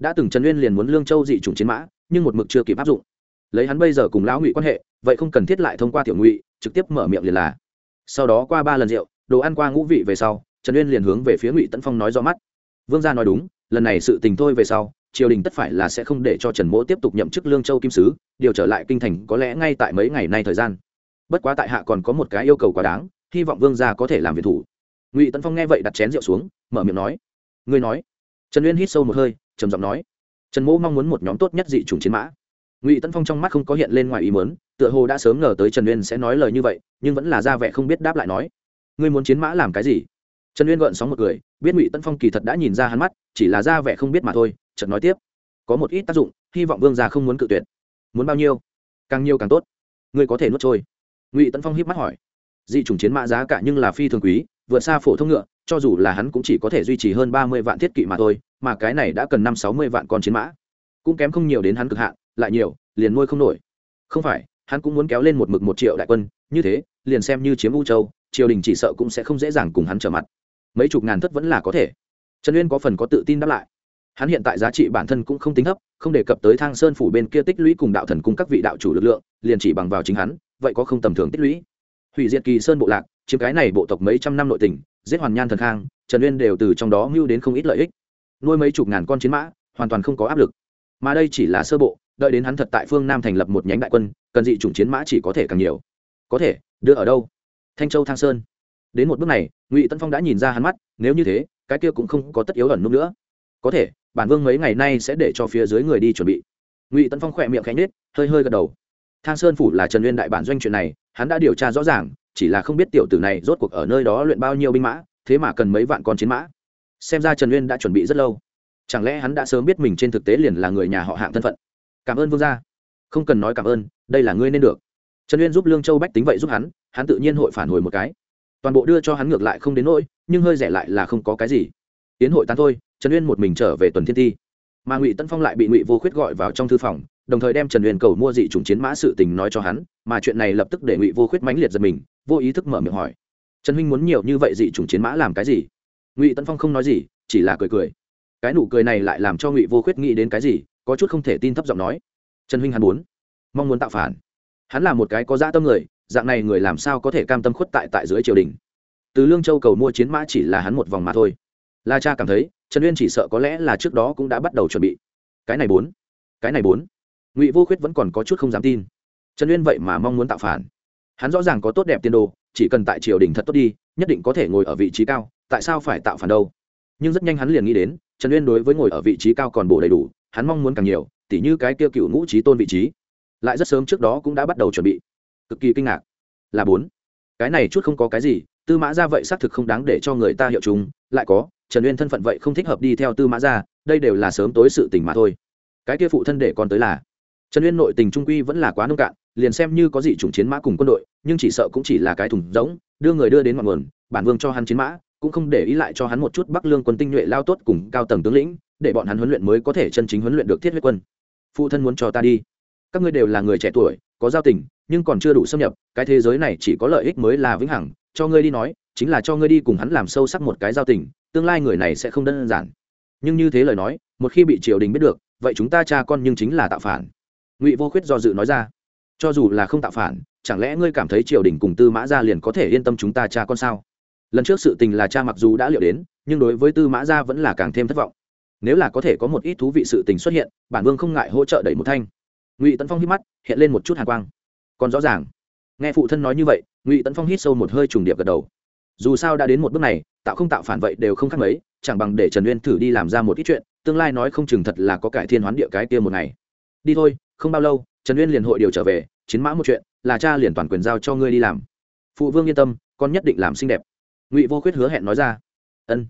đã từng trần uyên liền muốn lương châu dị chủng chiến mã, nhưng một mực chưa kịp áp dụng. Lấy hắn bây giờ cùng lão ngụy quan hệ, vậy không cần thiết lại thông qua tiểu ngụy, trực tiếp mở miệng liền là. Sau đó qua ba lần rượu, đồ ăn qua ngũ vị về sau, trần uyên liền hướng về phía ngụy tấn phong nói rõ mắt. Vương gia nói đúng, lần này sự tình thôi về sau, triều đình tất phải là sẽ không để cho trần mỗ tiếp tục nhậm chức lương châu kim sứ, điều trở lại kinh thành có lẽ ngay tại mấy ngày nay thời gian. Bất quá tại hạ còn có một cái yêu cầu quá đáng, hy vọng vương gia có thể làm việc thủ. Ngụy tấn phong nghe vậy đặt chén rượu xuống, mở miệng nói. Ngươi nói. Trần uyên hít sâu một hơi trầm giọng nói, trần mỗ mong muốn một nhóm tốt nhất dị chủng chiến mã. Ngụy tấn phong trong mắt không có hiện lên ngoài ý mớn tựa hồ đã sớm ngờ tới trần uyên sẽ nói lời như vậy, nhưng vẫn là ra vẻ không biết đáp lại nói, ngươi muốn chiến mã làm cái gì? Trần uyên gợn sóng một người biết ngụy tấn phong kỳ thật đã nhìn ra hắn mắt, chỉ là ra vẻ không biết mà thôi Trần nói tiếp, có một ít tác dụng, hy vọng vương gia không muốn cự tuyệt. Muốn bao nhiêu? Càng nhiều càng tốt. Ngươi có thể nuốt trôi. Ngụy tấn phong hiếp mắt hỏi, dị chủng chiến mã giá cả nhưng là phi thường quý, vượt xa phổ thông ngựa, cho dù là hắn cũng chỉ có thể duy trì hơn ba mươi vạn thiết kỵ mà thôi mà cái này đã cần năm sáu mươi vạn con chiến mã. Cũng kém không nhiều đến hắn cực hạn, lại nhiều, liền nuôi không nổi. Không phải, hắn cũng muốn kéo lên một mực một triệu đại quân, như thế, liền xem như chiếm u châu, triều đình chỉ sợ cũng sẽ không dễ dàng cùng hắn trở mặt. Mấy chục ngàn thất vẫn là có thể. Trần uyên có phần có tự tin đáp lại. Hắn hiện tại giá trị bản thân cũng không tính thấp, không đề cập tới thang sơn phủ bên kia tích lũy cùng đạo thần cung các vị đạo chủ lực lượng, liền chỉ bằng vào chính hắn, vậy có không tầm thường tích lũy? Hủy diệt kỳ sơn bộ lạc, chiếm cái này bộ tộc mấy trăm năm nội tình, giết hoàn nhan thần khang, trần uyên đều từ trong đó mưu đến không ít lợi ích nuôi mấy chục ngàn con chiến mã, hoàn toàn không có áp lực. Mà đây chỉ là sơ bộ, đợi đến hắn thật tại phương nam thành lập một nhánh đại quân, cần dị chủng chiến mã chỉ có thể càng nhiều. Có thể, đưa ở đâu? Thanh châu thang sơn. Đến một bước này, ngụy tân phong đã nhìn ra hắn mắt, nếu như thế, cái kia cũng không có tất yếu ẩn nút nữa. Có thể, bản vương mấy ngày nay sẽ để cho phía dưới người đi chuẩn bị. Ngụy tân phong khỏe miệng khẽ nết hơi hơi gật đầu. Thang sơn phủ là trần Nguyên đại bản doanh chuyện này, hắn đã điều tra rõ ràng, chỉ là không biết tiểu tử này rốt cuộc ở nơi đó luyện bao nhiêu binh mã, thế mà cần mấy vạn con chiến mã xem ra trần uyên đã chuẩn bị rất lâu. Chẳng lẽ hắn đã sớm biết mình trên thực tế liền là người nhà họ hạng thân phận? Cảm ơn vương gia. Không cần nói cảm ơn, đây là ngươi nên được. Trần uyên giúp lương châu bách tính vậy giúp hắn hắn tự nhiên hội phản hồi một cái. Toàn bộ đưa cho hắn ngược lại không đến nỗi, nhưng hơi rẻ lại là không có cái gì. Tiến hội tan thôi, trần uyên một mình trở về tuần thiên thi. Mà ngụy tân phong lại bị ngụy vô khuyết gọi vào trong thư phòng, đồng thời đem trần uyên cầu mua dị chủng chiến mã sự tình nói cho hắn, mà chuyện này lập tức để ngụy vô khuyết mãnh liệt giật mình, vô ý thức mở miệng hỏi. Trần huynh muốn nhiều như vậy dị chủng chiến mã làm cái gì? Ngụy tân phong không nói gì chỉ là cười cười cái nụ cười này lại làm cho ngụy vô khuyết nghĩ đến cái gì có chút không thể tin thấp giọng nói trần huynh hắn muốn mong muốn tạo phản hắn là một cái có dã tâm người dạng này người làm sao có thể cam tâm khuất tại tại dưới triều đình từ lương châu cầu mua chiến mã chỉ là hắn một vòng mà thôi la cha cảm thấy trần uyên chỉ sợ có lẽ là trước đó cũng đã bắt đầu chuẩn bị cái này bốn cái này bốn ngụy vô khuyết vẫn còn có chút không dám tin trần uyên vậy mà mong muốn tạo phản hắn rõ ràng có tốt đẹp tiên đồ chỉ cần tại triều đình thật tốt đi nhất định có thể ngồi ở vị trí cao tại sao phải tạo phản đâu? Nhưng rất nhanh hắn liền nghĩ đến, trần uyên đối với ngồi ở vị trí cao còn bổ đầy đủ, hắn mong muốn càng nhiều, tỉ như cái kia cựu ngũ trí tôn vị trí. Lại rất sớm trước đó cũng đã bắt đầu chuẩn bị. Cực kỳ kinh ngạc. Là bốn. Cái này chút không có cái gì, tư mã ra vậy xác thực không đáng để cho người ta hiệu chúng, lại có, trần uyên thân phận vậy không thích hợp đi theo tư mã ra đây đều là sớm tối sự tình mà thôi. Cái kia phụ thân để còn tới là, trần uyên nội tình trung quy vẫn là quá nông cạn, liền xem như có gì chủng chiến mã cùng quân đội, nhưng chỉ sợ cũng chỉ là cái thùng rỗng, đưa người đưa đến ngọn nguồn, bản vương cho hắn chiến mã cũng không để ý lại cho hắn một chút bắc lương quân tinh nhuệ lao tốt cùng cao tầng tướng lĩnh, để bọn hắn huấn luyện mới có thể chân chính huấn luyện được thiết huyết quân. Phụ thân muốn cho ta đi. Các ngươi đều là người trẻ tuổi, có giao tình, nhưng còn chưa đủ xâm nhập, cái thế giới này chỉ có lợi ích mới là vĩnh hằng, cho ngươi đi nói, chính là cho ngươi đi cùng hắn làm sâu sắc một cái giao tình, tương lai người này sẽ không đơn giản. Nhưng như thế lời nói, một khi bị triều đình biết được, vậy chúng ta cha con nhưng chính là tạo phản. Ngụy vô khuyết do dự nói ra, cho dù là không tạo phản, chẳng lẽ ngươi cảm thấy triều đình cùng tư mã gia liền có thể yên tâm chúng ta cha con sao? Lần trước sự tình là cha mặc dù đã liệu đến, nhưng đối với tư mã gia vẫn là càng thêm thất vọng. Nếu là có thể có một ít thú vị sự tình xuất hiện, bản vương không ngại hỗ trợ đẩy một thanh. Ngụy tấn phong hít mắt, hiện lên một chút hàn quang. Còn rõ ràng. Nghe phụ thân nói như vậy, ngụy tấn phong hít sâu một hơi trùng điệp gật đầu. Dù sao đã đến một bước này, tạo không tạo phản vậy đều không khác mấy, chẳng bằng để trần uyên thử đi làm ra một ít chuyện, tương lai nói không chừng thật là có cải thiên hoán địa cái kia một ngày. Đi thôi, không bao lâu, trần uyên liền hội điều trở về, chiến mã một chuyện, là cha liền toàn quyền giao cho ngươi đi làm. Phụ vương yên tâm, con nhất định làm xinh đẹp ngụy vô khuyết hứa hẹn nói ra ân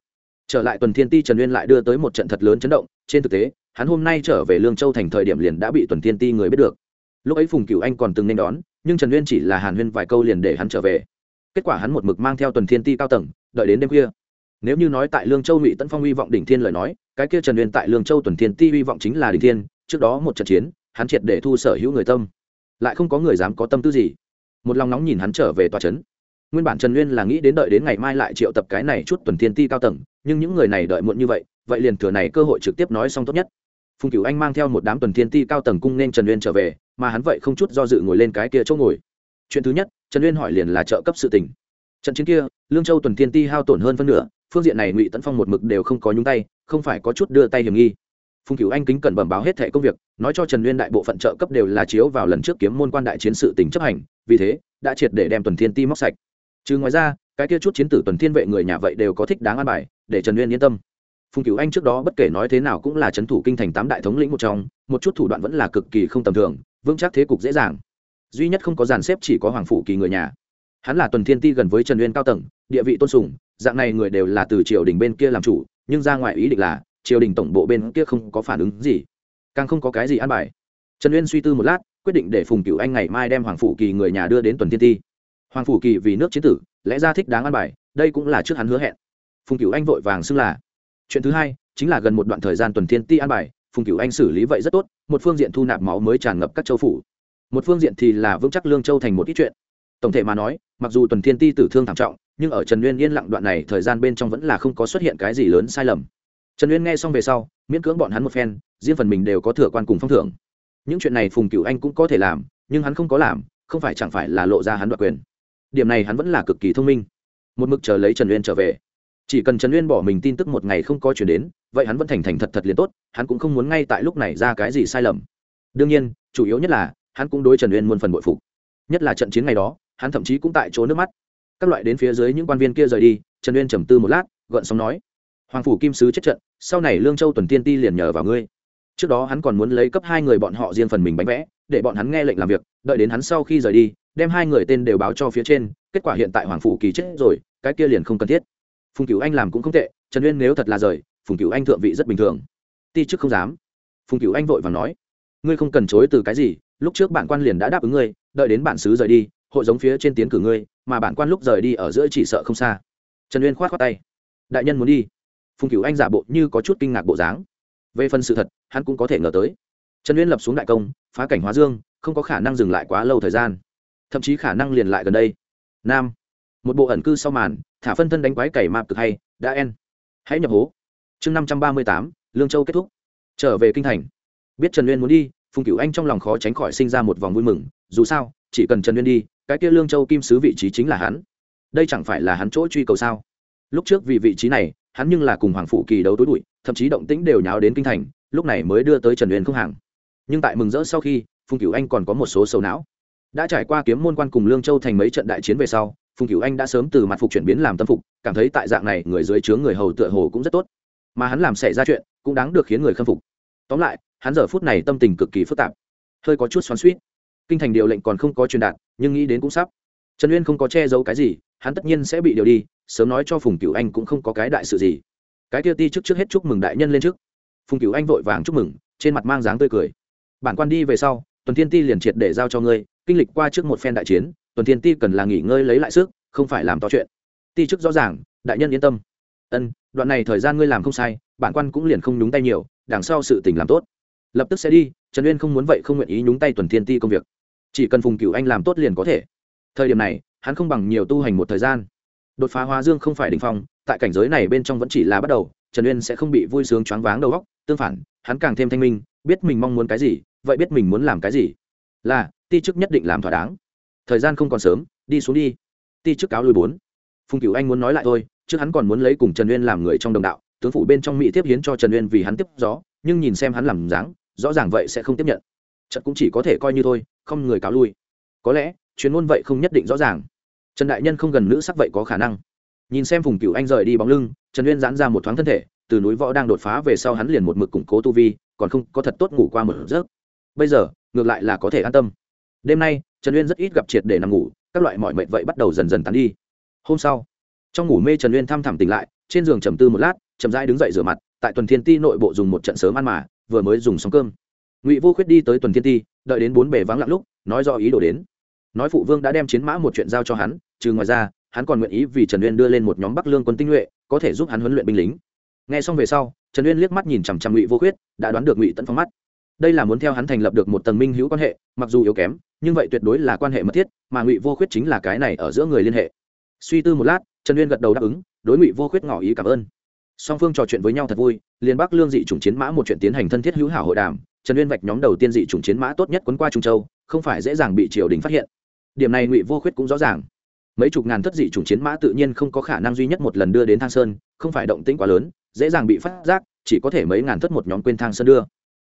trở lại tuần thiên ti trần uyên lại đưa tới một trận thật lớn chấn động trên thực tế hắn hôm nay trở về lương châu thành thời điểm liền đã bị tuần thiên ti người biết được lúc ấy phùng cửu anh còn từng nên đón nhưng trần uyên chỉ là hàn huyên vài câu liền để hắn trở về kết quả hắn một mực mang theo tuần thiên ti cao tầng đợi đến đêm khuya nếu như nói tại lương châu ngụy tấn phong hy vọng đỉnh thiên lời nói cái kia trần uyên tại lương châu tuần thiên ti hy vọng chính là đỉnh thiên trước đó một trận chiến hắn triệt để thu sở hữu người tâm lại không có người dám có tâm tư gì một lòng nóng nhìn hắn trở về tòa trấn nguyên bản trần uyên là nghĩ đến đợi đến ngày mai lại triệu tập cái này chút tuần thiên ti cao tầng, nhưng những người này đợi muộn như vậy vậy liền thừa này cơ hội trực tiếp nói xong tốt nhất. Phùng cửu anh mang theo một đám tuần thiên ti cao tầng cung nên trần uyên trở về, mà hắn vậy không chút do dự ngồi lên cái kia chỗ ngồi. Chuyện thứ nhất, trần uyên hỏi liền là trợ cấp sự tình. Trận chiến kia, lương châu tuần thiên ti hao tổn hơn phân nửa, phương diện này ngụy tấn phong một mực đều không có nhúng tay, không phải có chút đưa tay hiểm nghi. Phùng cửu anh kính cẩn bẩm báo hết thẻ công việc, nói cho trần uyên đại bộ phận trợ cấp đều là chiếu vào lần trước kiếm môn quan đại chiến sự tỉnh chấp hành, vì thế, đã triệt để đem tuần thiên ti móc sạch chứ ngoài ra, cái kia chút chiến tử tuần thiên vệ người nhà vậy đều có thích đáng an bài, để trần uyên yên tâm. Phùng cửu anh trước đó bất kể nói thế nào cũng là c h ấ n thủ kinh thành tám đại thống lĩnh một trong, một chút thủ đoạn vẫn là cực kỳ không tầm thường, vững chắc thế cục dễ dàng. Duy nhất không có dàn xếp chỉ có hoàng phủ kỳ người nhà. Hắn là tuần thiên ti gần với trần uyên cao tầng, địa vị tôn sùng, dạng này người đều là từ triều đình bên kia làm chủ, nhưng ra ngoài ý định là, triều đình tổng bộ bên kia không có phản ứng gì, càng không có cái gì an bài. Trần uyên suy tư một lát, quyết định để phùng cửu anh ngày mai đem hoàng phủ kỳ người nhà đưa đến tuần thiên ti hoàng phủ kỳ vì nước chiến tử, lẽ ra thích đáng an bài, đây cũng là trước hắn hứa hẹn. Phùng cửu anh vội vàng xưng là. Chuyện thứ hai, chính là gần một đoạn thời gian tuần thiên ti an bài, phùng cửu anh xử lý vậy rất tốt, một phương diện thu nạp máu mới tràn ngập các châu phủ. Một phương diện thì là vững chắc lương châu thành một ít chuyện. Tổng thể mà nói, mặc dù tuần thiên ti tử thương thảm trọng, nhưng ở trần nguyên yên lặng đoạn này thời gian bên trong vẫn là không có xuất hiện cái gì lớn sai lầm. Trần nguyên nghe xong về sau, miễn cưỡng bọn hắn một phen, riêng phần mình đều có thừa quan cùng phong thưởng. Những chuyện này phùng cửu anh cũng có thể làm, nhưng hắn không có làm, không phải chẳng phải là lộ ra hắn đoạt quyền điểm này hắn vẫn là cực kỳ thông minh. Một mực chờ lấy trần uyên trở về. Chỉ cần trần uyên bỏ mình tin tức một ngày không có chuyển đến, vậy hắn vẫn thành thành thật thật liền tốt, hắn cũng không muốn ngay tại lúc này ra cái gì sai lầm. Đương nhiên, chủ yếu nhất là, hắn cũng đối trần uyên muôn phần bội phục. Nhất là trận chiến ngày đó, hắn thậm chí cũng tại chỗ nước mắt. Các loại đến phía dưới những quan viên kia rời đi, trần uyên trầm tư một lát, gợn sóng nói, hoàng phủ kim sứ chết trận, sau này lương châu tuần tiên ti liền nhờ vào ngươi trước đó hắn còn muốn lấy cấp hai người bọn họ riêng phần mình bánh vẽ, để bọn hắn nghe lệnh làm việc, đợi đến hắn sau khi rời đi, đem hai người tên đều báo cho phía trên, kết quả hiện tại hoàng phủ kỳ chết rồi, cái kia liền không cần thiết. Phùng cửu anh làm cũng không tệ, trần uyên nếu thật là rời, phùng cửu anh thượng vị rất bình thường. Ti chức không dám. Phùng cửu anh vội và nói, ngươi không cần chối từ cái gì, lúc trước bản quan liền đã đáp ứng ngươi, đợi đến bản xứ rời đi, hội giống phía trên tiến cử ngươi, mà bản quan lúc rời đi ở giữa chỉ sợ không xa. Trần uyên khoát khoát tay, đại nhân muốn đi. Phùng cửu anh giả bộ như có chút kinh ngạc bộ dáng về phần sự thật, hắn cũng có thể ngờ tới. Trần uyên lập xuống đại công, phá cảnh hóa dương, không có khả năng dừng lại quá lâu thời gian. Thậm chí khả năng liền lại gần đây. Nam, một bộ ẩn cư sau màn, thả phân thân đánh quái cày mạp cực hay, đã en. Hãy nhập hố. Chương năm trăm ba mươi tám, lương châu kết thúc. Trở về kinh thành. Biết trần uyên muốn đi, phùng cửu anh trong lòng khó tránh khỏi sinh ra một vòng vui mừng, dù sao, chỉ cần trần uyên đi, cái kia lương châu kim sứ vị trí chính là hắn. Đây chẳng phải là hắn chỗ truy cầu sao? Lúc trước vì vị trí này, hắn nhưng là cùng hoàng phụ kỳ đấu tối bụi thậm chí động tĩnh đều nháo đến kinh thành, lúc này mới đưa tới trần uyên không hàng. Nhưng tại mừng rỡ sau khi, phùng cửu anh còn có một số sầu não. Đã trải qua kiếm môn quan cùng lương châu thành mấy trận đại chiến về sau, phùng cửu anh đã sớm từ mặt phục chuyển biến làm tâm phục, cảm thấy tại dạng này người dưới trướng người hầu tựa hồ cũng rất tốt. Mà hắn làm xảy ra chuyện, cũng đáng được khiến người khâm phục. Tóm lại, hắn giờ phút này tâm tình cực kỳ phức tạp. Hơi có chút xoắn suýt kinh thành điều lệnh còn không có truyền đạt, nhưng nghĩ đến cũng sắp. Trần uyên không có che giấu cái gì, hắn tất nhiên sẽ bị điều đi, sớm nói cho phùng cửu anh cũng không có cái đại sự gì cái kia ti trước trước hết chúc mừng đại nhân lên trước. Phùng cửu anh vội vàng chúc mừng, trên mặt mang dáng tươi cười. Bản quan đi về sau, tuần thiên ti liền triệt để giao cho ngươi, kinh lịch qua trước một phen đại chiến, tuần thiên ti cần là nghỉ ngơi lấy lại sức, không phải làm to chuyện. Ti chức rõ ràng, đại nhân yên tâm. Ân, đoạn này thời gian ngươi làm không sai, bản quan cũng liền không nhúng tay nhiều, đằng sau sự tình làm tốt. Lập tức sẽ đi, trần uyên không muốn vậy không nguyện ý nhúng tay tuần thiên ti công việc. Chỉ cần phùng Cửu anh làm tốt liền có thể. Thời điểm này, hắn không bằng nhiều tu hành một thời gian. Đột phá hóa dương không phải đình phong tại cảnh giới này bên trong vẫn chỉ là bắt đầu, trần uyên sẽ không bị vui sướng choáng váng đầu óc. Tương phản, hắn càng thêm thanh minh, biết mình mong muốn cái gì, vậy biết mình muốn làm cái gì. Là, ti chức nhất định làm thỏa đáng. Thời gian không còn sớm, đi xuống đi. Ti chức cáo lui bốn. Phùng cửu anh muốn nói lại thôi, trước hắn còn muốn lấy cùng trần uyên làm người trong đồng đạo, tướng phủ bên trong mỹ tiếp hiến cho trần uyên vì hắn tiếp gió, nhưng nhìn xem hắn làm dáng, rõ ràng vậy sẽ không tiếp nhận. Trận cũng chỉ có thể coi như thôi, không người cáo lui. Có lẽ, chuyên môn vậy không nhất định rõ ràng. Trần đại nhân không gần nữ sắc vậy có khả năng nhìn xem phùng cửu anh rời đi bóng lưng, trần uyên giãn ra một thoáng thân thể, từ núi võ đang đột phá về sau hắn liền một mực củng cố tu vi, còn không có thật tốt ngủ qua một giấc. Bây giờ, ngược lại là có thể an tâm. Đêm nay, trần uyên rất ít gặp triệt để nằm ngủ, các loại mọi mệnh vậy bắt đầu dần dần tán đi. Hôm sau, trong ngủ mê trần uyên thăm thẳm tỉnh lại, trên giường trầm tư một lát, chậm rãi đứng dậy rửa mặt, tại tuần thiên ti nội bộ dùng một trận sớm ăn mà, vừa mới dùng xong cơm. Ngụy vô khuyết đi tới tuần thiên ti, đợi đến bốn bề vắng lặng lúc, nói do ý đồ đến. Nói phụ vương đã đem chiến mã một chuyện giao cho hắn, trừ ngoài ra hắn còn nguyện ý vì trần uyên đưa lên một nhóm bắc lương quân tinh nhuệ, có thể giúp hắn huấn luyện binh lính. Nghe xong về sau, trần uyên liếc mắt nhìn chằm chằm ngụy vô khuyết, đã đoán được ngụy tẫn phong mắt. Đây là muốn theo hắn thành lập được một tầng minh hữu quan hệ, mặc dù yếu kém, nhưng vậy tuyệt đối là quan hệ mật thiết, mà ngụy vô khuyết chính là cái này ở giữa người liên hệ. Suy tư một lát, trần uyên gật đầu đáp ứng, đối ngụy vô khuyết ngỏ ý cảm ơn. Song phương trò chuyện với nhau thật vui liên bắc lương dị chủng chiến mã một chuyện tiến hành thân thiết hữu hảo hội đàm, trần uyên vạch nhóm đầu tiên dị chủng chiến mã tốt nhất quấn qua trung châu, không phải dễ dàng bị triều đình phát hiện. Điểm này ngụy vô khuyết cũng rõ ràng mấy chục ngàn thất dị chủng chiến mã tự nhiên không có khả năng duy nhất một lần đưa đến thang sơn, không phải động tĩnh quá lớn, dễ dàng bị phát giác, chỉ có thể mấy ngàn thất một nhóm quên thang sơn đưa.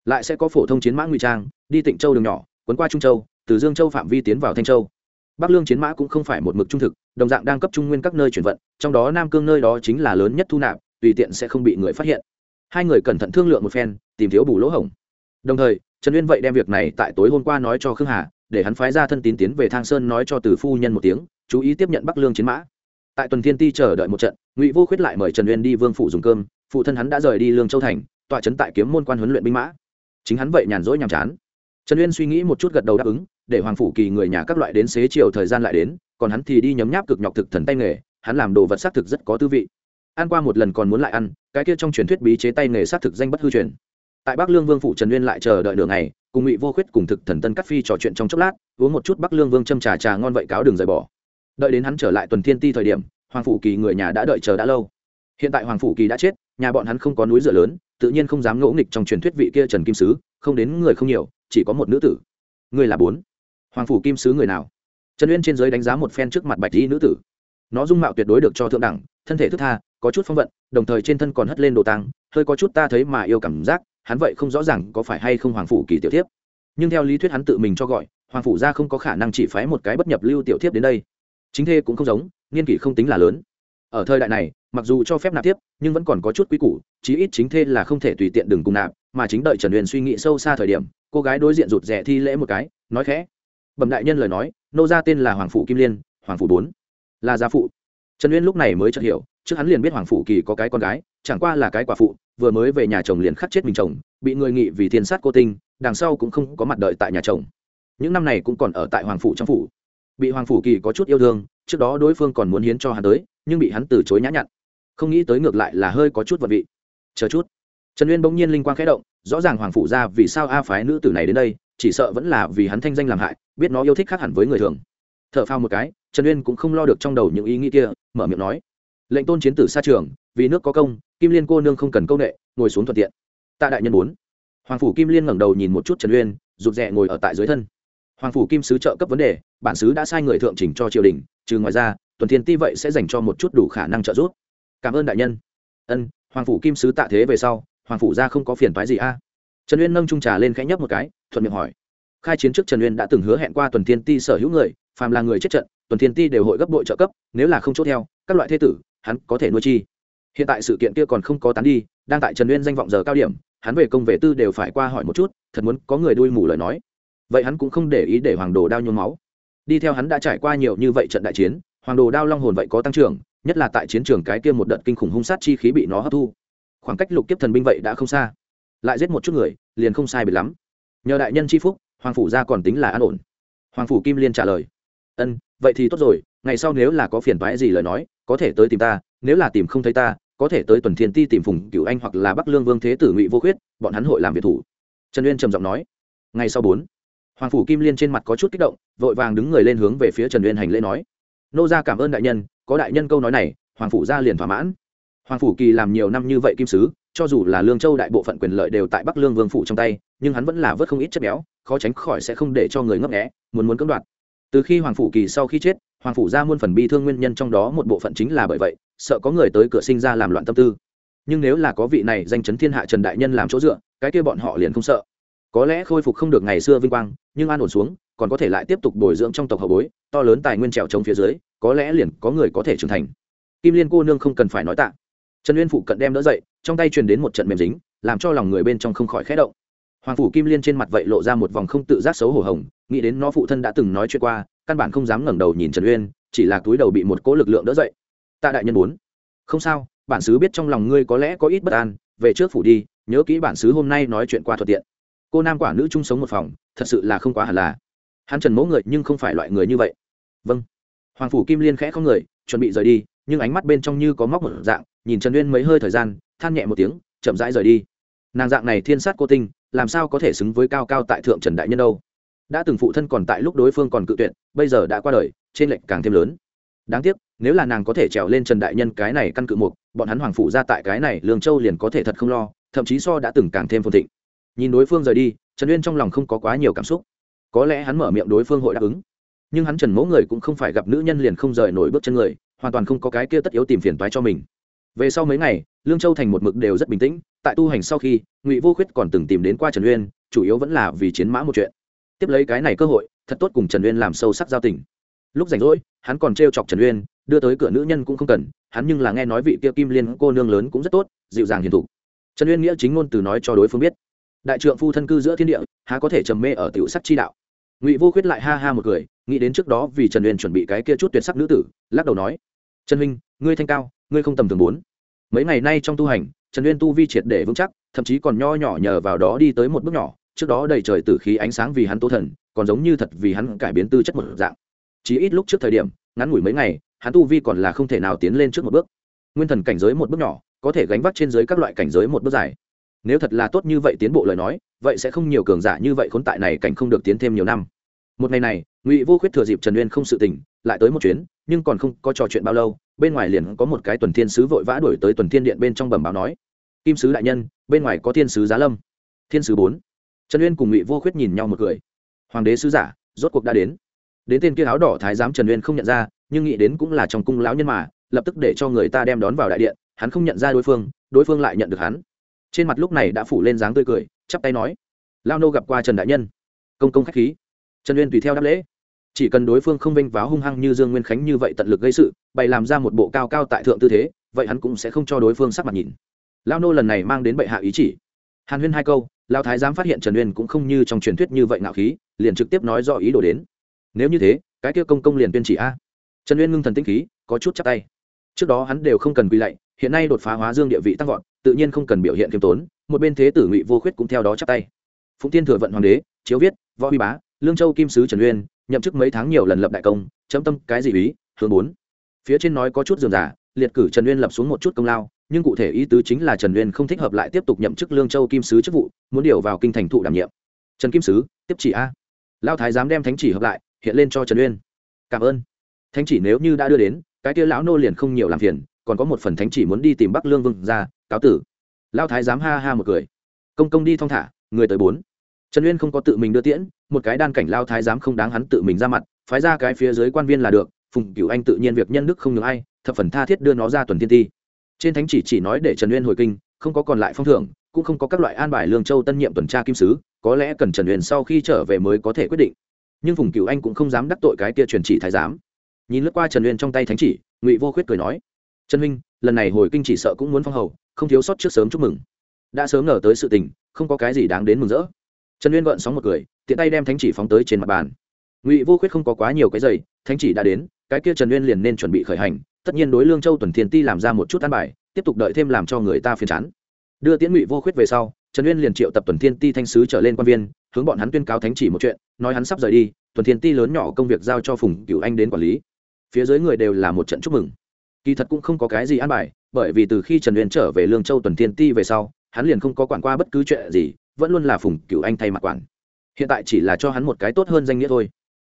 Lại sẽ có phổ thông chiến mã nguy trang, đi tịnh châu đường nhỏ, quấn qua trung châu, từ dương châu phạm vi tiến vào thanh châu. Bắc lương chiến mã cũng không phải một mực trung thực, đồng dạng đang cấp trung nguyên các nơi chuyển vận, trong đó nam cương nơi đó chính là lớn nhất thu nạp, tùy tiện sẽ không bị người phát hiện. Hai người cẩn thận thương lượng một phen, tìm thiếu bù lỗ hổng. Đồng thời, trần uyên vậy đem việc này tại tối hôm qua nói cho khương hà để hắn phái ra thân tín tiến về thang sơn nói cho từ phu nhân một tiếng, chú ý tiếp nhận bắc lương chiến mã. Tại tuần thiên ti chờ đợi một trận, ngụy vô khuyết lại mời trần uyên đi vương phủ dùng cơm, phụ thân hắn đã rời đi lương châu thành, tọa trấn tại kiếm môn quan huấn luyện binh mã. Chính hắn vậy nhàn rỗi nhàm chán. Trần uyên suy nghĩ một chút gật đầu đáp ứng, để hoàng phủ kỳ người nhà các loại đến xế chiều thời gian lại đến, còn hắn thì đi nhấm nháp cực nhọc thực thần tay nghề, hắn làm đồ vật xác thực rất có tư vị. Ăn qua một lần còn muốn lại ăn, cái kia trong truyền thuyết bí chế tay nghề xác thực danh bất hư truyền tại bắc lương vương phủ trần uyên lại chờ đợi nửa ngày, cùng ngụy vô khuyết cùng thực thần tân cắt phi trò chuyện trong chốc lát uống một chút bắc lương vương châm trà trà ngon vậy cáo đường rời bỏ. Đợi đến hắn trở lại tuần thiên ti thời điểm hoàng phủ kỳ người nhà đã đợi chờ đã lâu. Hiện tại hoàng phủ kỳ đã chết nhà bọn hắn không có núi dựa lớn tự nhiên không dám ngỗ nghịch trong truyền thuyết vị kia trần kim sứ không đến người không nhiều chỉ có một nữ tử. Người là bốn. Hoàng phủ kim sứ người nào? Trần uyên trên giới đánh giá một phen trước mặt bạch di nữ tử. Nó dung mạo tuyệt đối được cho thượng đẳng thân thể thức tha có chút phong vận đồng thời trên thân còn hất lên đồ tăng hơi có chút ta thấy mà yêu cảm giác hắn vậy không rõ ràng có phải hay không hoàng phủ kỳ tiểu thiếp. Nhưng theo lý thuyết hắn tự mình cho gọi, hoàng phủ ra không có khả năng chỉ phái một cái bất nhập lưu tiểu thiếp đến đây. Chính thê cũng không giống, niên kỷ không tính là lớn. Ở thời đại này, mặc dù cho phép nạp tiếp nhưng vẫn còn có chút quý củ, chí ít chính thê là không thể tùy tiện đừng cùng nạp, mà chính đợi trần huyền suy nghĩ sâu xa thời điểm, cô gái đối diện rụt rè thi lễ một cái, nói khẽ. Bẩm đại nhân lời nói, nô ra tên là hoàng phủ kim liên, hoàng phủ bốn, là gia phụ. Trần uyên lúc này mới chợt hiểu, trước hắn liền biết hoàng phủ kỳ có cái con gái chẳng qua là cái quả phụ, vừa mới về nhà chồng liền khắc chết mình chồng, bị người nghị vì thiên sát cô tinh, đằng sau cũng không có mặt đợi tại nhà chồng. Những năm này cũng còn ở tại hoàng phủ trong phủ. Bị hoàng phủ kỳ có chút yêu thương, trước đó đối phương còn muốn hiến cho hắn tới, nhưng bị hắn từ chối nhã nhặn. Không nghĩ tới ngược lại là hơi có chút vật vị. Chờ chút. Trần uyên bỗng nhiên linh quang khẽ động, rõ ràng hoàng phủ ra vì sao a phái nữ tử này đến đây, chỉ sợ vẫn là vì hắn thanh danh làm hại, biết nó yêu thích khác hẳn với người thường. T h ở phao một cái, trần uyên cũng không lo được trong đầu những ý nghĩ kia, mở miệng nói. Lệnh tôn chiến tử xa trường vì nước có công, kim liên cô nương không cần công nghệ ngồi xuống thuận tiện. Tạ đại nhân bốn hoàng phủ kim liên ngẩng đầu nhìn một chút trần uyên, rụt rè ngồi ở tại dưới thân. Hoàng phủ kim sứ trợ cấp vấn đề, bản sứ đã sai người thượng trình cho triều đình, trừ ngoài ra, tuần thiên ti vậy sẽ dành cho một chút đủ khả năng trợ giúp. Cảm ơn đại nhân. Ân, hoàng phủ kim sứ tạ thế về sau, hoàng phủ ra không có phiền phái gì a. Trần uyên nâng trung trà lên khẽ nhấp một cái, thuận miệng hỏi. Khai chiến trước trần uyên đã từng hứa hẹn qua tuần thiên ti sở hữu người, phàm là người chết trận, tuần thiên ti đều hội gấp đội trợ cấp, nếu là không chốt theo, các loại thế tử, hắn có thể nuôi chi hiện tại sự kiện kia còn không có tán đi, đang tại trần uyên danh vọng giờ cao điểm, hắn về công về tư đều phải qua hỏi một chút, thật muốn có người đuôi mù lời nói. Vậy hắn cũng không để ý để hoàng đồ đao nhuốm máu. Đi theo hắn đã trải qua nhiều như vậy trận đại chiến, hoàng đồ đao long hồn vậy có tăng trưởng, nhất là tại chiến trường cái kia một đợt kinh khủng hung sát chi khí bị nó hấp thu. Khoảng cách lục kiếp thần binh vậy đã không xa. Lại giết một chút người, liền không sai biệt lắm. Nhờ đại nhân c h i phúc, hoàng phủ ra còn tính là an ổn. Hoàng phủ kim liên trả lời. Ân, vậy thì tốt rồi, ngày sau nếu là có phiền toái gì lời nói có thể tới tìm ta, nếu là tìm không thấy ta, có thể tới tuần thiên ti tìm phùng cựu anh hoặc là bắc lương vương thế tử ngụy vô khuyết, bọn hắn hội làm việc thủ. Trần uyên trầm giọng nói. Ngày sau bốn, hoàng phủ kim liên trên mặt có chút kích động, vội vàng đứng người lên hướng về phía trần uyên hành lễ nói. Nô ra cảm ơn đại nhân, có đại nhân câu nói này, hoàng phủ ra liền thỏa mãn. Hoàng phủ kỳ làm nhiều năm như vậy kim sứ, cho dù là lương châu đại bộ phận quyền lợi đều tại bắc lương vương phủ trong tay, nhưng hắn vẫn là vớt không ít chất béo, khó tránh khỏi sẽ không để cho người ngấp nghẽ muốn muốn cưỡng đoạt. Từ khi hoàng phủ kỳ sau khi chết hoàng phủ ra muôn phần bi thương nguyên nhân trong đó một bộ phận chính là bởi vậy, sợ có người tới cửa sinh ra làm loạn tâm tư. Nhưng nếu là có vị này danh chấn thiên hạ trần đại nhân làm chỗ dựa, cái kia bọn họ liền không sợ. Có lẽ khôi phục không được ngày xưa vinh quang, nhưng an ổn xuống, còn có thể lại tiếp tục bồi dưỡng trong tộc hậu bối, to lớn tài nguyên trèo trống phía dưới, có lẽ liền có người có thể trưởng thành. Kim liên cô nương không cần phải nói tạ. Trần uyên phụ cận đem đỡ dậy, trong tay truyền đến một trận mềm dính, làm cho lòng người bên trong không khỏi khẽ động. Hoàng phủ kim liên trên mặt vậy lộ ra một vòng không tự giác xấu hổ hồng, nghĩ đến nó phụ thân đã từng nói chuyện qua căn bản không dám ngẩng đầu nhìn trần uyên, chỉ là túi đầu bị một cỗ lực lượng đỡ dậy. Tạ đại nhân bốn không sao, bản xứ biết trong lòng ngươi có lẽ có ít bất an, về trước phủ đi, nhớ kỹ bản xứ hôm nay nói chuyện qua thuận tiện. Cô nam quả nữ chung sống một phòng, thật sự là không quá hẳn là. Hắn trần mẫu người nhưng không phải loại người như vậy. Vâng. Hoàng phủ kim liên khẽ không người, chuẩn bị rời đi, nhưng ánh mắt bên trong như có móc một dạng, nhìn trần uyên mấy hơi thời gian, than nhẹ một tiếng, chậm rãi rời đi. Nàng dạng này thiên sát cô tinh, làm sao có thể xứng với cao cao tại thượng trần đại nhân đâu? Đã từng phụ thân còn tại lúc đối phương còn cự tuyệt, bây giờ đã qua đời, trên lệnh càng thêm lớn. Đáng tiếc, nếu là nàng có thể trèo lên trần đại nhân cái này căn cự mục, bọn hắn hoàng phủ ra tại cái này lương châu liền có thể thật không lo, thậm chí so đã từng càng thêm phồn thịnh. Nhìn đối phương rời đi, trần uyên trong lòng không có quá nhiều cảm xúc. Có lẽ hắn mở miệng đối phương hội đáp ứng. Nhưng hắn trần mẫu người cũng không phải gặp nữ nhân liền không rời nổi bước chân người, hoàn toàn không có cái kia tất yếu tìm phiền toái cho mình. Về sau mấy ngày, lương châu thành một mực đều rất bình tĩnh, tại tu hành sau khi, ngụy vô khuyết còn từng tìm đến qua trần uyên, chủ yếu vẫn là vì chiến mã một chuyện tiếp lấy cái này cơ hội, thật tốt cùng trần uyên làm sâu sắc giao tình. Lúc rảnh rỗi, hắn còn t chọc trần uyên, đưa tới cửa nữ nhân cũng không cần, hắn nhưng là nghe nói vị kia kim liên cô nương lớn cũng rất tốt, dịu dàng hiền thục. Trần uyên nghĩa chính ngôn từ nói cho đối phương biết. Đại trượng phu thân cư giữa thiên địa, há có thể trầm mê ở tiểu sắc chi đạo. Ngụy vô khuyết lại ha ha một cười, nghĩ đến trước đó vì trần uyên chuẩn bị cái kia chút tuyệt sắc nữ tử, lắc đầu nói, trần huynh, ngươi thanh cao, ngươi không tầm thường bốn. Mấy ngày nay trong tu hành, trần uyên tu vi triệt để vững chắc, thậm chí còn nho nhỏ nhờ vào đó đi tới một bước nhỏ trước đó đầy trời tử khí ánh sáng vì hắn tố thần, còn giống như thật vì hắn cải biến tư chất một dạng. Chỉ ít lúc trước thời điểm, ngắn ngủi mấy ngày, hắn tu vi còn là không thể nào tiến lên trước một bước. Nguyên thần cảnh giới một bước nhỏ, có thể gánh vác trên dưới các loại cảnh giới một bước dài. Nếu thật là tốt như vậy tiến bộ lời nói, vậy sẽ không nhiều cường giả như vậy khốn tại này cảnh không được tiến thêm nhiều năm. Một ngày này, ngụy vô khuyết thừa dịp trần uyên không sự tình, lại tới một chuyến, nhưng còn không có trò chuyện bao lâu, bên ngoài liền có một cái tuần thiên sứ vội vã đuổi tới tuần thiên điện bên trong bẩm báo nói. Kim sứ đại nhân, bên ngoài có thiên sứ giá lâm. Thiên sứ bốn trần uyên cùng ngụy vô khuyết nhìn nhau một cười. Hoàng đế sứ giả, rốt cuộc đã đến. Đến tên kia áo đỏ thái giám trần uyên không nhận ra, nhưng nghĩ đến cũng là trong cung lão nhân mà, lập tức để cho người ta đem đón vào đại điện, hắn không nhận ra đối phương đối phương lại nhận được hắn. Trên mặt lúc này đã phủ lên dáng tươi cười, chắp tay nói lao nô gặp qua trần đại nhân. Công công k h á c h khí. Trần uyên tùy theo đáp lễ. Chỉ cần đối phương không vênh váo hung hăng như dương nguyên khánh như vậy tận lực gây sự, bày làm ra một bộ cao cao tại thượng tư thế, vậy hắn cũng sẽ không cho đối phương sắc mặt nhìn. Lao nô lần này mang đến bệ hạ ý chỉ. Hàn huyên hai câu lao thái giám phát hiện trần uyên cũng không như trong truyền thuyết như vậy ngạo khí, liền trực tiếp nói do ý đồ đến. Nếu như thế, cái kia công công liền tuyên chỉ a. Trần uyên ngưng thần tinh khí, có chút chắc tay. Trước đó hắn đều không cần quy lạy, hiện nay đột phá hóa dương địa vị tăng vọt, tự nhiên không cần biểu hiện kiêm tốn, một bên thế tử ngụy vô khuyết cũng theo đó chắc tay. Phụng tiên thừa vận hoàng đế, chiếu viết, võ huy bá, lương châu kim sứ trần uyên, nhậm chức mấy tháng nhiều lần lập đại công, chấm tâm cái gì ý? Hướng bốn. Phía trên nói có chút dườm giả liệt cử trần uyên lập xuống một chút công lao nhưng cụ thể ý tứ chính là trần uyên không thích hợp lại tiếp tục nhậm chức lương châu kim sứ chức vụ, muốn điều vào kinh thành thụ đảm nhiệm. Trần kim sứ, tiếp chỉ a. Lao thái dám đem thánh chỉ hợp lại, hiện lên cho trần uyên. Cảm ơn. Thánh chỉ nếu như đã đưa đến, cái kia lão nô liền không nhiều làm phiền, còn có một phần thánh chỉ muốn đi tìm bắc lương vương ra, cáo tử. Lao thái dám ha ha một cười. Công công đi thong thả, người tới bốn. Trần uyên không có tự mình đưa tiễn, một cái đan cảnh lao thái giám không đáng hắn tự mình ra mặt, phái ra cái phía dưới quan viên là được, phùng cửu anh tự nhiên việc nhân đức không nhường ai, thập phần tha thiết đưa nó ra tuần tiên ti trên thánh chỉ chỉ nói để trần uyên hồi kinh, không có còn lại phong thưởng, cũng không có các loại an bài lương châu tân nhiệm tuần tra kim sứ, có lẽ cần trần uyên sau khi trở về mới có thể quyết định. Nhưng phùng cửu anh cũng không dám đắc tội cái kia truyền chỉ thái giám. Nhìn lướt qua trần uyên trong tay thánh chỉ, ngụy vô khuyết cười nói, trần huynh, lần này hồi kinh chỉ sợ cũng muốn phong hầu, không thiếu sót trước sớm chúc mừng. Đã sớm ngờ tới sự tình, không có cái gì đáng đến mừng rỡ. Trần uyên gợn sóng một cười, tiện tay đem thánh chỉ phóng tới trên mặt bàn. Ngụy vô khuyết không có quá nhiều cái giày, thánh chỉ đã đến, cái kia trần uyên liền nên chuẩn bị khởi hành tất nhiên đối lương châu tuần thiên ti làm ra một chút an bài, tiếp tục đợi thêm làm cho người ta phiền chán. Đưa tiễn ngụy vô khuyết về sau, trần uyên liền triệu tập tuần thiên ti thanh sứ trở lên quan viên, hướng bọn hắn tuyên cáo thánh chỉ một chuyện, nói hắn sắp rời đi, tuần thiên ti lớn nhỏ công việc giao cho phùng cựu anh đến quản lý. Phía dưới người đều là một trận chúc mừng. Kỳ thật cũng không có cái gì an bài, bởi vì từ khi trần uyên trở về lương châu tuần thiên ti về sau, hắn liền không có quản qua bất cứ chuyện gì, vẫn luôn là phùng cựu anh thay mặt quản. Hiện tại chỉ là cho hắn một cái tốt hơn danh nghĩa thôi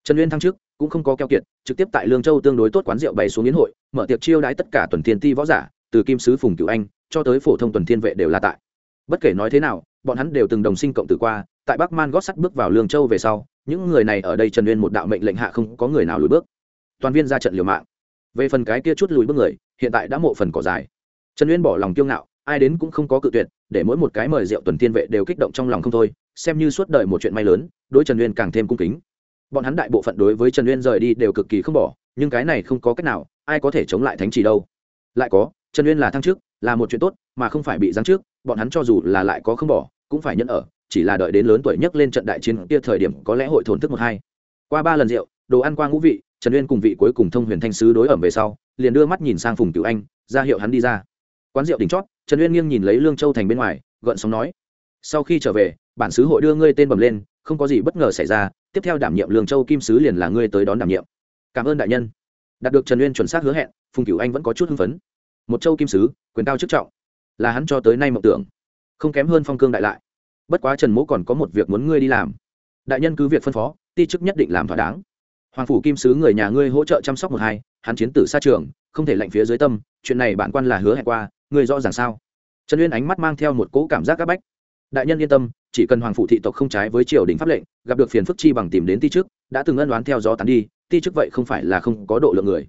trần uyên thăng trước cũng không có keo kiệt, trực tiếp tại lương châu tương đối tốt quán rượu bày xuống yến hội, mở tiệc chiêu đãi tất cả tuần thiên ti võ giả, từ kim sứ phùng cựu anh cho tới phổ thông tuần thiên vệ đều là tại. Bất kể nói thế nào, bọn hắn đều từng đồng sinh cộng tử qua, tại bắc man gót sắt bước vào lương châu về sau, những người này ở đây trần uyên một đạo mệnh lệnh hạ không có người nào lùi bước. Toàn viên ra trận liều mạng. Về phần cái kia chút lùi bước người, hiện tại đã mộ phần cỏ dài. Trần uyên bỏ lòng kiêu ngạo, ai đến cũng không có cự tuyệt, để mỗi một cái mời rượu tuần Thiên vệ đều kích động trong lòng không thôi, xem như suốt đời một chuyện may lớn, đối trần uyên càng thêm cung kính bọn hắn đại bộ phận đối với trần uyên rời đi đều cực kỳ không bỏ, nhưng cái này không có cách nào, ai có thể chống lại thánh chỉ đâu. Lại có, trần uyên là thăng trước là một chuyện tốt, mà không phải bị giáng trước bọn hắn cho dù là lại có không bỏ, cũng phải nhận ở, chỉ là đợi đến lớn tuổi nhất lên trận đại chiến kia thời điểm có lẽ hội thổn thức một hai. Qua ba lần rượu, đồ ăn qua ngũ vị, trần uyên cùng vị cuối cùng thông huyền thanh sứ đối ẩm về sau, liền đưa mắt nhìn sang phùng cửu anh, ra hiệu hắn đi ra. Quán rượu đỉnh chót, trần uyên nghiêng nhìn lấy lương châu thành bên ngoài, gợn sóng nói, sau khi trở về, bản sứ hội đưa ngươi tên bầm lên không có gì bất ngờ xảy ra, tiếp theo đảm nhiệm lương châu kim sứ liền là ngươi tới đón đảm nhiệm. Cảm ơn đại nhân. Đạt được trần uyên chuẩn xác hứa hẹn, phùng cửu anh vẫn có chút hưng phấn. Một châu kim sứ, quyền cao chức trọng, là hắn cho tới nay mộng tưởng, không kém hơn phong cương đại lại. Bất quá trần mỗ còn có một việc muốn ngươi đi làm. Đại nhân cứ việc phân phó, ti chức nhất định làm thỏa đáng. Hoàng phủ kim sứ người nhà ngươi hỗ trợ chăm sóc một hai, hắn chiến tử xa trường, không thể lạnh phía dưới tâm, chuyện này bản quan là hứa hẹn qua, ngươi rõ ràng sao? Trần uyên ánh mắt mang theo một cỗ cảm giác áp bách. Đại nhân yên tâm chỉ cần hoàng phụ thị tộc không trái với triều đình pháp lệnh gặp được phiền phức chi bằng tìm đến ti chức đã từng ân đoán theo gió tán đi ti chức vậy không phải là không có độ lượng người.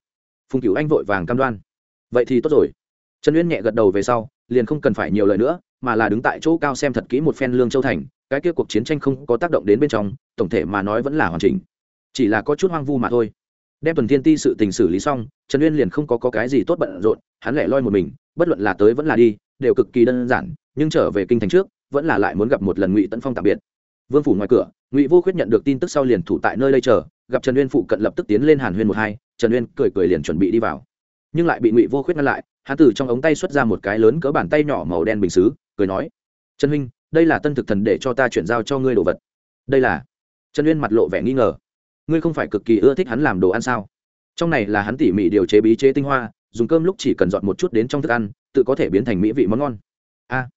Phùng cửu anh vội vàng cam đoan. Vậy thì tốt rồi. Trần uyên nhẹ gật đầu về sau liền không cần phải nhiều lời nữa mà là đứng tại chỗ cao xem thật kỹ một phen lương châu thành cái kia cuộc chiến tranh không có tác động đến bên trong tổng thể mà nói vẫn là hoàn chỉnh. Chỉ là có chút hoang vu mà thôi. Đem tuần thiên ti sự tình xử lý xong trần uyên liền không có, có cái gì tốt bận rộn hắn lẻ loi một mình bất luận là tới vẫn là đi đều cực kỳ đơn giản nhưng trở về kinh thành trước vẫn là lại muốn gặp một lần ngụy tấn phong tạm biệt vương phủ ngoài cửa ngụy vô khuyết nhận được tin tức sau liền thủ tại nơi đây chờ gặp trần uyên phụ cận lập tức tiến lên hàn huyên một hai trần uyên cười cười liền chuẩn bị đi vào nhưng lại bị ngụy vô khuyết ngăn lại hắn từ trong ống tay xuất ra một cái lớn cỡ bàn tay nhỏ màu đen bình xứ cười nói trần huynh đây là tân thực thần để cho ta chuyển giao cho ngươi đồ vật đây là trần uyên mặt lộ vẻ nghi ngờ ngươi không phải cực kỳ ưa thích hắn làm đồ ăn sao trong này là hắn tỉ mỉ điều chế bí chế tinh hoa dùng cơm lúc chỉ cần dọn một chút đến trong thức ăn tự có thể biến thành mỹ vị món ngon a